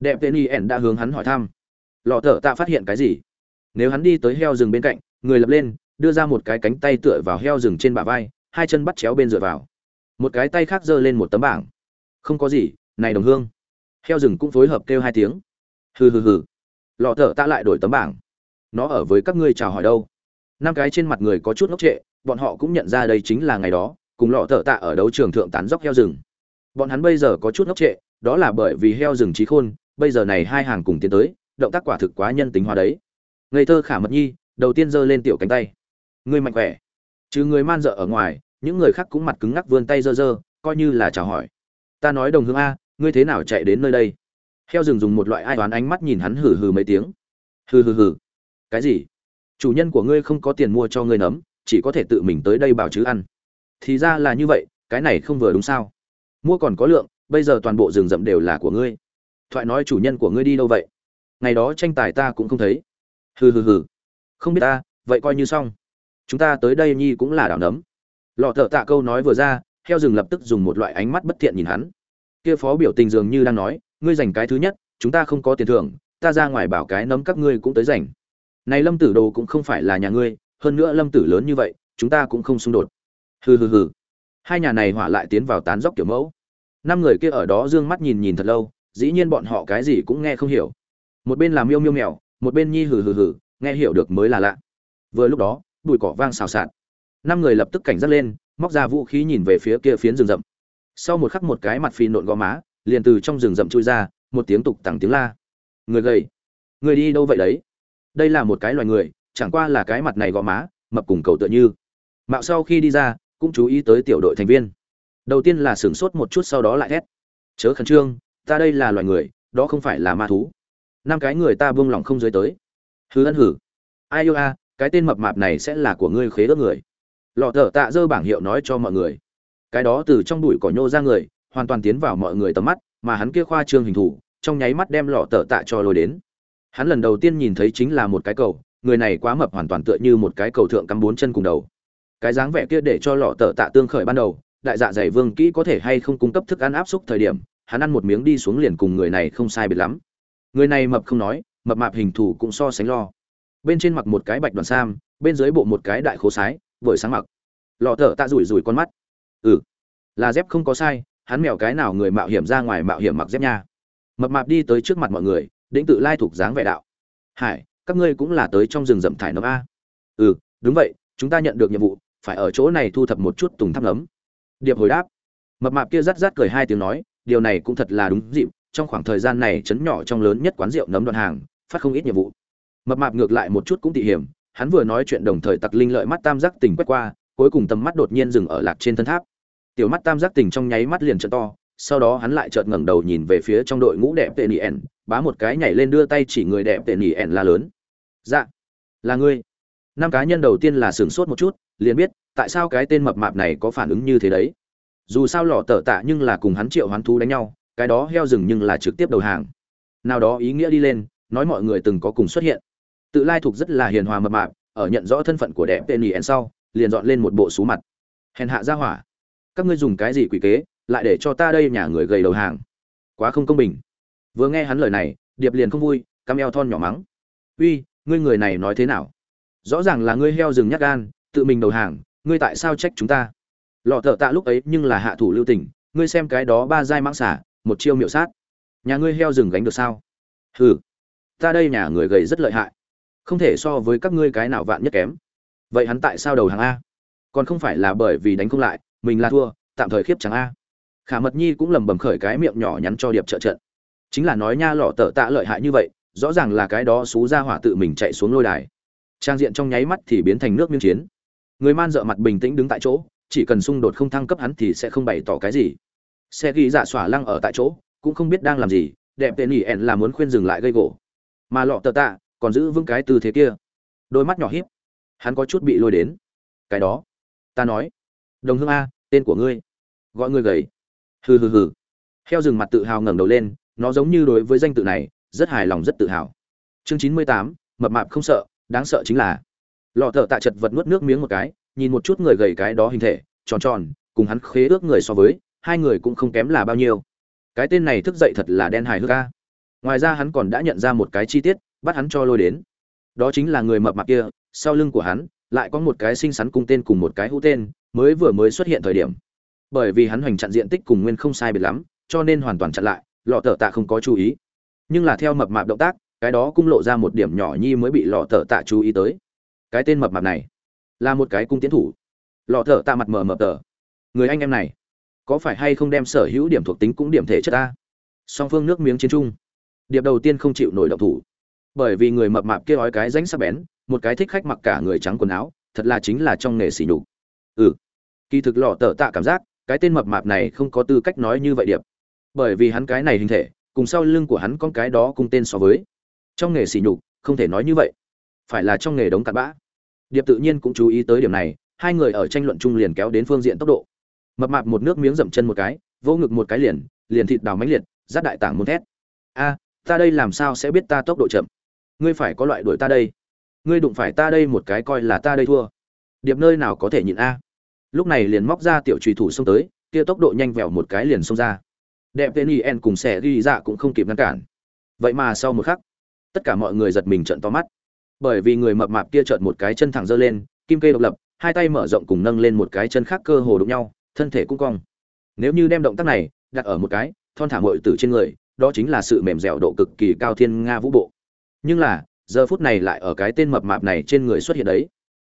A: Đẹp tên y ẻn đã hướng hắn hỏi thăm. Lọ tợ tạ phát hiện cái gì? Nếu hắn đi tới heo rừng bên cạnh, người lập lên, đưa ra một cái cánh tay tựa vào heo rừng trên bả vai, hai chân bắt chéo bên dựa vào. Một cái tay khác giơ lên một tấm bảng. Không có gì, này đồng hương. Heo rừng cũng phối hợp kêu hai tiếng. Hừ hừ hừ lọ thở tạ lại đổi tấm bảng. Nó ở với các ngươi chào hỏi đâu? Năm cái trên mặt người có chút ngốc trệ, bọn họ cũng nhận ra đây chính là ngày đó, cùng lọ thở tạ ở đấu trường thượng tán dốc heo rừng. Bọn hắn bây giờ có chút ngốc trệ, đó là bởi vì heo rừng trí khôn, bây giờ này hai hàng cùng tiến tới, động tác quả thực quá nhân tính hóa đấy. Ngây thơ khả mật nhi, đầu tiên giơ lên tiểu cánh tay. Người mạnh khỏe. Chứ người man dợ ở ngoài, những người khác cũng mặt cứng ngắc vươn tay giơ giơ, coi như là chào hỏi. Ta nói đồng hương a, ngươi thế nào chạy đến nơi đây? Heo rừng dùng một loại ai toán ánh mắt nhìn hắn hừ hừ mấy tiếng. Hừ hừ hừ. Cái gì? Chủ nhân của ngươi không có tiền mua cho ngươi nấm, chỉ có thể tự mình tới đây bảo chứ ăn. Thì ra là như vậy, cái này không vừa đúng sao? Mua còn có lượng, bây giờ toàn bộ rừng rậm đều là của ngươi. Thoại nói chủ nhân của ngươi đi đâu vậy? Ngày đó tranh tài ta cũng không thấy. Hừ hừ hừ. Không biết ta, vậy coi như xong. Chúng ta tới đây nhi cũng là đảo nấm. Lọ thợ tạ câu nói vừa ra, heo rừng lập tức dùng một loại ánh mắt bất thiện nhìn hắn. Kia phó biểu tình dường như đang nói ngươi giành cái thứ nhất, chúng ta không có tiền thưởng, ta ra ngoài bảo cái nấm các ngươi cũng tới giành. Này lâm tử đồ cũng không phải là nhà ngươi, hơn nữa lâm tử lớn như vậy, chúng ta cũng không xung đột. Hừ hừ hừ. Hai nhà này hỏa lại tiến vào tán dốc kiểu mẫu. Năm người kia ở đó d ư ơ n g mắt nhìn nhìn thật lâu, dĩ nhiên bọn họ cái gì cũng nghe không hiểu. Một bên làm miêu miêu mèo, một bên nhi hừ hừ hừ, nghe hiểu được mới là lạ. Vừa lúc đó, bụi cỏ vang xào xạc. Năm người lập tức cảnh giác lên, móc ra vũ khí nhìn về phía kia phiến rừng rậm. Sau một khắc một cái mặt phì nộn gò má liền từ trong rừng rậm chui ra, một tiếng tục tẳng tiếng la. Người gầy, người đi đâu vậy đấy? Đây là một cái loài người, chẳng qua là cái mặt này gò má, mập cùng cầu tựa như. Mạo sau khi đi ra, cũng chú ý tới tiểu đội thành viên. Đầu tiên là sửng sốt một chút sau đó lại thét chớ khẩn trương, ta đây là loài người, đó không phải là ma thú. Năm cái người ta buông lỏng không dưới tới. Hứ ân hử ai yêu a, cái tên mập mạp này sẽ là của ngươi khế ước người. Lọ thở tạ dơ bảng hiệu nói cho mọi người. Cái đó từ trong đùi cỏ nhô ra người hoàn toàn tiến vào mọi người tầm mắt, mà hắn kia khoa trương hình thủ, trong nháy mắt đem lọ tờ tạ cho lôi đến. Hắn lần đầu tiên nhìn thấy chính là một cái cầu, người này quá mập hoàn toàn tựa như một cái cầu thượng cắm bốn chân cùng đầu. Cái dáng vẻ kia để cho lọ tờ tạ tương khởi ban đầu, đại dạ dày vương kỹ có thể hay không cung cấp thức ăn áp xúc thời điểm, hắn ăn một miếng đi xuống liền cùng người này không sai biệt lắm. Người này mập không nói, mập mạp hình thù cũng so sánh lo. Bên trên mặc một cái bạch đoàn sam, bên dưới bộ một cái đại khố sái, vội sáng mặc. Lọ thở tạ rủi rủi con mắt. Ừ là dép không có sai hắn mèo cái nào người mạo hiểm ra ngoài mạo hiểm mặc dép nha. Mập mạp đi tới trước mặt mọi người, đĩnh tự lai thuộc dáng vẻ đạo. Hải, các ngươi cũng là tới trong rừng rậm thải nấm a. Ừ đúng vậy, chúng ta nhận được nhiệm vụ, phải ở chỗ này thu thập một chút tùng thắp nấm. Điệp hồi đáp. Mập mạp kia rát rát cười hai tiếng nói, điều này cũng thật là đúng dịp, trong khoảng thời gian này chấn nhỏ trong lớn nhất quán rượu nấm đoạn hàng, phát không ít nhiệm vụ. Mập mạp ngược lại một chút cũng tỉ hiểm, hắn vừa nói chuyện đồng thời tặc linh lợi mắt tam giác tình quét qua, cuối cùng tầm mắt đột nhiên dừng ở lạc trên thân tháp tiểu mắt tam giác tình trong nháy mắt liền trợ to, sau đó hắn lại chợt ngẩng đầu nhìn về phía trong đội ngũ đẹp tệ nỉ ẻn, bá một cái nhảy lên đưa tay chỉ người đẹp tệ nỉ ẻn la lớn. Dạ là ngươi. Năm cá nhân đầu tiên là sửng sốt một chút, liền biết, tại sao cái tên mập mạp này có phản ứng như thế đấy. Dù sao lò tở tạ nhưng là cùng hắn triệu hoán thú đánh nhau, cái đó heo rừng nhưng là trực tiếp đầu hàng. Nào đó ý nghĩa đi lên, nói mọi người từng có cùng xuất hiện. Tự lai thuộc rất là hiền hòa mập mạp, ở nhận rõ thân phận của đẹp tên ẻn sau, liền dọn lên một bộ xú mặt. Hèn hạ ra hỏa các ngươi dùng cái gì quỷ kế, lại để cho ta đây nhà người gầy đầu hàng? Quá không công bình. Vừa nghe hắn lời này, điệp liền không vui cam eo thon nhỏ mắng. Uy, ngươi người này nói thế nào? Rõ ràng là ngươi heo rừng nhát gan, tự mình đầu hàng, ngươi tại sao trách chúng ta? Lọ thợ tạ lúc ấy nhưng là hạ thủ lưu tình, ngươi xem cái đó ba dai mãng xả, một chiêu miệu sát. Nhà ngươi heo rừng gánh được sao? Hừ, ta đây nhà người gầy rất lợi hại. Không thể so với các ngươi cái nào vạn nhất kém. Vậy hắn tại sao đầu hàng a? Còn không phải là bởi vì đánh không lại mình là thua, tạm thời khiếp chẳng a. Khả mật nhi cũng lầm bầm khởi cái miệng nhỏ nhắn cho điệp trợ trận. Chính là nói nha lọ tợ tạ lợi hại như vậy, rõ ràng là cái đó xú ra hỏa tự mình chạy xuống lôi đài. Trang diện trong nháy mắt thì biến thành nước miếng chiến. Người man dợ mặt bình tĩnh đứng tại chỗ, chỉ cần xung đột không thăng cấp hắn thì sẽ không bày tỏ cái gì. Xe ghi dạ xỏa lăng ở tại chỗ, cũng không biết đang làm gì, đẹp tên ỉ ẻn là muốn khuyên dừng lại gây gỗ. Mà lọ tờ tạ còn giữ vững cái tư thế kia. Đôi mắt nhỏ hiếp hắn có chút bị lôi đến. Cái đó. Ta nói. Đồng hương a tên của ngươi. Gọi ngươi gầy. Hừ hừ hừ. Heo rừng mặt tự hào ngẩng đầu lên, nó giống như đối với danh tự này, rất hài lòng, rất tự hào. Chương chín mươi tám, mập mạp không sợ, đáng sợ chính là. Lọ thợ tạ chật vật nuốt nước miếng một cái, nhìn một chút người gầy cái đó hình thể, tròn tròn, cùng hắn khế ước người so với, hai người cũng không kém là bao nhiêu. Cái tên này thức dậy thật là đen hài hước ca ngoài ra hắn còn đã nhận ra một cái chi tiết, bắt hắn cho lôi đến. Đó chính là người mập mạp kia, sau lưng của hắn lại có một cái xinh xắn cung tên cùng một cái hũ tên, mới vừa mới xuất hiện thời điểm. Bởi vì hắn hoành chặn diện tích cùng nguyên không sai biệt lắm, cho nên hoàn toàn chặn lại, lọ tờ tạ không có chú ý. Nhưng là theo mập mạp động tác, cái đó cũng lộ ra một điểm nhỏ nhi mới bị lọ tờ tạ chú ý tới. Cái tên mập mạp này, là một cái cung tiến thủ. Lọ thở tạ mặt mờ mờ tờ người anh em này, có phải hay không đem sở hữu điểm thuộc tính cũng điểm thể chất ta? Song phương nước miếng chiến trung điệp đầu tiên không chịu nổi động thủ. Bởi vì người mập mạp kia ói cái ránh sắc bén một cái thích khách mặc cả người trắng quần áo, thật là chính là trong nghề xỉ nhục. Ừ. Kỳ thực lọ tờ tạ cảm giác, cái tên mập mạp này không có tư cách nói như vậy điệp. Bởi vì hắn cái này hình thể, cùng sau lưng của hắn con cái đó cùng tên so với. Trong nghề xỉ nhục, không thể nói như vậy. Phải là trong nghề đống cặn bã. Điệp tự nhiên cũng chú ý tới điểm này, hai người ở tranh luận chung liền kéo đến phương diện tốc độ. Mập mạp một nước miếng dậm chân một cái vô ngực một cái liền liền thịt đào mánh liệt giáp đại tảng muốn thét. A, ta đây làm sao sẽ biết ta tốc độ chậm? Ngươi phải có loại đuổi ta đây ngươi đụng phải ta đây một cái coi là ta đây thua. Điệp nơi nào có thể nhịn a? Lúc này liền móc ra tiểu trùy thủ xông tới, kia tốc độ nhanh vẹo một cái liền xông ra. Đẹp tên y en cùng xẻ ghi dạ cũng không kịp ngăn cản. Vậy mà sau một khắc, tất cả mọi người giật mình trận to mắt. Bởi vì người mập mạp kia trợn một cái chân thẳng giơ lên, kim kê độc lập, hai tay mở rộng cùng nâng lên một cái chân khác cơ hồ đụng nhau, thân thể cũng cong. Nếu như đem động tác này đặt ở một cái, thon thả mội từ trên người, đó chính là sự mềm dẻo độ cực kỳ cao thiên nga vũ bộ. Nhưng là giờ phút này lại ở cái tên mập mạp này trên người xuất hiện đấy.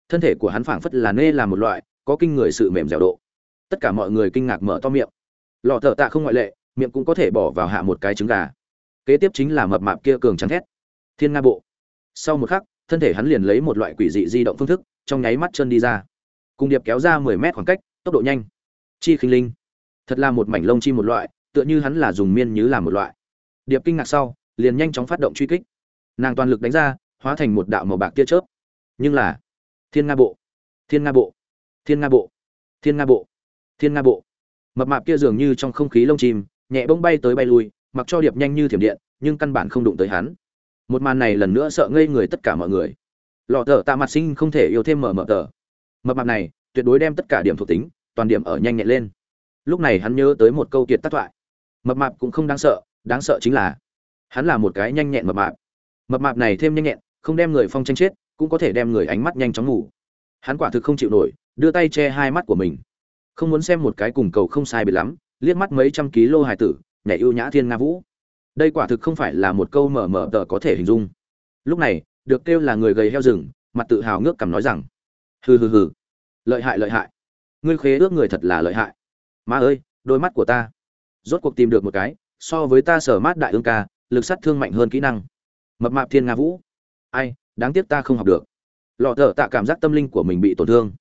A: Thân thể của hắn phảng phất là nê là một loại, có kinh người sự mềm dẻo độ. Tất cả mọi người kinh ngạc mở to miệng. Lọ thợ tạ không ngoại lệ, miệng cũng có thể bỏ vào hạ một cái trứng gà. Kế tiếp chính là mập mạp kia cường trắng thét. Thiên nga bộ. Sau một khắc, thân thể hắn liền lấy một loại quỷ dị di động phương thức, trong nháy mắt chân đi ra. Cùng điệp kéo ra mười mét khoảng cách, tốc độ nhanh. Chi khinh linh. Thật là một mảnh lông chi một loại, tựa như hắn là dùng miên như làm một loại. Điệp kinh ngạc sau, liền nhanh chóng phát động truy kích nàng toàn lực đánh ra, hóa thành một đạo màu bạc tia chớp. Nhưng là, thiên nga bộ, thiên nga bộ, thiên nga bộ, thiên nga bộ, thiên nga bộ. Mập mạp kia dường như trong không khí lông chim, nhẹ bông bay tới bay lui, mặc cho điệp nhanh như thiểm điện, nhưng căn bản không đụng tới hắn. Một màn này lần nữa sợ ngây người tất cả mọi người. Lọ tờ tạ mặt sinh không thể yêu thêm mở mở tờ. Mập mạp này, tuyệt đối đem tất cả điểm thuộc tính, toàn điểm ở nhanh nhẹn lên. Lúc này hắn nhớ tới một câu kiệt tác thoại. Mập mạp cũng không đáng sợ đáng sợ chính là, hắn là một cái nhanh nhẹn mập mạp mập mạp này thêm nhanh nhẹn, không đem người phong tranh chết, cũng có thể đem người ánh mắt nhanh chóng ngủ. Hắn quả thực không chịu nổi, đưa tay che hai mắt của mình. Không muốn xem một cái cùng cầu không sai biệt lắm, liếc mắt mấy trăm ký lô hài tử, nhảy ưu nhã thiên nga vũ. Đây quả thực không phải là một câu mở mở tờ có thể hình dung. Lúc này, được kêu là người gầy heo rừng, mặt tự hào ngước cằm nói rằng, hừ hừ hừ, lợi hại lợi hại. Ngươi khế ước người thật là lợi hại. Má ơi, đôi mắt của ta. Rốt cuộc tìm được một cái, so với ta sở mát đại ương ca, lực sát thương mạnh hơn kỹ năng mập mạp thiên nga vũ. Ai, đáng tiếc ta không học được. Lọ thở tạ cảm giác tâm linh của mình bị tổn thương.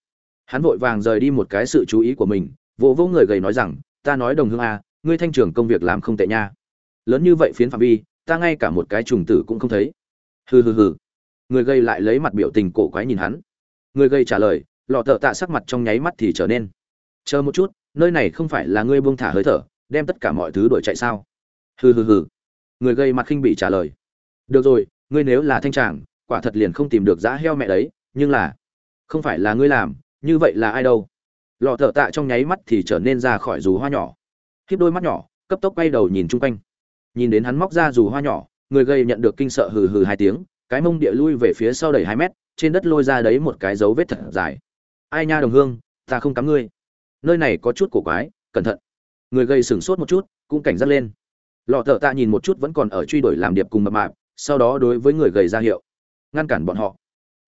A: Hắn vội vàng rời đi một cái sự chú ý của mình, vỗ vỗ người gầy nói rằng, ta nói đồng hương à ngươi thanh trưởng công việc làm không tệ nha. Lớn như vậy phiến phạm vi, ta ngay cả một cái trùng tử cũng không thấy. Hừ hừ hừ. Người gây lại lấy mặt biểu tình cổ quái nhìn hắn. Người gây trả lời, lọ thợ tạ sắc mặt trong nháy mắt thì trở nên. Chờ một chút, nơi này không phải là ngươi buông thả hơi thở, đem tất cả mọi thứ đuổi chạy sao? Hừ hừ hừ. Người gây mặt khinh bị trả lời được rồi, ngươi nếu là thanh tràng, quả thật liền không tìm được giá heo mẹ đấy, nhưng là, không phải là ngươi làm, như vậy là ai đâu? Lọ thợ tạ trong nháy mắt thì trở nên ra khỏi dù hoa nhỏ. Khiếp đôi mắt nhỏ, cấp tốc quay đầu nhìn chung quanh. Nhìn đến hắn móc ra dù hoa nhỏ, người gây nhận được kinh sợ hừ hừ hai tiếng, cái mông địa lui về phía sau đầy hai mét, trên đất lôi ra đấy một cái dấu vết thật dài. Ai nha đồng hương, ta không cắm ngươi. Nơi này có chút cổ quái, cẩn thận. Người gây sửng sốt một chút, cũng cảnh giác lên. Lọ thợ tạ nhìn một chút vẫn còn ở truy đuổi làm điệp cùng mập mạp sau đó đối với người gầy ra hiệu, ngăn cản bọn họ.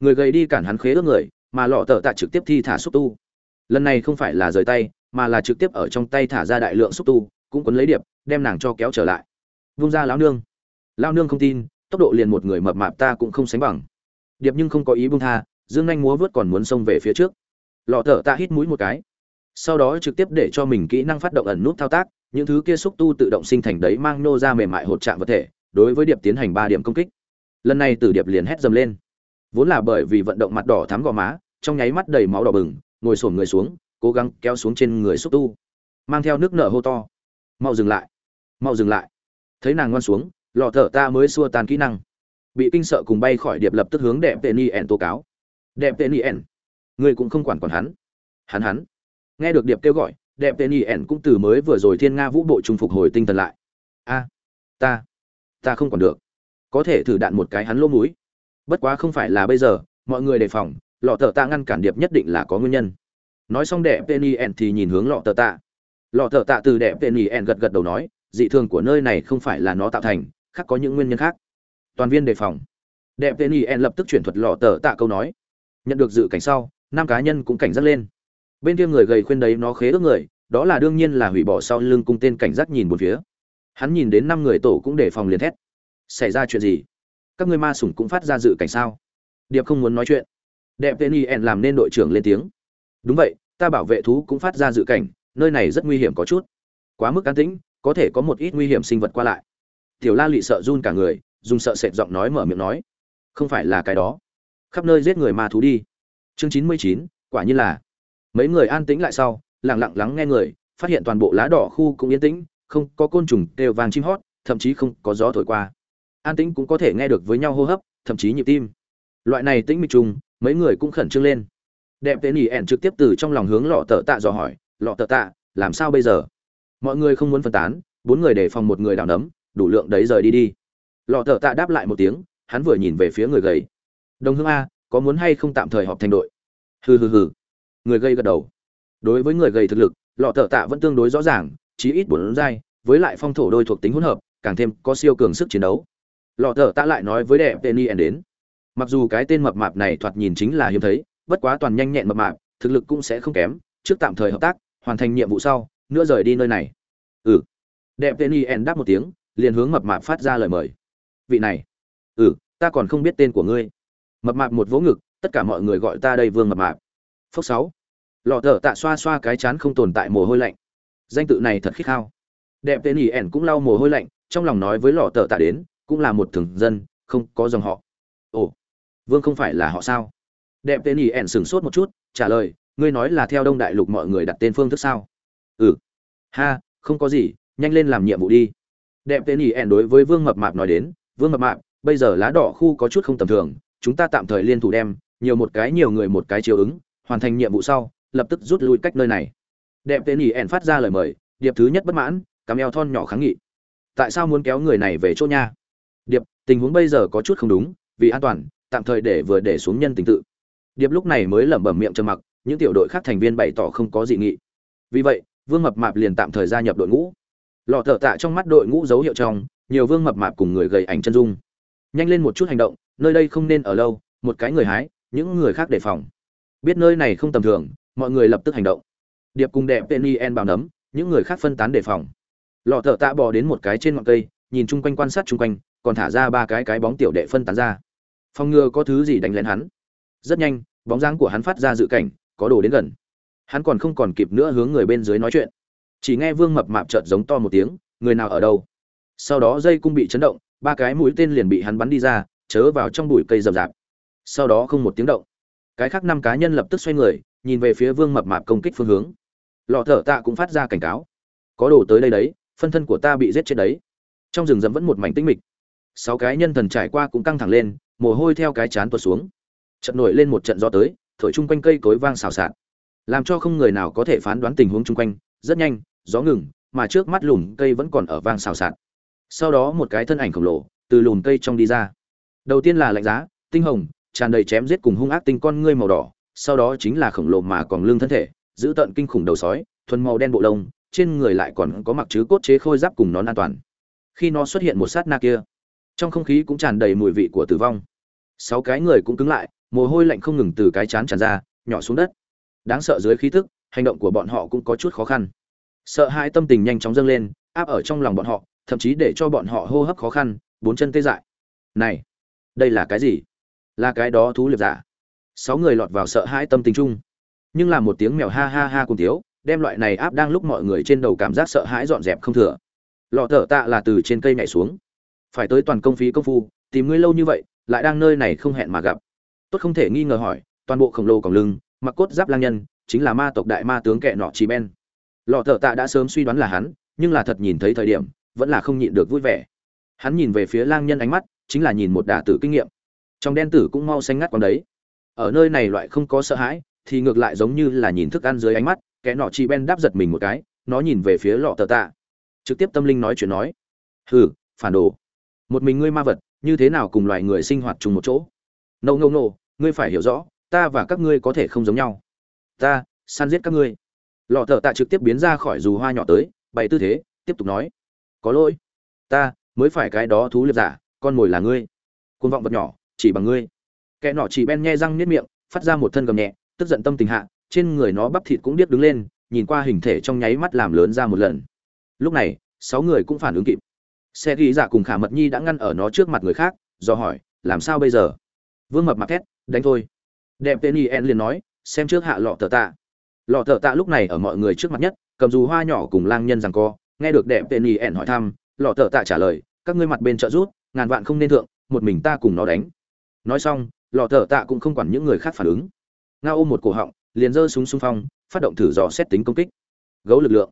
A: Người gầy đi cản hắn khế ước người, mà lọ tờ tạ trực tiếp thi thả xúc tu. Lần này không phải là rời tay, mà là trực tiếp ở trong tay thả ra đại lượng xúc tu, cũng quấn lấy điệp, đem nàng cho kéo trở lại. Vung ra lão nương. Lão nương không tin, tốc độ liền một người mập mạp ta cũng không sánh bằng. Điệp nhưng không có ý buông tha, dương anh múa vớt còn muốn xông về phía trước. Lọ thở ta hít mũi một cái. Sau đó trực tiếp để cho mình kỹ năng phát động ẩn nút thao tác, những thứ kia xúc tu tự động sinh thành đấy mang nô ra mềm mại hột chạm vật thể đối với điệp tiến hành ba điểm công kích. Lần này Tử điệp liền hét dầm lên. Vốn là bởi vì vận động mặt đỏ thắm gò má, trong nháy mắt đầy máu đỏ bừng, ngồi sổm người xuống, cố gắng kéo xuống trên người xúc tu. Mang theo nước nở hô to. Mau dừng lại, mau dừng lại. Thấy nàng ngoan xuống lò thở ta mới xua tan kỹ năng. Bị kinh sợ cùng bay khỏi điệp lập tức hướng đẹp tên yen tố cáo. Đẹp tên yen người cũng không quản quản hắn. Hắn hắn. Nghe được điệp kêu gọi, đẹp tên yen cũng từ mới vừa rồi thiên nga vũ bộ trung phục hồi tinh thần lại. A, ta ta không còn được. Có thể thử đạn một cái hắn lỗ mũi. Bất quá không phải là bây giờ, mọi người đề phòng, lọ thợ tạ ngăn cản điệp nhất định là có nguyên nhân. Nói xong đẹp tên n thì nhìn hướng lọ thợ tạ. Lọ thợ tạ từ đẹp tên n gật gật đầu nói, dị thường của nơi này không phải là nó tạo thành, khác có những nguyên nhân khác. Toàn viên đề phòng. Đẹp tên n lập tức chuyển thuật lọ thợ tạ câu nói. Nhận được dự cảnh sau năm cá nhân cũng cảnh giác lên. Bên kia người gầy khuyên đấy nó khế ước người, đó là đương nhiên là hủy bỏ sau lưng cung tên cảnh giác nhìn một phía hắn nhìn đến năm người tổ cũng đề phòng liền thét. Xảy ra chuyện gì? Các ngươi ma sủng cũng phát ra dự cảnh sao? Điệp không muốn nói chuyện. Đẹp tên yen làm nên đội trưởng lên tiếng. Đúng vậy, ta bảo vệ thú cũng phát ra dự cảnh, nơi này rất nguy hiểm có chút. Quá mức an tĩnh, có thể có một ít nguy hiểm sinh vật qua lại. Tiểu la Lụy sợ run cả người, dùng sợ sệt giọng nói mở miệng nói, không phải là cái đó. Khắp nơi giết người ma thú đi. Chương chín mươi chín, quả nhiên là. Mấy người an tĩnh lại sau, lặng lặng lắng nghe người, phát hiện toàn bộ lá đỏ khu cũng yên tĩnh không có côn trùng đều vàng chim hót, thậm chí không có gió thổi qua. An tĩnh cũng có thể nghe được với nhau hô hấp, thậm chí nhịp tim. Loại này tĩnh mịch trùng, mấy người cũng khẩn trương lên. Đẹp tên ỉ ẻn trực tiếp từ trong lòng hướng lọ tờ tạ dò hỏi, lọ tờ tạ, làm sao bây giờ? Mọi người không muốn phân tán, bốn người để phòng một người đào nấm, đủ lượng đấy rời đi đi. Lọ tờ tạ đáp lại một tiếng, hắn vừa nhìn về phía người gầy. Đồng hương a, có muốn hay không tạm thời họp thành đội? Hừ hừ hừ. Người gây gật đầu. Đối với người gầy thực lực, lọ tờ tạ vẫn tương đối rõ ràng chí ít bốn giai, với lại phong thổ đôi thuộc tính hỗn hợp, càng thêm có siêu cường sức chiến đấu. Lọ thở tạ lại nói với đẹp penny ẻn đến. Mặc dù cái tên mập mạp này thoạt nhìn chính là hiếm thấy, bất quá toàn nhanh nhẹn mập mạp, thực lực cũng sẽ không kém, trước tạm thời hợp tác, hoàn thành nhiệm vụ sau, nữa rời đi nơi này. Ừ. Đẹp penny ẻn đáp một tiếng, liền hướng mập mạp phát ra lời mời. Vị này. Ừ ta còn không biết tên của ngươi. Mập mạp một vỗ ngực, tất cả mọi người gọi ta đây vương mập mạp. Phốc sáu. Lọ thở tạ xoa xoa cái chán không tồn tại mồ hôi lạnh danh tự này thật khích khao. Đẹp tên ỉ ẻn cũng lau mồ hôi lạnh, trong lòng nói với lọ tờ tạ đến, cũng là một thường dân, không có dòng họ. Ồ, vương không phải là họ sao? Đẹp tên ỉ ẻn sửng sốt một chút, trả lời, ngươi nói là theo đông đại lục mọi người đặt tên phương thức sao? Ừ. Ha, không có gì, nhanh lên làm nhiệm vụ đi. Đẹp tên ỉ ẻn đối với vương mập mạp nói đến, vương mập mạp, bây giờ lá đỏ khu có chút không tầm thường, chúng ta tạm thời liên thủ đem, nhiều một cái nhiều người một cái chiều ứng, hoàn thành nhiệm vụ sau, lập tức rút lui cách nơi này đẹp tên ỉ ẻn phát ra lời mời, điệp thứ nhất bất mãn, cắm eo thon nhỏ kháng nghị. Tại sao muốn kéo người này về chỗ nha? Điệp, tình huống bây giờ có chút không đúng, vì an toàn, tạm thời để vừa để xuống nhân tình tự. Điệp lúc này mới lẩm bẩm miệng trầm mặc, những tiểu đội khác thành viên bày tỏ không có dị nghị. Vì vậy, vương mập mạp liền tạm thời gia nhập đội ngũ. Lọ thợ tạ trong mắt đội ngũ dấu hiệu trong, nhiều vương mập mạp cùng người gầy ảnh chân dung. Nhanh lên một chút hành động, nơi đây không nên ở lâu, một cái người hái, những người khác đề phòng. Biết nơi này không tầm thường, mọi người lập tức hành động điệp cùng đẹp tên en bảo nấm, những người khác phân tán đề phòng. Lọ thợ tạ bò đến một cái trên ngọn cây, nhìn chung quanh quan sát chung quanh, còn thả ra ba cái cái bóng tiểu đệ phân tán ra. Phòng ngừa có thứ gì đánh lén hắn? Rất nhanh, bóng dáng của hắn phát ra dự cảnh, có đồ đến gần. Hắn còn không còn kịp nữa hướng người bên dưới nói chuyện. Chỉ nghe vương mập mạp trợt giống to một tiếng, người nào ở đâu? Sau đó dây cung bị chấn động, ba cái mũi tên liền bị hắn bắn đi ra, chớ vào trong bụi cây rậm rạp. Sau đó không một tiếng động. Cái khác năm cá nhân lập tức xoay người, nhìn về phía vương mập mạp công kích phương hướng lọ thở tạ cũng phát ra cảnh cáo. Có đồ tới đây đấy, phân thân của ta bị giết chết đấy. Trong rừng rậm vẫn một mảnh tĩnh mịch. Sáu cái nhân thần trải qua cũng căng thẳng lên, mồ hôi theo cái chán tuột xuống. Trận nổi lên một trận gió tới, thổi chung quanh cây cối vang xào xạc. Làm cho không người nào có thể phán đoán tình huống chung quanh, rất nhanh, gió ngừng, mà trước mắt lùm cây vẫn còn ở vang xào xạc. Sau đó một cái thân ảnh khổng lồ, từ lùm cây trong đi ra. Đầu tiên là lạnh giá, tinh hồng, tràn đầy chém giết cùng hung ác tinh con ngươi màu đỏ, sau đó chính là khổng lồ mà còn lương thân thể giữ tận kinh khủng đầu sói, thuần màu đen bộ lông, trên người lại còn có mặc chứ cốt chế khôi giáp cùng nón an toàn. Khi nó xuất hiện một sát na kia, trong không khí cũng tràn đầy mùi vị của tử vong. Sáu cái người cũng cứng lại, mồ hôi lạnh không ngừng từ cái chán tràn ra, nhỏ xuống đất. Đáng sợ dưới khí thức, hành động của bọn họ cũng có chút khó khăn. Sợ hãi tâm tình nhanh chóng dâng lên, áp ở trong lòng bọn họ, thậm chí để cho bọn họ hô hấp khó khăn, bốn chân tê dại. Này, đây là cái gì? Là cái đó thú liệp giả. Sáu người lọt vào sợ hãi tâm tình chung nhưng là một tiếng mèo ha ha ha cùng thiếu, đem loại này áp đang lúc mọi người trên đầu cảm giác sợ hãi dọn dẹp không thừa. Lọ thở tạ là từ trên cây nhảy xuống. Phải tới toàn công phí công phu, tìm ngươi lâu như vậy, lại đang nơi này không hẹn mà gặp. Tốt không thể nghi ngờ hỏi, toàn bộ khổng lồ còng lưng, mặc cốt giáp lang nhân, chính là ma tộc đại ma tướng kệ nọ chí ben. Lọ thở tạ đã sớm suy đoán là hắn, nhưng là thật nhìn thấy thời điểm, vẫn là không nhịn được vui vẻ. Hắn nhìn về phía lang nhân ánh mắt, chính là nhìn một đả tử kinh nghiệm. Trong đen tử cũng mau xanh ngắt còn đấy. Ở nơi này loại không có sợ hãi thì ngược lại giống như là nhìn thức ăn dưới ánh mắt, kẻ nọ chỉ ben đáp giật mình một cái, nó nhìn về phía lọ tờ tạ. Trực tiếp tâm linh nói chuyện nói. Hừ, phản đồ. Một mình ngươi ma vật, như thế nào cùng loài người sinh hoạt chung một chỗ? Nâu nâu nâu ngươi phải hiểu rõ, ta và các ngươi có thể không giống nhau. Ta, săn giết các ngươi. Lọ thợ tạ trực tiếp biến ra khỏi dù hoa nhỏ tới, bày tư thế, tiếp tục nói. Có lỗi. Ta, mới phải cái đó thú liệp giả, con mồi là ngươi. Côn vọng vật nhỏ, chỉ bằng ngươi. Kẻ nọ chỉ ben nhe răng niết miệng, phát ra một thân gầm nhẹ tức giận tâm tình hạ, trên người nó bắp thịt cũng điếc đứng lên, nhìn qua hình thể trong nháy mắt làm lớn ra một lần. Lúc này, sáu người cũng phản ứng kịp. Xe ghi giả cùng khả mật nhi đã ngăn ở nó trước mặt người khác, do hỏi, làm sao bây giờ? Vương mập mặt thét, đánh thôi. Đẹp tên y en liền nói, xem trước hạ lọ tờ tạ. Lọ tờ tạ lúc này ở mọi người trước mặt nhất, cầm dù hoa nhỏ cùng lang nhân rằng co, nghe được đẹp tên y en hỏi thăm, lọ tờ tạ trả lời, các ngươi mặt bên trợ rút ngàn vạn không nên thượng, một mình ta cùng nó đánh. Nói xong, lọ tờ tạ cũng không quản những người khác phản ứng ngao ôm một cổ họng, liền giơ súng xung phong, phát động thử dò xét tính công kích. Gấu lực lượng.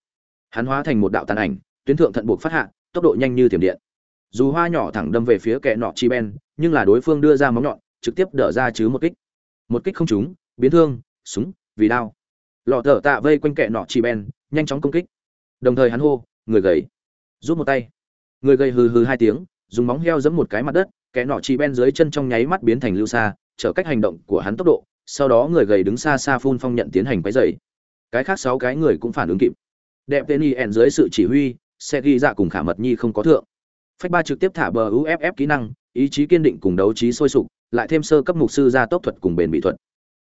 A: Hắn hóa thành một đạo tàn ảnh, tuyến thượng thận buộc phát hạ, tốc độ nhanh như thiểm điện. Dù hoa nhỏ thẳng đâm về phía kẻ nọ chi ben, nhưng là đối phương đưa ra móng nhọn, trực tiếp đỡ ra chứ một kích. Một kích không trúng, biến thương, súng, vì đao. Lọ thở tạ vây quanh kẻ nọ chi ben, nhanh chóng công kích. Đồng thời hắn hô, người gầy. Rút một tay. Người gầy hừ hừ hai tiếng, dùng móng heo giẫm một cái mặt đất, kẻ nọ chi ben dưới chân trong nháy mắt biến thành lưu xa trở cách hành động của hắn tốc độ sau đó người gầy đứng xa xa phun phong nhận tiến hành quấy dày cái khác sáu cái người cũng phản ứng kịp. Đẹp tên y ẻn dưới sự chỉ huy, sẽ ghi dạ cùng khả mật nhi không có thượng. Phách ba trực tiếp thả bờ uff kỹ năng, ý chí kiên định cùng đấu trí sôi sục, lại thêm sơ cấp mục sư ra tốc thuật cùng bền bị thuật.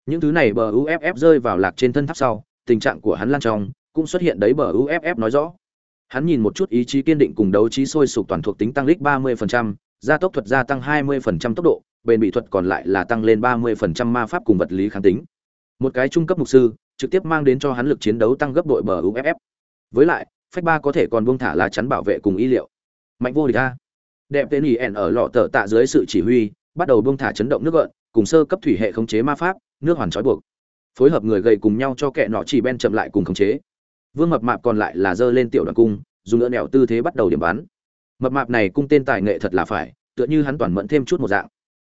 A: Những thứ này bờ uff rơi vào lạc trên thân tháp sau, tình trạng của hắn lan trong cũng xuất hiện đấy bờ uff nói rõ. Hắn nhìn một chút ý chí kiên định cùng đấu trí sôi sục toàn thuộc tính tăng lít ba mươi gia tốc thuật gia tăng 20% tốc độ bền bị thuật còn lại là tăng lên 30% ma pháp cùng vật lý kháng tính. Một cái trung cấp mục sư, trực tiếp mang đến cho hắn lực chiến đấu tăng gấp đội bờ uff với lại, phách ba có thể còn buông thả lá chắn bảo vệ cùng y liệu. Mạnh vô địch a. Đẹp tên ỉ ẻn ở lọ tở tạ dưới sự chỉ huy, bắt đầu buông thả chấn động nước gợn, cùng sơ cấp thủy hệ khống chế ma pháp, nước hoàn trói buộc. Phối hợp người gầy cùng nhau cho kẻ nọ chỉ ben chậm lại cùng khống chế. Vương mập mạp còn lại là giơ lên tiểu đoàn cung, dùng nửa nẻo tư thế bắt đầu điểm bắn. Mập mạp này cung tên tài nghệ thật là phải, tựa như hắn toàn mẫn thêm chút một dạng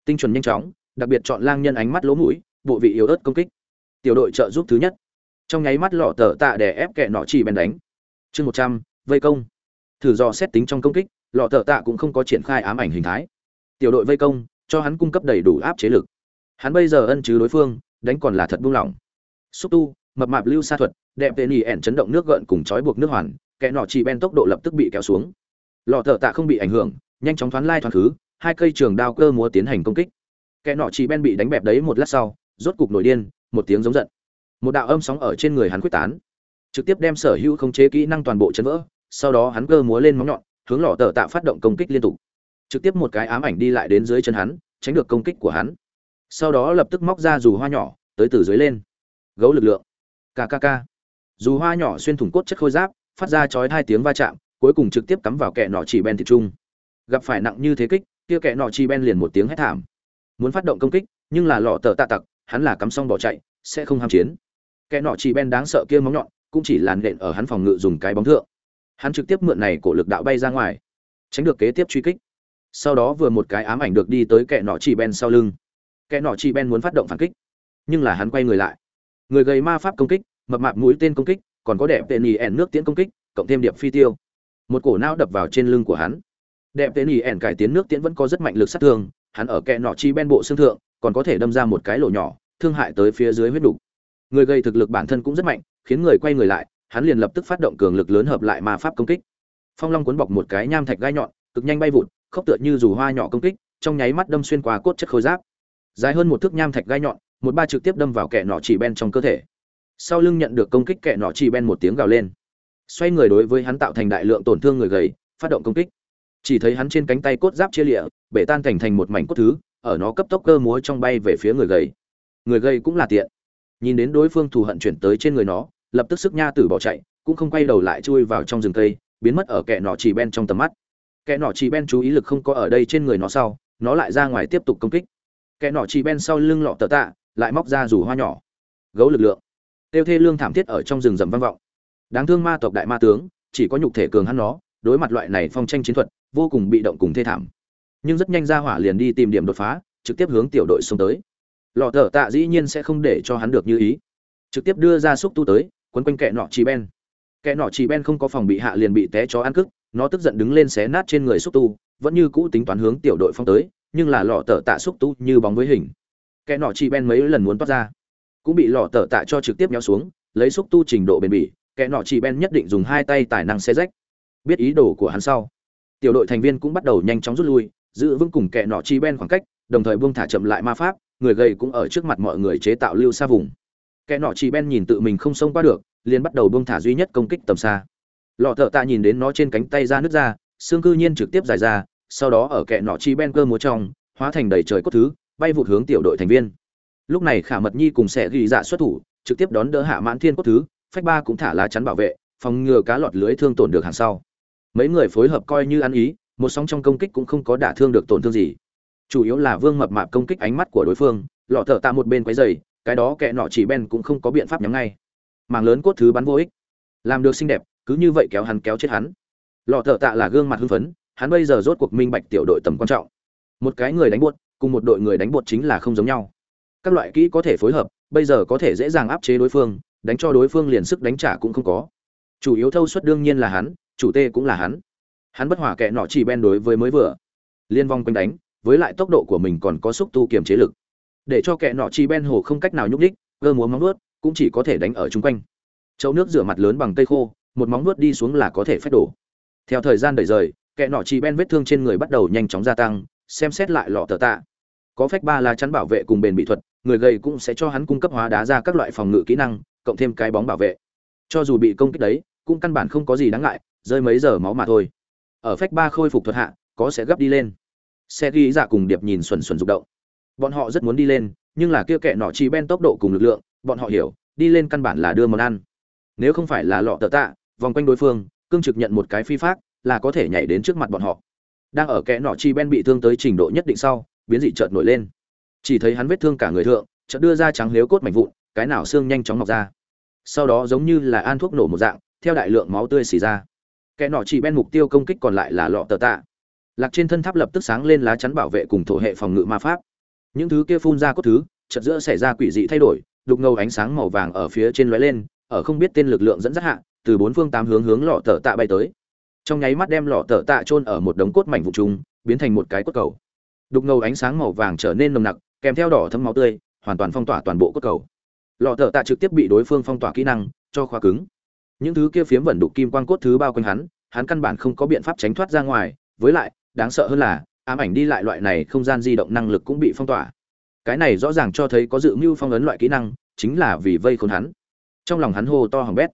A: tinh chuẩn nhanh chóng, đặc biệt chọn lang nhân ánh mắt lỗ mũi, bộ vị yếu ớt công kích. Tiểu đội trợ giúp thứ nhất. Trong nháy mắt lọ tờ tạ để ép kẻ nọ chỉ bèn đánh. Chương một trăm, vây công. Thử do xét tính trong công kích, lọ tờ tạ cũng không có triển khai ám ảnh hình thái. Tiểu đội vây công, cho hắn cung cấp đầy đủ áp chế lực. Hắn bây giờ ân chứ đối phương, đánh còn là thật buông lỏng. Xúc tu, mập mạp lưu sa thuật, đẹp tên ỉ ẻn chấn động nước gợn cùng trói buộc nước hoàn, kẻ nọ chỉ ben tốc độ lập tức bị kéo xuống. Lọ thợ tạ không bị ảnh hưởng, nhanh chóng thoáng lai thoáng thứ hai cây trường đao cơ múa tiến hành công kích. Kẻ nọ chỉ ben bị đánh bẹp đấy một lát sau, rốt cục nổi điên, một tiếng giống giận. Một đạo âm sóng ở trên người hắn quyết tán. Trực tiếp đem sở hữu khống chế kỹ năng toàn bộ chấn vỡ, sau đó hắn cơ múa lên móng nhọn, hướng lọ tờ tạ phát động công kích liên tục. Trực tiếp một cái ám ảnh đi lại đến dưới chân hắn, tránh được công kích của hắn. Sau đó lập tức móc ra dù hoa nhỏ, tới từ dưới lên. Gấu lực lượng. Kkk dù hoa nhỏ xuyên thủng cốt chất khôi giáp, phát ra chói hai tiếng va chạm, cuối cùng trực tiếp cắm vào kẻ nọ chỉ ben thịt trung gặp phải nặng như thế kích kia kẻ nọ chỉ ben liền một tiếng hét thảm. Muốn phát động công kích, nhưng là lọ tờ tạ tặc, hắn là cắm xong bỏ chạy, sẽ không ham chiến. Kẻ nọ chỉ ben đáng sợ kia móng nhọn, cũng chỉ làn nện ở hắn phòng ngự dùng cái bóng thượng. Hắn trực tiếp mượn này cổ lực đạo bay ra ngoài, tránh được kế tiếp truy kích. Sau đó vừa một cái ám ảnh được đi tới kẻ nọ chỉ ben sau lưng. Kẻ nọ chỉ ben muốn phát động phản kích, nhưng là hắn quay người lại. Người gầy ma pháp công kích, mập mạp mũi tên công kích, còn có đẹp tên nhì ẻn nước tiễn công kích, cộng thêm điệp phi tiêu. Một cổ não đập vào trên lưng của hắn đẹp tên nhì ẻn cải tiến nước tiễn vẫn có rất mạnh lực sát thương, hắn ở kẹ nọ chi ben bộ xương thượng, còn có thể đâm ra một cái lỗ nhỏ, thương hại tới phía dưới huyết đục. Người gây thực lực bản thân cũng rất mạnh, khiến người quay người lại, hắn liền lập tức phát động cường lực lớn hợp lại ma pháp công kích. Phong long cuốn bọc một cái nham thạch gai nhọn, cực nhanh bay vụt, khốc tựa như dù hoa nhỏ công kích, trong nháy mắt đâm xuyên qua cốt chất khối giáp. Dài hơn một thước nham thạch gai nhọn, một ba trực tiếp đâm vào kẻ nọ chỉ ben trong cơ thể. Sau lưng nhận được công kích kẻ nọ chỉ ben một tiếng gào lên. Xoay người đối với hắn tạo thành đại lượng tổn thương người gầy, phát động công kích chỉ thấy hắn trên cánh tay cốt giáp chia lịa, bể tan thành thành một mảnh cốt thứ, ở nó cấp tốc cơ múa trong bay về phía người gầy. Người gầy cũng là tiện. Nhìn đến đối phương thù hận chuyển tới trên người nó, lập tức sức nha tử bỏ chạy, cũng không quay đầu lại chui vào trong rừng cây, biến mất ở kẻ nọ chỉ ben trong tầm mắt. Kẻ nọ chỉ ben chú ý lực không có ở đây trên người nó sau, nó lại ra ngoài tiếp tục công kích. Kẻ nọ chỉ ben sau lưng lọ tờ tạ, lại móc ra rủ hoa nhỏ. Gấu lực lượng. Tiêu thê lương thảm thiết ở trong rừng rầm vang vọng. Đáng thương ma tộc đại ma tướng, chỉ có nhục thể cường hắn nó, đối mặt loại này phong tranh chiến thuật vô cùng bị động cùng thê thảm. Nhưng rất nhanh ra hỏa liền đi tìm điểm đột phá, trực tiếp hướng tiểu đội xông tới. Lọ thở tạ dĩ nhiên sẽ không để cho hắn được như ý. Trực tiếp đưa ra xúc tu tới, quấn quanh kẹ nọ chỉ ben. Kẹ nọ chỉ ben không có phòng bị hạ liền bị té chó ăn cức nó tức giận đứng lên xé nát trên người xúc tu, vẫn như cũ tính toán hướng tiểu đội phong tới, nhưng là lọ tở tạ xúc tu như bóng với hình. Kẻ nọ chỉ ben mấy lần muốn toát ra, cũng bị lọ tở tạ cho trực tiếp nhéo xuống, lấy xúc tu trình độ bền bỉ, kẻ nọ chỉ ben nhất định dùng hai tay tài năng xe rách. Biết ý đồ của hắn sau tiểu đội thành viên cũng bắt đầu nhanh chóng rút lui, giữ vững cùng kẻ nọ chi ben khoảng cách, đồng thời buông thả chậm lại ma pháp, người gầy cũng ở trước mặt mọi người chế tạo lưu xa vùng. Kẻ nọ chỉ ben nhìn tự mình không xông qua được, liền bắt đầu buông thả duy nhất công kích tầm xa. Lọ thợ tạ nhìn đến nó trên cánh tay ra nước ra, xương cư nhiên trực tiếp dài ra, sau đó ở kẻ nọ chi ben cơ múa trong, hóa thành đầy trời cốt thứ, bay vụt hướng tiểu đội thành viên. Lúc này khả mật nhi cùng sẽ ghi dạ xuất thủ, trực tiếp đón đỡ hạ mãn thiên cốt thứ, phách ba cũng thả lá chắn bảo vệ, phòng ngừa cá lọt lưới thương tổn được hàng sau mấy người phối hợp coi như ăn ý, một sóng trong công kích cũng không có đả thương được tổn thương gì. Chủ yếu là vương mập mạp công kích ánh mắt của đối phương, lọ thở tạ một bên quấy dày cái đó kẻ nọ chỉ ben cũng không có biện pháp nhắm ngay. Màng lớn cốt thứ bắn vô ích. Làm được xinh đẹp, cứ như vậy kéo hắn kéo chết hắn. Lọ thở tạ là gương mặt hưng phấn, hắn bây giờ rốt cuộc minh bạch tiểu đội tầm quan trọng. Một cái người đánh buốt, cùng một đội người đánh buột chính là không giống nhau. Các loại kỹ có thể phối hợp, bây giờ có thể dễ dàng áp chế đối phương, đánh cho đối phương liền sức đánh trả cũng không có. Chủ yếu thâu suất đương nhiên là hắn chủ tê cũng là hắn. Hắn bất hòa kẹ nọ chỉ ben đối với mới vừa. Liên vong quanh đánh, với lại tốc độ của mình còn có xúc tu kiềm chế lực. Để cho kẻ nọ chi ben hồ không cách nào nhúc đích gơ múa móng vuốt, cũng chỉ có thể đánh ở chung quanh. Chậu nước rửa mặt lớn bằng cây khô, một móng vuốt đi xuống là có thể phép đổ. Theo thời gian đẩy rời, kẻ nọ chi ben vết thương trên người bắt đầu nhanh chóng gia tăng, xem xét lại lọ tờ tạ. Có phách ba lá chắn bảo vệ cùng bền bị thuật, người gầy cũng sẽ cho hắn cung cấp hóa đá ra các loại phòng ngự kỹ năng, cộng thêm cái bóng bảo vệ. Cho dù bị công kích đấy, cũng căn bản không có gì đáng ngại rơi mấy giờ máu mà thôi. Ở phách ba khôi phục thuật hạ, có sẽ gấp đi lên. Xe ghi dạ cùng điệp nhìn xuẩn xuẩn rụng động. Bọn họ rất muốn đi lên, nhưng là kia kệ nọ chỉ ben tốc độ cùng lực lượng, bọn họ hiểu, đi lên căn bản là đưa món ăn. Nếu không phải là lọ tờ tạ, vòng quanh đối phương, cương trực nhận một cái phi pháp là có thể nhảy đến trước mặt bọn họ. Đang ở kẽ nọ chi ben bị thương tới trình độ nhất định sau, biến dị chợt nổi lên. Chỉ thấy hắn vết thương cả người thượng, chợt đưa ra trắng liếu cốt mảnh vụn, cái nào xương nhanh chóng mọc ra. Sau đó giống như là an thuốc nổ một dạng, theo đại lượng máu tươi xì ra kẻ nọ chỉ ben mục tiêu công kích còn lại là lọ tờ tạ. Lạc trên thân tháp lập tức sáng lên lá chắn bảo vệ cùng thổ hệ phòng ngự ma pháp. Những thứ kia phun ra cốt thứ, chợt giữa xảy ra quỷ dị thay đổi, đục ngầu ánh sáng màu vàng ở phía trên lóe lên, ở không biết tên lực lượng dẫn dắt hạ, từ bốn phương tám hướng hướng lọ tờ tạ bay tới. Trong nháy mắt đem lọ tờ tạ chôn ở một đống cốt mảnh vụ trùng, biến thành một cái cốt cầu. Đục ngầu ánh sáng màu vàng trở nên nồng nặc, kèm theo đỏ thấm máu tươi, hoàn toàn phong tỏa toàn bộ cốt cầu. Lọ tờ tạ trực tiếp bị đối phương phong tỏa kỹ năng, cho khóa cứng những thứ kia phiếm vẩn đục kim quang cốt thứ bao quanh hắn hắn căn bản không có biện pháp tránh thoát ra ngoài, với lại, đáng sợ hơn là, ám ảnh đi lại loại này không gian di động năng lực cũng bị phong tỏa. Cái này rõ ràng cho thấy có dự mưu phong ấn loại kỹ năng, chính là vì vây khốn hắn. Trong lòng hắn hô to hỏng bét.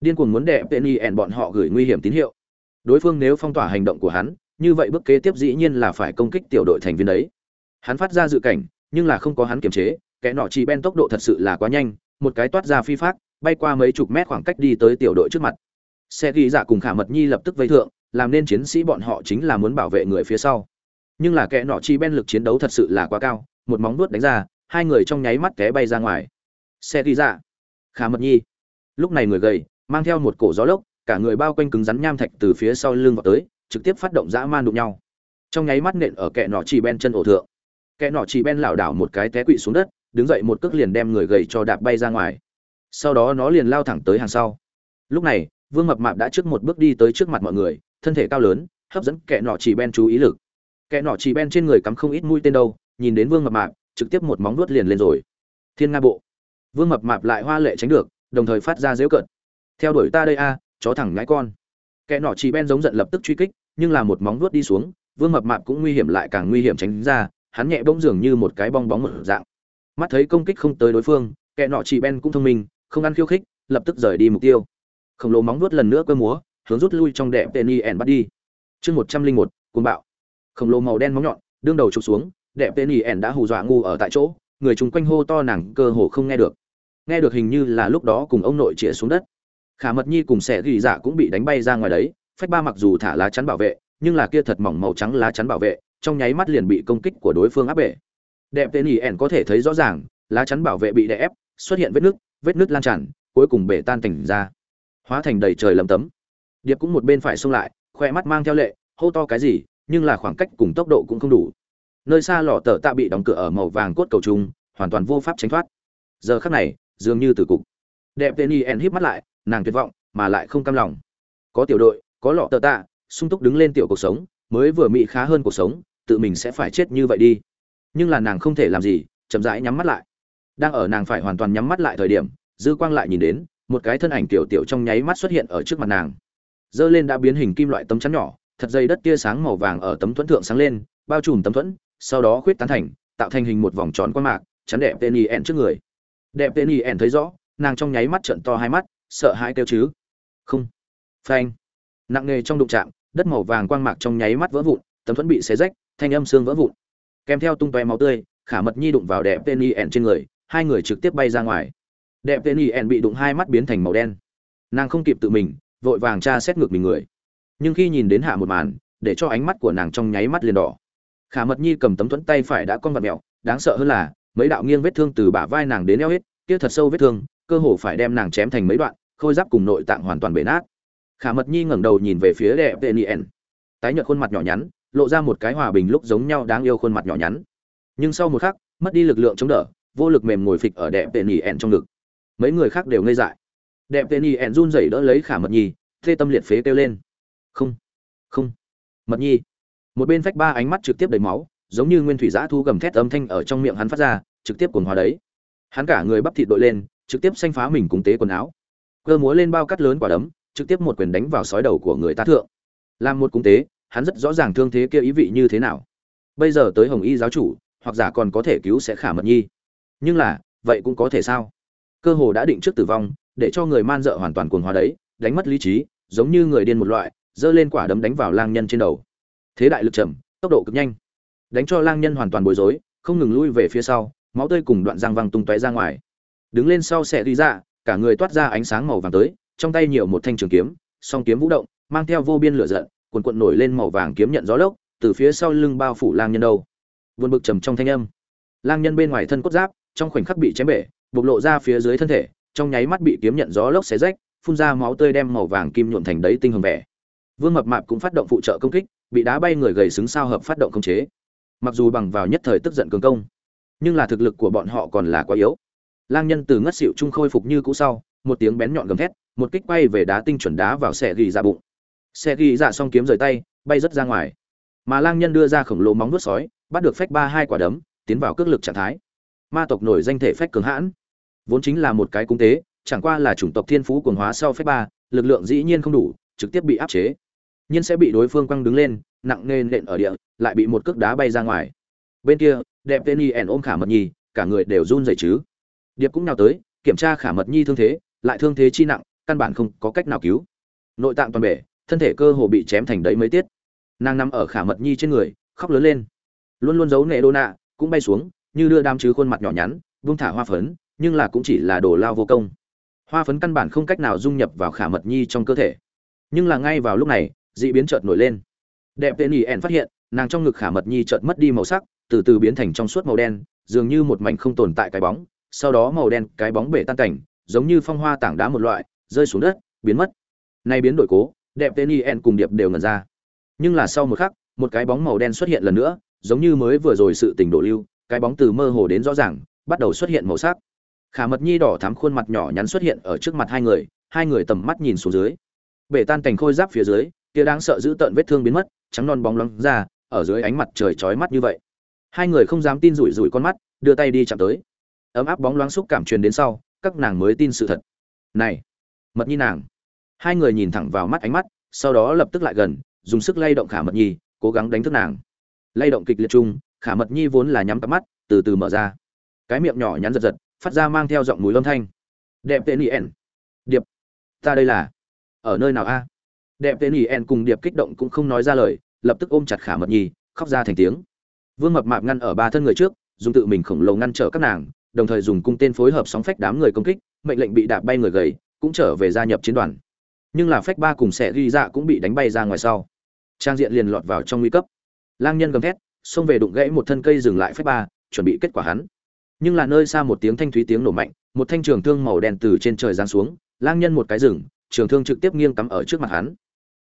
A: Điên cuồng muốn đệ penny ẻn bọn họ gửi nguy hiểm tín hiệu. Đối phương nếu phong tỏa hành động của hắn, như vậy bước kế tiếp dĩ nhiên là phải công kích tiểu đội thành viên đấy. Hắn phát ra dự cảnh, nhưng là không có hắn kiềm chế, kẻ nọ chỉ ben tốc độ thật sự là quá nhanh, một cái toát ra phi phát bay qua mấy chục mét khoảng cách đi tới tiểu đội trước mặt. Xe ghi dạ cùng khả mật nhi lập tức vây thượng, làm nên chiến sĩ bọn họ chính là muốn bảo vệ người phía sau. Nhưng là kẻ nọ chi ben lực chiến đấu thật sự là quá cao, một móng vuốt đánh ra, hai người trong nháy mắt té bay ra ngoài. Xe ghi dạ khả mật nhi. Lúc này người gầy, mang theo một cổ gió lốc, cả người bao quanh cứng rắn nham thạch từ phía sau lưng vào tới, trực tiếp phát động dã man đụng nhau. Trong nháy mắt nện ở kẻ nọ chỉ ben chân ổ thượng. Kẻ nọ chỉ ben lảo đảo một cái té quỵ xuống đất, đứng dậy một cước liền đem người gầy cho đạp bay ra ngoài sau đó nó liền lao thẳng tới hàng sau. Lúc này, vương mập mạp đã trước một bước đi tới trước mặt mọi người, thân thể cao lớn, hấp dẫn kẻ nọ chỉ ben chú ý lực. Kẻ nọ chỉ ben trên người cắm không ít mũi tên đâu, nhìn đến vương mập mạp, trực tiếp một móng vuốt liền lên rồi. Thiên nga bộ. Vương mập mạp lại hoa lệ tránh được, đồng thời phát ra dễu cận theo đuổi ta đây a, chó thẳng ngãi con. Kẻ nọ chỉ ben giống giận lập tức truy kích, nhưng là một móng vuốt đi xuống, vương mập mạp cũng nguy hiểm lại càng nguy hiểm tránh ra, hắn nhẹ bỗng dường như một cái bong bóng một dạng. Mắt thấy công kích không tới đối phương, kẻ nọ chỉ ben cũng thông minh không ăn khiêu khích, lập tức rời đi mục tiêu. Khổng lồ móng vuốt lần nữa cơ múa, hướng rút lui trong đẹp penny ẻn bắt đi. Chương một trăm linh một, cuồng bạo. Khổng lồ màu đen móng nhọn, đương đầu trục xuống đẹp penny ẻn đã hù dọa ngu ở tại chỗ, người chung quanh hô to nàng cơ hồ không nghe được. Nghe được hình như là lúc đó cùng ông nội chĩa xuống đất. Khả mật nhi cùng sẻ ghi dạ cũng bị đánh bay ra ngoài đấy, phách ba mặc dù thả lá chắn bảo vệ, nhưng là kia thật mỏng màu trắng lá chắn bảo vệ, trong nháy mắt liền bị công kích của đối phương áp bể. Đẹp tên ỉ ẻn có thể thấy rõ ràng, lá chắn bảo vệ bị đè ép, xuất hiện vết nứt vết nứt lan tràn, cuối cùng bể tan cảnh ra. Hóa thành đầy trời lầm tấm. Điệp cũng một bên phải xông lại, khoe mắt mang theo lệ, hô to cái gì, nhưng là khoảng cách cùng tốc độ cũng không đủ. Nơi xa lò tờ tạ bị đóng cửa ở màu vàng cốt cầu trung, hoàn toàn vô pháp tránh thoát. Giờ khắc này, dường như từ cục. Đẹp tên y en híp mắt lại, nàng tuyệt vọng, mà lại không cam lòng. Có tiểu đội, có lọ tờ tạ, sung túc đứng lên tiểu cuộc sống, mới vừa mị khá hơn cuộc sống, tự mình sẽ phải chết như vậy đi. Nhưng là nàng không thể làm gì, chậm rãi nhắm mắt lại đang ở nàng phải hoàn toàn nhắm mắt lại thời điểm, dư quang lại nhìn đến, một cái thân ảnh tiểu tiểu trong nháy mắt xuất hiện ở trước mặt nàng. Dơ lên đã biến hình kim loại tấm chắn nhỏ, thật dây đất tia sáng màu vàng ở tấm thuẫn thượng sáng lên, bao trùm tấm thuẫn, sau đó khuyết tán thành, tạo thành hình một vòng tròn quang mạc, chắn đẹp tên y ẹn trước người. Đẹp tên y ẹn thấy rõ, nàng trong nháy mắt trận to hai mắt, sợ hãi kêu chứ. Không. Phanh. Nặng nề trong đụng chạm, đất màu vàng quang mạc trong nháy mắt vỡ vụn, tấm thuẫn bị xé rách, thanh âm xương vỡ vụn. Kèm theo tung toe máu tươi, khả mật nhi đụng vào đẹp tên y ẹn trên người hai người trực tiếp bay ra ngoài. Đẹp tên y ẹn bị đụng hai mắt biến thành màu đen. Nàng không kịp tự mình, vội vàng tra xét ngược mình người. Nhưng khi nhìn đến hạ một màn, để cho ánh mắt của nàng trong nháy mắt liền đỏ. Khả mật nhi cầm tấm thuẫn tay phải đã con vật mẹo đáng sợ hơn là, mấy đạo nghiêng vết thương từ bả vai nàng đến eo hết, kia thật sâu vết thương, cơ hồ phải đem nàng chém thành mấy đoạn, khôi giáp cùng nội tạng hoàn toàn bể nát. Khả mật nhi ngẩng đầu nhìn về phía đẹp tên yen. Tái nhợt khuôn mặt nhỏ nhắn, lộ ra một cái hòa bình lúc giống nhau đáng yêu khuôn mặt nhỏ nhắn. Nhưng sau một khắc, mất đi lực lượng chống đỡ vô lực mềm ngồi phịch ở đẹp tên yen trong ngực. Mấy người khác đều ngây dại. Đẹp tên yen run rẩy đỡ lấy khả mật nhi, thê tâm liệt phế kêu lên. Không không. Mật nhi. Một bên phách ba ánh mắt trực tiếp đầy máu, giống như nguyên thủy giã thu gầm thét âm thanh ở trong miệng hắn phát ra, trực tiếp cuồng hóa đấy. Hắn cả người bắp thịt đội lên, trực tiếp xanh phá mình cùng tế quần áo. Cơ múa lên bao cắt lớn quả đấm, trực tiếp một quyền đánh vào sói đầu của người ta thượng. Làm một cung tế, hắn rất rõ ràng thương thế kia ý vị như thế nào. Bây giờ tới hồng y giáo chủ, hoặc giả còn có thể cứu sẽ khả mật nhi nhưng là, vậy cũng có thể sao? Cơ hồ đã định trước tử vong, để cho người man dợ hoàn toàn cuồng hóa đấy, đánh mất lý trí, giống như người điên một loại, giơ lên quả đấm đánh vào lang nhân trên đầu. Thế đại lực chậm, tốc độ cực nhanh. Đánh cho lang nhân hoàn toàn bối rối, không ngừng lui về phía sau, máu tươi cùng đoạn răng văng tung tóe ra ngoài. Đứng lên sau xe đi ra, cả người toát ra ánh sáng màu vàng tới, trong tay nhiều một thanh trường kiếm, song kiếm vũ động, mang theo vô biên lửa giận, cuồn cuộn nổi lên màu vàng kiếm nhận gió lốc, từ phía sau lưng bao phủ lang nhân đâu. Vượt bực trầm trong thanh âm. Lang nhân bên ngoài thân cốt giáp trong khoảnh khắc bị chém bể, bộc lộ ra phía dưới thân thể, trong nháy mắt bị kiếm nhận gió lốc xé rách, phun ra máu tươi đem màu vàng kim nhuộm thành đấy tinh hồng vẻ. Vương mập mạp cũng phát động phụ trợ công kích, bị đá bay người gầy xứng sao hợp phát động công chế. Mặc dù bằng vào nhất thời tức giận cường công, nhưng là thực lực của bọn họ còn là quá yếu. Lang nhân từ ngất xịu trung khôi phục như cũ sau, một tiếng bén nhọn gầm thét, một kích bay về đá tinh chuẩn đá vào xe ghi ra bụng. Xe ghi ra xong kiếm rời tay, bay rất ra ngoài. Mà lang nhân đưa ra khổng lồ móng vuốt sói, bắt được phách ba hai quả đấm, tiến vào cước lực trạng thái ma tộc nổi danh thể phách cường hãn. Vốn chính là một cái cung tế, chẳng qua là chủng tộc thiên phú cường hóa sau phép ba, lực lượng dĩ nhiên không đủ, trực tiếp bị áp chế. Nhiên sẽ bị đối phương quăng đứng lên, nặng nề nện ở địa, lại bị một cước đá bay ra ngoài. Bên kia, đẹp tên y ẻn ôm khả mật nhi, cả người đều run rẩy chứ. Điệp cũng nào tới, kiểm tra khả mật nhi thương thế, lại thương thế chi nặng, căn bản không có cách nào cứu. Nội tạng toàn bể, thân thể cơ hồ bị chém thành đấy mấy tiết. Nàng nằm ở khả mật nhi trên người, khóc lớn lên. Luôn luôn giấu nệ đô nạ, cũng bay xuống như đưa đam chứ khuôn mặt nhỏ nhắn vung thả hoa phấn, nhưng là cũng chỉ là đồ lao vô công. Hoa phấn căn bản không cách nào dung nhập vào khả mật nhi trong cơ thể. Nhưng là ngay vào lúc này, dị biến chợt nổi lên. Đẹp tên ỉ ẻn phát hiện, nàng trong ngực khả mật nhi chợt mất đi màu sắc, từ từ biến thành trong suốt màu đen, dường như một mảnh không tồn tại cái bóng. Sau đó màu đen, cái bóng bể tan cảnh, giống như phong hoa tảng đá một loại, rơi xuống đất, biến mất. Nay biến đổi cố, đẹp tên yen cùng điệp đều ngần ra. Nhưng là sau một khắc, một cái bóng màu đen xuất hiện lần nữa, giống như mới vừa rồi sự tình đổ lưu cái bóng từ mơ hồ đến rõ ràng, bắt đầu xuất hiện màu sắc. Khả mật nhi đỏ thắm khuôn mặt nhỏ nhắn xuất hiện ở trước mặt hai người hai người tầm mắt nhìn xuống dưới. Bể tan cảnh khôi giáp phía dưới, kia đáng sợ giữ tận vết thương biến mất, trắng non bóng loáng ra, ở dưới ánh mặt trời chói mắt như vậy. Hai người không dám tin rủi rủi con mắt, đưa tay đi chạm tới. Ấm áp bóng loáng xúc cảm truyền đến sau, các nàng mới tin sự thật. Này, mật nhi nàng. Hai người nhìn thẳng vào mắt ánh mắt, sau đó lập tức lại gần, dùng sức lay động khả mật nhi, cố gắng đánh thức nàng. Lay động kịch liệt chung khả mật nhi vốn là nhắm cặp mắt, từ từ mở ra. Cái miệng nhỏ nhắn giật giật, phát ra mang theo giọng mùi âm thanh. Đẹp tên yen điệp. Ta đây là. Ở nơi nào a? Đẹp tên yen cùng điệp kích động cũng không nói ra lời, lập tức ôm chặt khả mật nhi, khóc ra thành tiếng. Vương mập mạp ngăn ở ba thân người trước, dùng tự mình khổng lồ ngăn trở các nàng, đồng thời dùng cung tên phối hợp sóng phách đám người công kích, mệnh lệnh bị đạp bay người gầy, cũng trở về gia nhập chiến đoàn. Nhưng là phách ba cùng sẽ ghi dạ cũng bị đánh bay ra ngoài sau. Trang diện liền lọt vào trong nguy cấp. Lang nhân gầm thét xông về đụng gãy một thân cây dừng lại phép ba, chuẩn bị kết quả hắn. Nhưng là nơi xa một tiếng thanh thúy tiếng nổ mạnh, một thanh trường thương màu đen từ trên trời giáng xuống, lang nhân một cái rừng, trường thương trực tiếp nghiêng cắm ở trước mặt hắn.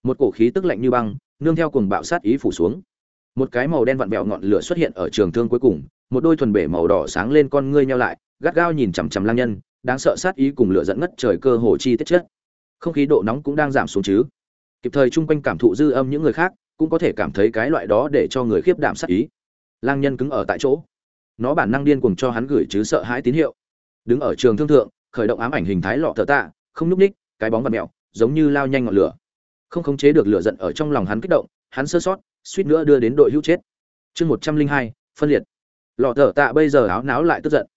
A: Một cổ khí tức lạnh như băng, nương theo cùng bạo sát ý phủ xuống. Một cái màu đen vặn vẹo ngọn lửa xuất hiện ở trường thương cuối cùng, một đôi thuần bể màu đỏ sáng lên con ngươi nhau lại, gắt gao nhìn chằm chằm lang nhân, đáng sợ sát ý cùng lửa dẫn ngất trời cơ hồ chi tiết chất. Không khí độ nóng cũng đang giảm xuống chứ. Kịp thời chung quanh cảm thụ dư âm những người khác cũng có thể cảm thấy cái loại đó để cho người khiếp đảm sát ý. Lang nhân cứng ở tại chỗ. Nó bản năng điên cùng cho hắn gửi chứ sợ hãi tín hiệu. Đứng ở trường thương thượng, khởi động ám ảnh hình thái lọ thợ tạ, không nhúc ních cái bóng vật mẹo giống như lao nhanh ngọn lửa. Không khống chế được lửa giận ở trong lòng hắn kích động, hắn sơ sót, suýt nữa đưa đến đội hữu chết. Chương một trăm linh hai, phân liệt. Lọ thợ tạ bây giờ áo náo lại tức giận.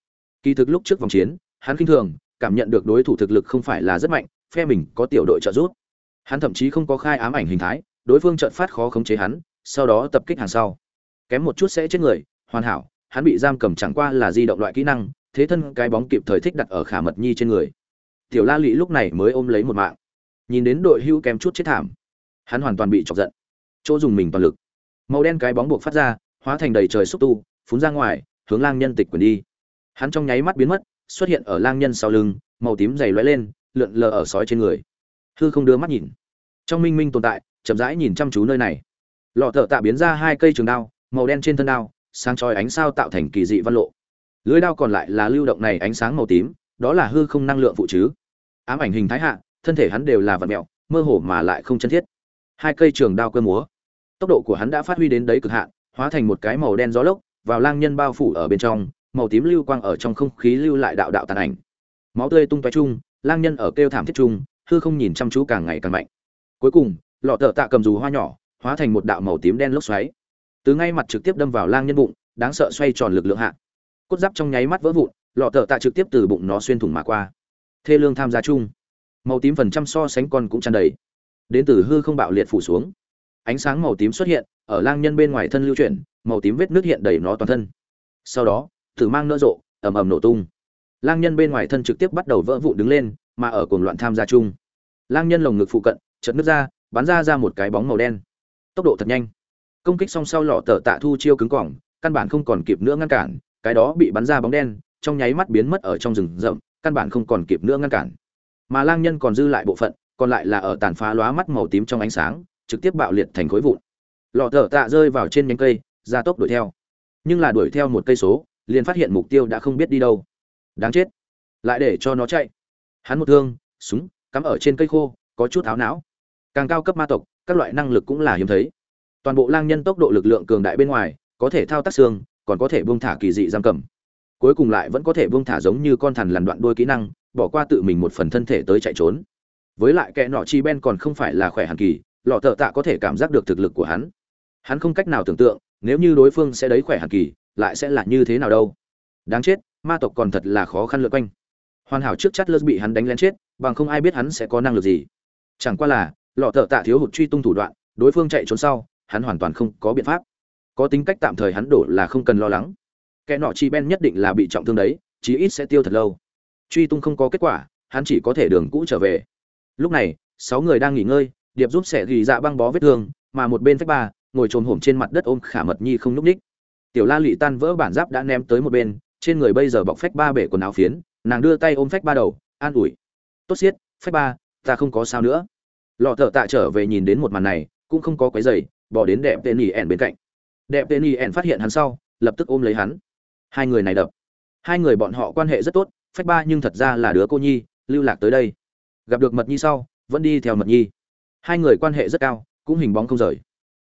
A: Kỳ thực lúc trước vòng chiến, hắn kinh thường, cảm nhận được đối thủ thực lực không phải là rất mạnh, phe mình có tiểu đội trợ giúp. Hắn thậm chí không có khai ám ảnh hình thái đối phương trợn phát khó khống chế hắn, sau đó tập kích hàng sau. Kém một chút sẽ chết người, hoàn hảo, hắn bị giam cầm chẳng qua là di động loại kỹ năng, thế thân cái bóng kịp thời thích đặt ở khả mật nhi trên người. Tiểu la lụy lúc này mới ôm lấy một mạng. Nhìn đến đội hưu kém chút chết thảm, hắn hoàn toàn bị chọc giận. Chỗ dùng mình toàn lực. Màu đen cái bóng buộc phát ra, hóa thành đầy trời xúc tu phun ra ngoài, hướng lang nhân tịch quyền đi. Hắn trong nháy mắt biến mất, xuất hiện ở lang nhân sau lưng, màu tím dày lóe lên, lượn lờ ở sói trên người. Hư không đưa mắt nhìn. Trong minh minh tồn tại chậm rãi nhìn chăm chú nơi này. Lọ thợ tạ biến ra hai cây trường đao, màu đen trên thân đao, sáng chói ánh sao tạo thành kỳ dị văn lộ. Lưới đao còn lại là lưu động này ánh sáng màu tím, đó là hư không năng lượng phụ chứ. Ám ảnh hình thái hạ, thân thể hắn đều là vật mẹo, mơ hồ mà lại không chân thiết. Hai cây trường đao cơ múa. Tốc độ của hắn đã phát huy đến đấy cực hạn, hóa thành một cái màu đen gió lốc, vào lang nhân bao phủ ở bên trong, màu tím lưu quang ở trong không khí lưu lại đạo đạo tàn ảnh. Máu tươi tung tóe chung, lang nhân ở kêu thảm thiết chung, hư không nhìn chăm chú càng ngày càng mạnh. Cuối cùng lọ thợ tạ cầm dù hoa nhỏ, hóa thành một đạo màu tím đen lốc xoáy. Từ ngay mặt trực tiếp đâm vào lang nhân bụng, đáng sợ xoay tròn lực lượng hạ. Cốt giáp trong nháy mắt vỡ vụn, lọ thợ tạ trực tiếp từ bụng nó xuyên thủng mà qua. Thê lương tham gia chung. Màu tím phần trăm so sánh con cũng tràn đầy. Đến từ hư không bạo liệt phủ xuống. Ánh sáng màu tím xuất hiện, ở lang nhân bên ngoài thân lưu chuyển, màu tím vết nước hiện đầy nó toàn thân. Sau đó, thử mang nỡ rộ, ầm ầm nổ tung. Lang nhân bên ngoài thân trực tiếp bắt đầu vỡ vụn đứng lên, mà ở cuồng loạn tham gia chung. Lang nhân lồng ngực phụ cận chật nước ra bắn ra ra một cái bóng màu đen. Tốc độ thật nhanh. Công kích xong sau lọ tờ tạ thu chiêu cứng cỏng, căn bản không còn kịp nữa ngăn cản, cái đó bị bắn ra bóng đen, trong nháy mắt biến mất ở trong rừng rậm, căn bản không còn kịp nữa ngăn cản. Mà lang nhân còn dư lại bộ phận, còn lại là ở tàn phá lóa mắt màu tím trong ánh sáng, trực tiếp bạo liệt thành khối vụn. Lọ tờ tạ rơi vào trên nhánh cây, ra tốc đuổi theo. Nhưng là đuổi theo một cây số, liền phát hiện mục tiêu đã không biết đi đâu. Đáng chết. Lại để cho nó chạy. Hắn một thương, súng, cắm ở trên cây khô, có chút áo não càng cao cấp ma tộc, các loại năng lực cũng là hiếm thấy. Toàn bộ lang nhân tốc độ lực lượng cường đại bên ngoài, có thể thao tác xương, còn có thể buông thả kỳ dị giam cầm. Cuối cùng lại vẫn có thể buông thả giống như con thằn lằn đoạn đuôi kỹ năng, bỏ qua tự mình một phần thân thể tới chạy trốn. Với lại kẻ nọ chi ben còn không phải là khỏe hàn kỳ, lọ thợ tạ có thể cảm giác được thực lực của hắn. Hắn không cách nào tưởng tượng, nếu như đối phương sẽ đấy khỏe hàn kỳ, lại sẽ là như thế nào đâu. Đáng chết, ma tộc còn thật là khó khăn lượt quanh. Hoàn hảo trước chắt lơ bị hắn đánh lén chết, bằng không ai biết hắn sẽ có năng lực gì. Chẳng qua là lọ thợ tạ thiếu hụt truy tung thủ đoạn, đối phương chạy trốn sau, hắn hoàn toàn không có biện pháp. Có tính cách tạm thời hắn đổ là không cần lo lắng. Kẻ nọ chi ben nhất định là bị trọng thương đấy, chí ít sẽ tiêu thật lâu. Truy tung không có kết quả, hắn chỉ có thể đường cũ trở về. Lúc này, sáu người đang nghỉ ngơi, điệp giúp sẻ ghi dạ băng bó vết thương, mà một bên phách ba, ngồi trồm hổm trên mặt đất ôm khả mật nhi không n ú c ních tiểu la lị tan vỡ bản giáp đã ném tới một bên, trên người bây giờ bọc phách ba bể quần áo phiến, nàng đưa tay ôm phách ba đầu, an ủi. Tốt xiết, phách ba, ta không có sao nữa lọ thợ tạ trở về nhìn đến một màn này, cũng không có quấy giày bỏ đến đẹp tên ỉ ẻn bên cạnh. Đẹp tên ỉ ẻn phát hiện hắn sau, lập tức ôm lấy hắn. Hai người này đập. Hai người bọn họ quan hệ rất tốt, phách ba nhưng thật ra là đứa cô nhi, lưu lạc tới đây. Gặp được mật nhi sau, vẫn đi theo mật nhi. Hai người quan hệ rất cao, cũng hình bóng không rời.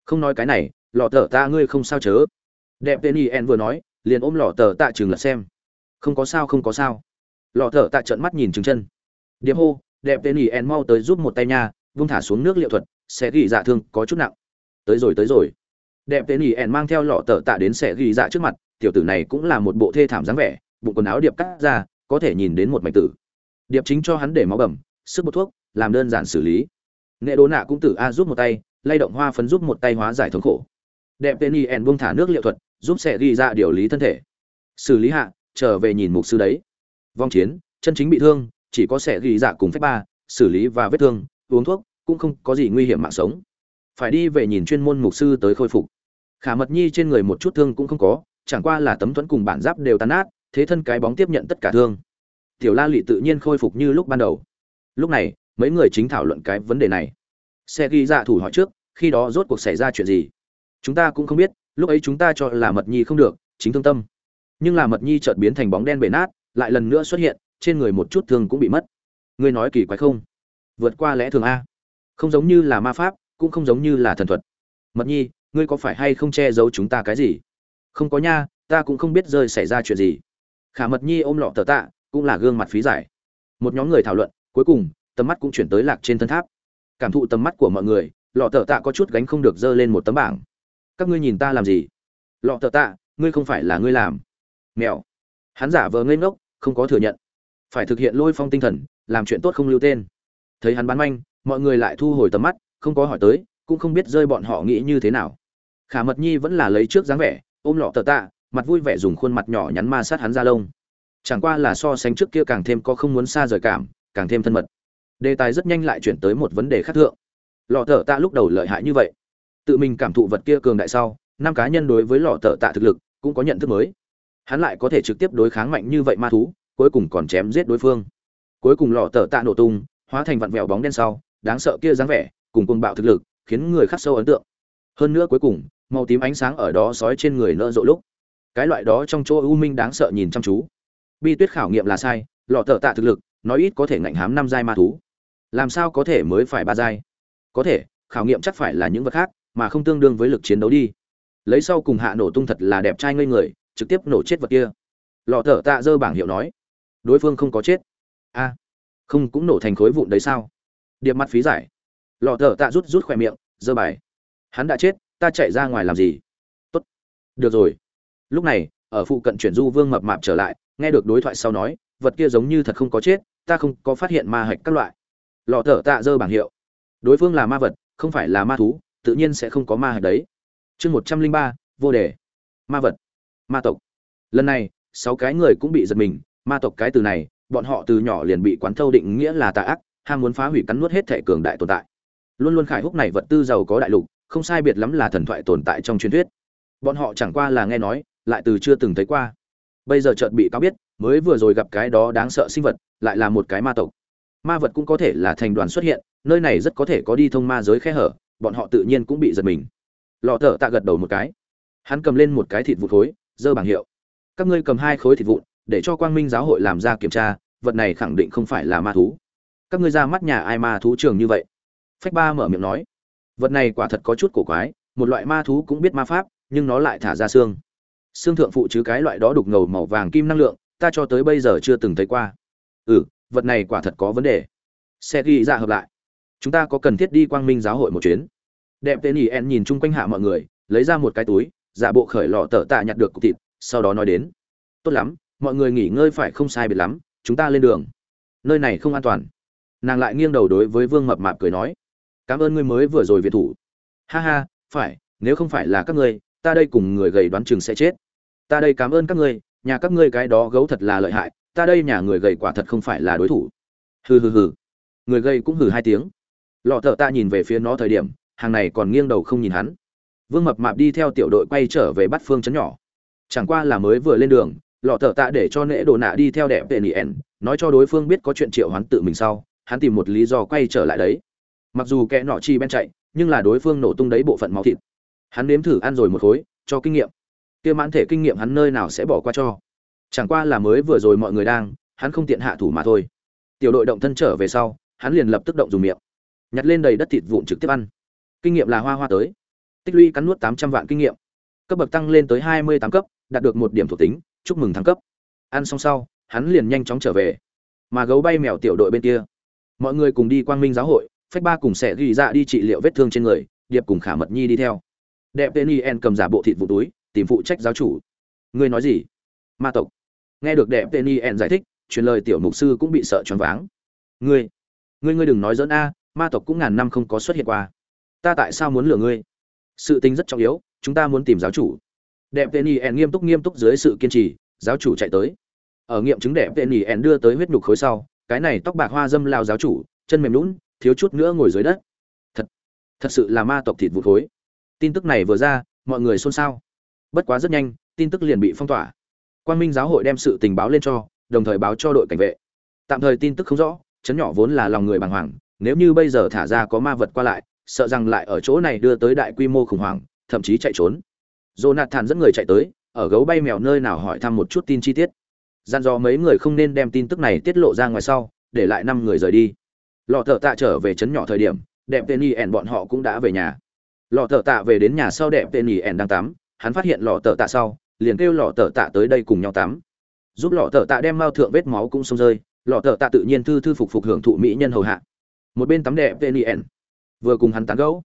A: Không nói cái này, lọ thợ ta ngươi không sao chớ. Đẹp tên yen vừa nói, liền ôm lọ thợ tạ chừng lật xem. Không có sao, không có sao. Lọ thợ tạ trợn mắt nhìn chừng chân. Điệp hô, đẹp tên yen mau tới giúp một tay nha vung thả xuống nước liệu thuật, sẽ ghi dạ thương có chút nặng. Tới rồi tới rồi. Đẹp tên yen mang theo lọ tờ tạ đến sẽ ghi dạ trước mặt, tiểu tử này cũng là một bộ thê thảm dáng vẻ, bụng quần áo điệp cắt ra, có thể nhìn đến một mảnh tử. Điệp chính cho hắn để máu bầm, sức một thuốc, làm đơn giản xử lý. Nghệ đố nạ cũng tử a giúp một tay, lay động hoa phấn giúp một tay hóa giải thống khổ. Đẹp tên y ẻn buông thả nước liệu thuật, giúp sẽ ghi dạ điều lý thân thể. Xử lý hạ, trở về nhìn mục sư đấy. Vong chiến, chân chính bị thương, chỉ có sẽ ghi dạ cùng phép ba, xử lý và vết thương uống thuốc, cũng không có gì nguy hiểm mạng sống. Phải đi về nhìn chuyên môn mục sư tới khôi phục. Khả mật nhi trên người một chút thương cũng không có, chẳng qua là tấm thuẫn cùng bản giáp đều tan nát, thế thân cái bóng tiếp nhận tất cả thương. Tiểu la lị tự nhiên khôi phục như lúc ban đầu. Lúc này, mấy người chính thảo luận cái vấn đề này. Xe ghi dạ thủ hỏi trước, khi đó rốt cuộc xảy ra chuyện gì? Chúng ta cũng không biết, lúc ấy chúng ta cho là mật nhi không được, chính thương tâm. Nhưng là mật nhi chợt biến thành bóng đen bể nát, lại lần nữa xuất hiện, trên người một chút thương cũng bị mất. Ngươi nói kỳ quái không? Vượt qua lẽ thường a. Không giống như là ma pháp, cũng không giống như là thần thuật. Mật nhi, ngươi có phải hay không che giấu chúng ta cái gì? Không có nha, ta cũng không biết rơi xảy ra chuyện gì. Khả mật nhi ôm lọ tờ tạ, cũng là gương mặt phí giải. Một nhóm người thảo luận, cuối cùng, tầm mắt cũng chuyển tới lạc trên thân tháp. Cảm thụ tầm mắt của mọi người, lọ tờ tạ có chút gánh không được dơ lên một tấm bảng. Các ngươi nhìn ta làm gì? Lọ tờ tạ, ngươi không phải là ngươi làm. Mèo hắn giả vờ ngây ngốc, không có thừa nhận. Phải thực hiện lôi phong tinh thần, làm chuyện tốt không lưu tên thấy hắn bán manh, mọi người lại thu hồi tầm mắt, không có hỏi tới, cũng không biết rơi bọn họ nghĩ như thế nào. Khả mật nhi vẫn là lấy trước dáng vẻ, ôm lọ tờ tạ, mặt vui vẻ dùng khuôn mặt nhỏ nhắn ma sát hắn ra lông. Chẳng qua là so sánh trước kia càng thêm có không muốn xa rời cảm, càng thêm thân mật. Đề tài rất nhanh lại chuyển tới một vấn đề khác thượng. Lọ thợ tạ lúc đầu lợi hại như vậy. Tự mình cảm thụ vật kia cường đại sau, năm cá nhân đối với lọ thợ tạ thực lực cũng có nhận thức mới. Hắn lại có thể trực tiếp đối kháng mạnh như vậy ma thú, cuối cùng còn chém giết đối phương. Cuối cùng lọ thợ tạ nổ tung hóa thành vặn vẹo bóng đen sau, đáng sợ kia dáng vẻ, cùng côn bạo thực lực, khiến người khắc sâu ấn tượng. Hơn nữa cuối cùng, màu tím ánh sáng ở đó sói trên người nỡ rộ lúc. Cái loại đó trong chỗ u minh đáng sợ nhìn chăm chú. Bi tuyết khảo nghiệm là sai, lọ thợ tạ thực lực, nói ít có thể ngạnh hám năm giai ma thú. Làm sao có thể mới phải ba giai? Có thể, khảo nghiệm chắc phải là những vật khác, mà không tương đương với lực chiến đấu đi. Lấy sau cùng hạ nổ tung thật là đẹp trai ngây người, trực tiếp nổ chết vật kia. Lọ thợ tạ giơ bảng hiệu nói, đối phương không có chết. A không cũng nổ thành khối vụn đấy sao? Điệp mặt phí giải. Lò thợ tạ rút rút khỏe miệng dơ bài. Hắn đã chết, ta chạy ra ngoài làm gì? Tốt. Được rồi. Lúc này, ở phụ cận chuyển du vương mập mạp trở lại, nghe được đối thoại sau nói, vật kia giống như thật không có chết, ta không có phát hiện ma hạch các loại. Lò thợ tạ dơ bảng hiệu. Đối phương là ma vật, không phải là ma thú, tự nhiên sẽ không có ma hạch đấy. Chương một trăm linh ba, vô đề. Ma vật. Ma tộc. Lần này, sáu cái người cũng bị giật mình, ma tộc cái từ này bọn họ từ nhỏ liền bị quán thâu định nghĩa là tà ác ham muốn phá hủy cắn nuốt hết thể cường đại tồn tại. Luôn luôn khải húc này vật tư giàu có đại lục, không sai biệt lắm là thần thoại tồn tại trong truyền thuyết. Bọn họ chẳng qua là nghe nói, lại từ chưa từng thấy qua. Bây giờ chợt bị cáo biết, mới vừa rồi gặp cái đó đáng sợ sinh vật, lại là một cái ma tộc. Ma vật cũng có thể là thành đoàn xuất hiện, nơi này rất có thể có đi thông ma giới khe hở, bọn họ tự nhiên cũng bị giật mình. Lọ thở tạ gật đầu một cái. Hắn cầm lên một cái thịt vụt khối, dơ bảng hiệu. Các ngươi cầm hai khối thịt vụn để cho quang minh giáo hội làm ra kiểm tra, vật này khẳng định không phải là ma thú. Các ngươi ra mắt nhà ai ma thú trường như vậy? Phách ba mở miệng nói. Vật này quả thật có chút cổ quái, một loại ma thú cũng biết ma pháp, nhưng nó lại thả ra xương. Xương thượng phụ chứ cái loại đó đục ngầu màu vàng kim năng lượng, ta cho tới bây giờ chưa từng thấy qua. Ừ vật này quả thật có vấn đề. Xe ghi ra hợp lại. Chúng ta có cần thiết đi quang minh giáo hội một chuyến. Đẹp tên ỉ en nhìn chung quanh hạ mọi người, lấy ra một cái túi, giả bộ khởi lọ tờ tạ nhặt được cục thịt, sau đó nói đến. Tốt lắm mọi người nghỉ ngơi phải không sai biệt lắm, chúng ta lên đường. Nơi này không an toàn. Nàng lại nghiêng đầu đối với vương mập mạp cười nói, cảm ơn ngươi mới vừa rồi viện thủ. Ha ha, phải, nếu không phải là các ngươi, ta đây cùng người gầy đoán chừng sẽ chết. Ta đây cảm ơn các ngươi, nhà các ngươi cái đó gấu thật là lợi hại, ta đây nhà người gầy quả thật không phải là đối thủ. Hừ hừ hừ. Người gầy cũng hừ hai tiếng. Lọ thợ ta nhìn về phía nó thời điểm, hàng này còn nghiêng đầu không nhìn hắn. Vương mập mạp đi theo tiểu đội quay trở về bắt phương chấn nhỏ. Chẳng qua là mới vừa lên đường lọ thợ tạ để cho nễ đồ nạ đi theo đẹp tệ nien nói cho đối phương biết có chuyện triệu hắn tự mình sau, hắn tìm một lý do quay trở lại đấy. Mặc dù kẻ nọ chi bên chạy, nhưng là đối phương nổ tung đấy bộ phận máu thịt. Hắn nếm thử ăn rồi một khối, cho kinh nghiệm. Kia mãn thể kinh nghiệm hắn nơi nào sẽ bỏ qua cho. Chẳng qua là mới vừa rồi mọi người đang, hắn không tiện hạ thủ mà thôi. Tiểu đội động thân trở về sau, hắn liền lập tức động dùng miệng. Nhặt lên đầy đất thịt vụn trực tiếp ăn. Kinh nghiệm là hoa hoa tới. Tích lũy cắn nuốt tám trăm vạn kinh nghiệm. Cấp bậc tăng lên tới hai mươi tám cấp, đạt được một điểm thuộc tính chúc mừng thăng cấp. Ăn xong sau, hắn liền nhanh chóng trở về. Mà gấu bay mèo tiểu đội bên kia. Mọi người cùng đi quang minh giáo hội, phách ba cùng sẽ ghi ra đi trị liệu vết thương trên người, điệp cùng khả mật nhi đi theo. Đẹp tên yen cầm giả bộ thịt vụ túi, tìm phụ trách giáo chủ. Ngươi nói gì? Ma tộc. Nghe được đẹp tên yen giải thích, truyền lời tiểu mục sư cũng bị sợ choáng váng. Ngươi ngươi ngươi đừng nói dẫn a, ma tộc cũng ngàn năm không có xuất hiện qua. Ta tại sao muốn lừa ngươi? Sự tình rất trọng yếu, chúng ta muốn tìm giáo chủ đẹp tên en nghiêm túc nghiêm túc dưới sự kiên trì, giáo chủ chạy tới. Ở nghiệm chứng đẹp tên en đưa tới huyết nhục khối sau, cái này tóc bạc hoa dâm lao giáo chủ, chân mềm lún thiếu chút nữa ngồi dưới đất. Thật thật sự là ma tộc thịt vụ khối. Tin tức này vừa ra, mọi người xôn xao. Bất quá rất nhanh, tin tức liền bị phong tỏa. Quan minh giáo hội đem sự tình báo lên cho, đồng thời báo cho đội cảnh vệ. Tạm thời tin tức không rõ, chấn nhỏ vốn là lòng người bàng hoàng, nếu như bây giờ thả ra có ma vật qua lại, sợ rằng lại ở chỗ này đưa tới đại quy mô khủng hoảng, thậm chí chạy trốn jonathan dẫn người chạy tới, ở gấu bay mèo nơi nào hỏi thăm một chút tin chi tiết. Gian do mấy người không nên đem tin tức này tiết lộ ra ngoài sau, để lại năm người rời đi. Lọ thợ tạ trở về trấn nhỏ thời điểm, đẹp tên y ẻn bọn họ cũng đã về nhà. Lọ thợ tạ về đến nhà sau đẹp tên y ẻn đang tắm, hắn phát hiện lọ thợ tạ sau, liền kêu lọ thợ tạ tới đây cùng nhau tắm. Giúp lọ thợ tạ đem mao thượng vết máu cũng xông rơi, lọ thợ tạ tự nhiên thư thư phục phục hưởng thụ mỹ nhân hầu hạ. Một bên tắm đẹp tên y ẻn, vừa cùng hắn tán gẫu.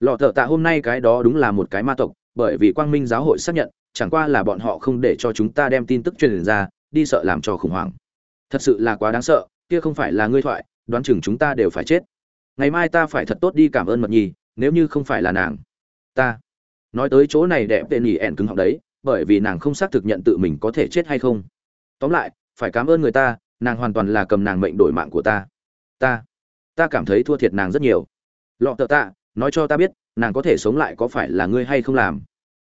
A: Lọ thợ tạ hôm nay cái đó đúng là một cái ma tộc bởi vì quang minh giáo hội xác nhận, chẳng qua là bọn họ không để cho chúng ta đem tin tức truyền ra, đi sợ làm cho khủng hoảng. Thật sự là quá đáng sợ, kia không phải là ngươi thoại, đoán chừng chúng ta đều phải chết. Ngày mai ta phải thật tốt đi cảm ơn mật nhi, nếu như không phải là nàng. Ta. Nói tới chỗ này đẹp tên nhỉ ẻn cứng họng đấy, bởi vì nàng không xác thực nhận tự mình có thể chết hay không. Tóm lại, phải cảm ơn người ta, nàng hoàn toàn là cầm nàng mệnh đổi mạng của ta. Ta. Ta cảm thấy thua thiệt nàng rất nhiều. Lọ tợ tạ, nói cho ta biết nàng có thể sống lại có phải là ngươi hay không làm?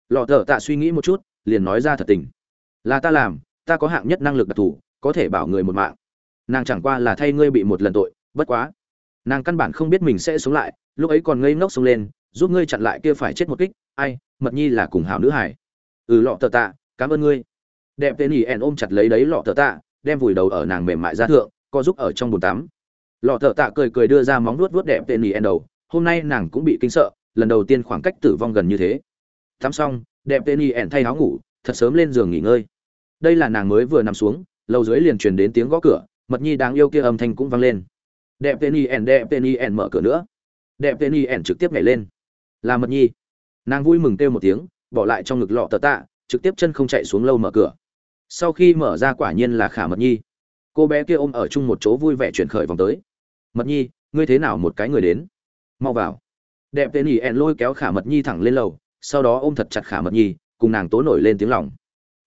A: Lọ tờ tạ suy nghĩ một chút, liền nói ra thật tình. Là ta làm, ta có hạng nhất năng lực đặc thù, có thể bảo người một mạng. Nàng chẳng qua là thay ngươi bị một lần tội, bất quá. Nàng căn bản không biết mình sẽ sống lại, lúc ấy còn ngây ngốc xông lên, giúp ngươi chặn lại kia phải chết một kích, ai, mật nhi là cùng hảo nữ hải ừ lọ tờ tạ, cảm ơn ngươi. Đẹp tên ỉ ẻn ôm chặt lấy đấy lọ tờ tạ, đem vùi đầu ở nàng mềm mại ra thượng, co giúp ở trong bồn tắm. Lọ tờ tạ cười cười đưa ra móng nuốt vuốt đẹp tên ỉ ẻn đầu, hôm nay nàng cũng bị kinh sợ lần đầu tiên khoảng cách tử vong gần như thế. Tắm xong, đẹp tên y ẻn thay áo ngủ, thật sớm lên giường nghỉ ngơi. Đây là nàng mới vừa nằm xuống, lầu dưới liền truyền đến tiếng gõ cửa, mật nhi đáng yêu kia âm thanh cũng vang lên. Đẹp tên y ẻn, đẹp tên y ẻn mở cửa nữa. Đẹp tên y ẻn trực tiếp nhảy lên. Là mật nhi. Nàng vui mừng kêu một tiếng, bỏ lại trong ngực lọ tờ tạ, trực tiếp chân không chạy xuống lâu mở cửa. Sau khi mở ra quả nhiên là khả mật nhi. Cô bé kia ôm ở chung một chỗ vui vẻ chuyển khởi vòng tới. Mật nhi, ngươi thế nào một cái người đến? Mau vào đẹp tên ỉ ẹn lôi kéo khả mật nhi thẳng lên lầu, sau đó ôm thật chặt khả mật nhi, cùng nàng tố nổi lên tiếng lòng.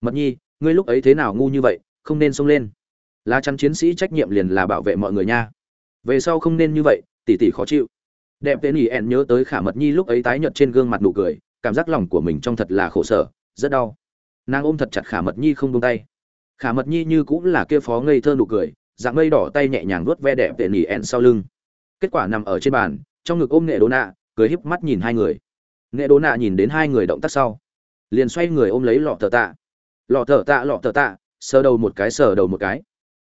A: Mật nhi, ngươi lúc ấy thế nào ngu như vậy, không nên xông lên. Lá chắn chiến sĩ trách nhiệm liền là bảo vệ mọi người nha. Về sau không nên như vậy, tỉ tỉ khó chịu. Đẹp tên ỉ ẹn nhớ tới khả mật nhi lúc ấy tái nhợt trên gương mặt nụ cười, cảm giác lòng của mình trong thật là khổ sở, rất đau. Nàng ôm thật chặt khả mật nhi không buông tay. Khả mật nhi như cũng là kia phó ngây thơ nụ cười, dạng mây đỏ tay nhẹ nhàng vuốt ve đẹp tệ nỉ ẹn sau lưng. Kết quả nằm ở trên bàn, trong ngực ôm nghệ đô nạ cười híp mắt nhìn hai người. Nghệ đố nạ nhìn đến hai người động tác sau, liền xoay người ôm lấy lọ thợ tạ. Lọ thợ tạ, lọ thợ tạ, sờ đầu một cái, sờ đầu một cái.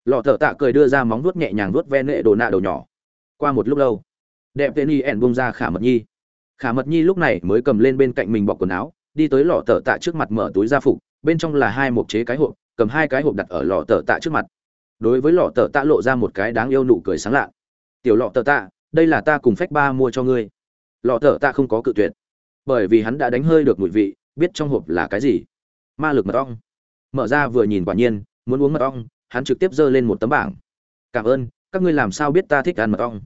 A: Lọ thợ tạ cười đưa ra móng vuốt nhẹ nhàng vuốt ve nghệ đỗ nạ đầu nhỏ. Qua một lúc lâu, đẹp tên y ẻn bông ra khả mật nhi. Khả mật nhi lúc này mới cầm lên bên cạnh mình bọc quần áo, đi tới lọ thợ tạ trước mặt mở túi gia phục, bên trong là hai mộc chế cái hộp, cầm hai cái hộp đặt ở lọ tờ tạ trước mặt. Đối với lọ tờ tạ lộ ra một cái đáng yêu nụ cười sáng lạ. Tiểu lọ tờ tạ, đây là ta cùng phách ba mua cho ngươi lọ tờ tạ không có cự tuyệt. Bởi vì hắn đã đánh hơi được mùi vị, biết trong hộp là cái gì. Ma lực mật ong. Mở ra vừa nhìn quả nhiên, muốn uống mật ong, hắn trực tiếp giơ lên một tấm bảng. Cảm ơn, các ngươi làm sao biết ta thích ăn mật ong?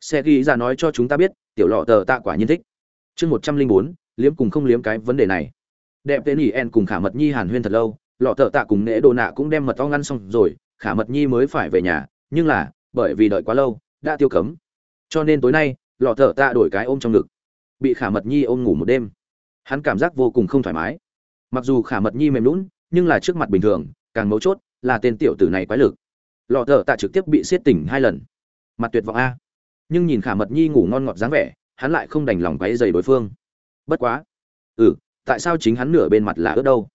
A: Xe ghi ra nói cho chúng ta biết, tiểu lọ tờ tạ quả nhiên thích. Chương một trăm linh bốn, liếm cùng không liếm cái vấn đề này. Đẹp tên ỉ en cùng khả mật nhi hàn huyên thật lâu, lọ tờ tạ cùng nễ đồ nạ cũng đem mật ong ăn xong rồi, khả mật nhi mới phải về nhà, nhưng là, bởi vì đợi quá lâu, đã tiêu cấm. Cho nên tối nay lọ thở tạ đổi cái ôm trong ngực. Bị khả mật nhi ôm ngủ một đêm. Hắn cảm giác vô cùng không thoải mái. Mặc dù khả mật nhi mềm lún nhưng là trước mặt bình thường, càng mấu chốt là tên tiểu tử này quái lực. Lọ thở tạ trực tiếp bị siết tỉnh hai lần. Mặt tuyệt vọng a. Nhưng nhìn khả mật nhi ngủ ngon ngọt dáng vẻ, hắn lại không đành lòng quấy dày đối phương. Bất quá. Ừ tại sao chính hắn nửa bên mặt là ướt đâu?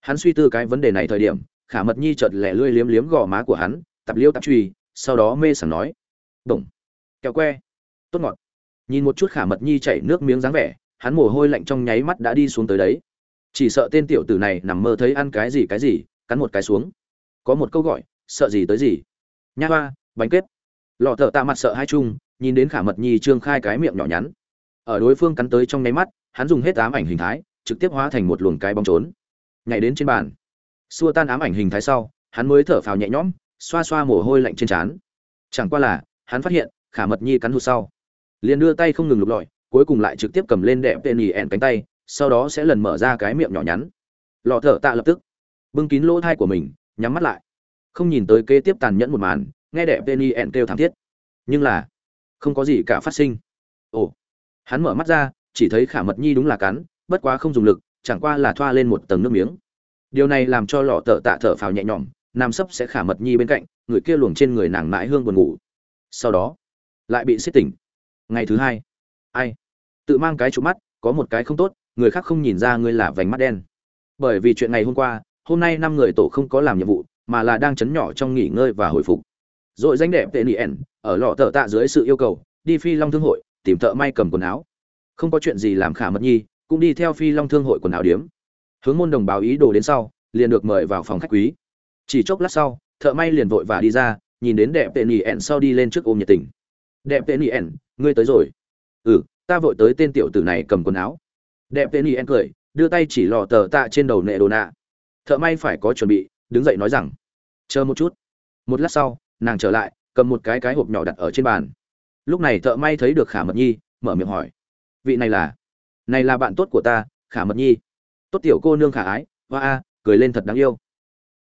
A: Hắn suy tư cái vấn đề này thời điểm, khả mật nhi chợt lẻ lươi liếm liếm gò má của hắn tập liêu tập truy sau đó mê sảng nói. Đồng kẹo que. Tốt ngọt nhìn một chút khả mật nhi chảy nước miếng dáng vẻ, hắn mồ hôi lạnh trong nháy mắt đã đi xuống tới đấy. Chỉ sợ tên tiểu tử này nằm mơ thấy ăn cái gì cái gì, cắn một cái xuống. Có một câu gọi, sợ gì tới gì. Nha hoa, bánh kết lọ thợ tạ mặt sợ hai chung, nhìn đến khả mật nhi trương khai cái miệng nhỏ nhắn. Ở đối phương cắn tới trong nháy mắt, hắn dùng hết ám ảnh hình thái, trực tiếp hóa thành một luồng cái bóng trốn. Nhảy đến trên bàn. Xua tan ám ảnh hình thái sau, hắn mới thở phào nhẹ nhõm, xoa xoa mồ hôi lạnh trên trán. Chẳng qua là, hắn phát hiện khả mật nhi cắn hụt sau liền đưa tay không ngừng lục lọi, cuối cùng lại trực tiếp cầm lên đẹp tên nhì ẹn cánh tay, sau đó sẽ lần mở ra cái miệng nhỏ nhắn. Lọ thở tạ lập tức. Bưng kín lỗ thai của mình, nhắm mắt lại. Không nhìn tới kế tiếp tàn nhẫn một màn, nghe đẹp tên nhì ẹn kêu thảm thiết. Nhưng là, không có gì cả phát sinh. Ồ, hắn mở mắt ra, chỉ thấy khả mật nhi đúng là cắn, bất quá không dùng lực, chẳng qua là thoa lên một tầng nước miếng. Điều này làm cho lọ tợ tạ thở phào nhẹ nhõm nam sấp sẽ khả mật nhi bên cạnh, người kia luồng trên người nàng mãi hương buồn ngủ. Sau đó, lại bị xích tỉnh ngày thứ hai. Ai? Tự mang cái trụ mắt, có một cái không tốt, người khác không nhìn ra ngươi là vành mắt đen. Bởi vì chuyện ngày hôm qua, hôm nay năm người tổ không có làm nhiệm vụ, mà là đang chấn nhỏ trong nghỉ ngơi và hồi phục. Rồi danh đẹp tệ nien ở lọ thợ tạ dưới sự yêu cầu, đi phi long thương hội, tìm thợ may cầm quần áo. Không có chuyện gì làm khả mật nhi, cũng đi theo phi long thương hội quần áo điếm. Hướng môn đồng báo ý đồ đến sau, liền được mời vào phòng khách quý. Chỉ chốc lát sau, thợ may liền vội và đi ra, nhìn đến đẹp tệ nỉ ẻn sau đi lên trước ôm nhiệt tình. Đẹp tệ nỉ ẻn ngươi tới rồi. Ừ ta vội tới tên tiểu tử này cầm quần áo. Đẹp tên y en cười, đưa tay chỉ lò tờ tạ trên đầu nệ đồ nạ. Thợ may phải có chuẩn bị, đứng dậy nói rằng, chờ một chút. Một lát sau, nàng trở lại, cầm một cái cái hộp nhỏ đặt ở trên bàn. Lúc này thợ may thấy được khả mật nhi, mở miệng hỏi, vị này là? Này là bạn tốt của ta, khả mật nhi. Tốt tiểu cô nương khả ái, hoa a, cười lên thật đáng yêu.